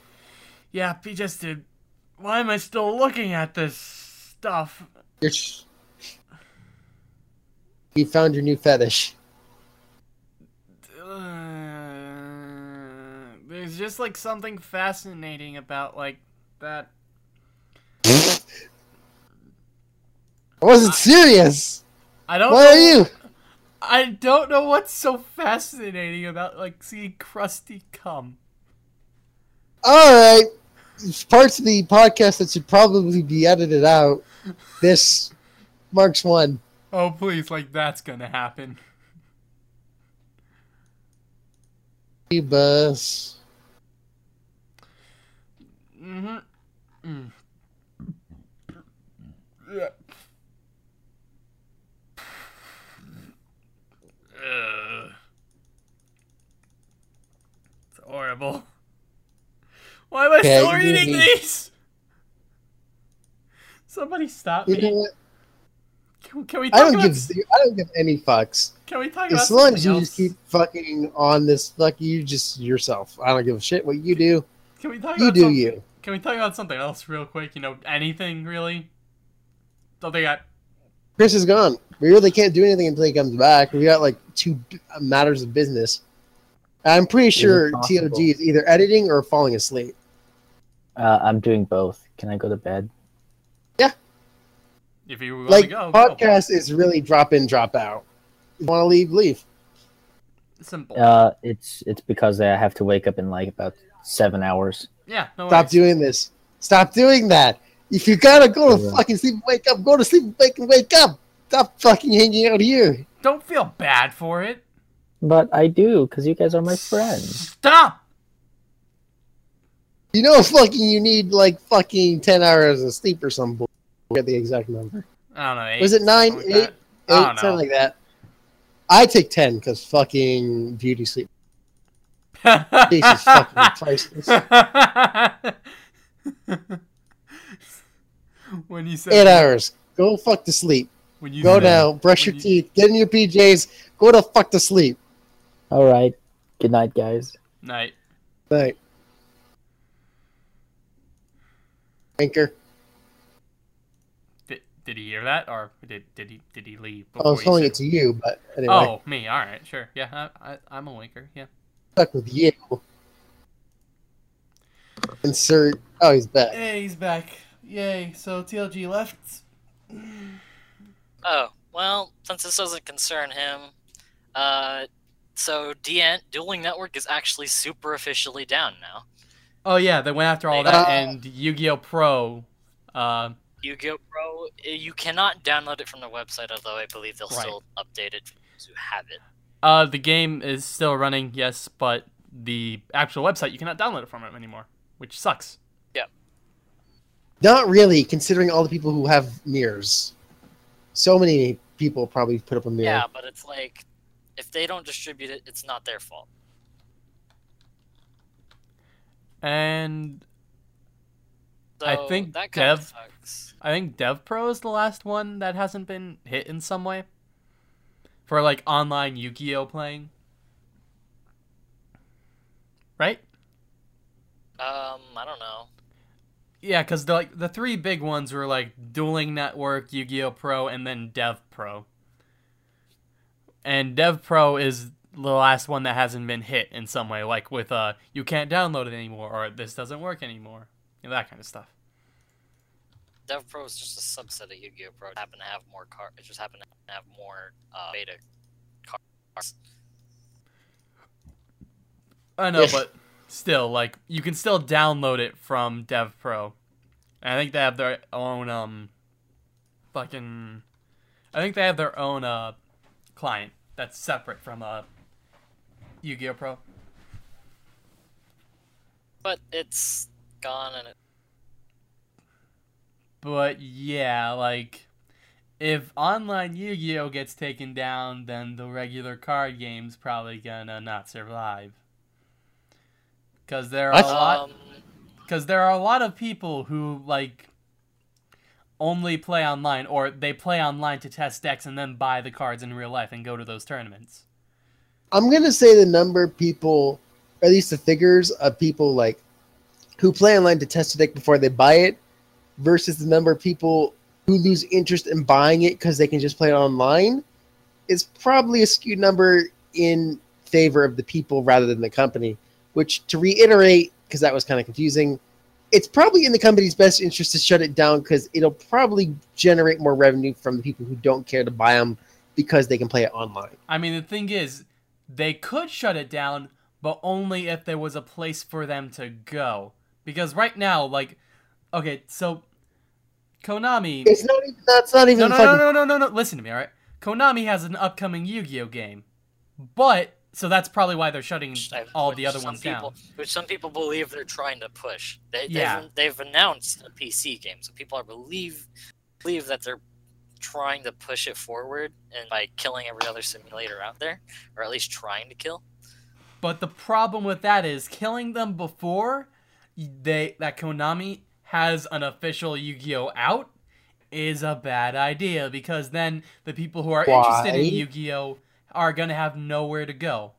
[SPEAKER 2] Yeah, he just did. Why am I still looking at this stuff?
[SPEAKER 1] You're sh- He found your new fetish.
[SPEAKER 2] Uh, there's just like something fascinating about like that.
[SPEAKER 1] I wasn't serious.
[SPEAKER 2] I don't.
[SPEAKER 1] Why
[SPEAKER 2] know,
[SPEAKER 1] are you?
[SPEAKER 2] I don't know what's so fascinating about like seeing crusty cum.
[SPEAKER 1] All right. It's parts of the podcast that should probably be edited out. This marks one.
[SPEAKER 2] Oh please, like that's gonna happen.
[SPEAKER 1] Bus.
[SPEAKER 2] Mm-hmm. Mm. Yeah. Ugh. It's horrible. Why am I
[SPEAKER 1] Okay,
[SPEAKER 2] still
[SPEAKER 1] you
[SPEAKER 2] reading these? Somebody stop
[SPEAKER 1] You
[SPEAKER 2] me.
[SPEAKER 1] What?
[SPEAKER 2] Can, can we
[SPEAKER 1] I
[SPEAKER 2] talk
[SPEAKER 1] don't
[SPEAKER 2] about?
[SPEAKER 1] give.
[SPEAKER 2] s-
[SPEAKER 1] I don't give any fucks.
[SPEAKER 2] Can we talk about
[SPEAKER 1] As long
[SPEAKER 2] something
[SPEAKER 1] as you
[SPEAKER 2] else?
[SPEAKER 1] just keep fucking on this, fuck you, just yourself. I don't give a shit what you do.
[SPEAKER 2] Can we talk
[SPEAKER 1] You
[SPEAKER 2] about
[SPEAKER 1] do
[SPEAKER 2] something?
[SPEAKER 1] you.
[SPEAKER 2] Can we talk about something else real quick? You know, anything really? Something I
[SPEAKER 1] Chris is gone. We really can't do anything until he comes back. We got like two matters of business. I'm pretty sure
[SPEAKER 3] possible?
[SPEAKER 1] TLG is either editing or falling asleep.
[SPEAKER 3] Uh, I'm doing both. Can I go to bed?
[SPEAKER 2] If you want
[SPEAKER 1] Like
[SPEAKER 2] to go, go.
[SPEAKER 1] podcast is really drop in, drop out. You want to leave, leave.
[SPEAKER 2] Simple.
[SPEAKER 3] Uh, it's it's because I have to wake up in like about seven hours.
[SPEAKER 2] yeah, no
[SPEAKER 1] Stop
[SPEAKER 2] worries.
[SPEAKER 1] doing this. Stop doing that. If you gotta go to
[SPEAKER 3] Yeah.
[SPEAKER 1] fucking sleep and wake up, go to sleep and wake and wake up. Stop fucking hanging out here.
[SPEAKER 2] Don't feel bad for it.
[SPEAKER 3] But I do, because you guys are my friends.
[SPEAKER 2] Stop.
[SPEAKER 1] You know, fucking, you need like fucking ten hours of sleep or something. Get the exact number.
[SPEAKER 2] I don't know. Eight,
[SPEAKER 1] Was it nine,
[SPEAKER 2] something like
[SPEAKER 1] eight,
[SPEAKER 2] I
[SPEAKER 1] eight,
[SPEAKER 2] don't know.
[SPEAKER 1] something like that? I take ten because fucking beauty sleep.
[SPEAKER 2] that.
[SPEAKER 1] Jesus fucking priceless.
[SPEAKER 2] when you said
[SPEAKER 1] Eight hours. Go fuck to sleep.
[SPEAKER 2] When you
[SPEAKER 1] Go
[SPEAKER 2] said,
[SPEAKER 1] now. Brush your
[SPEAKER 2] you-
[SPEAKER 1] teeth. Get in your PJs. Go to fuck to sleep.
[SPEAKER 3] All right. Good night, guys.
[SPEAKER 2] Night.
[SPEAKER 1] Night. Anchor.
[SPEAKER 2] Did, did he hear that, or did did he did he leave?
[SPEAKER 1] I was
[SPEAKER 2] before
[SPEAKER 1] telling
[SPEAKER 2] you
[SPEAKER 1] it to you, but Anyway,
[SPEAKER 2] Oh, me. All right, sure. Yeah, I, I, I'm a winker. Yeah.
[SPEAKER 1] stuck with you. Insert. Oh, he's back.
[SPEAKER 2] Hey, he's back. Yay. So TLG left.
[SPEAKER 4] Oh, well, since this doesn't concern him, uh, so DN Dueling Network is actually super officially down now.
[SPEAKER 2] Oh yeah, they went after all
[SPEAKER 4] They-
[SPEAKER 2] that,
[SPEAKER 1] Uh,
[SPEAKER 2] and Yu-Gi-Oh Pro. Uh,
[SPEAKER 4] Yu-Gi-Oh! Pro, eh, you cannot download it from the website, although I believe they'll
[SPEAKER 2] Right.
[SPEAKER 4] still update it to have it.
[SPEAKER 2] uh, the game is still running, yes, but the actual website you cannot download it from it anymore, which sucks. Yeah.
[SPEAKER 1] Not really, considering all the people who have mirrors. So many people probably put up a mirror.
[SPEAKER 4] Yeah, but it's like, if they don't distribute it, it's not their fault.
[SPEAKER 2] And
[SPEAKER 4] So
[SPEAKER 2] I think
[SPEAKER 4] that
[SPEAKER 2] Dev-
[SPEAKER 4] sucks.
[SPEAKER 2] I think DevPro is the last one that hasn't been hit in some way for like online Yu-Gi-Oh playing. Right?
[SPEAKER 4] Um, I don't know.
[SPEAKER 2] Yeah, because the like the three big ones were like Dueling Network, Yu-Gi-Oh Pro, and then Dev Pro. And Dev Pro is the last one that hasn't been hit in some way, like with uh, you can't download it anymore, or this doesn't work anymore, you know, that kind of stuff.
[SPEAKER 4] Dev Pro is just a subset of Yu-Gi-Oh! Pro. It happened to have more car. It just happened to have more uh, beta cards.
[SPEAKER 2] I know, but still, like you can still download it from Dev Pro. And I think they have their own um, fucking. I think they have their own uh, client that's separate from uh, Yu-Gi-Oh Pro.
[SPEAKER 4] But it's gone, and it,
[SPEAKER 2] But yeah, like if online Yu-Gi-Oh gets taken down, then the regular card game's probably gonna not survive. Cause there are
[SPEAKER 1] What?
[SPEAKER 2] a lot.
[SPEAKER 4] um,
[SPEAKER 2] Because there are a lot of people who like only play online, or they play online to test decks and then buy the cards in real life and go to those tournaments.
[SPEAKER 1] I'm gonna say the number of people, or at least the figures of people like who play online to test a deck before they buy it, versus the number of people who lose interest in buying it because they can just play it online, is probably a skewed number in favor of the people rather than the company. Which, to reiterate, because that was kind of confusing, it's probably in the company's best interest to shut it down because it'll probably generate more revenue from the people who don't care to buy them because they can play it online.
[SPEAKER 2] I mean, the thing is, they could shut it down, but only if there was a place for them to go. Because right now, like, okay, so Konami.
[SPEAKER 1] It's not even. That's not even
[SPEAKER 2] No, no,
[SPEAKER 1] fucking.
[SPEAKER 2] no, no, no, no, no. Listen to me, all right? Konami has an upcoming Yu-Gi-Oh game, but so that's probably why they're shutting
[SPEAKER 4] I-
[SPEAKER 2] all the other ones
[SPEAKER 4] people,
[SPEAKER 2] down.
[SPEAKER 4] Which some people believe they're trying to push. They,
[SPEAKER 2] Yeah.
[SPEAKER 4] they've, they've announced a PC game, so people are believe believe that they're trying to push it forward and by killing every other simulator out there, or at least trying to kill.
[SPEAKER 2] But the problem with that is killing them before they that Konami has an official Yu-Gi-Oh out is a bad idea because then the people who are interested in Yu-Gi-Oh are gonna have nowhere to go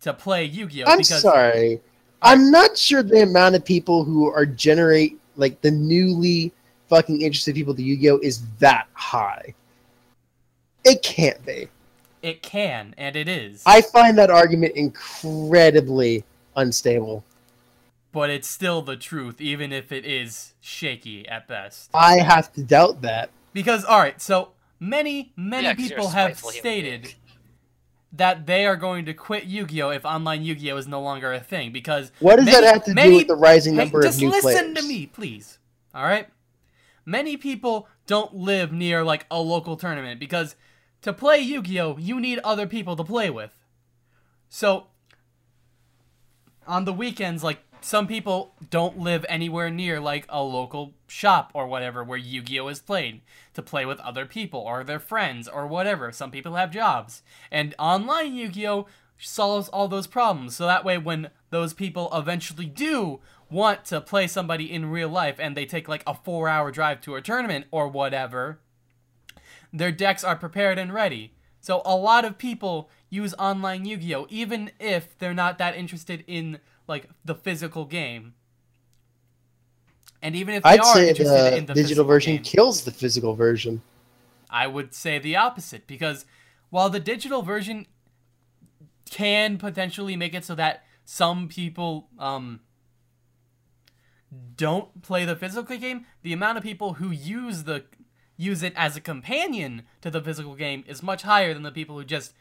[SPEAKER 2] to play Yu-Gi-Oh.
[SPEAKER 1] I'm sorry. I'm not sure the amount of people who are generate like the newly fucking interested people to Yu-Gi-Oh is that high. It can't be.
[SPEAKER 2] it can and it is,
[SPEAKER 1] I find that argument incredibly unstable.
[SPEAKER 2] But it's still the truth, even if it is shaky at best.
[SPEAKER 1] I have to doubt that.
[SPEAKER 2] Because all right, so many many
[SPEAKER 4] Yeah, 'cause
[SPEAKER 2] people have stated that they are going to quit Yu-Gi-Oh if online Yu-Gi-Oh is no longer a thing because
[SPEAKER 1] What does
[SPEAKER 2] many-
[SPEAKER 1] that have to
[SPEAKER 2] many-
[SPEAKER 1] do with the rising
[SPEAKER 2] Hey,
[SPEAKER 1] number of
[SPEAKER 2] just listen to me, please. All right. Many people don't live near like a local tournament because to play Yu-Gi-Oh, you need other people to play with. So on the weekends, like some people don't live anywhere near like a local shop or whatever where Yu-Gi-Oh is played to play with other people or their friends or whatever. Some people have jobs. And online Yu-Gi-Oh solves all those problems. So that way when those people eventually do want to play somebody in real life and they take like a 4-hour drive to a tournament or whatever, their decks are prepared and ready. So a lot of people use online Yu-Gi-Oh even if they're not that interested in like the physical game. And even if they
[SPEAKER 1] I'd
[SPEAKER 2] are
[SPEAKER 1] say
[SPEAKER 2] interested
[SPEAKER 1] the
[SPEAKER 2] in the
[SPEAKER 1] digital version
[SPEAKER 2] game,
[SPEAKER 1] kills the physical version.
[SPEAKER 2] I would say the opposite because while the digital version can potentially make it so that some people um don't play the physical game, the amount of people who use the use it as a companion to the physical game is much higher than the people who just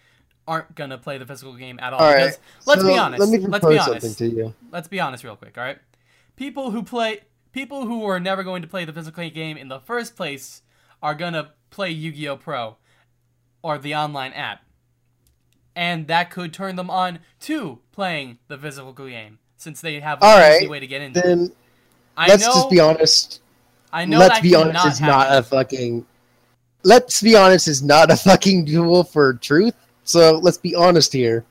[SPEAKER 2] aren't gonna play the physical game at all.
[SPEAKER 1] All right.
[SPEAKER 2] Let's
[SPEAKER 1] so
[SPEAKER 2] be honest.
[SPEAKER 1] Let me
[SPEAKER 2] let's be
[SPEAKER 1] something
[SPEAKER 2] honest.
[SPEAKER 1] to you.
[SPEAKER 2] Let's be honest real quick, all right? People who play people who are never going to play the physical game in the first place are going to play Yu-Gi-Oh Pro or the online app. And that could turn them on to playing the physical game since they have an
[SPEAKER 1] All
[SPEAKER 2] easy
[SPEAKER 1] right,
[SPEAKER 2] way to get into it.
[SPEAKER 1] Then
[SPEAKER 2] I
[SPEAKER 1] let's
[SPEAKER 2] know
[SPEAKER 1] just be honest.
[SPEAKER 2] I know
[SPEAKER 1] let's be honest. Is not a fucking. Let's be honest. Is not a fucking duel for truth. So let's be honest here.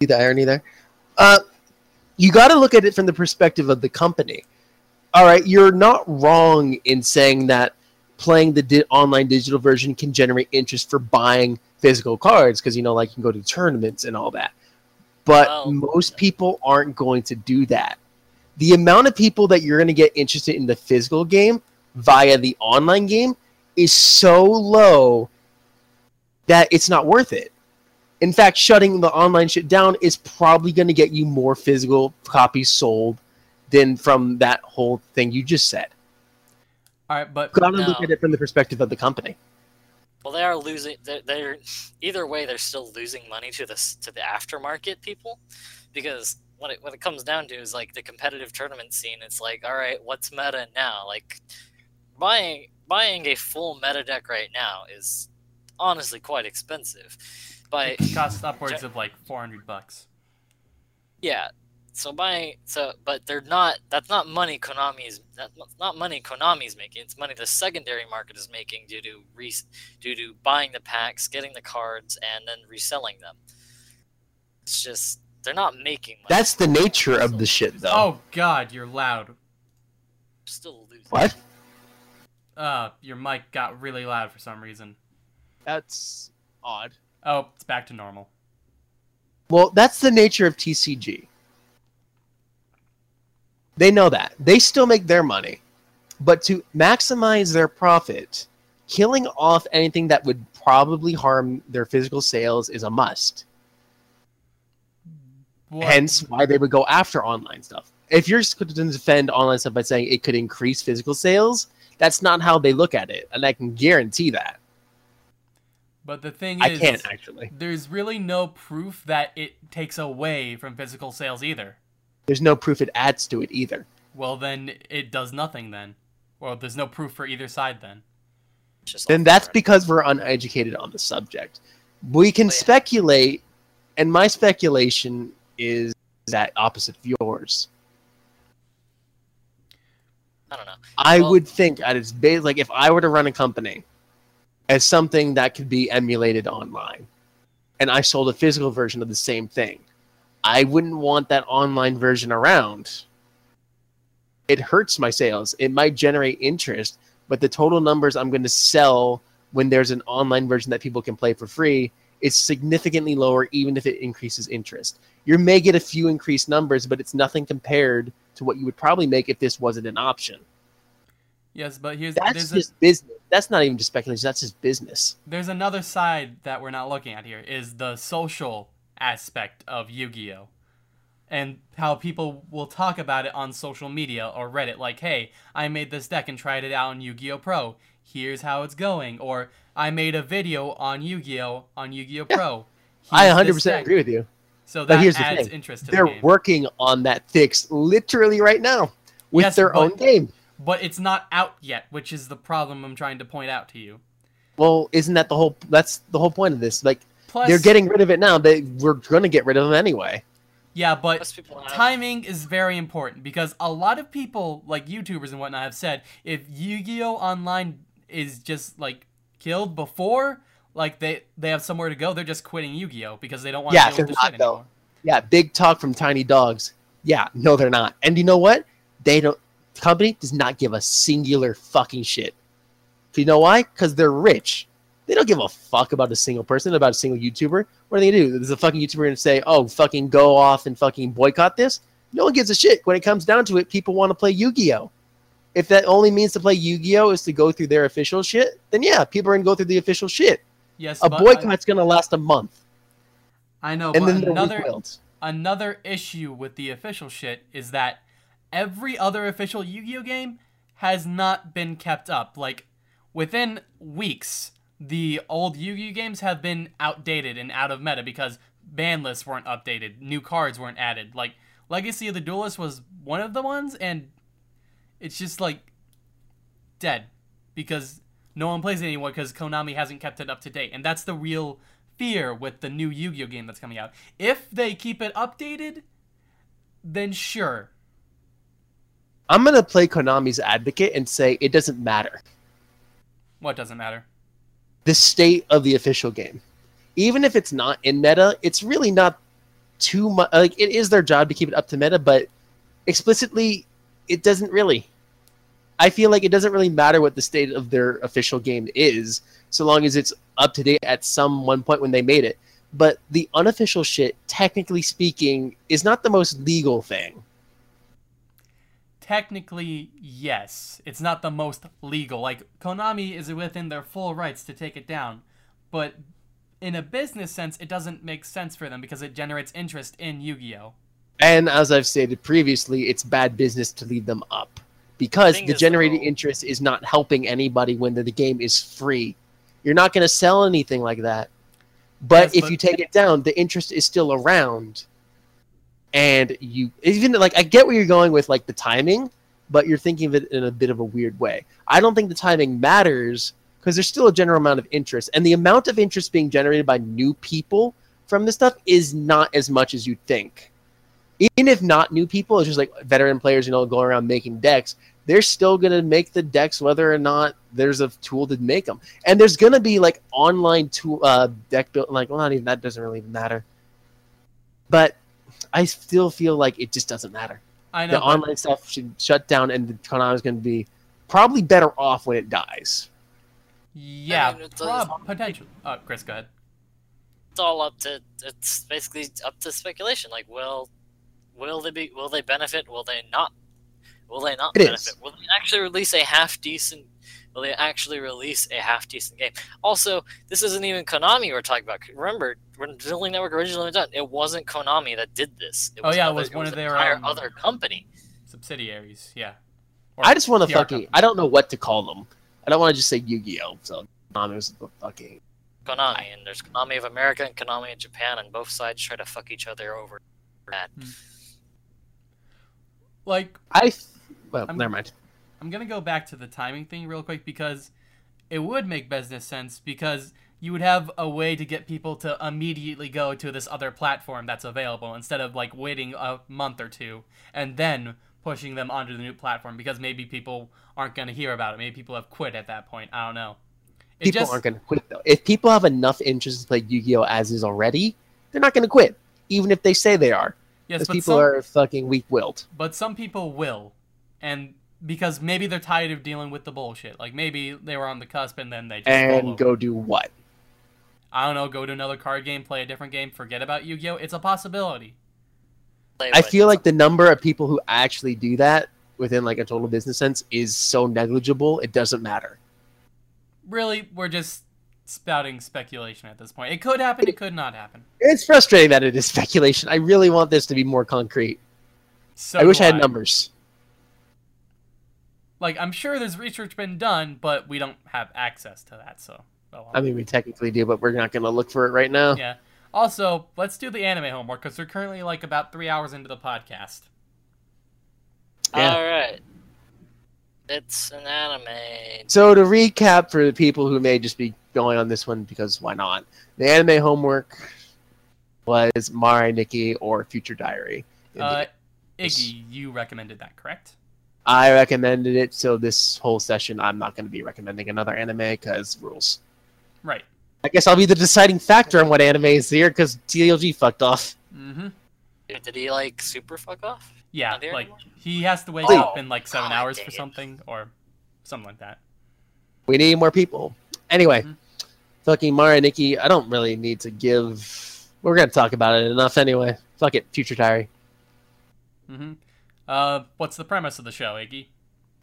[SPEAKER 1] See the irony there. Uh, you got to look at it from the perspective of the company. All right, you're not wrong in saying that playing the di- online digital version can generate interest for buying physical cards because you know, like you can go to tournaments and all that. But
[SPEAKER 4] Well-
[SPEAKER 1] most people aren't going to do that. The amount of people that you're going to get interested in the physical game via the online game is so low that it's not worth it. In fact, shutting the online shit down is probably going to get you more physical copies sold than from that whole thing you just said.
[SPEAKER 2] All right, but
[SPEAKER 1] Got to look at it from the perspective of the company.
[SPEAKER 4] Well, they are losing. They're, they're either way. They're still losing money to this to the aftermarket people, because what it what it comes down to is like the competitive tournament scene. It's like, all right, what's meta now? Like buying buying a full meta deck right now is honestly quite expensive. But
[SPEAKER 2] it costs upwards of like 400 bucks.
[SPEAKER 4] yeah, so buying so but they're not. That's not money Konami's. That's not money Konami's making. It's money the secondary market is making due to re, due to buying the packs, getting the cards, and then reselling them. It's just they're not making money.
[SPEAKER 1] That's the nature of the shit, though.
[SPEAKER 2] Oh god, you're loud.
[SPEAKER 4] still losing.
[SPEAKER 1] What?
[SPEAKER 2] Uh, your mic got really loud for some reason.
[SPEAKER 1] That's odd.
[SPEAKER 2] Oh, it's back to normal.
[SPEAKER 1] Well, that's the nature of TCG. They know that. They still make their money. But to maximize their profit, killing off anything that would probably harm their physical sales is a must.
[SPEAKER 2] What-
[SPEAKER 1] Hence why they would go after online stuff. If you're going to defend online stuff by saying it could increase physical sales, that's not how they look at it. And I can guarantee that.
[SPEAKER 2] But the thing
[SPEAKER 1] I
[SPEAKER 2] is,
[SPEAKER 1] can't actually.
[SPEAKER 2] there's really no proof that it takes away from physical sales either.
[SPEAKER 1] There's no proof it adds to it either.
[SPEAKER 2] Well, then it does nothing then. Well, there's no proof for either side then.
[SPEAKER 4] It's just
[SPEAKER 1] then that's
[SPEAKER 4] fair.
[SPEAKER 1] because we're uneducated on the subject. We can
[SPEAKER 4] Oh, yeah.
[SPEAKER 1] speculate, and my speculation is that opposite of yours.
[SPEAKER 4] I don't know.
[SPEAKER 1] I
[SPEAKER 4] Well-
[SPEAKER 1] would think at its base, like if I were to run a company as something that could be emulated online, and I sold a physical version of the same thing, I wouldn't want that online version around. It hurts my sales. It might generate interest, but the total numbers I'm going to sell when there's an online version that people can play for free is significantly lower, even if it increases interest. You may get a few increased numbers, but it's nothing compared to what you would probably make if this wasn't an option.
[SPEAKER 2] Yes, but here's
[SPEAKER 1] That's
[SPEAKER 2] there's,
[SPEAKER 1] just business. That's not even just speculation. That's just business.
[SPEAKER 2] there's another side that we're not looking at here is the social aspect of Yu-Gi-Oh. And how people will talk about it on social media or Reddit, like, "Hey, I made this deck and tried it out on Yu-Gi-Oh Pro. Here's how it's going." Or, "I made a video on Yu-Gi-Oh on Yu-Gi-Oh Pro.
[SPEAKER 1] I 100% agree with you.
[SPEAKER 2] So
[SPEAKER 1] But
[SPEAKER 2] that
[SPEAKER 1] here's the
[SPEAKER 2] adds
[SPEAKER 1] thing.
[SPEAKER 2] interest to
[SPEAKER 1] They're
[SPEAKER 2] the
[SPEAKER 1] working on that fix literally right now with
[SPEAKER 2] Yes,
[SPEAKER 1] their own game.
[SPEAKER 2] But it's not out yet, which is the problem I'm trying to point out to you.
[SPEAKER 1] Well, isn't that the whole? That's the whole point of this. Like
[SPEAKER 2] Plus,
[SPEAKER 1] they're getting rid of it now. They we're going to get rid of them anyway.
[SPEAKER 2] yeah, but
[SPEAKER 4] Most people have-
[SPEAKER 2] timing is very important because a lot of people, like YouTubers and whatnot, have said if Yu-Gi-Oh! Online is just like killed before, like they they have somewhere to go, they're just quitting Yu-Gi-Oh! because they don't want to
[SPEAKER 1] Yeah,
[SPEAKER 2] deal with
[SPEAKER 1] they're not,
[SPEAKER 2] shit
[SPEAKER 1] though.
[SPEAKER 2] anymore.
[SPEAKER 1] Yeah, big talk from tiny dogs. Yeah, no, they're not. And you know what? They don't. The company does not give a singular fucking shit. Do you know why? Because they're rich. They don't give a fuck about a single person, about a single YouTuber. What are they gonna do? Is a fucking YouTuber gonna say, "Oh, fucking go off and fucking boycott this"? No one gives a shit. When it comes down to it, people want to play Yu-Gi-Oh. If that only means to play Yu-Gi-Oh is to go through their official shit, then yeah, people are gonna go through the official shit.
[SPEAKER 2] Yes,
[SPEAKER 1] A boycott's gonna last a month,
[SPEAKER 2] I, know,
[SPEAKER 1] and
[SPEAKER 2] but
[SPEAKER 1] then
[SPEAKER 2] another another issue with the official shit is that every other official Yu-Gi-Oh game has not been kept up. Like within weeks, the old Yu-Gi-Oh games have been outdated and out of meta because ban lists weren't updated, new cards weren't added. Like Legacy of the Duelist was one of the ones, and it's just like dead because no one plays it anymore because Konami hasn't kept it up to date, and that's the real fear with the new Yu-Gi-Oh game that's coming out. If they keep it updated, then sure.
[SPEAKER 1] I'm gonna play Konami's advocate and say it doesn't matter.
[SPEAKER 2] What doesn't matter?
[SPEAKER 1] the state of the official game. Even if it's not in meta, it's really not too much. Like it is their job to keep it up to meta, but explicitly, it doesn't really. I feel like it doesn't really matter what the state of their official game is, so long as it's up to date at some one point when they made it. But the unofficial shit, technically speaking, is not the most legal thing.
[SPEAKER 2] Technically, yes. It's not the most legal. Like Konami is within their full rights to take it down, but in a business sense, it doesn't make sense for them because it generates interest in Yu-Gi-Oh.
[SPEAKER 1] And as I've stated previously, it's bad business to leave them up because
[SPEAKER 4] Thing
[SPEAKER 1] the generated
[SPEAKER 4] though-
[SPEAKER 1] interest is not helping anybody when the, the game is free. You're not going to sell anything like that. But
[SPEAKER 2] Yes,
[SPEAKER 1] if
[SPEAKER 2] but-
[SPEAKER 1] you take it down, the interest is still around. And you even like I get where you're going with like the timing, but you're thinking of it in a bit of a weird way. I don't think the timing matters because there's still a general amount of interest, and the amount of interest being generated by new people from this stuff is not as much as you'd think even if not new people, it's just like veteran players, you know, going around making decks. They're still gonna make the decks whether or not there's a tool to make them. And there's gonna be like online tool uh, deck build. Like, well, not even that doesn't really matter. But I still feel like it just doesn't matter.
[SPEAKER 2] I know.
[SPEAKER 1] The online stuff should shut down, and Konami's gonna be probably better off when it dies.
[SPEAKER 2] yeah,
[SPEAKER 4] I mean,
[SPEAKER 2] prob- potential. Oh, Chris, go ahead.
[SPEAKER 4] it's all up to it's basically up to speculation. Like, will will they be will they benefit? Will they not? Will they not
[SPEAKER 1] It is.
[SPEAKER 4] benefit? Will they actually release a half decent? Will they actually release a half decent game? Also, this isn't even Konami we're talking about. Remember, when Dueling Network originally was done, it wasn't Konami that did this. It
[SPEAKER 2] Oh, yeah, it was one of their, um,
[SPEAKER 4] other company.
[SPEAKER 2] Subsidiaries, yeah. Or
[SPEAKER 1] I just want to fucking.
[SPEAKER 2] company.
[SPEAKER 1] I don't know what to call them. I don't want to just say Yu-Gi-Oh. So Konami was the fucking.
[SPEAKER 4] Konami, and there's Konami of America and Konami of Japan, and both sides try to fuck each other over. That.
[SPEAKER 2] Like,
[SPEAKER 1] I. Well,
[SPEAKER 2] I'm-
[SPEAKER 1] never mind.
[SPEAKER 2] I'm gonna go back to the timing thing real quick because it would make business sense because you would have a way to get people to immediately go to this other platform that's available instead of like waiting a month or two and then pushing them onto the new platform because maybe people aren't gonna hear about it. Maybe people have quit at that point. I don't know. It
[SPEAKER 1] people
[SPEAKER 2] just
[SPEAKER 1] aren't going to quit though. If people have enough interest to play Yu-Gi-Oh as is already, they're not going to quit, even if they say they are.
[SPEAKER 2] yes, but
[SPEAKER 1] people
[SPEAKER 2] some,
[SPEAKER 1] are fucking weak-willed.
[SPEAKER 2] but some people will, and because maybe they're tired of dealing with the bullshit. Like maybe they were on the cusp and then they just
[SPEAKER 1] And go do what?
[SPEAKER 2] I don't know, go to another card game, play a different game, forget about Yu-Gi-Oh. It's a possibility.
[SPEAKER 1] I feel like the number of people who actually do that within like a total business sense is so negligible, it doesn't matter.
[SPEAKER 2] Really, we're just spouting speculation at this point. It could happen, it could not happen.
[SPEAKER 1] It's frustrating that it is speculation. I really want this to be more concrete.
[SPEAKER 2] So
[SPEAKER 1] I wish I had numbers.
[SPEAKER 2] Like, I'm sure there's research been done, but we don't have access to that, so. oh well.
[SPEAKER 1] I mean, we technically do, but we're not going to look for it right now.
[SPEAKER 2] yeah. Also, let's do the anime homework because we're currently like about three hours into the podcast.
[SPEAKER 1] Yeah.
[SPEAKER 4] All right. It's an anime.
[SPEAKER 1] So to recap for the people who may just be going on this one because why not? The anime homework was Mirai Nikki or Future Diary.
[SPEAKER 2] Uh, Iggy, you recommended that, correct?
[SPEAKER 1] I recommended it, so this whole session I'm not going to be recommending another anime because rules.
[SPEAKER 2] Right.
[SPEAKER 1] I guess I'll be the deciding factor on what anime is here because TLG fucked off.
[SPEAKER 2] Mm-hmm.
[SPEAKER 4] Did he like super fuck off?
[SPEAKER 2] Yeah, like
[SPEAKER 4] anymore?
[SPEAKER 2] he has to wake
[SPEAKER 1] Oh,
[SPEAKER 2] up in like seven
[SPEAKER 4] God
[SPEAKER 2] hours for something or something like that.
[SPEAKER 1] We need more people. Anyway,
[SPEAKER 2] Mhm.
[SPEAKER 1] fucking Mirai Nikki, I don't really need to give... We're going to talk about it enough anyway. Fuck it, Future Diary.
[SPEAKER 2] Mm-hmm. Uh, what's the premise of the show, Iggy?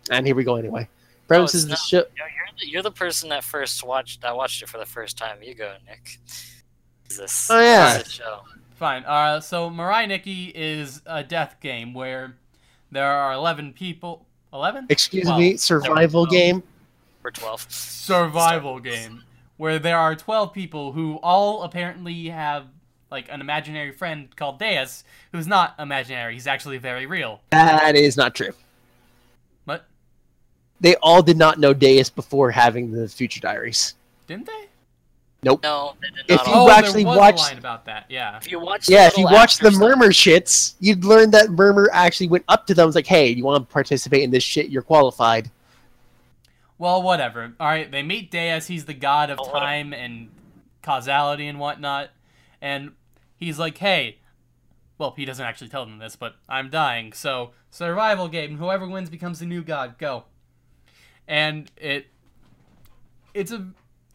[SPEAKER 1] And here we go anyway. Premise
[SPEAKER 4] it's
[SPEAKER 1] is the
[SPEAKER 4] not.
[SPEAKER 1] show.
[SPEAKER 4] You're the, you're the person that first watched I watched it for the first time. You go, Nick. This?
[SPEAKER 1] Oh, yeah.
[SPEAKER 4] this is a show.
[SPEAKER 2] Fine. Uh, so Mirai Nikki is a death game where there are 11 people. 11?
[SPEAKER 1] Excuse
[SPEAKER 2] Well,
[SPEAKER 1] me, survival game.
[SPEAKER 4] For twelve.
[SPEAKER 2] Survival game where there are 12 people who all apparently have like an imaginary friend called Deus who's not imaginary. He's actually very real.
[SPEAKER 1] That is not true.
[SPEAKER 2] What?
[SPEAKER 1] They all did not know Deus before having the Future Diaries.
[SPEAKER 2] Didn't they? Nope.
[SPEAKER 4] No, they did
[SPEAKER 1] If you
[SPEAKER 2] oh,
[SPEAKER 1] actually
[SPEAKER 2] there was
[SPEAKER 1] watched-
[SPEAKER 2] a line about that. Yeah.
[SPEAKER 4] if you watch,
[SPEAKER 1] Yeah,
[SPEAKER 4] the
[SPEAKER 1] if you
[SPEAKER 4] little
[SPEAKER 1] watch the
[SPEAKER 4] after stuff-
[SPEAKER 1] Murmur shits, you'd learn that Murmur actually went up to them and was like, hey, you want to participate in this shit? You're qualified.
[SPEAKER 2] Well, whatever. All right, they meet Deus. He's the god of
[SPEAKER 4] Oh,
[SPEAKER 2] time and causality and whatnot. And he's like, hey, well, he doesn't actually tell them this, but I'm dying. So, survival game. Whoever wins becomes the new god. Go. And it, it's a,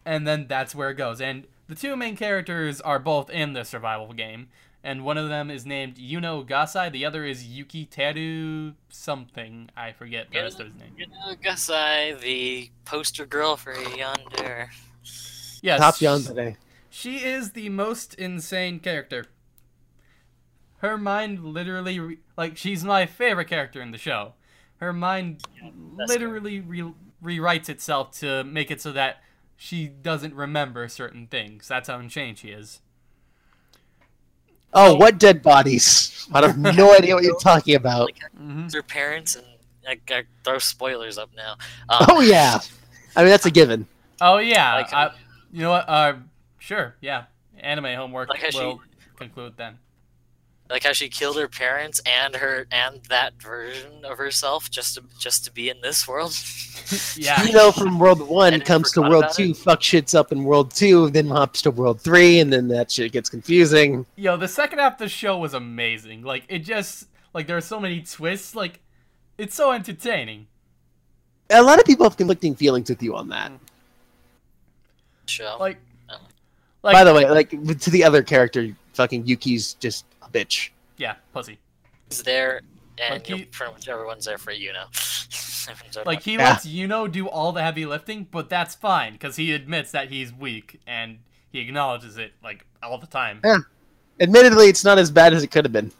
[SPEAKER 2] and then that's where it goes. And the two main characters are both in the survival game. And one of them is named Yuno Gasai. The other is Yuki Teru something. I forget the rest of his name.
[SPEAKER 4] You know, Gasai, the poster girl for yandere.
[SPEAKER 2] Yes.
[SPEAKER 1] Top Yon today.
[SPEAKER 2] She is the most insane character. Her mind literally, re- like, she's my favorite character in the show. Her mind
[SPEAKER 4] that's
[SPEAKER 2] literally re- rewrites itself to make it so that she doesn't remember certain things. That's how insane she is.
[SPEAKER 1] Oh, what dead bodies? I have no idea what you're talking about.
[SPEAKER 2] mm-hmm.
[SPEAKER 4] Their parents and I, I throw spoilers up now. Um,
[SPEAKER 1] Oh, yeah. I mean, that's a given.
[SPEAKER 2] Oh, yeah.
[SPEAKER 4] Like-
[SPEAKER 2] I, you know what? Uh, sure, yeah. Anime homework
[SPEAKER 4] Like how she-
[SPEAKER 2] will conclude then.
[SPEAKER 4] like how she killed her parents and her and that version of herself just to just to be in this world.
[SPEAKER 2] Yeah.
[SPEAKER 1] You know, from World 1 comes to World 2,
[SPEAKER 4] it?
[SPEAKER 1] fuck shits up in World 2, then hops to World 3, and then that shit gets confusing.
[SPEAKER 2] Yo, the second half of the show was amazing. Like it just like there are so many twists. Like it's so entertaining.
[SPEAKER 1] A lot of people have conflicting feelings with you on that.
[SPEAKER 4] Show.
[SPEAKER 2] Like. Like
[SPEAKER 1] By the way, like, to the other character, fucking Yuki's just a bitch.
[SPEAKER 2] yeah, pussy.
[SPEAKER 4] He's there, and
[SPEAKER 2] Like
[SPEAKER 4] you
[SPEAKER 2] he-
[SPEAKER 4] pretty much everyone's there for you know.
[SPEAKER 2] Like
[SPEAKER 4] for-
[SPEAKER 2] he
[SPEAKER 1] Yeah.
[SPEAKER 2] lets Yuno do all the heavy lifting, but that's fine because he admits that he's weak and he acknowledges it like all the time.
[SPEAKER 1] Yeah. Admittedly, it's not as bad as it could have been.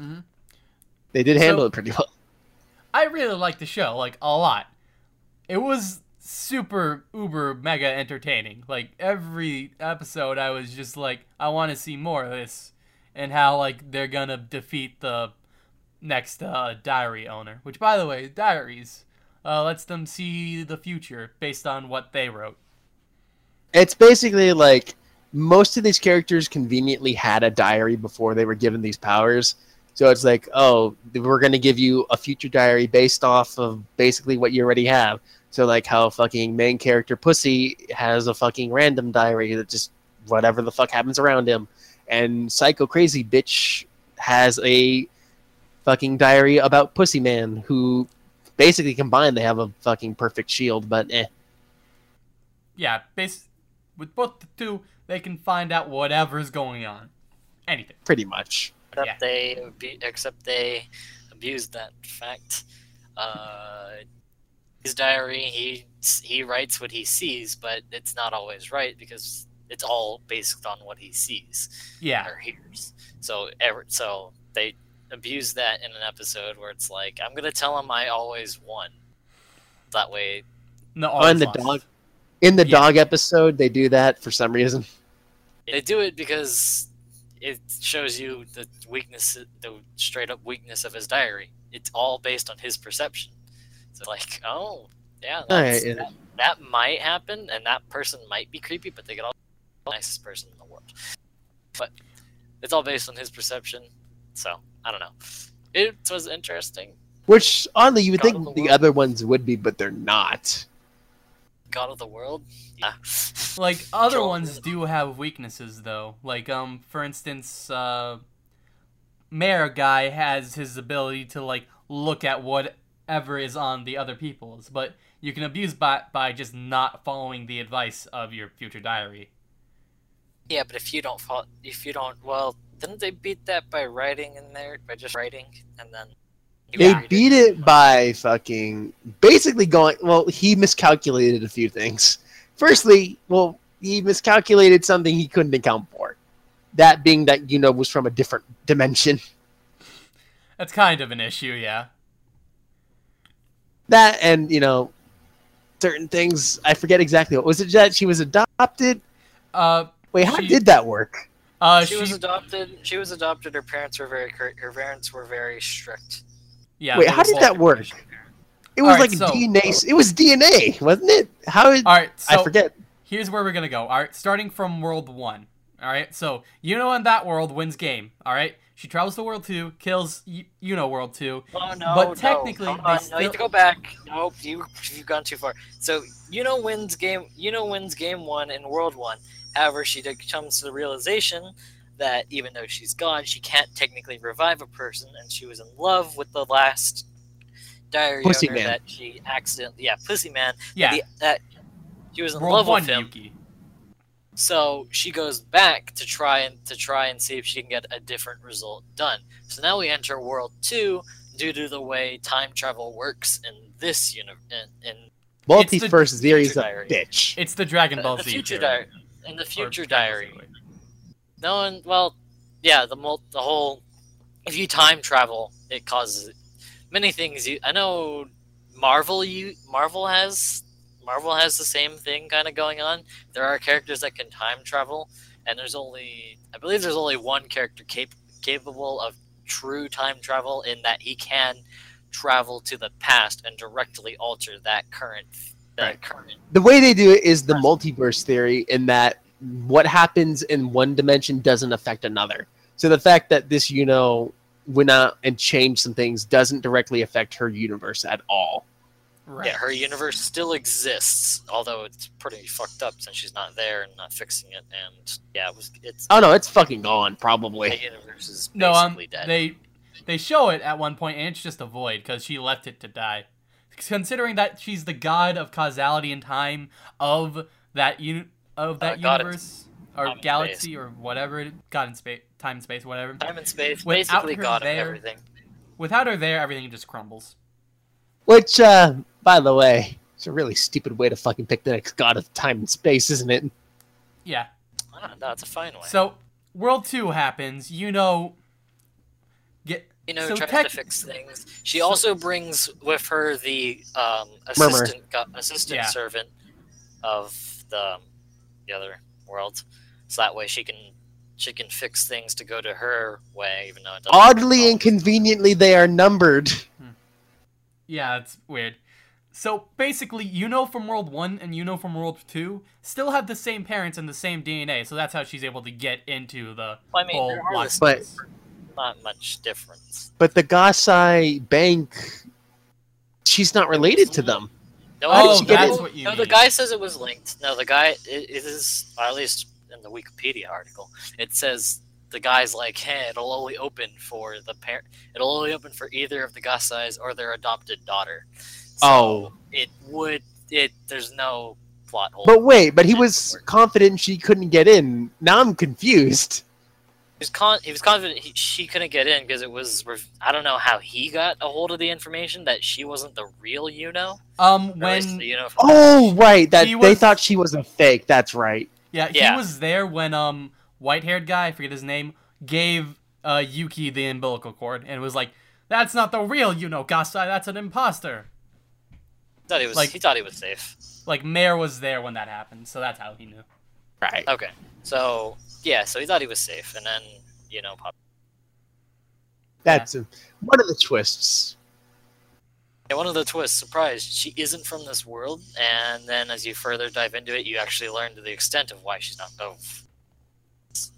[SPEAKER 2] Mhm.
[SPEAKER 1] They did
[SPEAKER 2] So-
[SPEAKER 1] handle it pretty well.
[SPEAKER 2] I really like the show like a lot. It was super uber mega entertaining. Like every episode, I was just like, I want to see more of this, and how like they're gonna defeat the next uh, diary owner. Which, by the way, diaries uh, lets them see the future based on what they wrote.
[SPEAKER 1] It's basically like most of these characters conveniently had a diary before they were given these powers. So it's like, oh, we're going to give you a future diary based off of basically what you already have. So like how fucking main character Pussy has a fucking random diary that just whatever the fuck happens around him. And Psycho Crazy Bitch has a fucking diary about Pussy Man who basically combined they have a fucking perfect shield, but eh.
[SPEAKER 2] Yeah, base with both the two, they can find out whatever's going on, anything.
[SPEAKER 1] Pretty much.
[SPEAKER 4] except
[SPEAKER 2] yeah.
[SPEAKER 4] they except they abused that fact. Uh, his diary, he he writes what he sees, but it's not always right because it's all based on what he sees
[SPEAKER 2] Yeah,
[SPEAKER 4] or hears. So ever so they abuse that in an episode where it's like, I'm gonna tell him I always won. That way,
[SPEAKER 2] no,
[SPEAKER 1] Oh, and the
[SPEAKER 2] always
[SPEAKER 1] dog. In the
[SPEAKER 2] Yeah.
[SPEAKER 1] dog episode, they do that for some reason.
[SPEAKER 4] they do it because it shows you the weakness, the straight up weakness of his diary. It's all based on his perception. So like, oh yeah, that's,
[SPEAKER 1] yeah.
[SPEAKER 4] That, that might happen, and that person might be creepy, but they could also be the nicest person in the world. But it's all based on his perception. So I don't know. It was interesting.
[SPEAKER 1] Which, oddly, you would
[SPEAKER 4] God
[SPEAKER 1] think the,
[SPEAKER 4] the
[SPEAKER 1] other ones would be, but they're not.
[SPEAKER 4] God of the world. Yeah.
[SPEAKER 2] Like other
[SPEAKER 4] Kill
[SPEAKER 2] ones do have weaknesses though. Like um for instance, uh Mayor guy has his ability to like look at whatever is on the other people's, but you can abuse by by just not following the advice of your future diary.
[SPEAKER 4] Yeah, but if you don't follow, if you don't, well, didn't they beat that by writing in there by just writing and then
[SPEAKER 1] They
[SPEAKER 4] Yeah.
[SPEAKER 1] beat it by fucking basically going. Well, he miscalculated a few things. Firstly, well, he miscalculated something he couldn't account for. That being that you know was from a different dimension.
[SPEAKER 2] That's kind of an issue, yeah.
[SPEAKER 1] That and you know certain things. I forget exactly what was it. That she was adopted.
[SPEAKER 2] Uh,
[SPEAKER 1] Wait, how
[SPEAKER 2] She-
[SPEAKER 1] did that work?
[SPEAKER 2] uh,
[SPEAKER 4] she
[SPEAKER 2] she,
[SPEAKER 4] was adopted. She was adopted. Her parents were very. Her parents were very strict.
[SPEAKER 2] yeah.
[SPEAKER 1] Wait, how did that work? It was
[SPEAKER 2] Alright,
[SPEAKER 1] like
[SPEAKER 2] so-
[SPEAKER 1] DNA. It was DNA, wasn't it? How did
[SPEAKER 2] All right, so
[SPEAKER 1] I forget?
[SPEAKER 2] here's where we're gonna go. All right, starting from World One. All right, so you know in that world wins game. All right, she travels to World Two, kills you, you know World Two.
[SPEAKER 4] Oh no!
[SPEAKER 2] But
[SPEAKER 4] no.
[SPEAKER 2] technically,
[SPEAKER 4] Hold
[SPEAKER 2] they
[SPEAKER 4] on. no,
[SPEAKER 2] still-
[SPEAKER 4] you have to go back. Nope, you you've gone too far. So Yuno wins game. Yuno wins game one in World One. However, she comes to the realization that even though she's gone, she can't technically revive a person, and she was in love with the last diary
[SPEAKER 1] Pussy
[SPEAKER 4] owner
[SPEAKER 1] man.
[SPEAKER 4] that she accidentally, yeah, pussy man.
[SPEAKER 2] Yeah,
[SPEAKER 4] the- that she was in
[SPEAKER 2] World
[SPEAKER 4] love
[SPEAKER 2] One
[SPEAKER 4] with him.
[SPEAKER 2] Yuki.
[SPEAKER 4] So she goes back to try and to try and see if she can get a different result done. So now we enter World Two due to the way time travel works in this universe. In, in
[SPEAKER 1] Multiverse theory's a
[SPEAKER 4] Diary.
[SPEAKER 1] bitch.
[SPEAKER 2] It's the Dragon Ball
[SPEAKER 4] the
[SPEAKER 2] Z
[SPEAKER 4] future diary. In the future diary, no one. Well, yeah, the mul- the whole. If you time travel, it causes many things. You, I know Marvel. You Marvel has Marvel has the same thing kind of going on. There are characters that can time travel, and there's only I believe there's only one character cap- capable of true time travel in that he can travel to the past and directly alter that current that
[SPEAKER 1] Right.
[SPEAKER 4] current
[SPEAKER 1] the way they do it is the multiverse theory in that what happens in one dimension doesn't affect another. So the fact that this, you know, went out and changed some things doesn't directly affect her universe at all.
[SPEAKER 2] Right.
[SPEAKER 4] Yeah, her universe still exists, although it's pretty fucked up since she's not there and not fixing it. And yeah, it was it's
[SPEAKER 1] Oh no, it's fucking gone, Probably.
[SPEAKER 4] the
[SPEAKER 1] probably.
[SPEAKER 4] universe is
[SPEAKER 2] No, um,
[SPEAKER 4] basically dead.
[SPEAKER 2] they they show it at one point, and it's just a void because she left it to die. Considering that she's the god of causality and time of that uni- of that
[SPEAKER 4] Uh,
[SPEAKER 2] universe or
[SPEAKER 4] time and
[SPEAKER 2] galaxy or whatever, it, god in space, time and space, whatever.
[SPEAKER 4] Time and space,
[SPEAKER 2] Without
[SPEAKER 4] basically
[SPEAKER 2] her
[SPEAKER 4] god
[SPEAKER 2] there-
[SPEAKER 4] of everything.
[SPEAKER 2] Without her there, everything just crumbles.
[SPEAKER 1] Which, uh, by the way, it's a really stupid way to fucking pick the next god of time and space, isn't it?
[SPEAKER 2] Yeah.
[SPEAKER 4] Ah, no, it's a fine way.
[SPEAKER 2] So World Two happens. You know. Get
[SPEAKER 4] you know,
[SPEAKER 2] so
[SPEAKER 4] tries
[SPEAKER 2] tech-
[SPEAKER 4] to fix things. She
[SPEAKER 2] so-
[SPEAKER 4] also brings with her the um, assistant go- assistant
[SPEAKER 2] Yeah.
[SPEAKER 4] servant of the the other world, so that way she can she can fix things to go to her way, even though it doesn't.
[SPEAKER 1] Oddly and conveniently, they are numbered.
[SPEAKER 2] Yeah, it's weird. So basically, Yuno from World 1 and Yuno from World 2 still have the same parents and the same DNA, so that's how she's able to get into the
[SPEAKER 4] Well, I mean,
[SPEAKER 2] whole
[SPEAKER 4] there are
[SPEAKER 1] But-
[SPEAKER 4] not much difference.
[SPEAKER 1] But the Gasai Bank, she's not related to them.
[SPEAKER 4] No,
[SPEAKER 2] Oh,
[SPEAKER 1] that's
[SPEAKER 2] what you
[SPEAKER 4] no, the guy says it was linked. No, the guy it, it is, or at least in the Wikipedia article, it says the guy's like, hey, it'll only open for the parent. It'll only open for either of the Gasais or their adopted daughter. So
[SPEAKER 1] Oh.
[SPEAKER 4] it would. It there's no plot hole.
[SPEAKER 1] But wait, but he was confident she couldn't get in. Now I'm confused.
[SPEAKER 4] he was con- he was confident he, she couldn't get in because it was. I don't know how he got a hold of the information that she wasn't the real Yuno.
[SPEAKER 2] Um,
[SPEAKER 4] or at least
[SPEAKER 2] when
[SPEAKER 4] the Yuno
[SPEAKER 1] Oh, right. That
[SPEAKER 2] He
[SPEAKER 1] they thought she was a fake. That's right.
[SPEAKER 2] yeah, he
[SPEAKER 4] Yeah.
[SPEAKER 2] was there when um white-haired guy, I forget his name, gave uh Yuki the umbilical cord and was like, "That's not the real, Yuno, Gasai. That's an imposter."
[SPEAKER 4] He thought he was.
[SPEAKER 2] like-
[SPEAKER 4] he thought he was safe.
[SPEAKER 2] Like Mayor was there when that happened, so that's how he knew.
[SPEAKER 1] Right.
[SPEAKER 4] Okay, so yeah, so he thought he was safe, and then you know, pop-
[SPEAKER 1] That's a, one of the twists.
[SPEAKER 4] yeah, one of the twists. Surprise! She isn't from this world, and then as you further dive into it, you actually learn to the extent of why she's not. Oh,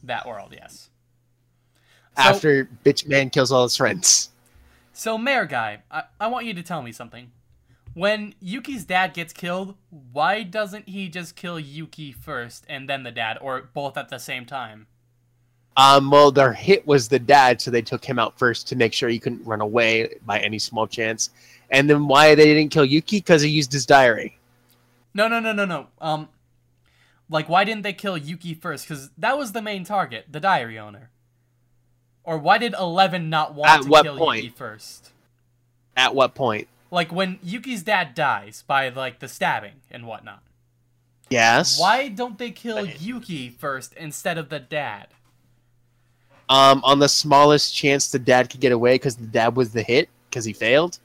[SPEAKER 2] That world, yes. So-
[SPEAKER 1] After bitch man kills all his friends.
[SPEAKER 2] So, Mayor Guy, I, I want you to tell me something. When Yuki's dad gets killed, why doesn't he just kill Yuki first and then the dad, or both at the same time?
[SPEAKER 1] Um, well, their hit was the dad, so they took him out first to make sure he couldn't run away by any small chance. And then why they didn't kill Yuki? Because he used his diary.
[SPEAKER 2] No, no, no, no, no. Um, like, why didn't they kill Yuki first? Because that was the main target, the diary owner. Or why did Eleven not want
[SPEAKER 1] At
[SPEAKER 2] to kill
[SPEAKER 1] point?
[SPEAKER 2] Yuki first?
[SPEAKER 1] At what point?
[SPEAKER 2] Like when Yuki's dad dies by like the stabbing and whatnot.
[SPEAKER 1] Yes.
[SPEAKER 2] Why don't they kill
[SPEAKER 4] Right.
[SPEAKER 2] Yuki first instead of the dad?
[SPEAKER 1] Um, on the smallest chance the dad could get away because the dad was the hit because he failed.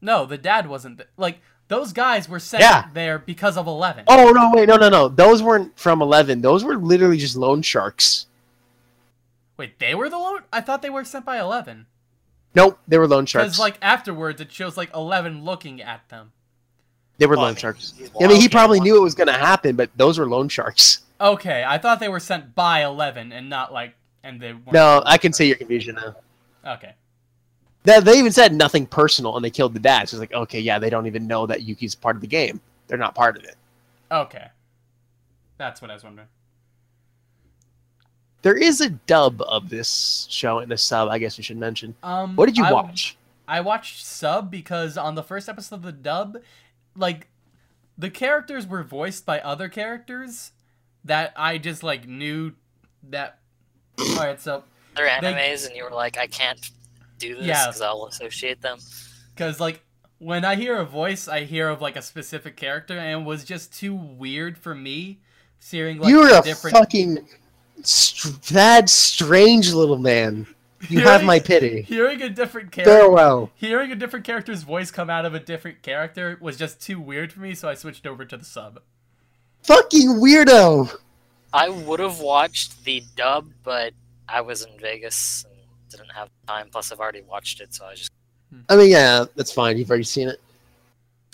[SPEAKER 2] No, the dad wasn't. Th- like those guys were sent
[SPEAKER 1] Yeah.
[SPEAKER 2] there because of Eleven.
[SPEAKER 1] Oh no! Wait, no, no, no. Those weren't from Eleven. Those were literally just loan sharks.
[SPEAKER 2] Wait, they were the loan? I thought they were sent by Eleven.
[SPEAKER 1] Nope, they were loan sharks.
[SPEAKER 2] Because like afterwards, it shows like Eleven looking at them.
[SPEAKER 1] they were
[SPEAKER 4] Well, I
[SPEAKER 1] loan
[SPEAKER 4] mean,
[SPEAKER 1] sharks.
[SPEAKER 4] he's
[SPEAKER 1] I mean, he probably
[SPEAKER 4] yeah,
[SPEAKER 1] knew it was going to happen, but those were loan sharks.
[SPEAKER 2] Okay, I thought they were sent by Eleven and not like and they.
[SPEAKER 1] No, I can see your confusion now.
[SPEAKER 2] Okay.
[SPEAKER 1] They, they even said nothing personal, and they killed the dad. So it's like, okay, yeah, they don't even know that Yuki's part of the game. They're not part of it.
[SPEAKER 2] Okay. That's what I was wondering.
[SPEAKER 1] There is a dub of this show and a sub. I guess we should mention.
[SPEAKER 2] Um,
[SPEAKER 1] What did you
[SPEAKER 2] I-
[SPEAKER 1] watch?
[SPEAKER 2] I watched sub because on the first episode of the dub, like the characters were voiced by other characters that I just like knew that. All right, so
[SPEAKER 4] They're
[SPEAKER 2] They-
[SPEAKER 4] animes, and you were like, I can't do this
[SPEAKER 2] Yeah.
[SPEAKER 4] because I'll associate them.
[SPEAKER 2] because like when I hear a voice, I hear of like a specific character, and it was just too weird for me seeing like
[SPEAKER 1] You're a
[SPEAKER 2] different.
[SPEAKER 1] fucking st- sad, strange little man. You have my pity.
[SPEAKER 2] Hearing a different character,
[SPEAKER 1] Farewell.
[SPEAKER 2] hearing a different character's voice come out of a different character was just too weird for me, so I switched over to the sub.
[SPEAKER 1] Fucking weirdo.
[SPEAKER 4] I would have watched the dub, but I was in Vegas and didn't have time. Plus, I've already watched it, so I just.
[SPEAKER 1] I mean, yeah, that's fine. You've already seen it.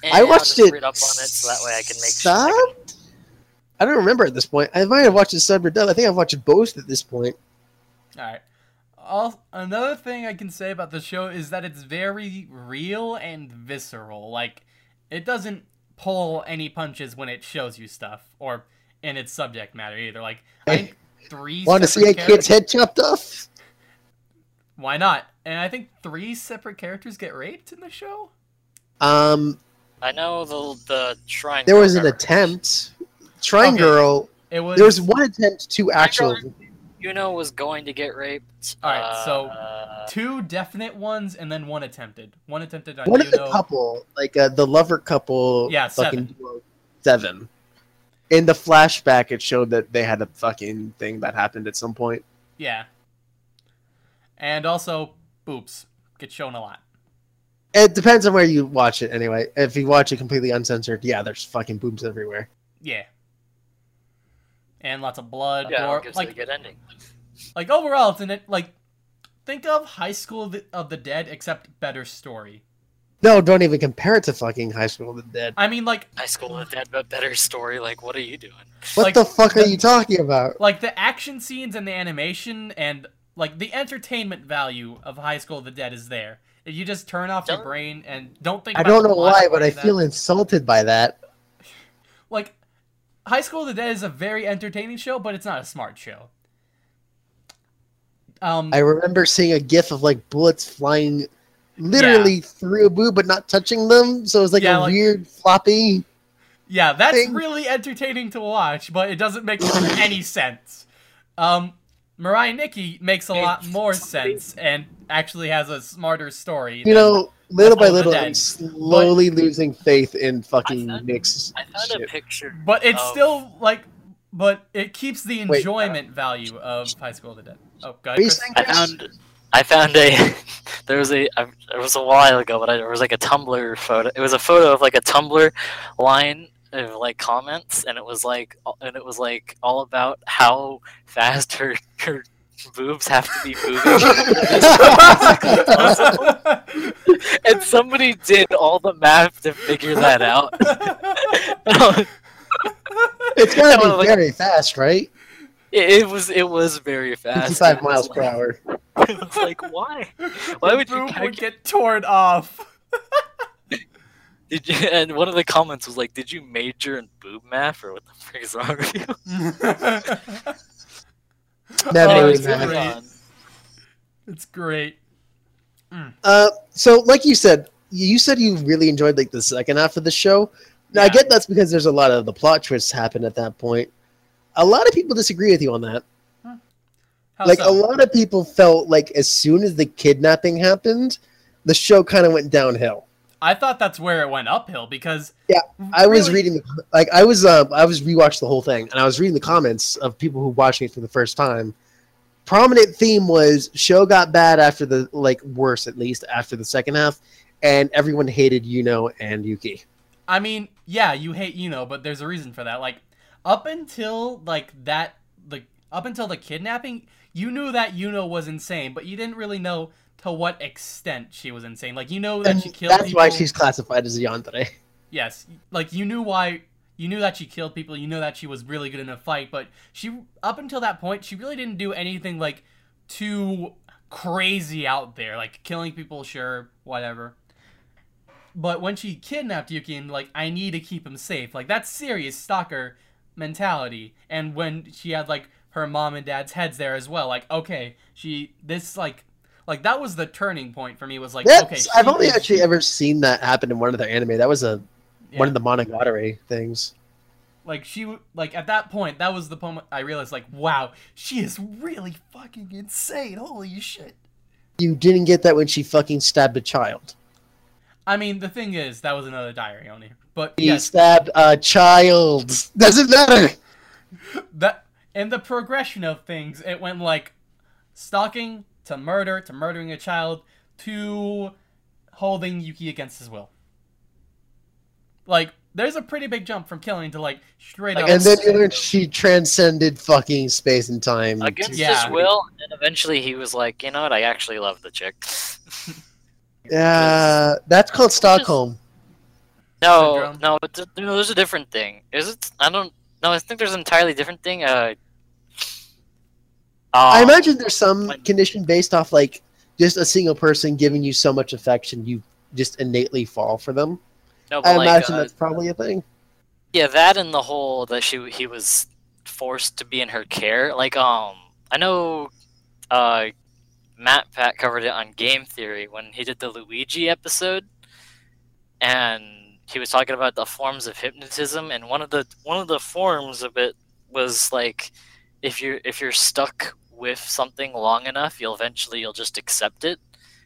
[SPEAKER 4] Eh,
[SPEAKER 1] I
[SPEAKER 4] I'll
[SPEAKER 1] watched
[SPEAKER 4] just
[SPEAKER 1] it
[SPEAKER 4] read up on it, so that way I can make
[SPEAKER 1] subbed?
[SPEAKER 4] sure.
[SPEAKER 1] I don't remember at this point. I might have watched it sub or dub. I think I've watched both at this point.
[SPEAKER 2] All right. All, another thing I can say about the show is that it's very real and visceral. Like, it doesn't pull any punches when it shows you stuff or in its subject matter either. Like, I think three.
[SPEAKER 1] Want to see a kid's head chopped off?
[SPEAKER 2] Why not? And I think three separate characters get raped in the show.
[SPEAKER 1] Um,
[SPEAKER 4] I know the the shrine.
[SPEAKER 1] there was an
[SPEAKER 4] got-
[SPEAKER 1] attempt. Shrine
[SPEAKER 2] Okay.
[SPEAKER 1] Girl.
[SPEAKER 2] It was.
[SPEAKER 1] There was one attempt to
[SPEAKER 4] actually.
[SPEAKER 1] actual.
[SPEAKER 4] Girl, Yuno was going to get raped.
[SPEAKER 2] Alright, so
[SPEAKER 4] uh,
[SPEAKER 2] two definite ones and then one attempted. One attempted on
[SPEAKER 1] One of the couple, like uh, the lover couple.
[SPEAKER 2] Yeah,
[SPEAKER 1] fucking
[SPEAKER 2] seven.
[SPEAKER 1] duo, seven. In the flashback, it showed that they had a fucking thing that happened at some point.
[SPEAKER 2] Yeah. And also, boobs get shown a lot.
[SPEAKER 1] It depends on where you watch it, anyway. If you watch it completely uncensored, yeah, there's fucking boobs everywhere.
[SPEAKER 2] Yeah. And lots of blood.
[SPEAKER 4] yeah,
[SPEAKER 2] gore.
[SPEAKER 4] it gives
[SPEAKER 2] like,
[SPEAKER 4] it a good ending.
[SPEAKER 2] like overall, it's an it like. Think of High School of the, of the Dead, except better story.
[SPEAKER 1] No, don't even compare it to fucking High School of the Dead.
[SPEAKER 2] I mean, like,
[SPEAKER 4] High School of the Dead, but better story. Like, what are you doing?
[SPEAKER 1] What
[SPEAKER 2] like,
[SPEAKER 1] the fuck are you talking about?
[SPEAKER 2] like the action scenes and the animation and like the entertainment value of High School of the Dead is there. If you just turn off your
[SPEAKER 4] Don't-
[SPEAKER 2] brain and don't think.
[SPEAKER 1] I
[SPEAKER 2] about
[SPEAKER 1] don't know why, but I
[SPEAKER 2] any of that,
[SPEAKER 1] feel insulted by that.
[SPEAKER 2] like High School of the Dead is a very entertaining show, but it's not a smart show. Um,
[SPEAKER 1] I remember seeing a gif of like bullets flying literally through a boob but not touching them, so it was like
[SPEAKER 2] Yeah,
[SPEAKER 1] a
[SPEAKER 2] like-
[SPEAKER 1] weird floppy.
[SPEAKER 2] yeah, that's
[SPEAKER 1] thing.
[SPEAKER 2] really entertaining to watch, but it doesn't make any sense. Um, Mirai Nikki makes a lot more sense and actually has a smarter story.
[SPEAKER 1] You know, little by little,
[SPEAKER 2] Dead.
[SPEAKER 1] I'm slowly losing faith in fucking
[SPEAKER 4] I found-
[SPEAKER 1] Nick's
[SPEAKER 4] I found a picture.
[SPEAKER 2] But it's
[SPEAKER 4] of-
[SPEAKER 2] still like, but it keeps the
[SPEAKER 1] Wait.
[SPEAKER 2] enjoyment value of High School of the Dead. Oh, go
[SPEAKER 1] What
[SPEAKER 2] ahead,
[SPEAKER 1] are you
[SPEAKER 2] Chris.
[SPEAKER 4] I found I found a there was a I, it was a while ago, but I, there was like a Tumblr photo. It was a photo of like a Tumblr line of like comments, and it was like and it was like all about how fast her her boobs have to be moving. and somebody did all the math to figure that out.
[SPEAKER 1] It's gotta be
[SPEAKER 4] like-
[SPEAKER 1] very fast, right?
[SPEAKER 4] it, it was it was very fast.
[SPEAKER 1] 55
[SPEAKER 4] It was
[SPEAKER 1] miles
[SPEAKER 4] like-
[SPEAKER 1] per hour.
[SPEAKER 4] It was like why? Why would you
[SPEAKER 2] boob would get torn off?
[SPEAKER 4] Did you? And one of the comments was like, "Did you major in boob math, or what the frick is wrong with you?"
[SPEAKER 1] Never
[SPEAKER 2] Oh,
[SPEAKER 1] really
[SPEAKER 2] it's
[SPEAKER 1] matter.
[SPEAKER 2] great. it's great.
[SPEAKER 1] Uh, so, like you said, you said you really enjoyed like the second half of the show. Now, I get that's because there's a lot of the plot twists happen at that point. A lot of people disagree with you on that.
[SPEAKER 2] How
[SPEAKER 1] like
[SPEAKER 2] so?
[SPEAKER 1] a lot of people felt like as soon as the kidnapping happened, the show kind of went downhill.
[SPEAKER 2] I thought that's where it went uphill because
[SPEAKER 1] Yeah, I was reading the, like I was uh, I was rewatched the whole thing and I was reading the comments of people who watching it for the first time. Prominent theme was show got bad after the like worse at least after the second half, and everyone hated Yuno and Yuki.
[SPEAKER 2] I mean, yeah, you hate Yuno, but there's a reason for that. Like, up until like that, like up until the kidnapping, you knew that Yuno was insane, but you didn't really know to what extent she was insane. Like, you know that
[SPEAKER 1] And
[SPEAKER 2] she killed
[SPEAKER 1] that's
[SPEAKER 2] people.
[SPEAKER 1] why she's classified as a yandere.
[SPEAKER 2] yes, like you knew why. You knew that she killed people. You knew that she was really good in a fight, but she up until that point, she really didn't do anything like too crazy out there. Like killing people, sure, whatever. But when she kidnapped Yuki and like, I need to keep him safe, like that's serious stalker mentality. And when she had like her mom and dad's heads there as well, like okay, she this like like that was the turning point for me. Was like
[SPEAKER 1] That's,
[SPEAKER 2] okay,
[SPEAKER 1] I've only actually ever seen that happen in one of their anime. That was a
[SPEAKER 2] yeah.
[SPEAKER 1] one of the Monogatari things.
[SPEAKER 2] Like she like at that point, that was the moment I realized like, wow, she is really fucking insane. Holy shit.
[SPEAKER 1] You didn't get that when she fucking stabbed a child.
[SPEAKER 2] I mean, the thing is, that was another diary only. But
[SPEAKER 1] He
[SPEAKER 2] yes,
[SPEAKER 1] stabbed a child. Doesn't matter.
[SPEAKER 2] that in the progression of things, it went like stalking to murder to murdering a child to holding Yuki against his will. Like, there's a pretty big jump from killing to like straight
[SPEAKER 4] Like,
[SPEAKER 2] up.
[SPEAKER 1] And then you learn she transcended fucking space and time.
[SPEAKER 4] Against
[SPEAKER 2] Yeah.
[SPEAKER 4] his will, and eventually he was like, you know what? I actually love the chick.
[SPEAKER 1] Uh, that's called Stockholm.
[SPEAKER 4] No,
[SPEAKER 2] Syndrome?
[SPEAKER 4] no, but th- no, there's a different thing. Is it? I don't. No, I think there's an entirely different thing. Uh,
[SPEAKER 1] I
[SPEAKER 4] um,
[SPEAKER 1] imagine there's some
[SPEAKER 4] when-
[SPEAKER 1] condition based off like just a single person giving you so much affection you just innately fall for them.
[SPEAKER 4] No,
[SPEAKER 1] I
[SPEAKER 4] like,
[SPEAKER 1] imagine
[SPEAKER 4] uh,
[SPEAKER 1] that's probably a thing.
[SPEAKER 4] yeah, that and the whole that she he was forced to be in her care. Like, um, I know, uh, Matt Pat covered it on Game Theory when he did the Luigi episode, and he was talking about the forms of hypnotism, and one of the one of the forms of it was like, if you're if you're stuck with something long enough, you'll eventually you'll just accept it,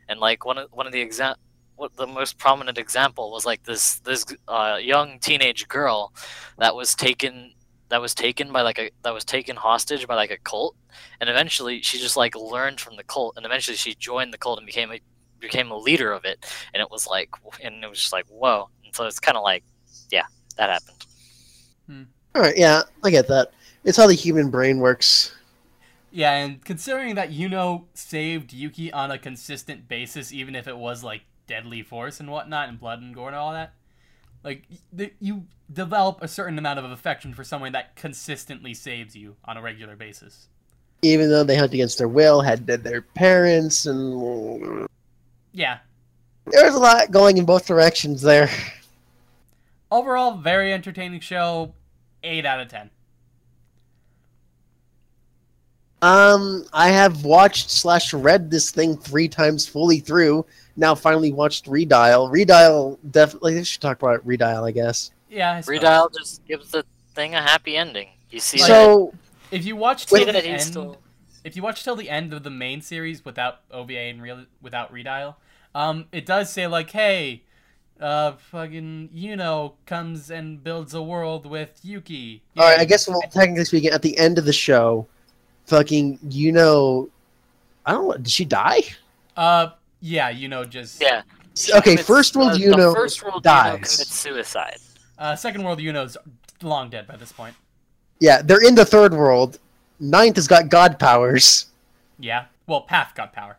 [SPEAKER 4] and like one of one of the exam what the most prominent example was like this this uh, young teenage girl that was taken that was taken by like a that was taken hostage by like a cult. And eventually she just like learned from the cult. And eventually she joined the cult and became a became a leader of it. And it was like and it was just like whoa. And so it's kind of like yeah that happened.
[SPEAKER 1] All right, yeah, I get that. It's how the human brain works.
[SPEAKER 2] Yeah, and considering that Yuno saved Yuki on a consistent basis, even if it was like deadly force and whatnot, and blood and gore and all that, like you develop a certain amount of affection for someone that consistently saves you on a regular basis.
[SPEAKER 1] Even though they hunt against their will, had dead their parents, and
[SPEAKER 2] Yeah.
[SPEAKER 1] there's a lot going in both directions there.
[SPEAKER 2] Overall, very entertaining show. Eight out of ten.
[SPEAKER 1] Um, I have watched slash read this thing three times fully through. Now finally watched Redial. Redial definitely. They should talk about Redial, I guess.
[SPEAKER 2] Yeah. I.
[SPEAKER 4] Redial just gives the thing a happy ending you see that,
[SPEAKER 1] So
[SPEAKER 2] If you watch till the end,
[SPEAKER 4] still
[SPEAKER 2] if you watch till the end of the main series without OVA and real without redial, um, it does say like, hey, uh, fucking Yuno comes and builds a world with Yuki.
[SPEAKER 1] all right, I
[SPEAKER 2] Yay.
[SPEAKER 1] guess well, technically speaking, at the end of the show, fucking you know, I don't. know, Did she die?
[SPEAKER 2] Uh, yeah, you know, just
[SPEAKER 4] yeah
[SPEAKER 1] Okay,
[SPEAKER 4] It's-
[SPEAKER 1] first world
[SPEAKER 4] uh,
[SPEAKER 1] you know
[SPEAKER 4] first world
[SPEAKER 1] dies.
[SPEAKER 4] Yuno commits suicide
[SPEAKER 2] Uh, second world Yuno's long dead by this point.
[SPEAKER 1] Yeah, they're in the third world. Ninth has got god powers.
[SPEAKER 2] Yeah. Well, Path got power.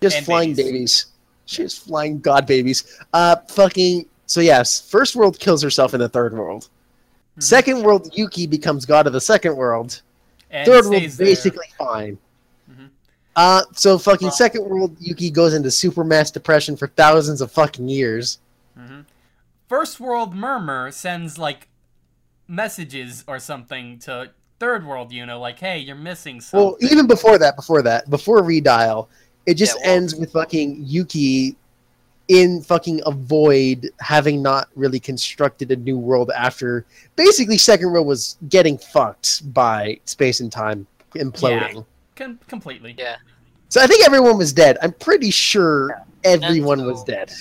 [SPEAKER 1] Just
[SPEAKER 2] And
[SPEAKER 1] flying
[SPEAKER 2] babies.
[SPEAKER 1] babies. She's flying god babies. Uh, fucking. So yes, first world kills herself in the third world.
[SPEAKER 2] Mhm.
[SPEAKER 1] Second world, Yuki becomes god of the second world.
[SPEAKER 2] And
[SPEAKER 1] Third world,
[SPEAKER 2] stays there.
[SPEAKER 1] basically fine.
[SPEAKER 2] Mhm.
[SPEAKER 1] Uh, so fucking
[SPEAKER 4] Well-
[SPEAKER 1] second world, Yuki goes into supermass depression for thousands of fucking years.
[SPEAKER 2] Mhm. First world Murmur sends like messages or something to third world Yuno, like, hey, you're missing something.
[SPEAKER 1] Well, even before that, before that, before Redial, it just
[SPEAKER 4] Yeah, well-
[SPEAKER 1] ends with fucking Yuki in fucking a void, having not really constructed a new world after basically Second World was getting fucked by space and time imploding.
[SPEAKER 2] Com- completely.
[SPEAKER 4] yeah
[SPEAKER 1] So I think everyone was dead. I'm pretty sure everyone was dead.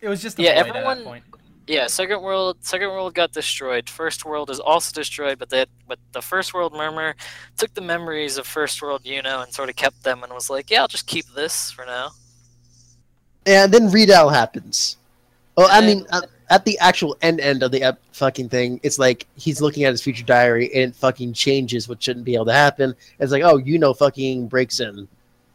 [SPEAKER 2] It was just a
[SPEAKER 4] Yeah,
[SPEAKER 2] void at
[SPEAKER 4] everyone-
[SPEAKER 2] that point.
[SPEAKER 4] Yeah, second world, second world got destroyed. First world is also destroyed, but that, but the first world murmur took the memories of first world Yuno and sort of kept them and was like, yeah, I'll just keep this for now.
[SPEAKER 1] And then Redial happens. Well, I mean, at, at the actual end end of the fucking thing, it's like he's looking at his future diary and it fucking changes what shouldn't be able to happen. It's like, oh, you know, fucking breaks in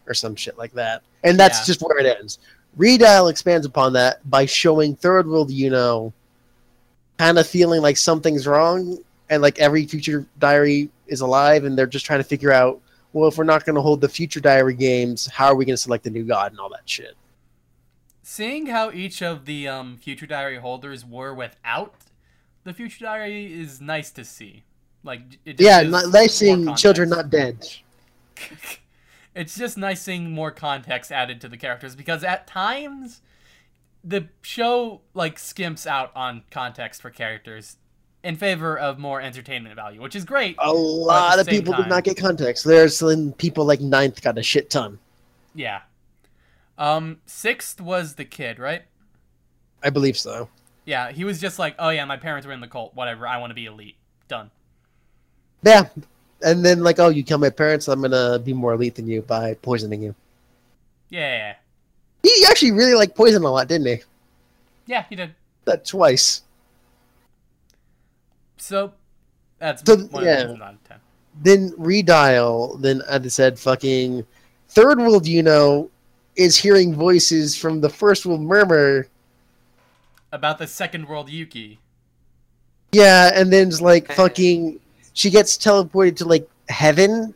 [SPEAKER 1] or some shit like that. And that's
[SPEAKER 2] Yeah.
[SPEAKER 1] just where it ends. Redial expands upon that by showing Third World, Yuno, kind of feeling like something's wrong and like every future diary is alive and they're just trying to figure out, well, if we're not going to hold the future diary games, how are we going to select the new god and all that shit.
[SPEAKER 2] Seeing how each of the um, future diary holders were without the future diary is nice to see. Like it just
[SPEAKER 1] Yeah, nice seeing children not dead.
[SPEAKER 2] it's just nice seeing more context added to the characters because at times the show like skimps out on context for characters in favor of more entertainment value, which is great.
[SPEAKER 1] A lot of people did not get context. There's people like Ninth got a shit ton.
[SPEAKER 2] Yeah. Um, sixth was the kid, right?
[SPEAKER 1] I believe so.
[SPEAKER 2] Yeah, he was just like, oh yeah, my parents were in the cult. Whatever, I want to be elite. Done.
[SPEAKER 1] Yeah. And then like, oh, you kill my parents, I'm gonna be more elite than you by poisoning you.
[SPEAKER 2] Yeah,
[SPEAKER 1] He actually really liked poison a lot, didn't he?
[SPEAKER 2] yeah, he did.
[SPEAKER 1] That twice.
[SPEAKER 2] So that's
[SPEAKER 1] So,
[SPEAKER 2] one
[SPEAKER 1] yeah.
[SPEAKER 2] of the out of ten.
[SPEAKER 1] Then redial, then I said fucking third world, Yuno, is hearing voices from the first world murmur.
[SPEAKER 2] About the second world Yuki.
[SPEAKER 1] Yeah, and then it's like fucking she gets teleported to like heaven.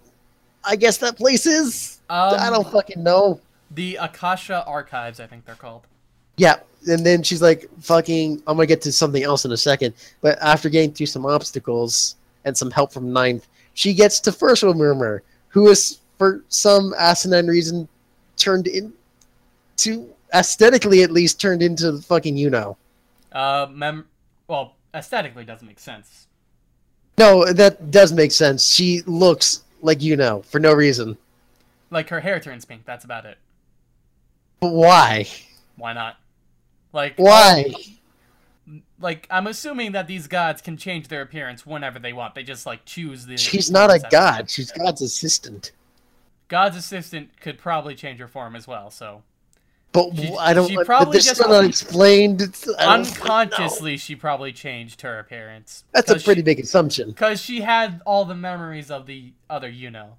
[SPEAKER 1] I guess that place is.
[SPEAKER 2] Um,
[SPEAKER 1] I don't fucking know.
[SPEAKER 2] The Akasha Archives, I think they're called.
[SPEAKER 1] Yeah, and then she's like, fucking, I'm going to get to something else in a second. But after getting through some obstacles and some help from Ninth, she gets to First World Murmur, who is, for some asinine reason, turned into, aesthetically at least, turned into the fucking Yuno.
[SPEAKER 2] Uh, mem. Well, aesthetically doesn't make sense.
[SPEAKER 1] No, that does make sense. She looks like Yuno for no reason.
[SPEAKER 2] Like her hair turns pink. That's about it.
[SPEAKER 1] But why?
[SPEAKER 2] Why not? Like
[SPEAKER 1] Why?
[SPEAKER 2] Like I'm assuming that these gods can change their appearance whenever they want. They just like choose the.
[SPEAKER 1] She's not a god. She's God's assistant.
[SPEAKER 2] God's assistant could probably change her form as well. So
[SPEAKER 1] But
[SPEAKER 2] She-
[SPEAKER 1] I don't.
[SPEAKER 2] she probably
[SPEAKER 1] this
[SPEAKER 2] just-
[SPEAKER 1] is not explained. It's, I don't fucking know.
[SPEAKER 2] unconsciously, she probably changed her appearance.
[SPEAKER 1] That's a pretty big assumption.
[SPEAKER 2] Because she had all the memories of the other, Yuno.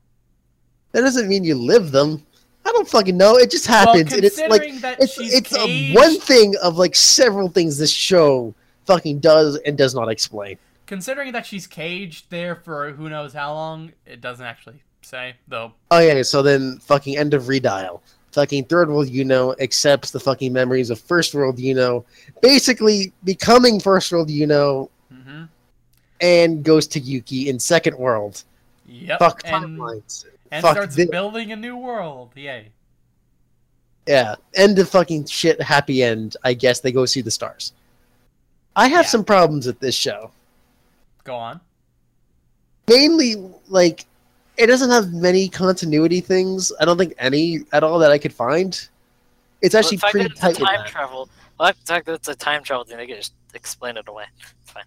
[SPEAKER 1] That doesn't mean you live them. I don't fucking know. It just
[SPEAKER 2] Well,
[SPEAKER 1] happens. and it's like
[SPEAKER 2] considering that
[SPEAKER 1] it's
[SPEAKER 2] she's
[SPEAKER 1] it's a one thing of like several things this show fucking does and does not explain.
[SPEAKER 2] considering that she's caged there for who knows how long, it doesn't actually say though.
[SPEAKER 1] Oh yeah, so then fucking end of redial. Fucking third world Yuno accepts the fucking memories of first world Yuno, basically becoming first world Yuno
[SPEAKER 2] hmm
[SPEAKER 1] and goes to Yuki in second world.
[SPEAKER 2] Yep.
[SPEAKER 1] Fuck
[SPEAKER 2] and
[SPEAKER 1] timelines.
[SPEAKER 2] and
[SPEAKER 1] Fuck
[SPEAKER 2] starts
[SPEAKER 1] this.
[SPEAKER 2] building a new world. Yay.
[SPEAKER 1] Yeah, end of fucking shit, happy end. I guess they go see the stars. I have
[SPEAKER 2] Yeah.
[SPEAKER 1] some problems with this show.
[SPEAKER 2] Go on.
[SPEAKER 1] Mainly, like, it doesn't have many continuity things. I don't think any at all that I could find. It's
[SPEAKER 4] Well,
[SPEAKER 1] actually
[SPEAKER 4] fact
[SPEAKER 1] pretty tight.
[SPEAKER 4] time
[SPEAKER 1] that.
[SPEAKER 4] travel. Well, the fact that it's a time travel thing, they can just explain it away. It's fine.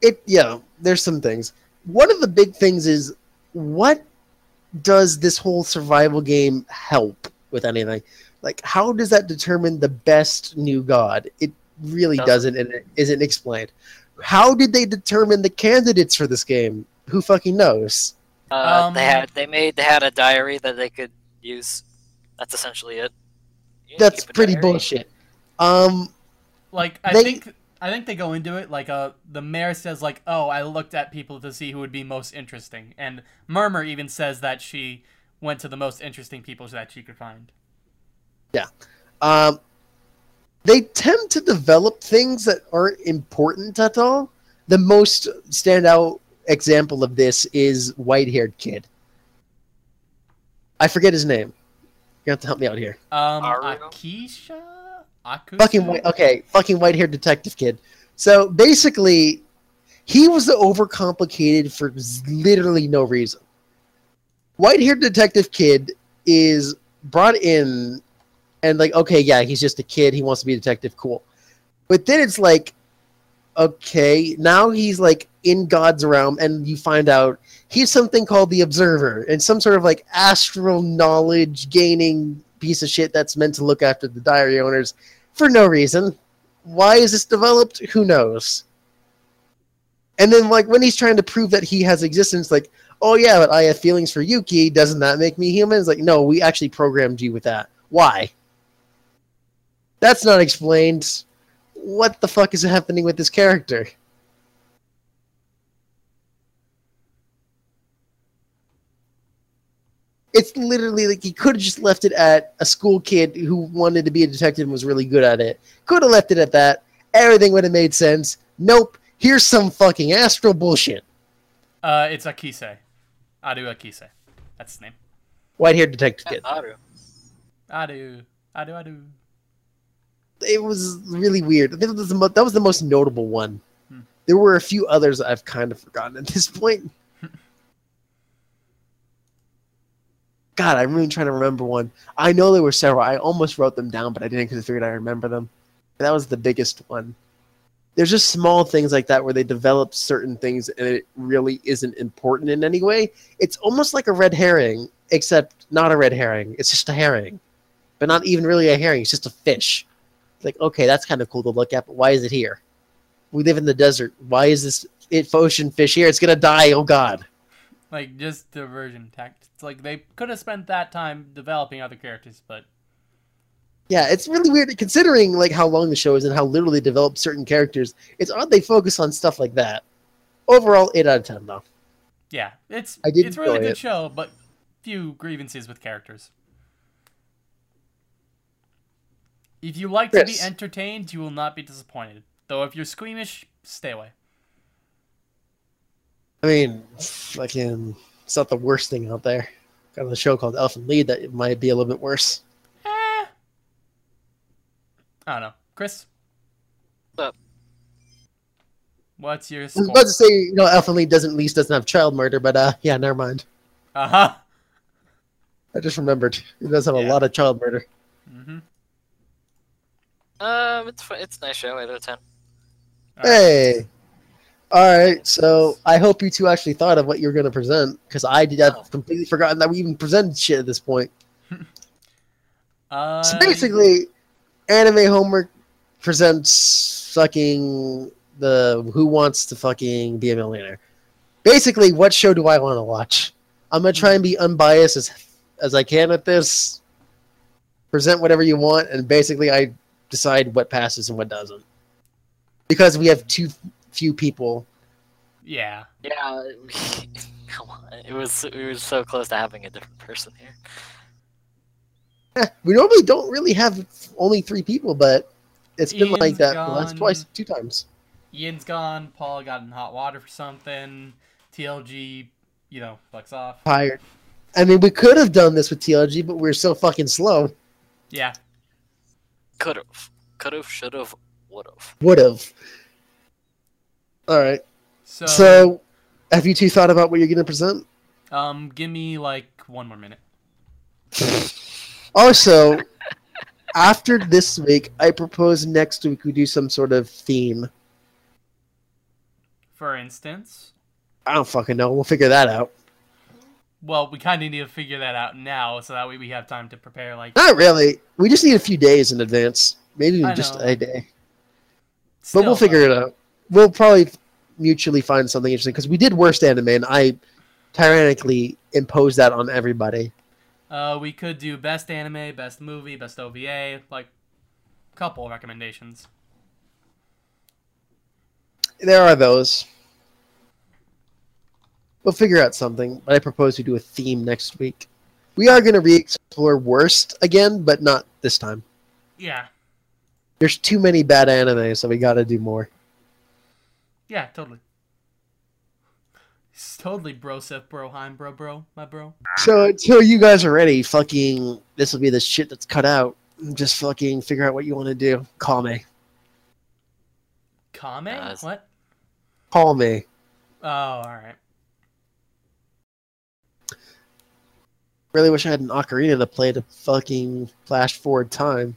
[SPEAKER 1] It yeah, there's some things. One of the big things is what does this whole survival game help with anything? Like, how does that determine the best new god? It really
[SPEAKER 4] Doesn't.
[SPEAKER 1] doesn't, and it isn't explained. How did they determine the candidates for this game? Who fucking knows?
[SPEAKER 4] Uh,
[SPEAKER 2] Um,
[SPEAKER 4] they had they made they had a diary that they could use. That's essentially it.
[SPEAKER 1] That's pretty
[SPEAKER 4] diary.
[SPEAKER 1] bullshit. Um,
[SPEAKER 2] Like I
[SPEAKER 1] They-
[SPEAKER 2] think I think they go into it like uh the mayor says like oh I looked at people to see who would be most interesting and Murmur even says that she went to the most interesting people that she could find. Yeah.
[SPEAKER 1] Um, they tend to develop things that aren't important at all. The most standout example of this is white-haired kid. I forget his name. You have to help me out here.
[SPEAKER 2] Um, Akisha, Akusa?
[SPEAKER 1] Fucking white, okay, fucking white-haired detective kid. So basically, he was overcomplicated for literally no reason. White-haired detective kid is brought in and like, okay, yeah, he's just a kid. He wants to be a detective. Cool. But then it's like, okay, now he's like in God's realm and you find out he's something called the Observer and some sort of like astral knowledge gaining piece of shit that's meant to look after the diary owners for no reason. Why is this developed? Who knows? And then like when he's trying to prove that he has existence, like, oh yeah, but I have feelings for Yuki. Doesn't that make me human? It's like, no, we actually programmed you with that. Why? That's not explained. What the fuck is happening with this character? It's literally like he could have just left it at a school kid who wanted to be a detective and was really good at it. Could have left it at that. Everything would have made sense. Nope. Here's some fucking astral bullshit.
[SPEAKER 2] Uh, it's Akise. Adu Akise. That's his name.
[SPEAKER 1] White-haired detective kid.
[SPEAKER 4] Aru.
[SPEAKER 2] Adu. Adu Adu.
[SPEAKER 1] It was really weird. That was the, that was the most notable one.
[SPEAKER 2] Hmm.
[SPEAKER 1] There were a few others I've kind of forgotten at this point. God, I'm really trying to remember one. I know there were several. I almost wrote them down, but I didn't because I figured I remember them. That was the biggest one. There's just small things like that where they develop certain things and it really isn't important in any way. It's almost like a red herring, except not a red herring. It's just a herring. But not even really a herring. It's just a fish like, okay, that's kind of cool to look at, but why is it here? We live in the desert. Why is this it, ocean fish here? It's going to die. Oh, God.
[SPEAKER 2] Like, just diversion tactics. Like, they could have spent that time developing other characters, but
[SPEAKER 1] Yeah, it's really weird considering like how long the show is and how little they develop certain characters. It's odd they focus on stuff like that. Overall, 8 out of 10, though.
[SPEAKER 2] yeah, it's
[SPEAKER 1] I did
[SPEAKER 2] it's a really good
[SPEAKER 1] it.
[SPEAKER 2] show, but few grievances with characters. If you like to be entertained, you will not be disappointed. Though if you're squeamish, stay away.
[SPEAKER 1] I mean, fucking, it's not the worst thing out there. Got a show called Elfen Lied that it might be a little bit worse.
[SPEAKER 2] Eh. I don't know. Chris?
[SPEAKER 4] What's up?
[SPEAKER 2] What's your
[SPEAKER 1] I was about to say, you know, Elfen Lied doesn't, at least doesn't have child murder, but uh, yeah, never mind.
[SPEAKER 2] Uh-huh.
[SPEAKER 1] I just remembered. It does have a lot of child murder.
[SPEAKER 2] Mm-hmm.
[SPEAKER 4] Um, it's it's a nice show. Eight out of ten.
[SPEAKER 1] Hey. All right, so I hope you two actually thought of what you were going to present, because I did. I've completely forgotten that we even presented shit at this point.
[SPEAKER 2] Uh,
[SPEAKER 1] So basically, anime homework presents fucking the Who Wants to Fucking Be a Millionaire. Basically, what show do I want to watch? I'm gonna try and be unbiased as as I can at this. Present whatever you want, and basically, I decide what passes and what doesn't. Because we have too few people.
[SPEAKER 2] yeah.
[SPEAKER 4] Yeah. Come on. It was we were so close to having a different person here.
[SPEAKER 1] Eh, we normally don't really have only three people, but it's been like
[SPEAKER 2] Ian's
[SPEAKER 1] that the last twice, two times.
[SPEAKER 2] Ian's gone. Paul got in hot water for something. TLG, you know, fucks off.
[SPEAKER 1] Tired. I mean, we could have done this with TLG, but we're so fucking slow.
[SPEAKER 2] Yeah.
[SPEAKER 4] Could have, could have, should have, would have.
[SPEAKER 1] Would have. All right.
[SPEAKER 2] So,
[SPEAKER 1] So, have you two thought about what you're going to present?
[SPEAKER 2] um, give me like one more minute.
[SPEAKER 1] Also, after this week, I propose next week we do some sort of theme.
[SPEAKER 2] For instance,
[SPEAKER 1] I don't fucking know. We'll figure that out.
[SPEAKER 2] Well, we kind of need to figure that out now, so that way we have time to prepare. Like,
[SPEAKER 1] Not really. We just need a few days in advance. Maybe just a day. But we'll figure it out. We'll probably mutually find something interesting because we did worst anime, and I tyrannically imposed that on everybody.
[SPEAKER 2] Uh, we could do best anime, best movie, best OVA, like, couple recommendations.
[SPEAKER 1] There are those. We'll figure out something, but I propose we do a theme next week. We are going to re-explore worst again, but not this time.
[SPEAKER 2] Yeah.
[SPEAKER 1] There's too many bad anime, so we got to do more.
[SPEAKER 2] Yeah, totally. It's totally bro sif bro heim bro bro my bro.
[SPEAKER 1] So until you guys are ready, fucking, this will be the shit that's cut out. Just fucking figure out what you want to do. Call me.
[SPEAKER 2] Kame?
[SPEAKER 4] Uh,
[SPEAKER 2] what?
[SPEAKER 1] Call me.
[SPEAKER 2] Oh, all right.
[SPEAKER 1] Really wish I had an ocarina to play to fucking flash forward time.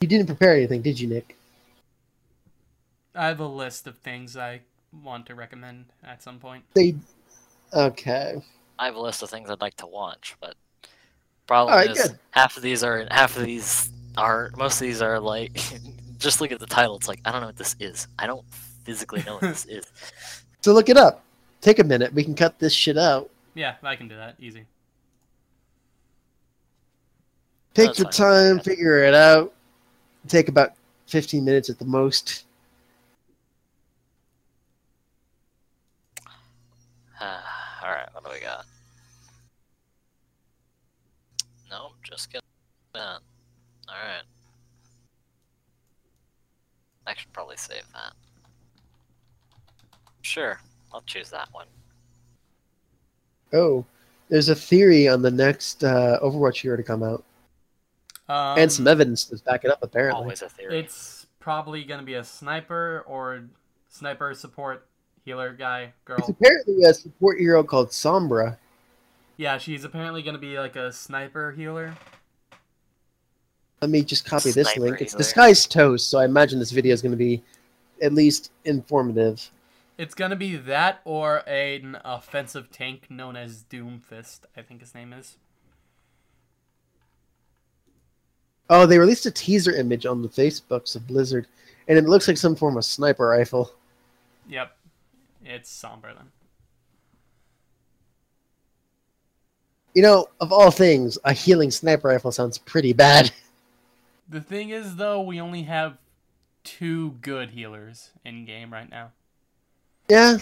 [SPEAKER 1] You didn't prepare anything, did you, Nick?
[SPEAKER 2] I have a list of things I want to recommend at some point.
[SPEAKER 1] They. Okay.
[SPEAKER 4] I have a list of things I'd like to watch, but problem
[SPEAKER 1] Alright,
[SPEAKER 4] is
[SPEAKER 1] good.
[SPEAKER 4] half of these are half of these are most of these are like just look at the title. It's like I don't know what this is. I don't physically know what this is.
[SPEAKER 1] So look it up. Take a minute. We can cut this shit out.
[SPEAKER 2] Yeah, I can do that. Easy.
[SPEAKER 1] Take
[SPEAKER 4] That's
[SPEAKER 1] your
[SPEAKER 4] fine.
[SPEAKER 1] time, figure it out. Take about 15 minutes at the most.
[SPEAKER 4] All right, what do we got? Nope, just get that. All right. I should probably save that. Sure, I'll choose that one.
[SPEAKER 1] Oh, there's a theory on the next uh, Overwatch hero to come out.
[SPEAKER 2] Um,
[SPEAKER 1] and some evidence to back it up, apparently.
[SPEAKER 4] Always a theory.
[SPEAKER 2] It's probably gonna be a sniper or sniper support healer guy
[SPEAKER 1] It's
[SPEAKER 2] girl.
[SPEAKER 1] apparently a support hero called Sombra.
[SPEAKER 2] Yeah, she's apparently gonna be like a sniper healer.
[SPEAKER 1] Let me just copy this
[SPEAKER 4] Sniper
[SPEAKER 1] link. It's
[SPEAKER 4] healer.
[SPEAKER 1] Disguised Toast, so I imagine this video is going to be at least informative.
[SPEAKER 2] It's gonna be that or an offensive tank known as Doomfist. I think his name is.
[SPEAKER 1] Oh, they released a teaser image on the Facebooks of Blizzard, and it looks like some form of sniper rifle.
[SPEAKER 2] Yep, it's Sombra then.
[SPEAKER 1] You know, of all things, a healing sniper rifle sounds pretty bad.
[SPEAKER 2] The thing is, though, we only have two good healers in game right now.
[SPEAKER 1] Yeah.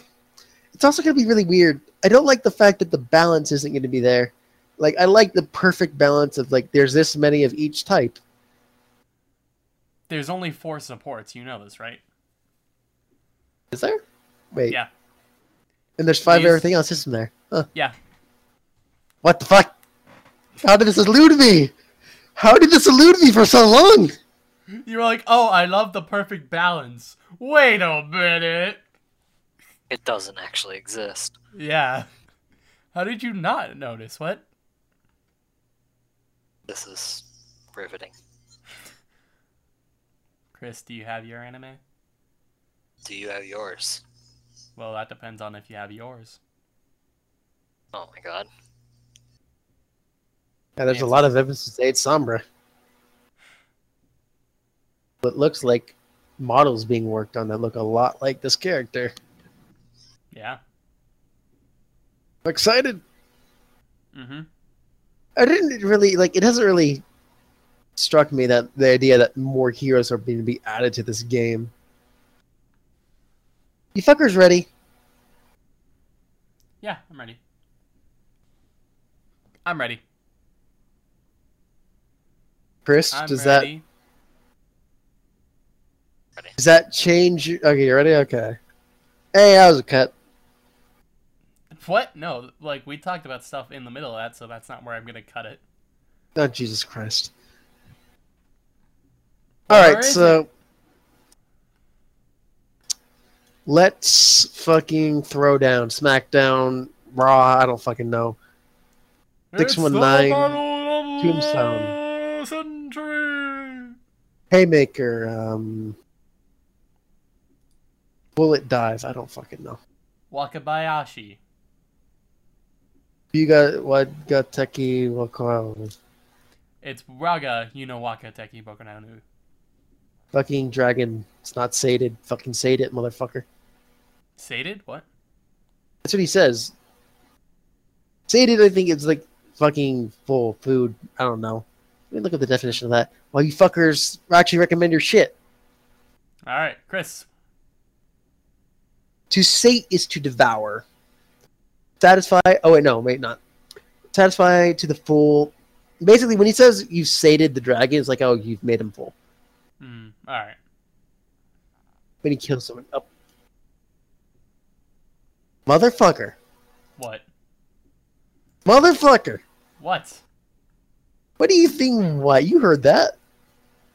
[SPEAKER 1] It's also going to be really weird. I don't like the fact that the balance isn't going to be there. Like, I like the perfect balance of, like, there's this many of each type.
[SPEAKER 2] There's only four supports. You know this, right?
[SPEAKER 1] Is there? Wait.
[SPEAKER 2] Yeah.
[SPEAKER 1] And there's five
[SPEAKER 2] These-
[SPEAKER 1] everything else system there. Huh.
[SPEAKER 2] Yeah.
[SPEAKER 1] What the fuck? How did this elude me? How did this elude me for so long?
[SPEAKER 2] You were like, oh, I love the perfect balance. Wait a minute.
[SPEAKER 4] It doesn't actually exist.
[SPEAKER 2] Yeah. How did you not notice? What?
[SPEAKER 4] This is riveting.
[SPEAKER 2] Chris, do you have your anime?
[SPEAKER 4] Do you have yours?
[SPEAKER 2] Well, that depends on if you have yours.
[SPEAKER 4] Oh my god.
[SPEAKER 1] Yeah, there's a lot of evidence to say Sombra. But it looks like models being worked on that look a lot like this character.
[SPEAKER 2] Yeah.
[SPEAKER 1] I'm excited.
[SPEAKER 2] Mm-hmm.
[SPEAKER 1] I didn't really like. It hasn't really struck me that the idea that more heroes are being to be added to this game. You fuckers ready?
[SPEAKER 2] Yeah, I'm ready. I'm ready.
[SPEAKER 1] Chris,
[SPEAKER 2] I'm
[SPEAKER 1] does that
[SPEAKER 2] ready.
[SPEAKER 1] does that change? Okay, you ready? Okay. Hey, that was a cut.
[SPEAKER 2] What? No, like we talked about stuff in the middle of that, so that's not where I'm gonna cut it.
[SPEAKER 1] Oh, Jesus Christ. All right,
[SPEAKER 2] is
[SPEAKER 1] so let's fucking throw down SmackDown, Raw. I don't fucking know. 619 Tombstone.
[SPEAKER 2] Century.
[SPEAKER 1] Haymaker, um, Bullet Dive. I don't fucking know.
[SPEAKER 2] Wakabayashi.
[SPEAKER 1] You got what? Got Teki Wakao.
[SPEAKER 2] It's Raga, you know Waka Teki Boku.
[SPEAKER 1] Fucking dragon. It's not sated. Fucking sate it, motherfucker.
[SPEAKER 2] Sated? What?
[SPEAKER 1] That's what he says. Sated, I think it's like fucking full food. I don't know. Let me look at the definition of that. While you fuckers actually recommend your shit.
[SPEAKER 2] Alright, Chris.
[SPEAKER 1] To sate is to devour. Satisfy. Oh wait, no, wait, not. Satisfy to the full. Basically, when he says you've sated the dragon, it's like, oh, you've made him full.
[SPEAKER 2] Hmm, alright.
[SPEAKER 1] When he kills someone, oh. motherfucker,
[SPEAKER 2] What?
[SPEAKER 1] motherfucker.
[SPEAKER 2] What?
[SPEAKER 1] What do you think? What you heard that?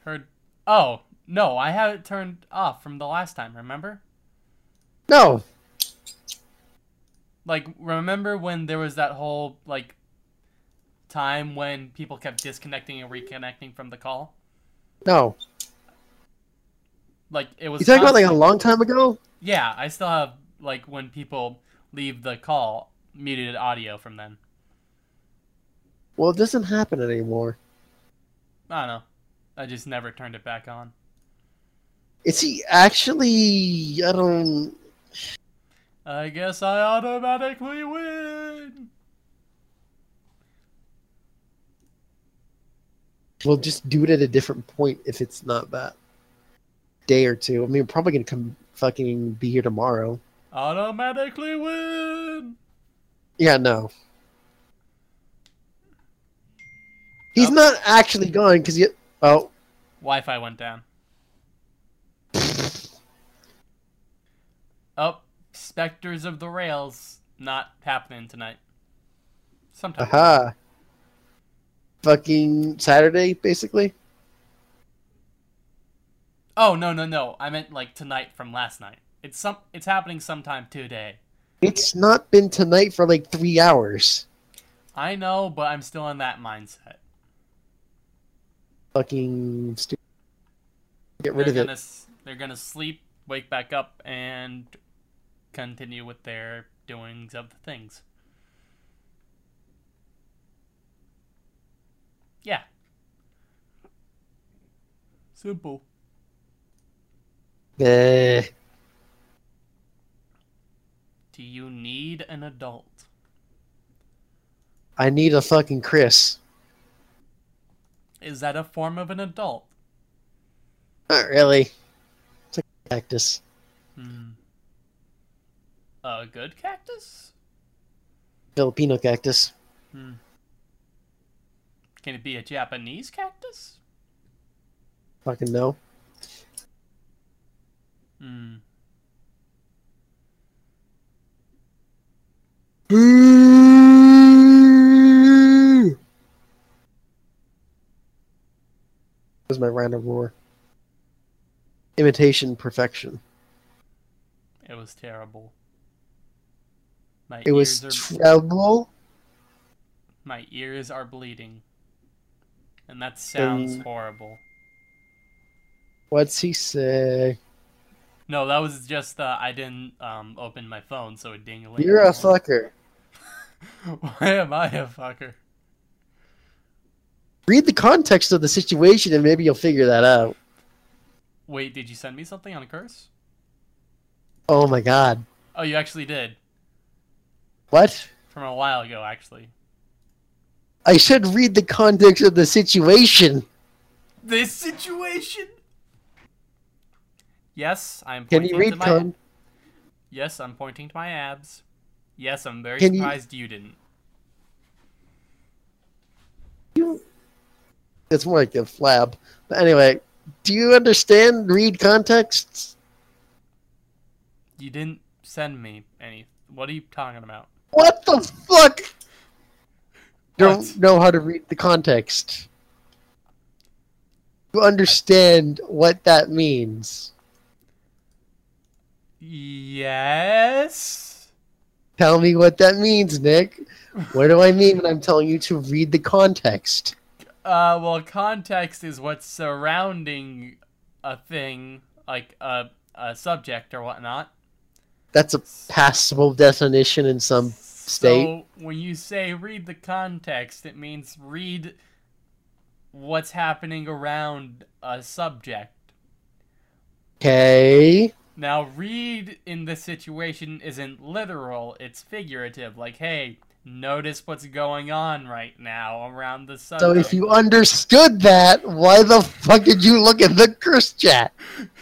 [SPEAKER 2] Heard. Oh, no, I have it turned off from the last time, remember?
[SPEAKER 1] No.
[SPEAKER 2] Like, remember when there was that whole like time when people kept disconnecting and reconnecting from the call?
[SPEAKER 1] No.
[SPEAKER 2] Like it was.
[SPEAKER 1] You talking about like a long time ago?
[SPEAKER 2] Yeah, I still have like when people leave the call muted audio from then.
[SPEAKER 1] Well, it doesn't happen anymore.
[SPEAKER 2] I don't know. I just never turned it back on.
[SPEAKER 1] Is he actually? I don't.
[SPEAKER 2] I guess I automatically win.
[SPEAKER 1] We'll just do it at a different point if it's not that day or two. I mean, we're probably gonna come fucking be here tomorrow.
[SPEAKER 2] Automatically win.
[SPEAKER 1] Yeah, no. He's
[SPEAKER 2] Nope.
[SPEAKER 1] not actually going because you. Oh,
[SPEAKER 2] Wi-Fi went down. Oh, Spectres of the Rails not happening tonight. Sometime.
[SPEAKER 1] aha. Fucking Saturday, basically.
[SPEAKER 2] Oh no no no! I meant like tonight from last night. It's some. It's happening sometime today.
[SPEAKER 1] It's not been tonight for like three hours.
[SPEAKER 2] I know, but I'm still in that mindset.
[SPEAKER 1] Fucking stupid. Get rid
[SPEAKER 2] they're
[SPEAKER 1] of
[SPEAKER 2] gonna
[SPEAKER 1] it.
[SPEAKER 2] they're gonna sleep, wake back up, and continue with their doings of the things. Yeah. Simple.
[SPEAKER 1] Eh.
[SPEAKER 2] Do you need an adult?
[SPEAKER 1] I need a fucking Chris.
[SPEAKER 2] Is that a form of an adult?
[SPEAKER 1] Not really. It's a cactus.
[SPEAKER 2] Hmm. A good cactus?
[SPEAKER 1] Filipino cactus.
[SPEAKER 2] Hmm. Can it be a Japanese cactus?
[SPEAKER 1] Fucking no.
[SPEAKER 2] Hmm.
[SPEAKER 1] was my random roar. Imitation perfection.
[SPEAKER 2] It was terrible. My
[SPEAKER 1] It was treble.
[SPEAKER 2] my ears are bleeding. And that sounds
[SPEAKER 1] Um,
[SPEAKER 2] horrible.
[SPEAKER 1] What's he say?
[SPEAKER 2] No, that was just uh, I didn't um open my phone so it ding a
[SPEAKER 1] You're a fucker.
[SPEAKER 2] Why am I a fucker?
[SPEAKER 1] Read the context of the situation and maybe you'll figure that out.
[SPEAKER 2] Wait, did you send me something on a curse?
[SPEAKER 1] Oh my god.
[SPEAKER 2] Oh, you actually did.
[SPEAKER 1] What?
[SPEAKER 2] From a while ago, actually.
[SPEAKER 1] I should read the context of the situation.
[SPEAKER 2] This situation? Yes, I'm
[SPEAKER 1] Can
[SPEAKER 2] pointing
[SPEAKER 1] you read
[SPEAKER 2] to my
[SPEAKER 1] con?
[SPEAKER 2] Yes, I'm pointing to my abs. Yes, I'm very
[SPEAKER 1] Can
[SPEAKER 2] surprised you didn't. You...
[SPEAKER 1] It's more like a flab. But anyway, do you understand read contexts?
[SPEAKER 2] You didn't send me any. What are you talking about?
[SPEAKER 1] What the fuck? Don't
[SPEAKER 2] What?
[SPEAKER 1] know how to read the context. You understand what that means.
[SPEAKER 2] Yes.
[SPEAKER 1] Tell me what that means, Nick. What do I mean when I'm telling you to read the context?
[SPEAKER 2] Uh, well, context is what's surrounding a thing, like a a subject or whatnot.
[SPEAKER 1] That's a passable definition in some state.
[SPEAKER 2] So when you say read the context, it means read what's happening around a subject.
[SPEAKER 1] Okay.
[SPEAKER 2] Now, read in this situation isn't literal, it's figurative. Like, hey, notice what's going on right now around the subject.
[SPEAKER 1] So if you understood that, why the fuck did you look at the curse chat?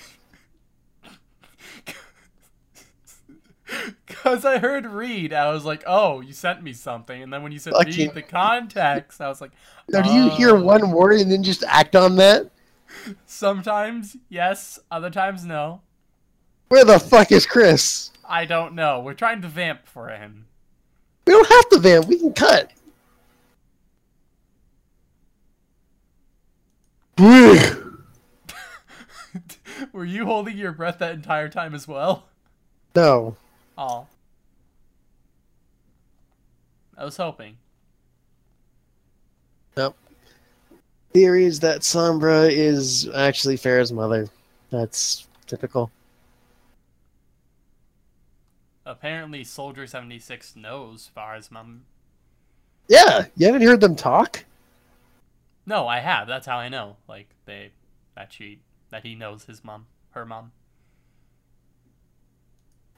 [SPEAKER 2] Because I heard read, I was like, oh, you sent me something. And then when you said read the context, I was like,
[SPEAKER 1] Now, do you hear
[SPEAKER 2] Oh.
[SPEAKER 1] one word and then just act on that?
[SPEAKER 2] sometimes yes, other times no.
[SPEAKER 1] Where the fuck is Chris?
[SPEAKER 2] I don't know. We're trying to vamp for him.
[SPEAKER 1] We don't have to vamp. We can cut.
[SPEAKER 2] Were you holding your breath that entire time as well?
[SPEAKER 1] No.
[SPEAKER 2] Oh. I was hoping.
[SPEAKER 1] Theory is that Sombra is actually Pharah's mother. That's typical.
[SPEAKER 2] Apparently, Soldier 76 knows Pharah's mom.
[SPEAKER 1] Yeah, you haven't heard them talk?
[SPEAKER 2] No, I have. That's how I know. Like, they. That she. That he knows his mom. Her mom.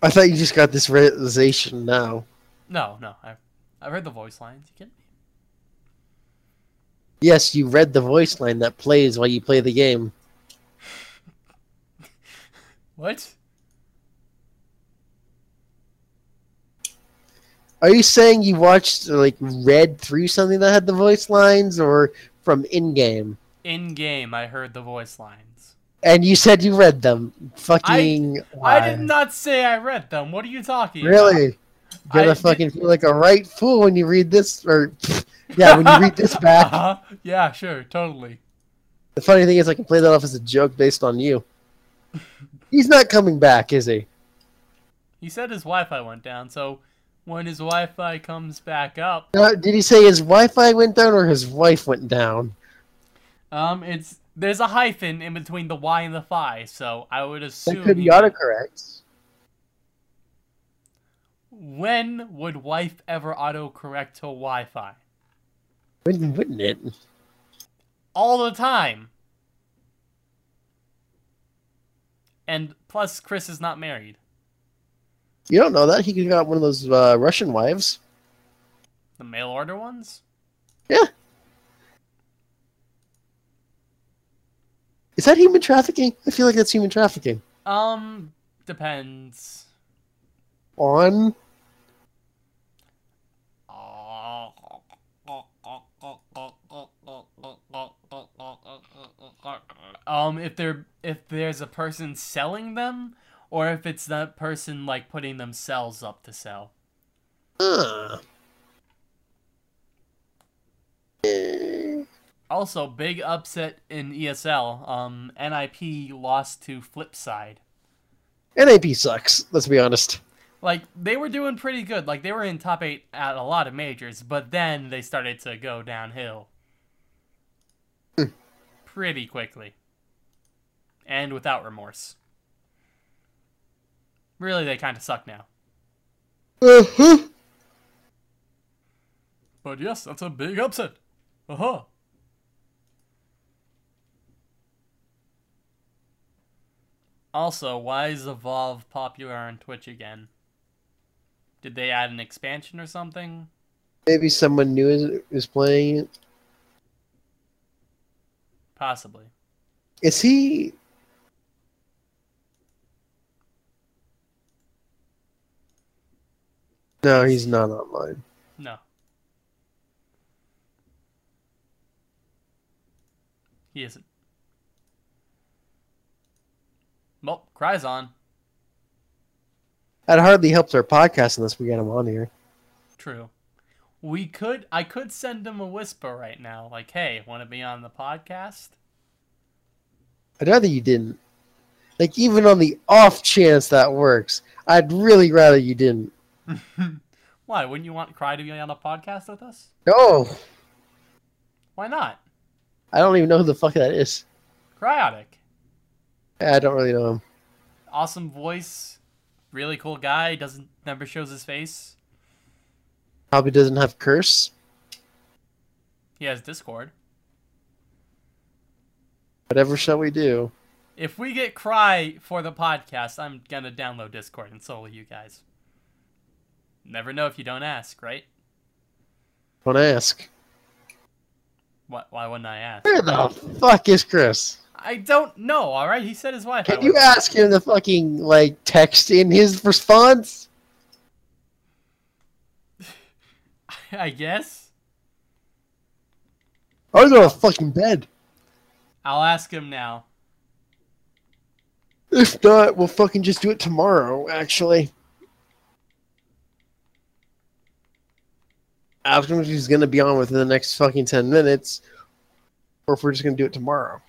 [SPEAKER 1] I thought you just got this realization now.
[SPEAKER 2] No, no. I've, I've heard the voice lines. You kidding me?
[SPEAKER 1] Yes, you read the voice line that plays while you play the game.
[SPEAKER 2] What?
[SPEAKER 1] Are you saying you watched, like, read through something that had the voice lines, or from in-game?
[SPEAKER 2] In game, I heard the voice lines.
[SPEAKER 1] And you said you read them. Fucking...
[SPEAKER 2] I did not say I read them. What are you talking about?
[SPEAKER 1] Really? You're
[SPEAKER 2] I
[SPEAKER 1] gonna
[SPEAKER 2] did-
[SPEAKER 1] fucking feel like a right fool when you read this, or... Yeah, when you read this back.
[SPEAKER 2] Uh-huh. Yeah, sure, totally.
[SPEAKER 1] The funny thing is I can play that off as a joke based on you. He's not coming back, is he?
[SPEAKER 2] He said his Wi-Fi went down, so when his Wi-Fi comes back up,
[SPEAKER 1] Uh, did he say his Wi-Fi went down or his wife went down?
[SPEAKER 2] um, it's there's a hyphen in between the Y and the Phi, so I would assume.
[SPEAKER 1] That could be autocorrect.
[SPEAKER 2] When would wife ever autocorrect to Wi-Fi?
[SPEAKER 1] Wouldn't, wouldn't it?
[SPEAKER 2] All the time. And plus, Chris is not married.
[SPEAKER 1] You don't know that. He could have got one of those uh, Russian wives.
[SPEAKER 2] The mail order ones?
[SPEAKER 1] Yeah. Is that human trafficking? I feel like that's human trafficking.
[SPEAKER 2] Um, depends.
[SPEAKER 1] On?
[SPEAKER 2] Um, if they're if there's a person selling them, or if it's that person like putting themselves up to sell.
[SPEAKER 1] Huh.
[SPEAKER 2] Also, big upset in ESL. Um, NIP lost to Flipside.
[SPEAKER 1] NAP sucks, let's be honest.
[SPEAKER 2] Like they were doing pretty good. Like they were in top eight at a lot of majors, but then they started to go downhill pretty quickly, and without remorse. Really, they kind of suck now.
[SPEAKER 1] Uh-huh.
[SPEAKER 2] But yes, that's a big upset. Uh huh. Also, why is Evolve popular on Twitch again? Did they add an expansion or something?
[SPEAKER 1] Maybe someone new is, is playing it.
[SPEAKER 2] Possibly.
[SPEAKER 1] Is he... No, he's not online.
[SPEAKER 2] No. He isn't. Well, Cry's on.
[SPEAKER 1] That hardly helps our podcast unless we get him on here.
[SPEAKER 2] True. We could I could send him a whisper right now, like, hey, wanna be on the podcast?
[SPEAKER 1] I'd rather you didn't. Like, even on the off chance that works, I'd really rather you didn't.
[SPEAKER 2] Why, wouldn't you want Cry to be on a podcast with us?
[SPEAKER 1] No!
[SPEAKER 2] Why not?
[SPEAKER 1] I don't even know who the fuck that is.
[SPEAKER 2] Cryaotic.
[SPEAKER 1] I don't really know him.
[SPEAKER 2] Awesome voice, really cool guy, doesn't never shows his face.
[SPEAKER 1] Probably doesn't have curse.
[SPEAKER 2] He has Discord.
[SPEAKER 1] Whatever shall we do?
[SPEAKER 2] If we get Cry for the podcast, I'm gonna download Discord and solo you guys. Never know if you don't ask, right?
[SPEAKER 1] Don't ask.
[SPEAKER 2] What? Why wouldn't I ask?
[SPEAKER 1] Where the fuck is Chris?
[SPEAKER 2] I don't know. All right, he said his wife.
[SPEAKER 1] Can you ask him the fucking, like, text in his response?
[SPEAKER 2] I guess
[SPEAKER 1] I'll go to fucking bed.
[SPEAKER 2] I'll ask him now.
[SPEAKER 1] If not, we'll fucking just do it tomorrow, actually. If he's going to be on within the next fucking 10 minutes, or if we're just going to do it tomorrow.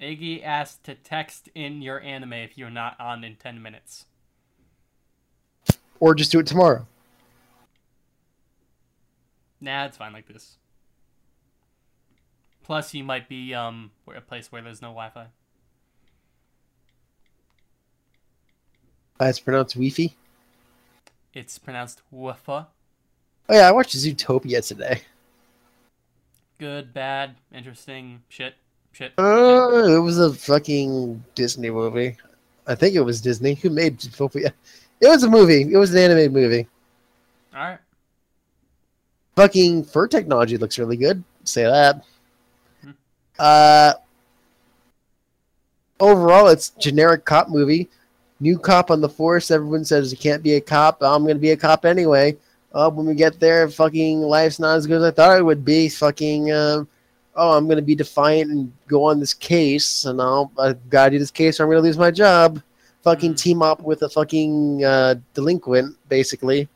[SPEAKER 2] Iggy asked to text in your anime if you're not on in 10 minutes.
[SPEAKER 1] Or just do it tomorrow.
[SPEAKER 2] Nah, it's fine like this. Plus, you might be um a place where there's no Wi-Fi.
[SPEAKER 1] That's pronounced Wi-Fi.
[SPEAKER 2] It's pronounced Wafa.
[SPEAKER 1] Oh yeah, I watched Zootopia today.
[SPEAKER 2] Good, bad, interesting, shit, shit.
[SPEAKER 1] Uh, it was a fucking Disney movie. I think it was Disney. Who made Zootopia? It was a movie. It was an animated movie.
[SPEAKER 2] All right.
[SPEAKER 1] Fucking fur technology looks really good. Say that.
[SPEAKER 2] Hmm.
[SPEAKER 1] Uh, overall, it's generic cop movie. New cop on the force. Everyone says you can't be a cop. I'm gonna be a cop anyway. Uh, when we get there, fucking life's not as good as I thought it would be. Fucking, um, oh, I'm gonna be defiant and go on this case, and I'll I gotta do this case, or I'm gonna lose my job. Fucking
[SPEAKER 2] Mhm.
[SPEAKER 1] team up with a fucking uh, delinquent, basically.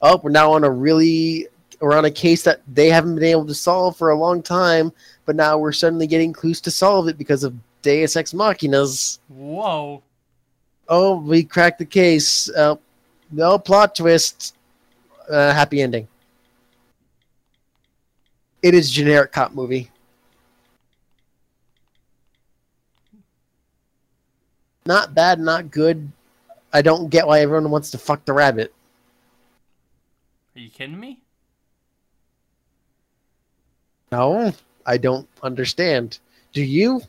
[SPEAKER 1] Oh, we're now on a really we're on a case that they haven't been able to solve for a long time, but now we're suddenly getting clues to solve it because of Deus Ex Machinas.
[SPEAKER 2] Whoa.
[SPEAKER 1] Oh, we cracked the case. Uh, no plot twist. Uh, happy ending. It is generic cop movie. Not bad, not good. I don't get why everyone wants to fuck the rabbit.
[SPEAKER 2] Are you kidding me?
[SPEAKER 1] No, I don't understand. Do you?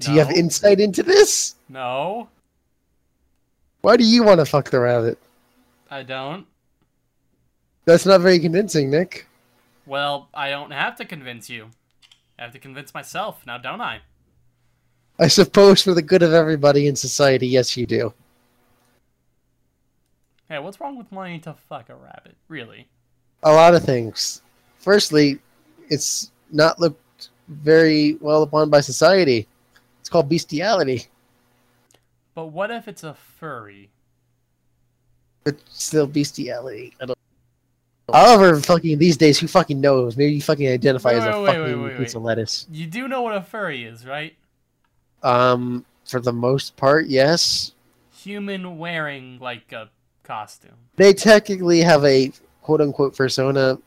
[SPEAKER 1] Do you have insight into this?
[SPEAKER 2] No,
[SPEAKER 1] Why do you want to fuck the rabbit?
[SPEAKER 2] I don't.
[SPEAKER 1] That's not very convincing, Nick.
[SPEAKER 2] Well, I don't have to convince you. I have to convince myself, now don't I?
[SPEAKER 1] I suppose for the good of everybody in society, yes, you do.
[SPEAKER 2] Hey, what's wrong with wanting to fuck a rabbit? Really?
[SPEAKER 1] A lot of things. Firstly, it's not looked very well upon by society. It's called bestiality.
[SPEAKER 2] But what if it's a furry?
[SPEAKER 1] It's still bestiality. I don't However, fucking these days, who fucking knows? Maybe you fucking identify
[SPEAKER 2] Wait,
[SPEAKER 1] as a
[SPEAKER 2] wait,
[SPEAKER 1] fucking
[SPEAKER 2] wait,
[SPEAKER 1] piece of lettuce.
[SPEAKER 2] You do know what a furry is, right?
[SPEAKER 1] Um, for the most part, yes.
[SPEAKER 2] Human wearing like a costume.
[SPEAKER 1] They technically have a quote-unquote persona.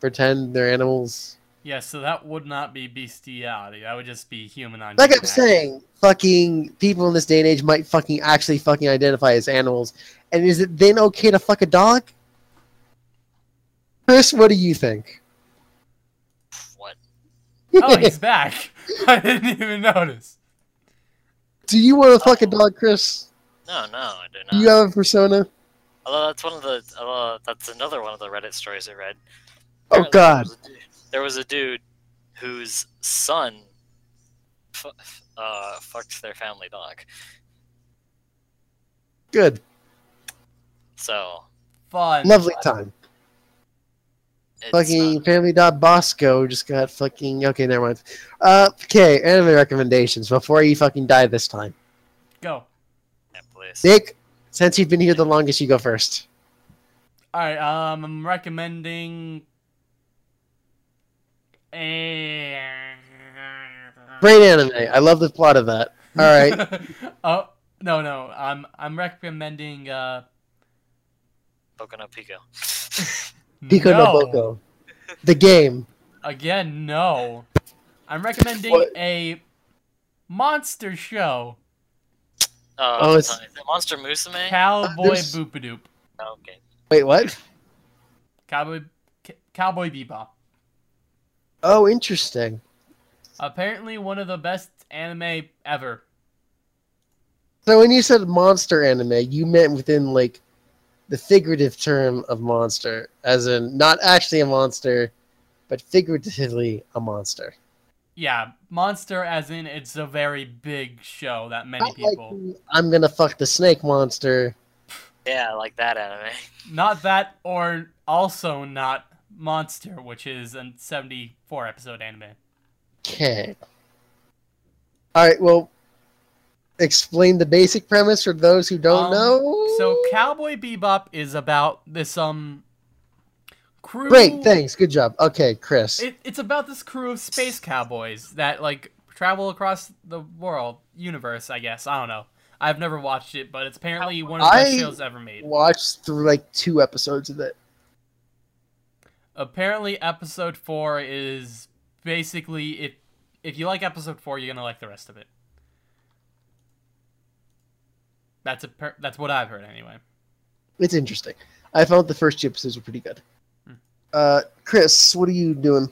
[SPEAKER 1] Pretend they're animals.
[SPEAKER 2] Yeah, so that would not be bestiality. That would just be human on
[SPEAKER 1] Like
[SPEAKER 2] human
[SPEAKER 1] I'm
[SPEAKER 2] action.
[SPEAKER 1] saying, fucking people in this day and age might fucking actually fucking identify as animals. And is it then okay to fuck a dog? Chris, what do you think?
[SPEAKER 4] What?
[SPEAKER 2] Oh, he's back. I didn't even notice.
[SPEAKER 1] do you want to fuck a dog, Chris?
[SPEAKER 4] No, no, I do
[SPEAKER 1] Do
[SPEAKER 4] not.
[SPEAKER 1] you have a persona?
[SPEAKER 4] Although that's one of the, uh, that's another one of the Reddit stories I read.
[SPEAKER 1] Oh
[SPEAKER 4] Apparently
[SPEAKER 1] God!
[SPEAKER 4] There was, a dude, there was a dude whose son fu- uh, fucked their family dog.
[SPEAKER 1] Good,
[SPEAKER 4] So
[SPEAKER 2] Fun.
[SPEAKER 1] lovely time.
[SPEAKER 4] it's
[SPEAKER 1] fucking
[SPEAKER 4] not-
[SPEAKER 1] Family Dog Bosco just got fucking okay. Never mind. Uh, okay, anime recommendations before you fucking die this time.
[SPEAKER 2] Go.
[SPEAKER 4] yeah, please.
[SPEAKER 1] Nick, since you've been here the longest, you go first.
[SPEAKER 2] All right. Um, I'm recommending. A...
[SPEAKER 1] Great anime. I love the plot of that. All right.
[SPEAKER 2] oh no no. I'm I'm recommending. Uh,
[SPEAKER 4] Boku no Pico.
[SPEAKER 1] Pico no Boko. The game.
[SPEAKER 2] Again, no. I'm recommending
[SPEAKER 1] What?
[SPEAKER 2] a monster show.
[SPEAKER 4] Uh,
[SPEAKER 1] Oh,
[SPEAKER 4] is
[SPEAKER 1] it's-
[SPEAKER 4] it Monster Musume?
[SPEAKER 2] Cowboy
[SPEAKER 1] there's-
[SPEAKER 2] Boopadoop.
[SPEAKER 4] Oh, okay.
[SPEAKER 1] Wait, what?
[SPEAKER 2] Cowboy C- Cowboy Bebop.
[SPEAKER 1] Oh, interesting.
[SPEAKER 2] Apparently one of the best anime ever.
[SPEAKER 1] So when you said monster anime, you meant within like the figurative term of monster, as in not actually a monster, but figuratively a monster.
[SPEAKER 2] Yeah, monster as in it's a very big show that many
[SPEAKER 1] Not like
[SPEAKER 2] people.
[SPEAKER 1] I'm gonna fuck the snake monster.
[SPEAKER 4] Yeah, like that anime.
[SPEAKER 2] Not that or also not Monster, which is a 74 episode anime.
[SPEAKER 1] Okay. All right. Well, explain the basic premise for those who don't
[SPEAKER 2] Um,
[SPEAKER 1] know.
[SPEAKER 2] So Cowboy Bebop is about this um crew
[SPEAKER 1] great. Thanks. Good job. Okay, Chris.
[SPEAKER 2] It, it's about this crew of space cowboys that like travel across the world universe. I guess I don't know. I've never watched it, but it's apparently one of the best shows ever made.
[SPEAKER 1] Watched through like two episodes of it.
[SPEAKER 2] Apparently, episode four is basically if if you like episode four, you're gonna like the rest of it. That's a per- that's what I've heard anyway.
[SPEAKER 1] It's interesting. I found the first two episodes were pretty good.
[SPEAKER 2] Hmm.
[SPEAKER 1] Uh, Chris, what are you doing?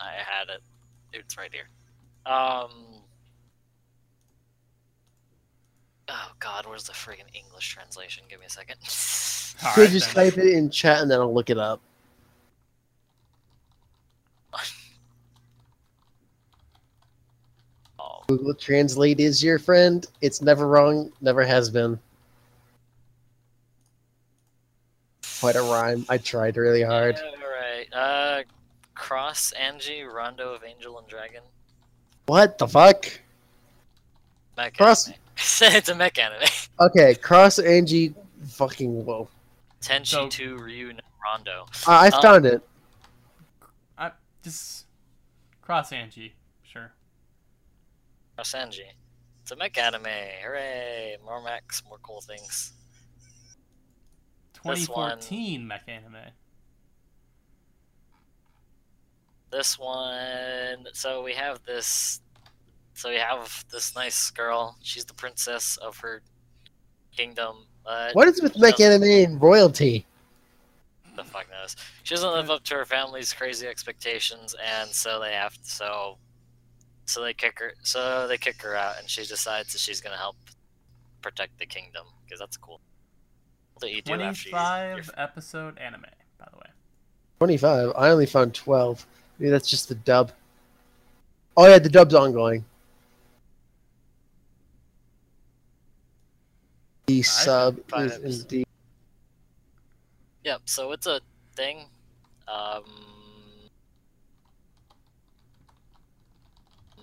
[SPEAKER 4] I had it. It's right here. Um. Oh God, where's the friggin' English translation? Give me a second.
[SPEAKER 2] All
[SPEAKER 1] Could
[SPEAKER 2] right,
[SPEAKER 1] just
[SPEAKER 2] then.
[SPEAKER 1] type it in chat and then I'll look it up.
[SPEAKER 4] oh,
[SPEAKER 1] Google Translate is your friend. It's never wrong, never has been. Quite a rhyme. I tried really hard.
[SPEAKER 4] All right. Uh, Cross Angie Rondo of Angel and Dragon.
[SPEAKER 1] What the fuck?
[SPEAKER 4] Mech
[SPEAKER 1] Cross-
[SPEAKER 4] anime. it's a mech anime.
[SPEAKER 1] Okay, cross Angie. Fucking whoa.
[SPEAKER 4] Tenchi
[SPEAKER 2] So-
[SPEAKER 4] 2 Ryu Rondo.
[SPEAKER 1] I, I
[SPEAKER 4] Um,
[SPEAKER 1] found it.
[SPEAKER 2] I, just cross Angie, sure.
[SPEAKER 4] Cross Angie. It's a mech anime. Hooray! More mechs, more cool things. This one-
[SPEAKER 2] 2014 mech anime.
[SPEAKER 4] this one so we have this so we have this nice girl she's the princess of her kingdom but
[SPEAKER 1] What is with
[SPEAKER 4] she
[SPEAKER 1] anime and royalty?
[SPEAKER 4] the fuck knows she doesn't live up to her family's crazy expectations and so they have to, so so they kick her so they kick her out and she decides that she's gonna help protect the kingdom because that's cool what you do after you,
[SPEAKER 2] 25
[SPEAKER 4] you're-
[SPEAKER 2] episode anime, by the way.
[SPEAKER 1] 25. I only found 12. Maybe that's just the dub. Oh yeah, the dub's ongoing. The sub
[SPEAKER 4] five
[SPEAKER 1] is
[SPEAKER 4] episodes.
[SPEAKER 1] indeed.
[SPEAKER 4] Yep, so it's a thing. Um.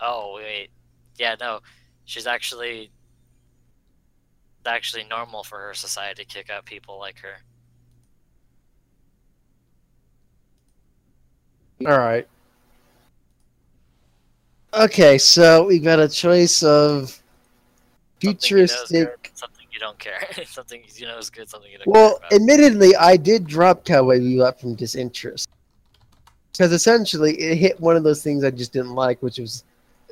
[SPEAKER 4] Oh wait, yeah, no, she's actually it's actually normal for her society to kick out people like her.
[SPEAKER 1] All right. Okay, so we've got a choice of
[SPEAKER 4] Something you know is good,
[SPEAKER 1] futuristic.
[SPEAKER 4] Don't care, something you know is good, something you don't
[SPEAKER 1] Well, admittedly, I did drop Cowboy Bebop from disinterest because essentially it hit one of those things I just didn't like, which was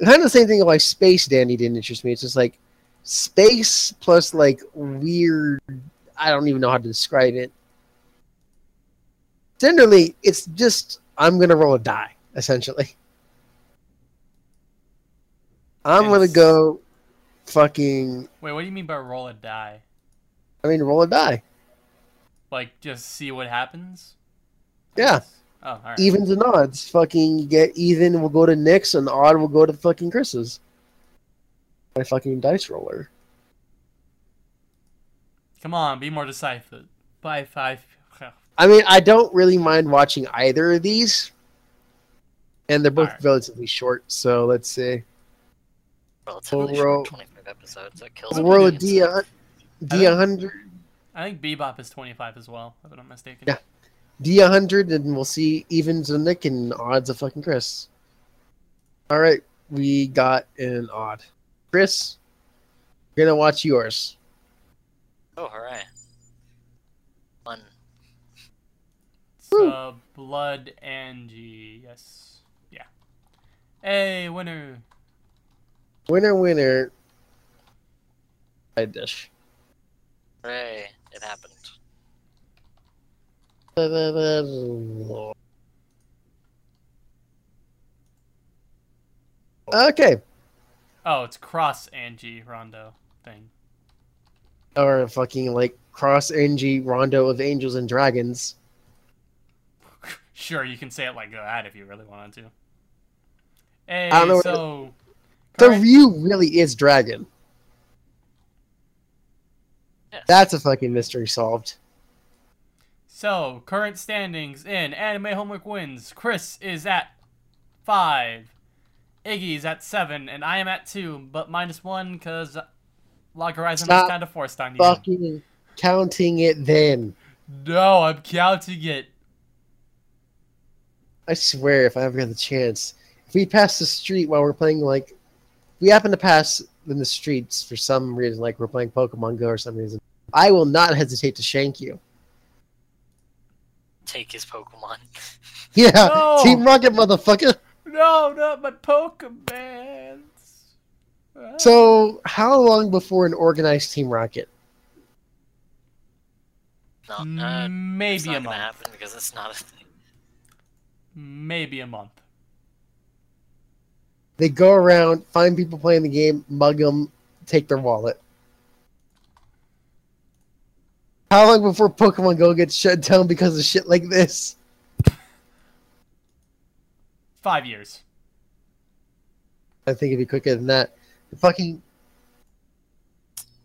[SPEAKER 1] kind of the same thing why Space Dandy didn't interest me. It's just like space plus like weird. I don't even know how to describe it. Generally, it's just I'm gonna roll a die. Essentially, I'm gonna go fucking.
[SPEAKER 2] Wait, what do you mean by roll a die?
[SPEAKER 1] I mean, roll a die.
[SPEAKER 2] Like, just see what happens?
[SPEAKER 1] Yeah.
[SPEAKER 2] Oh, alright.
[SPEAKER 1] evens and odds. Fucking get even will go to Nick's and odd will go to fucking Chris's. My fucking dice roller.
[SPEAKER 2] Come on, be more decisive. By five.
[SPEAKER 1] I mean, I don't really mind watching either of these. And they're both
[SPEAKER 2] Alright.
[SPEAKER 1] relatively short, so let's see.
[SPEAKER 4] Relatively
[SPEAKER 1] we'll roll-
[SPEAKER 4] short, 25 episodes. That kills
[SPEAKER 1] We'll
[SPEAKER 4] me.
[SPEAKER 1] roll a
[SPEAKER 4] It's-
[SPEAKER 1] D a D a hundred
[SPEAKER 2] I think Bebop is 25 as well, if I'm not mistaken.
[SPEAKER 1] Yeah. D a hundred and we'll see evens of Nick and odds of fucking Chris. Alright, we got an odd. Chris, we're gonna watch yours.
[SPEAKER 4] Oh, hooray. One.
[SPEAKER 2] So, uh, Blood Angie. Yes. Yeah. Hey, winner.
[SPEAKER 1] Winner winner. Side dish.
[SPEAKER 4] Hooray. It happened.
[SPEAKER 1] Okay.
[SPEAKER 2] Oh, it's Cross Angie Rondo thing.
[SPEAKER 1] Or fucking like cross Angie Rondo of Angels and Dragons.
[SPEAKER 2] Sure, you can say it like that if you really wanted to. Hey,
[SPEAKER 1] I don't know
[SPEAKER 2] so.
[SPEAKER 1] The
[SPEAKER 2] current-
[SPEAKER 1] Ryu really is Dragon.
[SPEAKER 4] Yes.
[SPEAKER 1] That's a fucking mystery solved.
[SPEAKER 2] So, current standings in Anime Homework Wins. Chris is at 5. Iggy's at 7, and I am at 2, but minus 1 because Log Horizon was kind of forced on you.
[SPEAKER 1] Fucking counting it then.
[SPEAKER 2] No, I'm counting it.
[SPEAKER 1] I swear, if I ever get the chance, if we pass the street while we're playing, like, we happen to pass in the streets for some reason, like we're playing Pokemon Go or some reason, I will not hesitate to shank you.
[SPEAKER 4] Take his Pokemon.
[SPEAKER 1] Yeah,
[SPEAKER 2] No!
[SPEAKER 1] Team Rocket, motherfucker.
[SPEAKER 2] No, not my Pokemans. Ah.
[SPEAKER 1] So, how long before an organized Team Rocket?
[SPEAKER 4] No, uh, it's
[SPEAKER 2] maybe
[SPEAKER 4] not
[SPEAKER 2] a month.
[SPEAKER 4] happen because it's not a thing.
[SPEAKER 2] Maybe a month.
[SPEAKER 1] They go around, find people playing the game, mug them, take their wallet. How long before Pokemon Go gets shut down because of shit like this?
[SPEAKER 2] Five years.
[SPEAKER 1] I think it'd be quicker than that. The fucking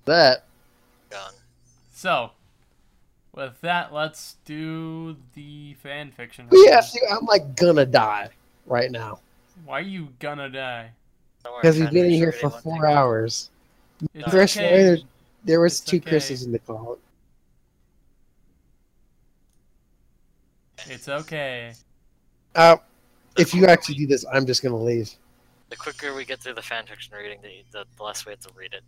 [SPEAKER 1] that.
[SPEAKER 4] Gone.
[SPEAKER 2] So, with that, let's do the fan fiction.
[SPEAKER 1] We have to. I'm like gonna die right now
[SPEAKER 2] Why are you gonna die?
[SPEAKER 1] Because we've been in here for four hours.
[SPEAKER 2] It's
[SPEAKER 1] Chris,
[SPEAKER 2] okay.
[SPEAKER 1] there- There was
[SPEAKER 2] It's
[SPEAKER 1] two
[SPEAKER 2] okay.
[SPEAKER 1] Chris's in the call.
[SPEAKER 2] It's okay.
[SPEAKER 1] Uh,
[SPEAKER 4] The
[SPEAKER 1] if you actually do this, I'm just gonna leave.
[SPEAKER 4] The quicker we get through the fanfiction reading, the, the, the less we have to read it.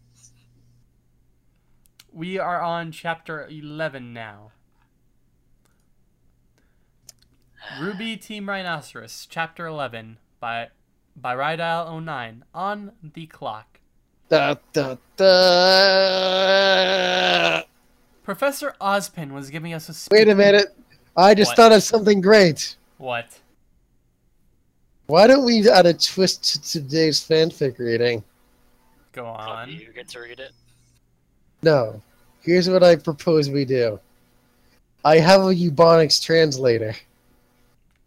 [SPEAKER 2] We are on chapter 11 now. RWBY Team Rhinoceros, chapter 11 by by Rydal 09 on the clock.
[SPEAKER 1] Da, da, da.
[SPEAKER 2] Professor Ozpin was giving us a speech.
[SPEAKER 1] Wait a minute. I just
[SPEAKER 2] What?
[SPEAKER 1] thought of something great.
[SPEAKER 2] What?
[SPEAKER 1] Why don't we add a twist to today's fanfic reading?
[SPEAKER 2] Go on.
[SPEAKER 4] you get to read it?
[SPEAKER 1] No. Here's what I propose we do. I have a Ebonics translator.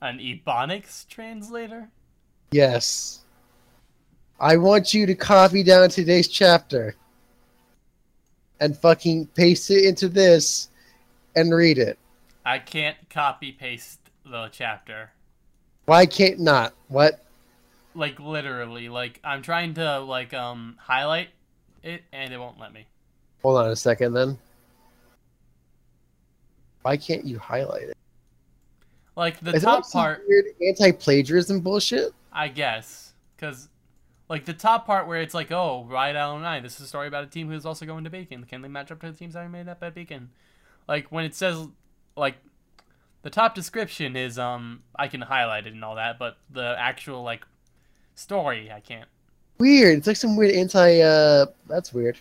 [SPEAKER 2] An Ebonics translator?
[SPEAKER 1] Yes. I want you to copy down today's chapter and fucking paste it into this and read it.
[SPEAKER 2] I can't copy paste the chapter.
[SPEAKER 1] Why can't not? What?
[SPEAKER 2] Like literally, like I'm trying to like um highlight it and it won't let me.
[SPEAKER 1] Hold on a second then. Why can't you highlight it?
[SPEAKER 2] Like the
[SPEAKER 1] Is like
[SPEAKER 2] top part,
[SPEAKER 1] weird anti-plagiarism bullshit?
[SPEAKER 2] I guess, because like the top part where it's like, oh, Ride Out 9, this is a story about a team who's also going to Beacon. Can they match up to the teams that are made up at Beacon? Like when it says like the top description is um I can highlight it and all that, but the actual like story I can't.
[SPEAKER 1] Weird. It's like some weird anti. Uh, that's weird.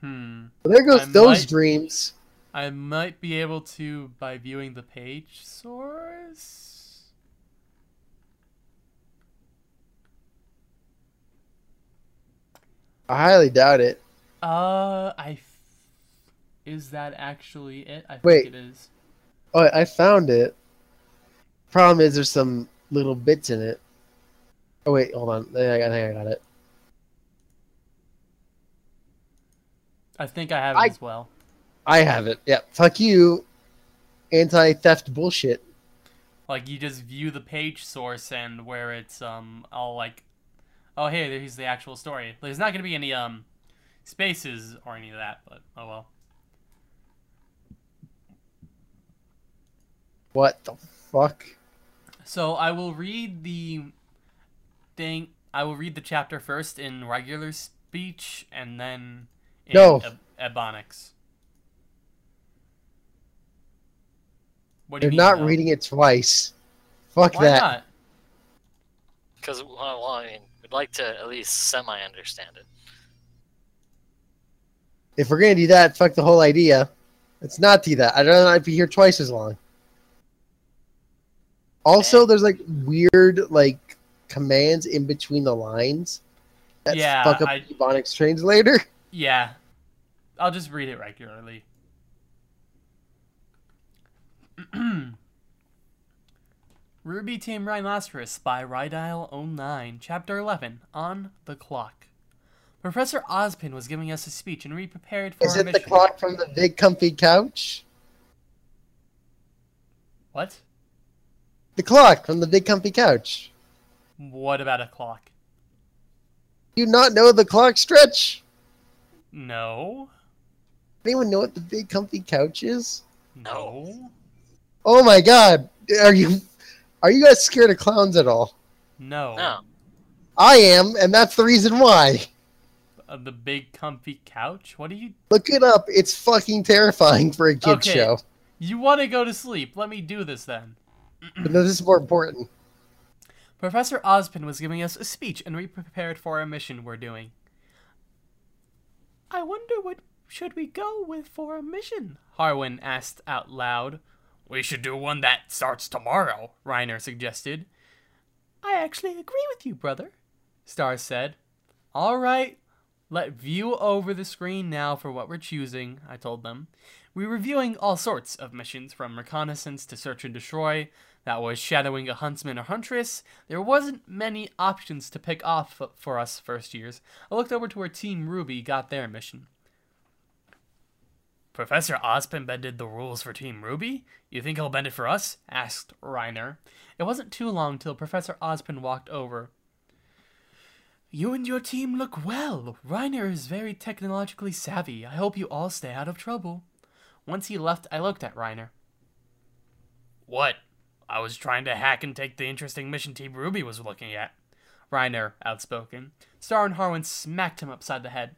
[SPEAKER 2] Hmm.
[SPEAKER 1] Well, there goes
[SPEAKER 2] I
[SPEAKER 1] those
[SPEAKER 2] might-
[SPEAKER 1] dreams.
[SPEAKER 2] I might be able to by viewing the page source.
[SPEAKER 1] I highly doubt it.
[SPEAKER 2] Uh, I. F- is that actually it? I think
[SPEAKER 1] Wait.
[SPEAKER 2] it is.
[SPEAKER 1] Oh, I found it. Problem is, there's some little bits in it. Oh wait, hold on. I think I think I got it.
[SPEAKER 2] I think I have it
[SPEAKER 1] I-
[SPEAKER 2] as well.
[SPEAKER 1] I have it. Yeah. Fuck you. Anti-theft bullshit.
[SPEAKER 2] Like you just view the page source and where it's um all like, oh hey, here's the actual story. There's not gonna be any um spaces or any of that, but oh well.
[SPEAKER 1] What the fuck?
[SPEAKER 2] So I will read the thing. I will read the chapter first in regular speech and then in
[SPEAKER 1] No.
[SPEAKER 2] Eb- Ebonics. What do
[SPEAKER 1] You're
[SPEAKER 2] you
[SPEAKER 1] not
[SPEAKER 2] mean, no?
[SPEAKER 1] reading it twice. Fuck
[SPEAKER 2] Why
[SPEAKER 1] that.
[SPEAKER 2] not?
[SPEAKER 4] Because, well, well, I mean, we'd like to at least semi-understand it.
[SPEAKER 1] If we're gonna do that, fuck the whole idea. Let's not do that. I'd rather not be here twice as long. Also,
[SPEAKER 4] Okay.
[SPEAKER 1] there's like weird like commands in between the lines that
[SPEAKER 2] Yeah,
[SPEAKER 1] fuck up
[SPEAKER 2] I-
[SPEAKER 1] the Ebonics translator.
[SPEAKER 2] Yeah. I'll just read it regularly. RWBY Team Rhinoceros by Rydile09, Chapter 11, On the Clock. Professor Ozpin was giving us a speech and we prepared for
[SPEAKER 1] Is
[SPEAKER 2] our
[SPEAKER 1] it the clock from the big comfy couch?
[SPEAKER 2] What?
[SPEAKER 1] The clock from the big comfy couch.
[SPEAKER 2] What about a clock?
[SPEAKER 1] Do you not know the clock stretch?
[SPEAKER 2] No.
[SPEAKER 1] Anyone know what the big comfy couch is?
[SPEAKER 2] No.
[SPEAKER 1] Oh my god! Are you are you guys scared of clowns at all?
[SPEAKER 2] No.
[SPEAKER 4] No.
[SPEAKER 1] I am, and that's the reason why.
[SPEAKER 2] Uh, the big comfy couch? What do you...
[SPEAKER 1] Look it up. It's fucking terrifying for a kid's
[SPEAKER 2] Okay.
[SPEAKER 1] show.
[SPEAKER 2] You want to go to sleep. Let me do this then.
[SPEAKER 1] But no, this is more important.
[SPEAKER 2] Professor Ozpin was giving us a speech and we prepared for our mission we're doing. I wonder what should we go with for a mission? Harwin asked out loud. We should do one that starts tomorrow, Reiner suggested. I actually agree with you, brother, Star said. All right, let view over the screen now for what we're choosing, I told them. We were viewing all sorts of missions, from reconnaissance to search and destroy, that was shadowing a huntsman or huntress. There wasn't many options to pick off for us first years. I looked over to where Team RWBY got their mission. Professor Ozpin bended the rules for Team RWBY? You think he'll bend it for us? asked Reiner. It wasn't too long till Professor Ozpin walked over. You and your team look well. Reiner is very technologically savvy. I hope you all stay out of trouble. Once he left, I looked at Reiner. What? I was trying to hack and take the interesting mission Team RWBY was looking at. Reiner, outspoken. Star and Harwin smacked him upside the head.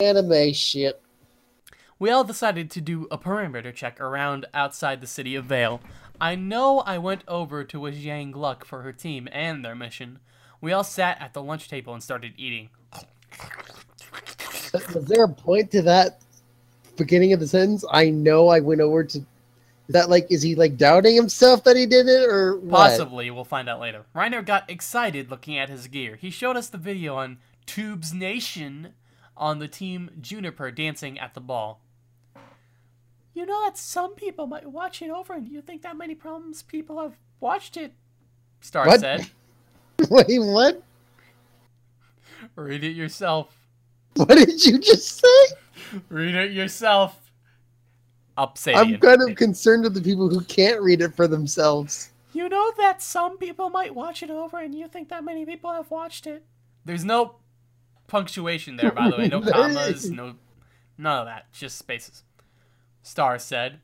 [SPEAKER 1] Anime shit.
[SPEAKER 2] We all decided to do a perimeter check around outside the city of Vale. I know I went over to with Yang Luck for her team and their mission. We all sat at the lunch table and started eating.
[SPEAKER 1] Uh, Was there a point to that beginning of the sentence? I know I went over to... Is that like, is he like doubting himself that he did it or what?
[SPEAKER 2] Possibly, we'll find out later. Reiner got excited looking at his gear. He showed us the video on Tubes Nation on the team Juniper dancing at the ball. You know that some people might watch it over and you think that many problems people have watched it, Star
[SPEAKER 1] What?
[SPEAKER 2] said.
[SPEAKER 1] Wait, what?
[SPEAKER 2] Read it yourself.
[SPEAKER 1] What did you just say?
[SPEAKER 2] Read it yourself. Upsadian.
[SPEAKER 1] I'm kind of concerned with the people who can't read it for themselves.
[SPEAKER 2] You know that some people might watch it over and you think that many people have watched it. There's no punctuation there, by the way. No commas, no none of that. Just spaces. Star said,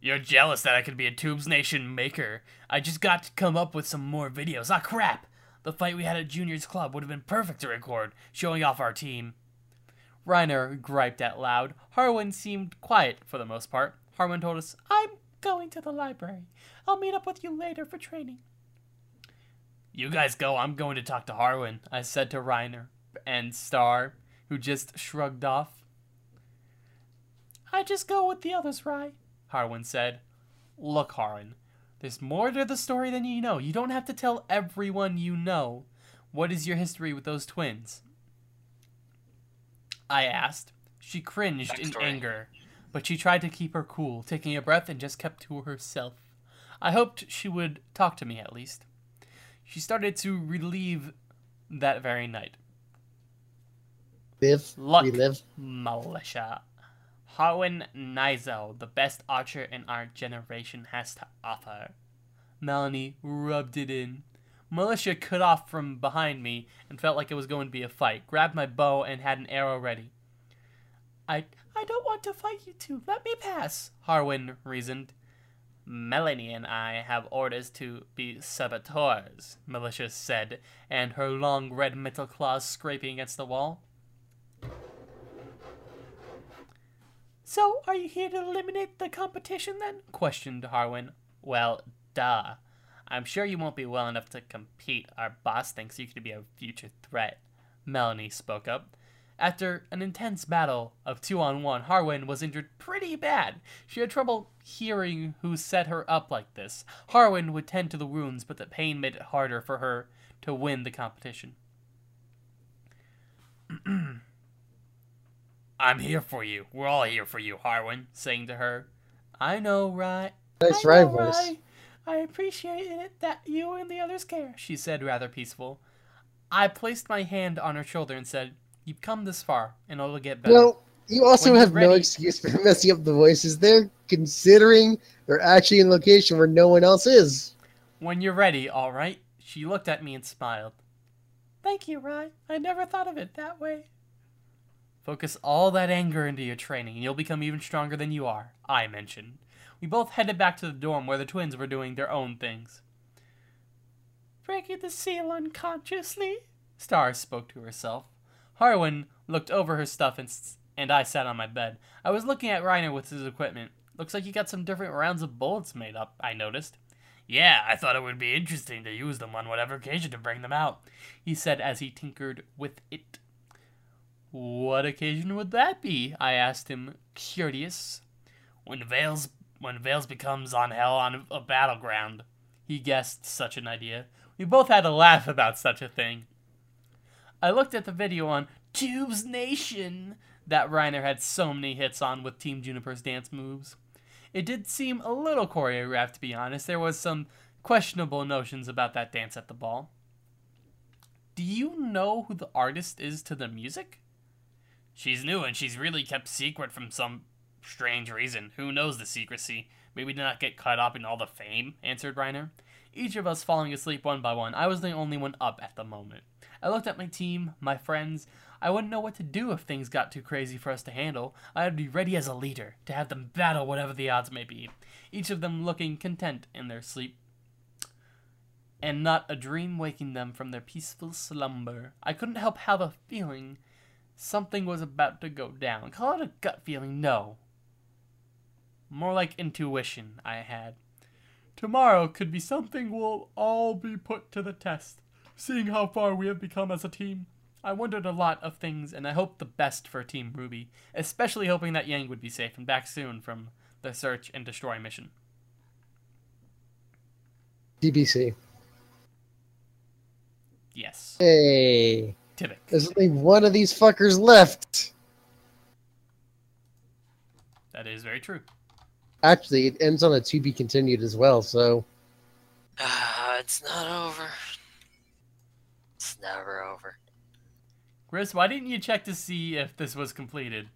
[SPEAKER 2] You're jealous that I could be a Tubes Nation maker. I just got to come up with some more videos. Ah, crap! The fight we had at Junior's Club would have been perfect to record, showing off our team. Reiner griped out loud. Harwin seemed quiet for the most part. Harwin told us, I'm going to the library. I'll meet up with you later for training. You guys go, I'm going to talk to Harwin, I said to Reiner and Star, who just shrugged off. I just go with the others, right? Harwin said. Look, Harwin, there's more to the story than you know. You don't have to tell everyone you know. What is your history with those twins? I asked. She cringed in anger, but she tried to keep her cool, taking a breath and just kept to herself. I hoped she would talk to me at least. She started to relieve that very night.
[SPEAKER 1] Live,
[SPEAKER 2] Luck.
[SPEAKER 1] we live.
[SPEAKER 2] Militia. Harwin Nizel, the best archer in our generation, has to offer. Melanie rubbed it in. Militia cut off from behind me and felt like it was going to be a fight, grabbed my bow and had an arrow ready. I I don't want to fight you two. Let me pass, Harwin reasoned. Melanie and I have orders to be saboteurs, Militia said, and her long red metal claws scraping against the wall. So, are you here to eliminate the competition then? questioned Harwin. Well, duh. I'm sure you won't be well enough to compete. Our boss thinks you could be a future threat. Melanie spoke up. After an intense battle of two on one, Harwin was injured pretty bad. She had trouble hearing who set her up like this. Harwin would tend to the wounds, but the pain made it harder for her to win the competition. I'm here for you. We're all here for you, Harwin, saying to her. I know, right?
[SPEAKER 1] Nice
[SPEAKER 2] know,
[SPEAKER 1] voice.
[SPEAKER 2] Rye. I appreciate it that you and the others care, she said, rather peaceful. I placed my hand on her shoulder and said, You've come this far, and it'll get better.
[SPEAKER 1] Well, you also
[SPEAKER 2] When
[SPEAKER 1] have no
[SPEAKER 2] ready-
[SPEAKER 1] excuse for messing up the voices. They're considering they're actually in a location where no one else is.
[SPEAKER 2] When you're ready, all right? She looked at me and smiled. Thank you, Rye. I never thought of it that way. Focus all that anger into your training, and you'll become even stronger than you are, I mentioned. We both headed back to the dorm where the twins were doing their own things. Breaking the seal unconsciously? Star spoke to herself. Harwin looked over her stuff and, and I sat on my bed. I was looking at Reiner with his equipment. Looks like he got some different rounds of bullets made up, I noticed. Yeah, I thought it would be interesting to use them on whatever occasion to bring them out, he said as he tinkered with it. What occasion would that be? I asked him, curious. When Vales when Vales becomes on hell on a battleground. He guessed such an idea. We both had a laugh about such a thing. I looked at the video on Tubes Nation that Reiner had so many hits on with Team Juniper's dance moves. It did seem a little choreographed, to be honest. There was some questionable notions about that dance at the ball. Do you know who the artist is to the music? She's new and she's really kept secret from some strange reason. Who knows the secrecy? Maybe to not get caught up in all the fame, answered Reiner. Each of us falling asleep one by one. I was the only one up at the moment. I looked at my team, my friends. I wouldn't know what to do if things got too crazy for us to handle. I would be ready as a leader to have them battle whatever the odds may be, each of them looking content in their sleep and not a dream waking them from their peaceful slumber. I couldn't help have a feeling something was about to go down. Call it a gut feeling, no. More like intuition I had. Tomorrow could be something we'll all be put to the test, seeing how far we have become as a team. I wondered a lot of things, and I hoped the best for Team RWBY, especially hoping that Yang would be safe and back soon from the search and destroy mission.
[SPEAKER 1] DBC.
[SPEAKER 2] Yes.
[SPEAKER 1] Hey,
[SPEAKER 2] Tivik.
[SPEAKER 1] there's only one of these fuckers left.
[SPEAKER 2] That is very true.
[SPEAKER 1] Actually, it ends on a to be continued as well. So
[SPEAKER 4] Ah, it's not over. It's never over.
[SPEAKER 2] Chris, why didn't you check to see if this was completed?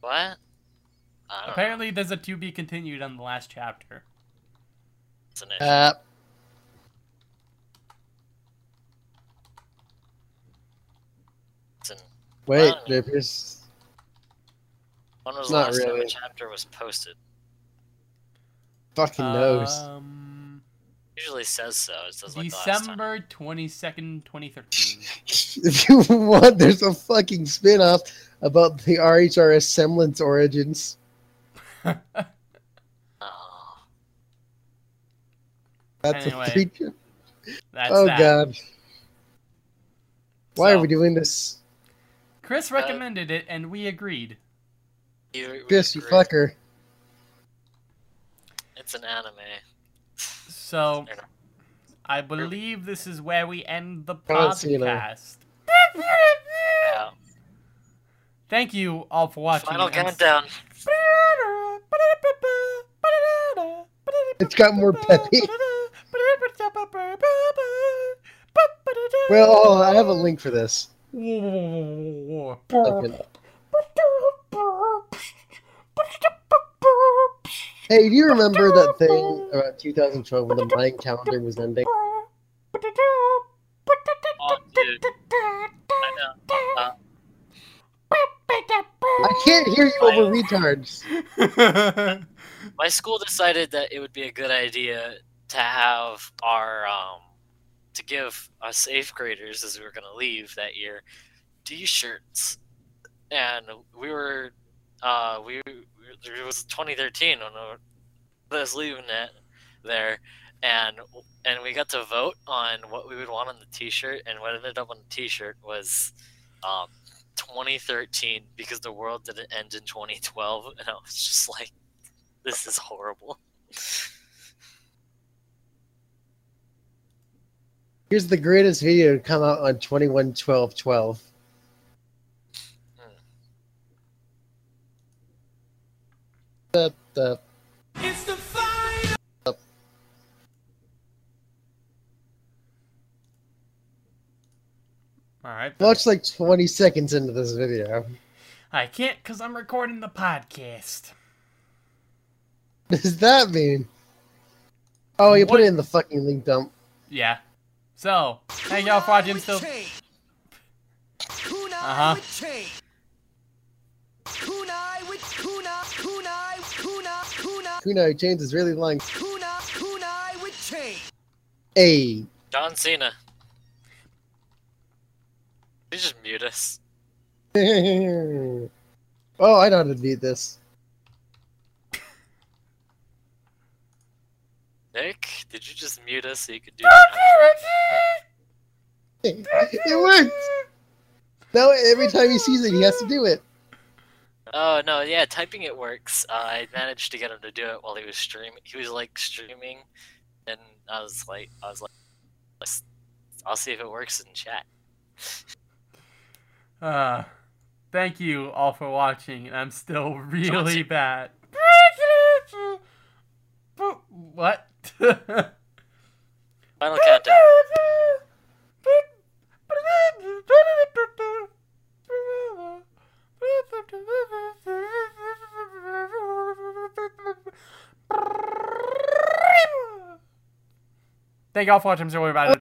[SPEAKER 4] What? I don't
[SPEAKER 2] Apparently, there's a to be continued on the last chapter.
[SPEAKER 4] know. It's an issue.
[SPEAKER 1] uh,
[SPEAKER 4] It's an,
[SPEAKER 1] wait,
[SPEAKER 4] Wow. when was the
[SPEAKER 1] Not
[SPEAKER 4] last time
[SPEAKER 1] really.
[SPEAKER 4] a chapter was posted?
[SPEAKER 1] fucking knows.
[SPEAKER 2] Um,
[SPEAKER 4] Usually says so. It says like the last time.
[SPEAKER 2] December 22nd, 2013.
[SPEAKER 1] if you want, there's a fucking spin-off about the RHRS Semblance origins.
[SPEAKER 4] Oh,
[SPEAKER 1] That's
[SPEAKER 2] Anyway,
[SPEAKER 1] a feature.
[SPEAKER 2] That's
[SPEAKER 1] Oh
[SPEAKER 2] that.
[SPEAKER 1] god. Why
[SPEAKER 2] So-
[SPEAKER 1] are we doing this?
[SPEAKER 2] Chris uh, recommended it, and we agreed.
[SPEAKER 4] you, we
[SPEAKER 1] Piss, you fucker.
[SPEAKER 4] It's an anime.
[SPEAKER 2] So, I believe this is where we end the
[SPEAKER 1] Can't
[SPEAKER 2] podcast.
[SPEAKER 4] Yeah.
[SPEAKER 2] Thank you all for watching.
[SPEAKER 4] Final countdown.
[SPEAKER 1] It's got more peppy. Well, I have a link for this. Okay. Hey, do you remember that thing about 2012 when the Mayan calendar was ending?
[SPEAKER 4] Oh, dude. I. Uh,
[SPEAKER 1] I can't hear you over retards.
[SPEAKER 4] my school decided that it would be a good idea to have our um to give us eighth graders as we were gonna leave that year t-shirts and we were uh we it was 2013 when I was leaving it there and and we got to vote on what we would want on the t-shirt and what ended up on the t-shirt was um 2013 because the world didn't end in 2012 and I was just like this is horrible.
[SPEAKER 1] Here's the greatest video to come out on 21 12 12. Da, da.
[SPEAKER 5] It's the final.
[SPEAKER 2] all right.
[SPEAKER 1] Watch like 20 seconds into this video.
[SPEAKER 2] I can't because I'm recording the podcast.
[SPEAKER 1] What does that mean? Oh, you put it in the fucking link dump.
[SPEAKER 2] Yeah. So, thank y'all for watching. Still, Uh-huh.
[SPEAKER 5] with. Kunai with kunai kunai kunai Kuna, kuna,
[SPEAKER 1] Kunai Chains is really long.
[SPEAKER 5] kuna, kunai with chain.
[SPEAKER 1] Hey.
[SPEAKER 4] John Cena. Did you just mute us?
[SPEAKER 1] oh, I know how to beat this.
[SPEAKER 4] Nick, did you just mute us so you could do that?
[SPEAKER 1] it worked! Now every time he sees it, he has to do it.
[SPEAKER 4] Oh no, yeah, typing it works. Uh, I managed to get him to do it while he was streaming. He was like streaming, and I was like, I was like, I'll see if it works in chat.
[SPEAKER 2] Uh, thank you all for watching. And I'm still really
[SPEAKER 4] Johnson.
[SPEAKER 2] What?
[SPEAKER 4] Final countdown.
[SPEAKER 2] Thank y'all for watching. So worried about it.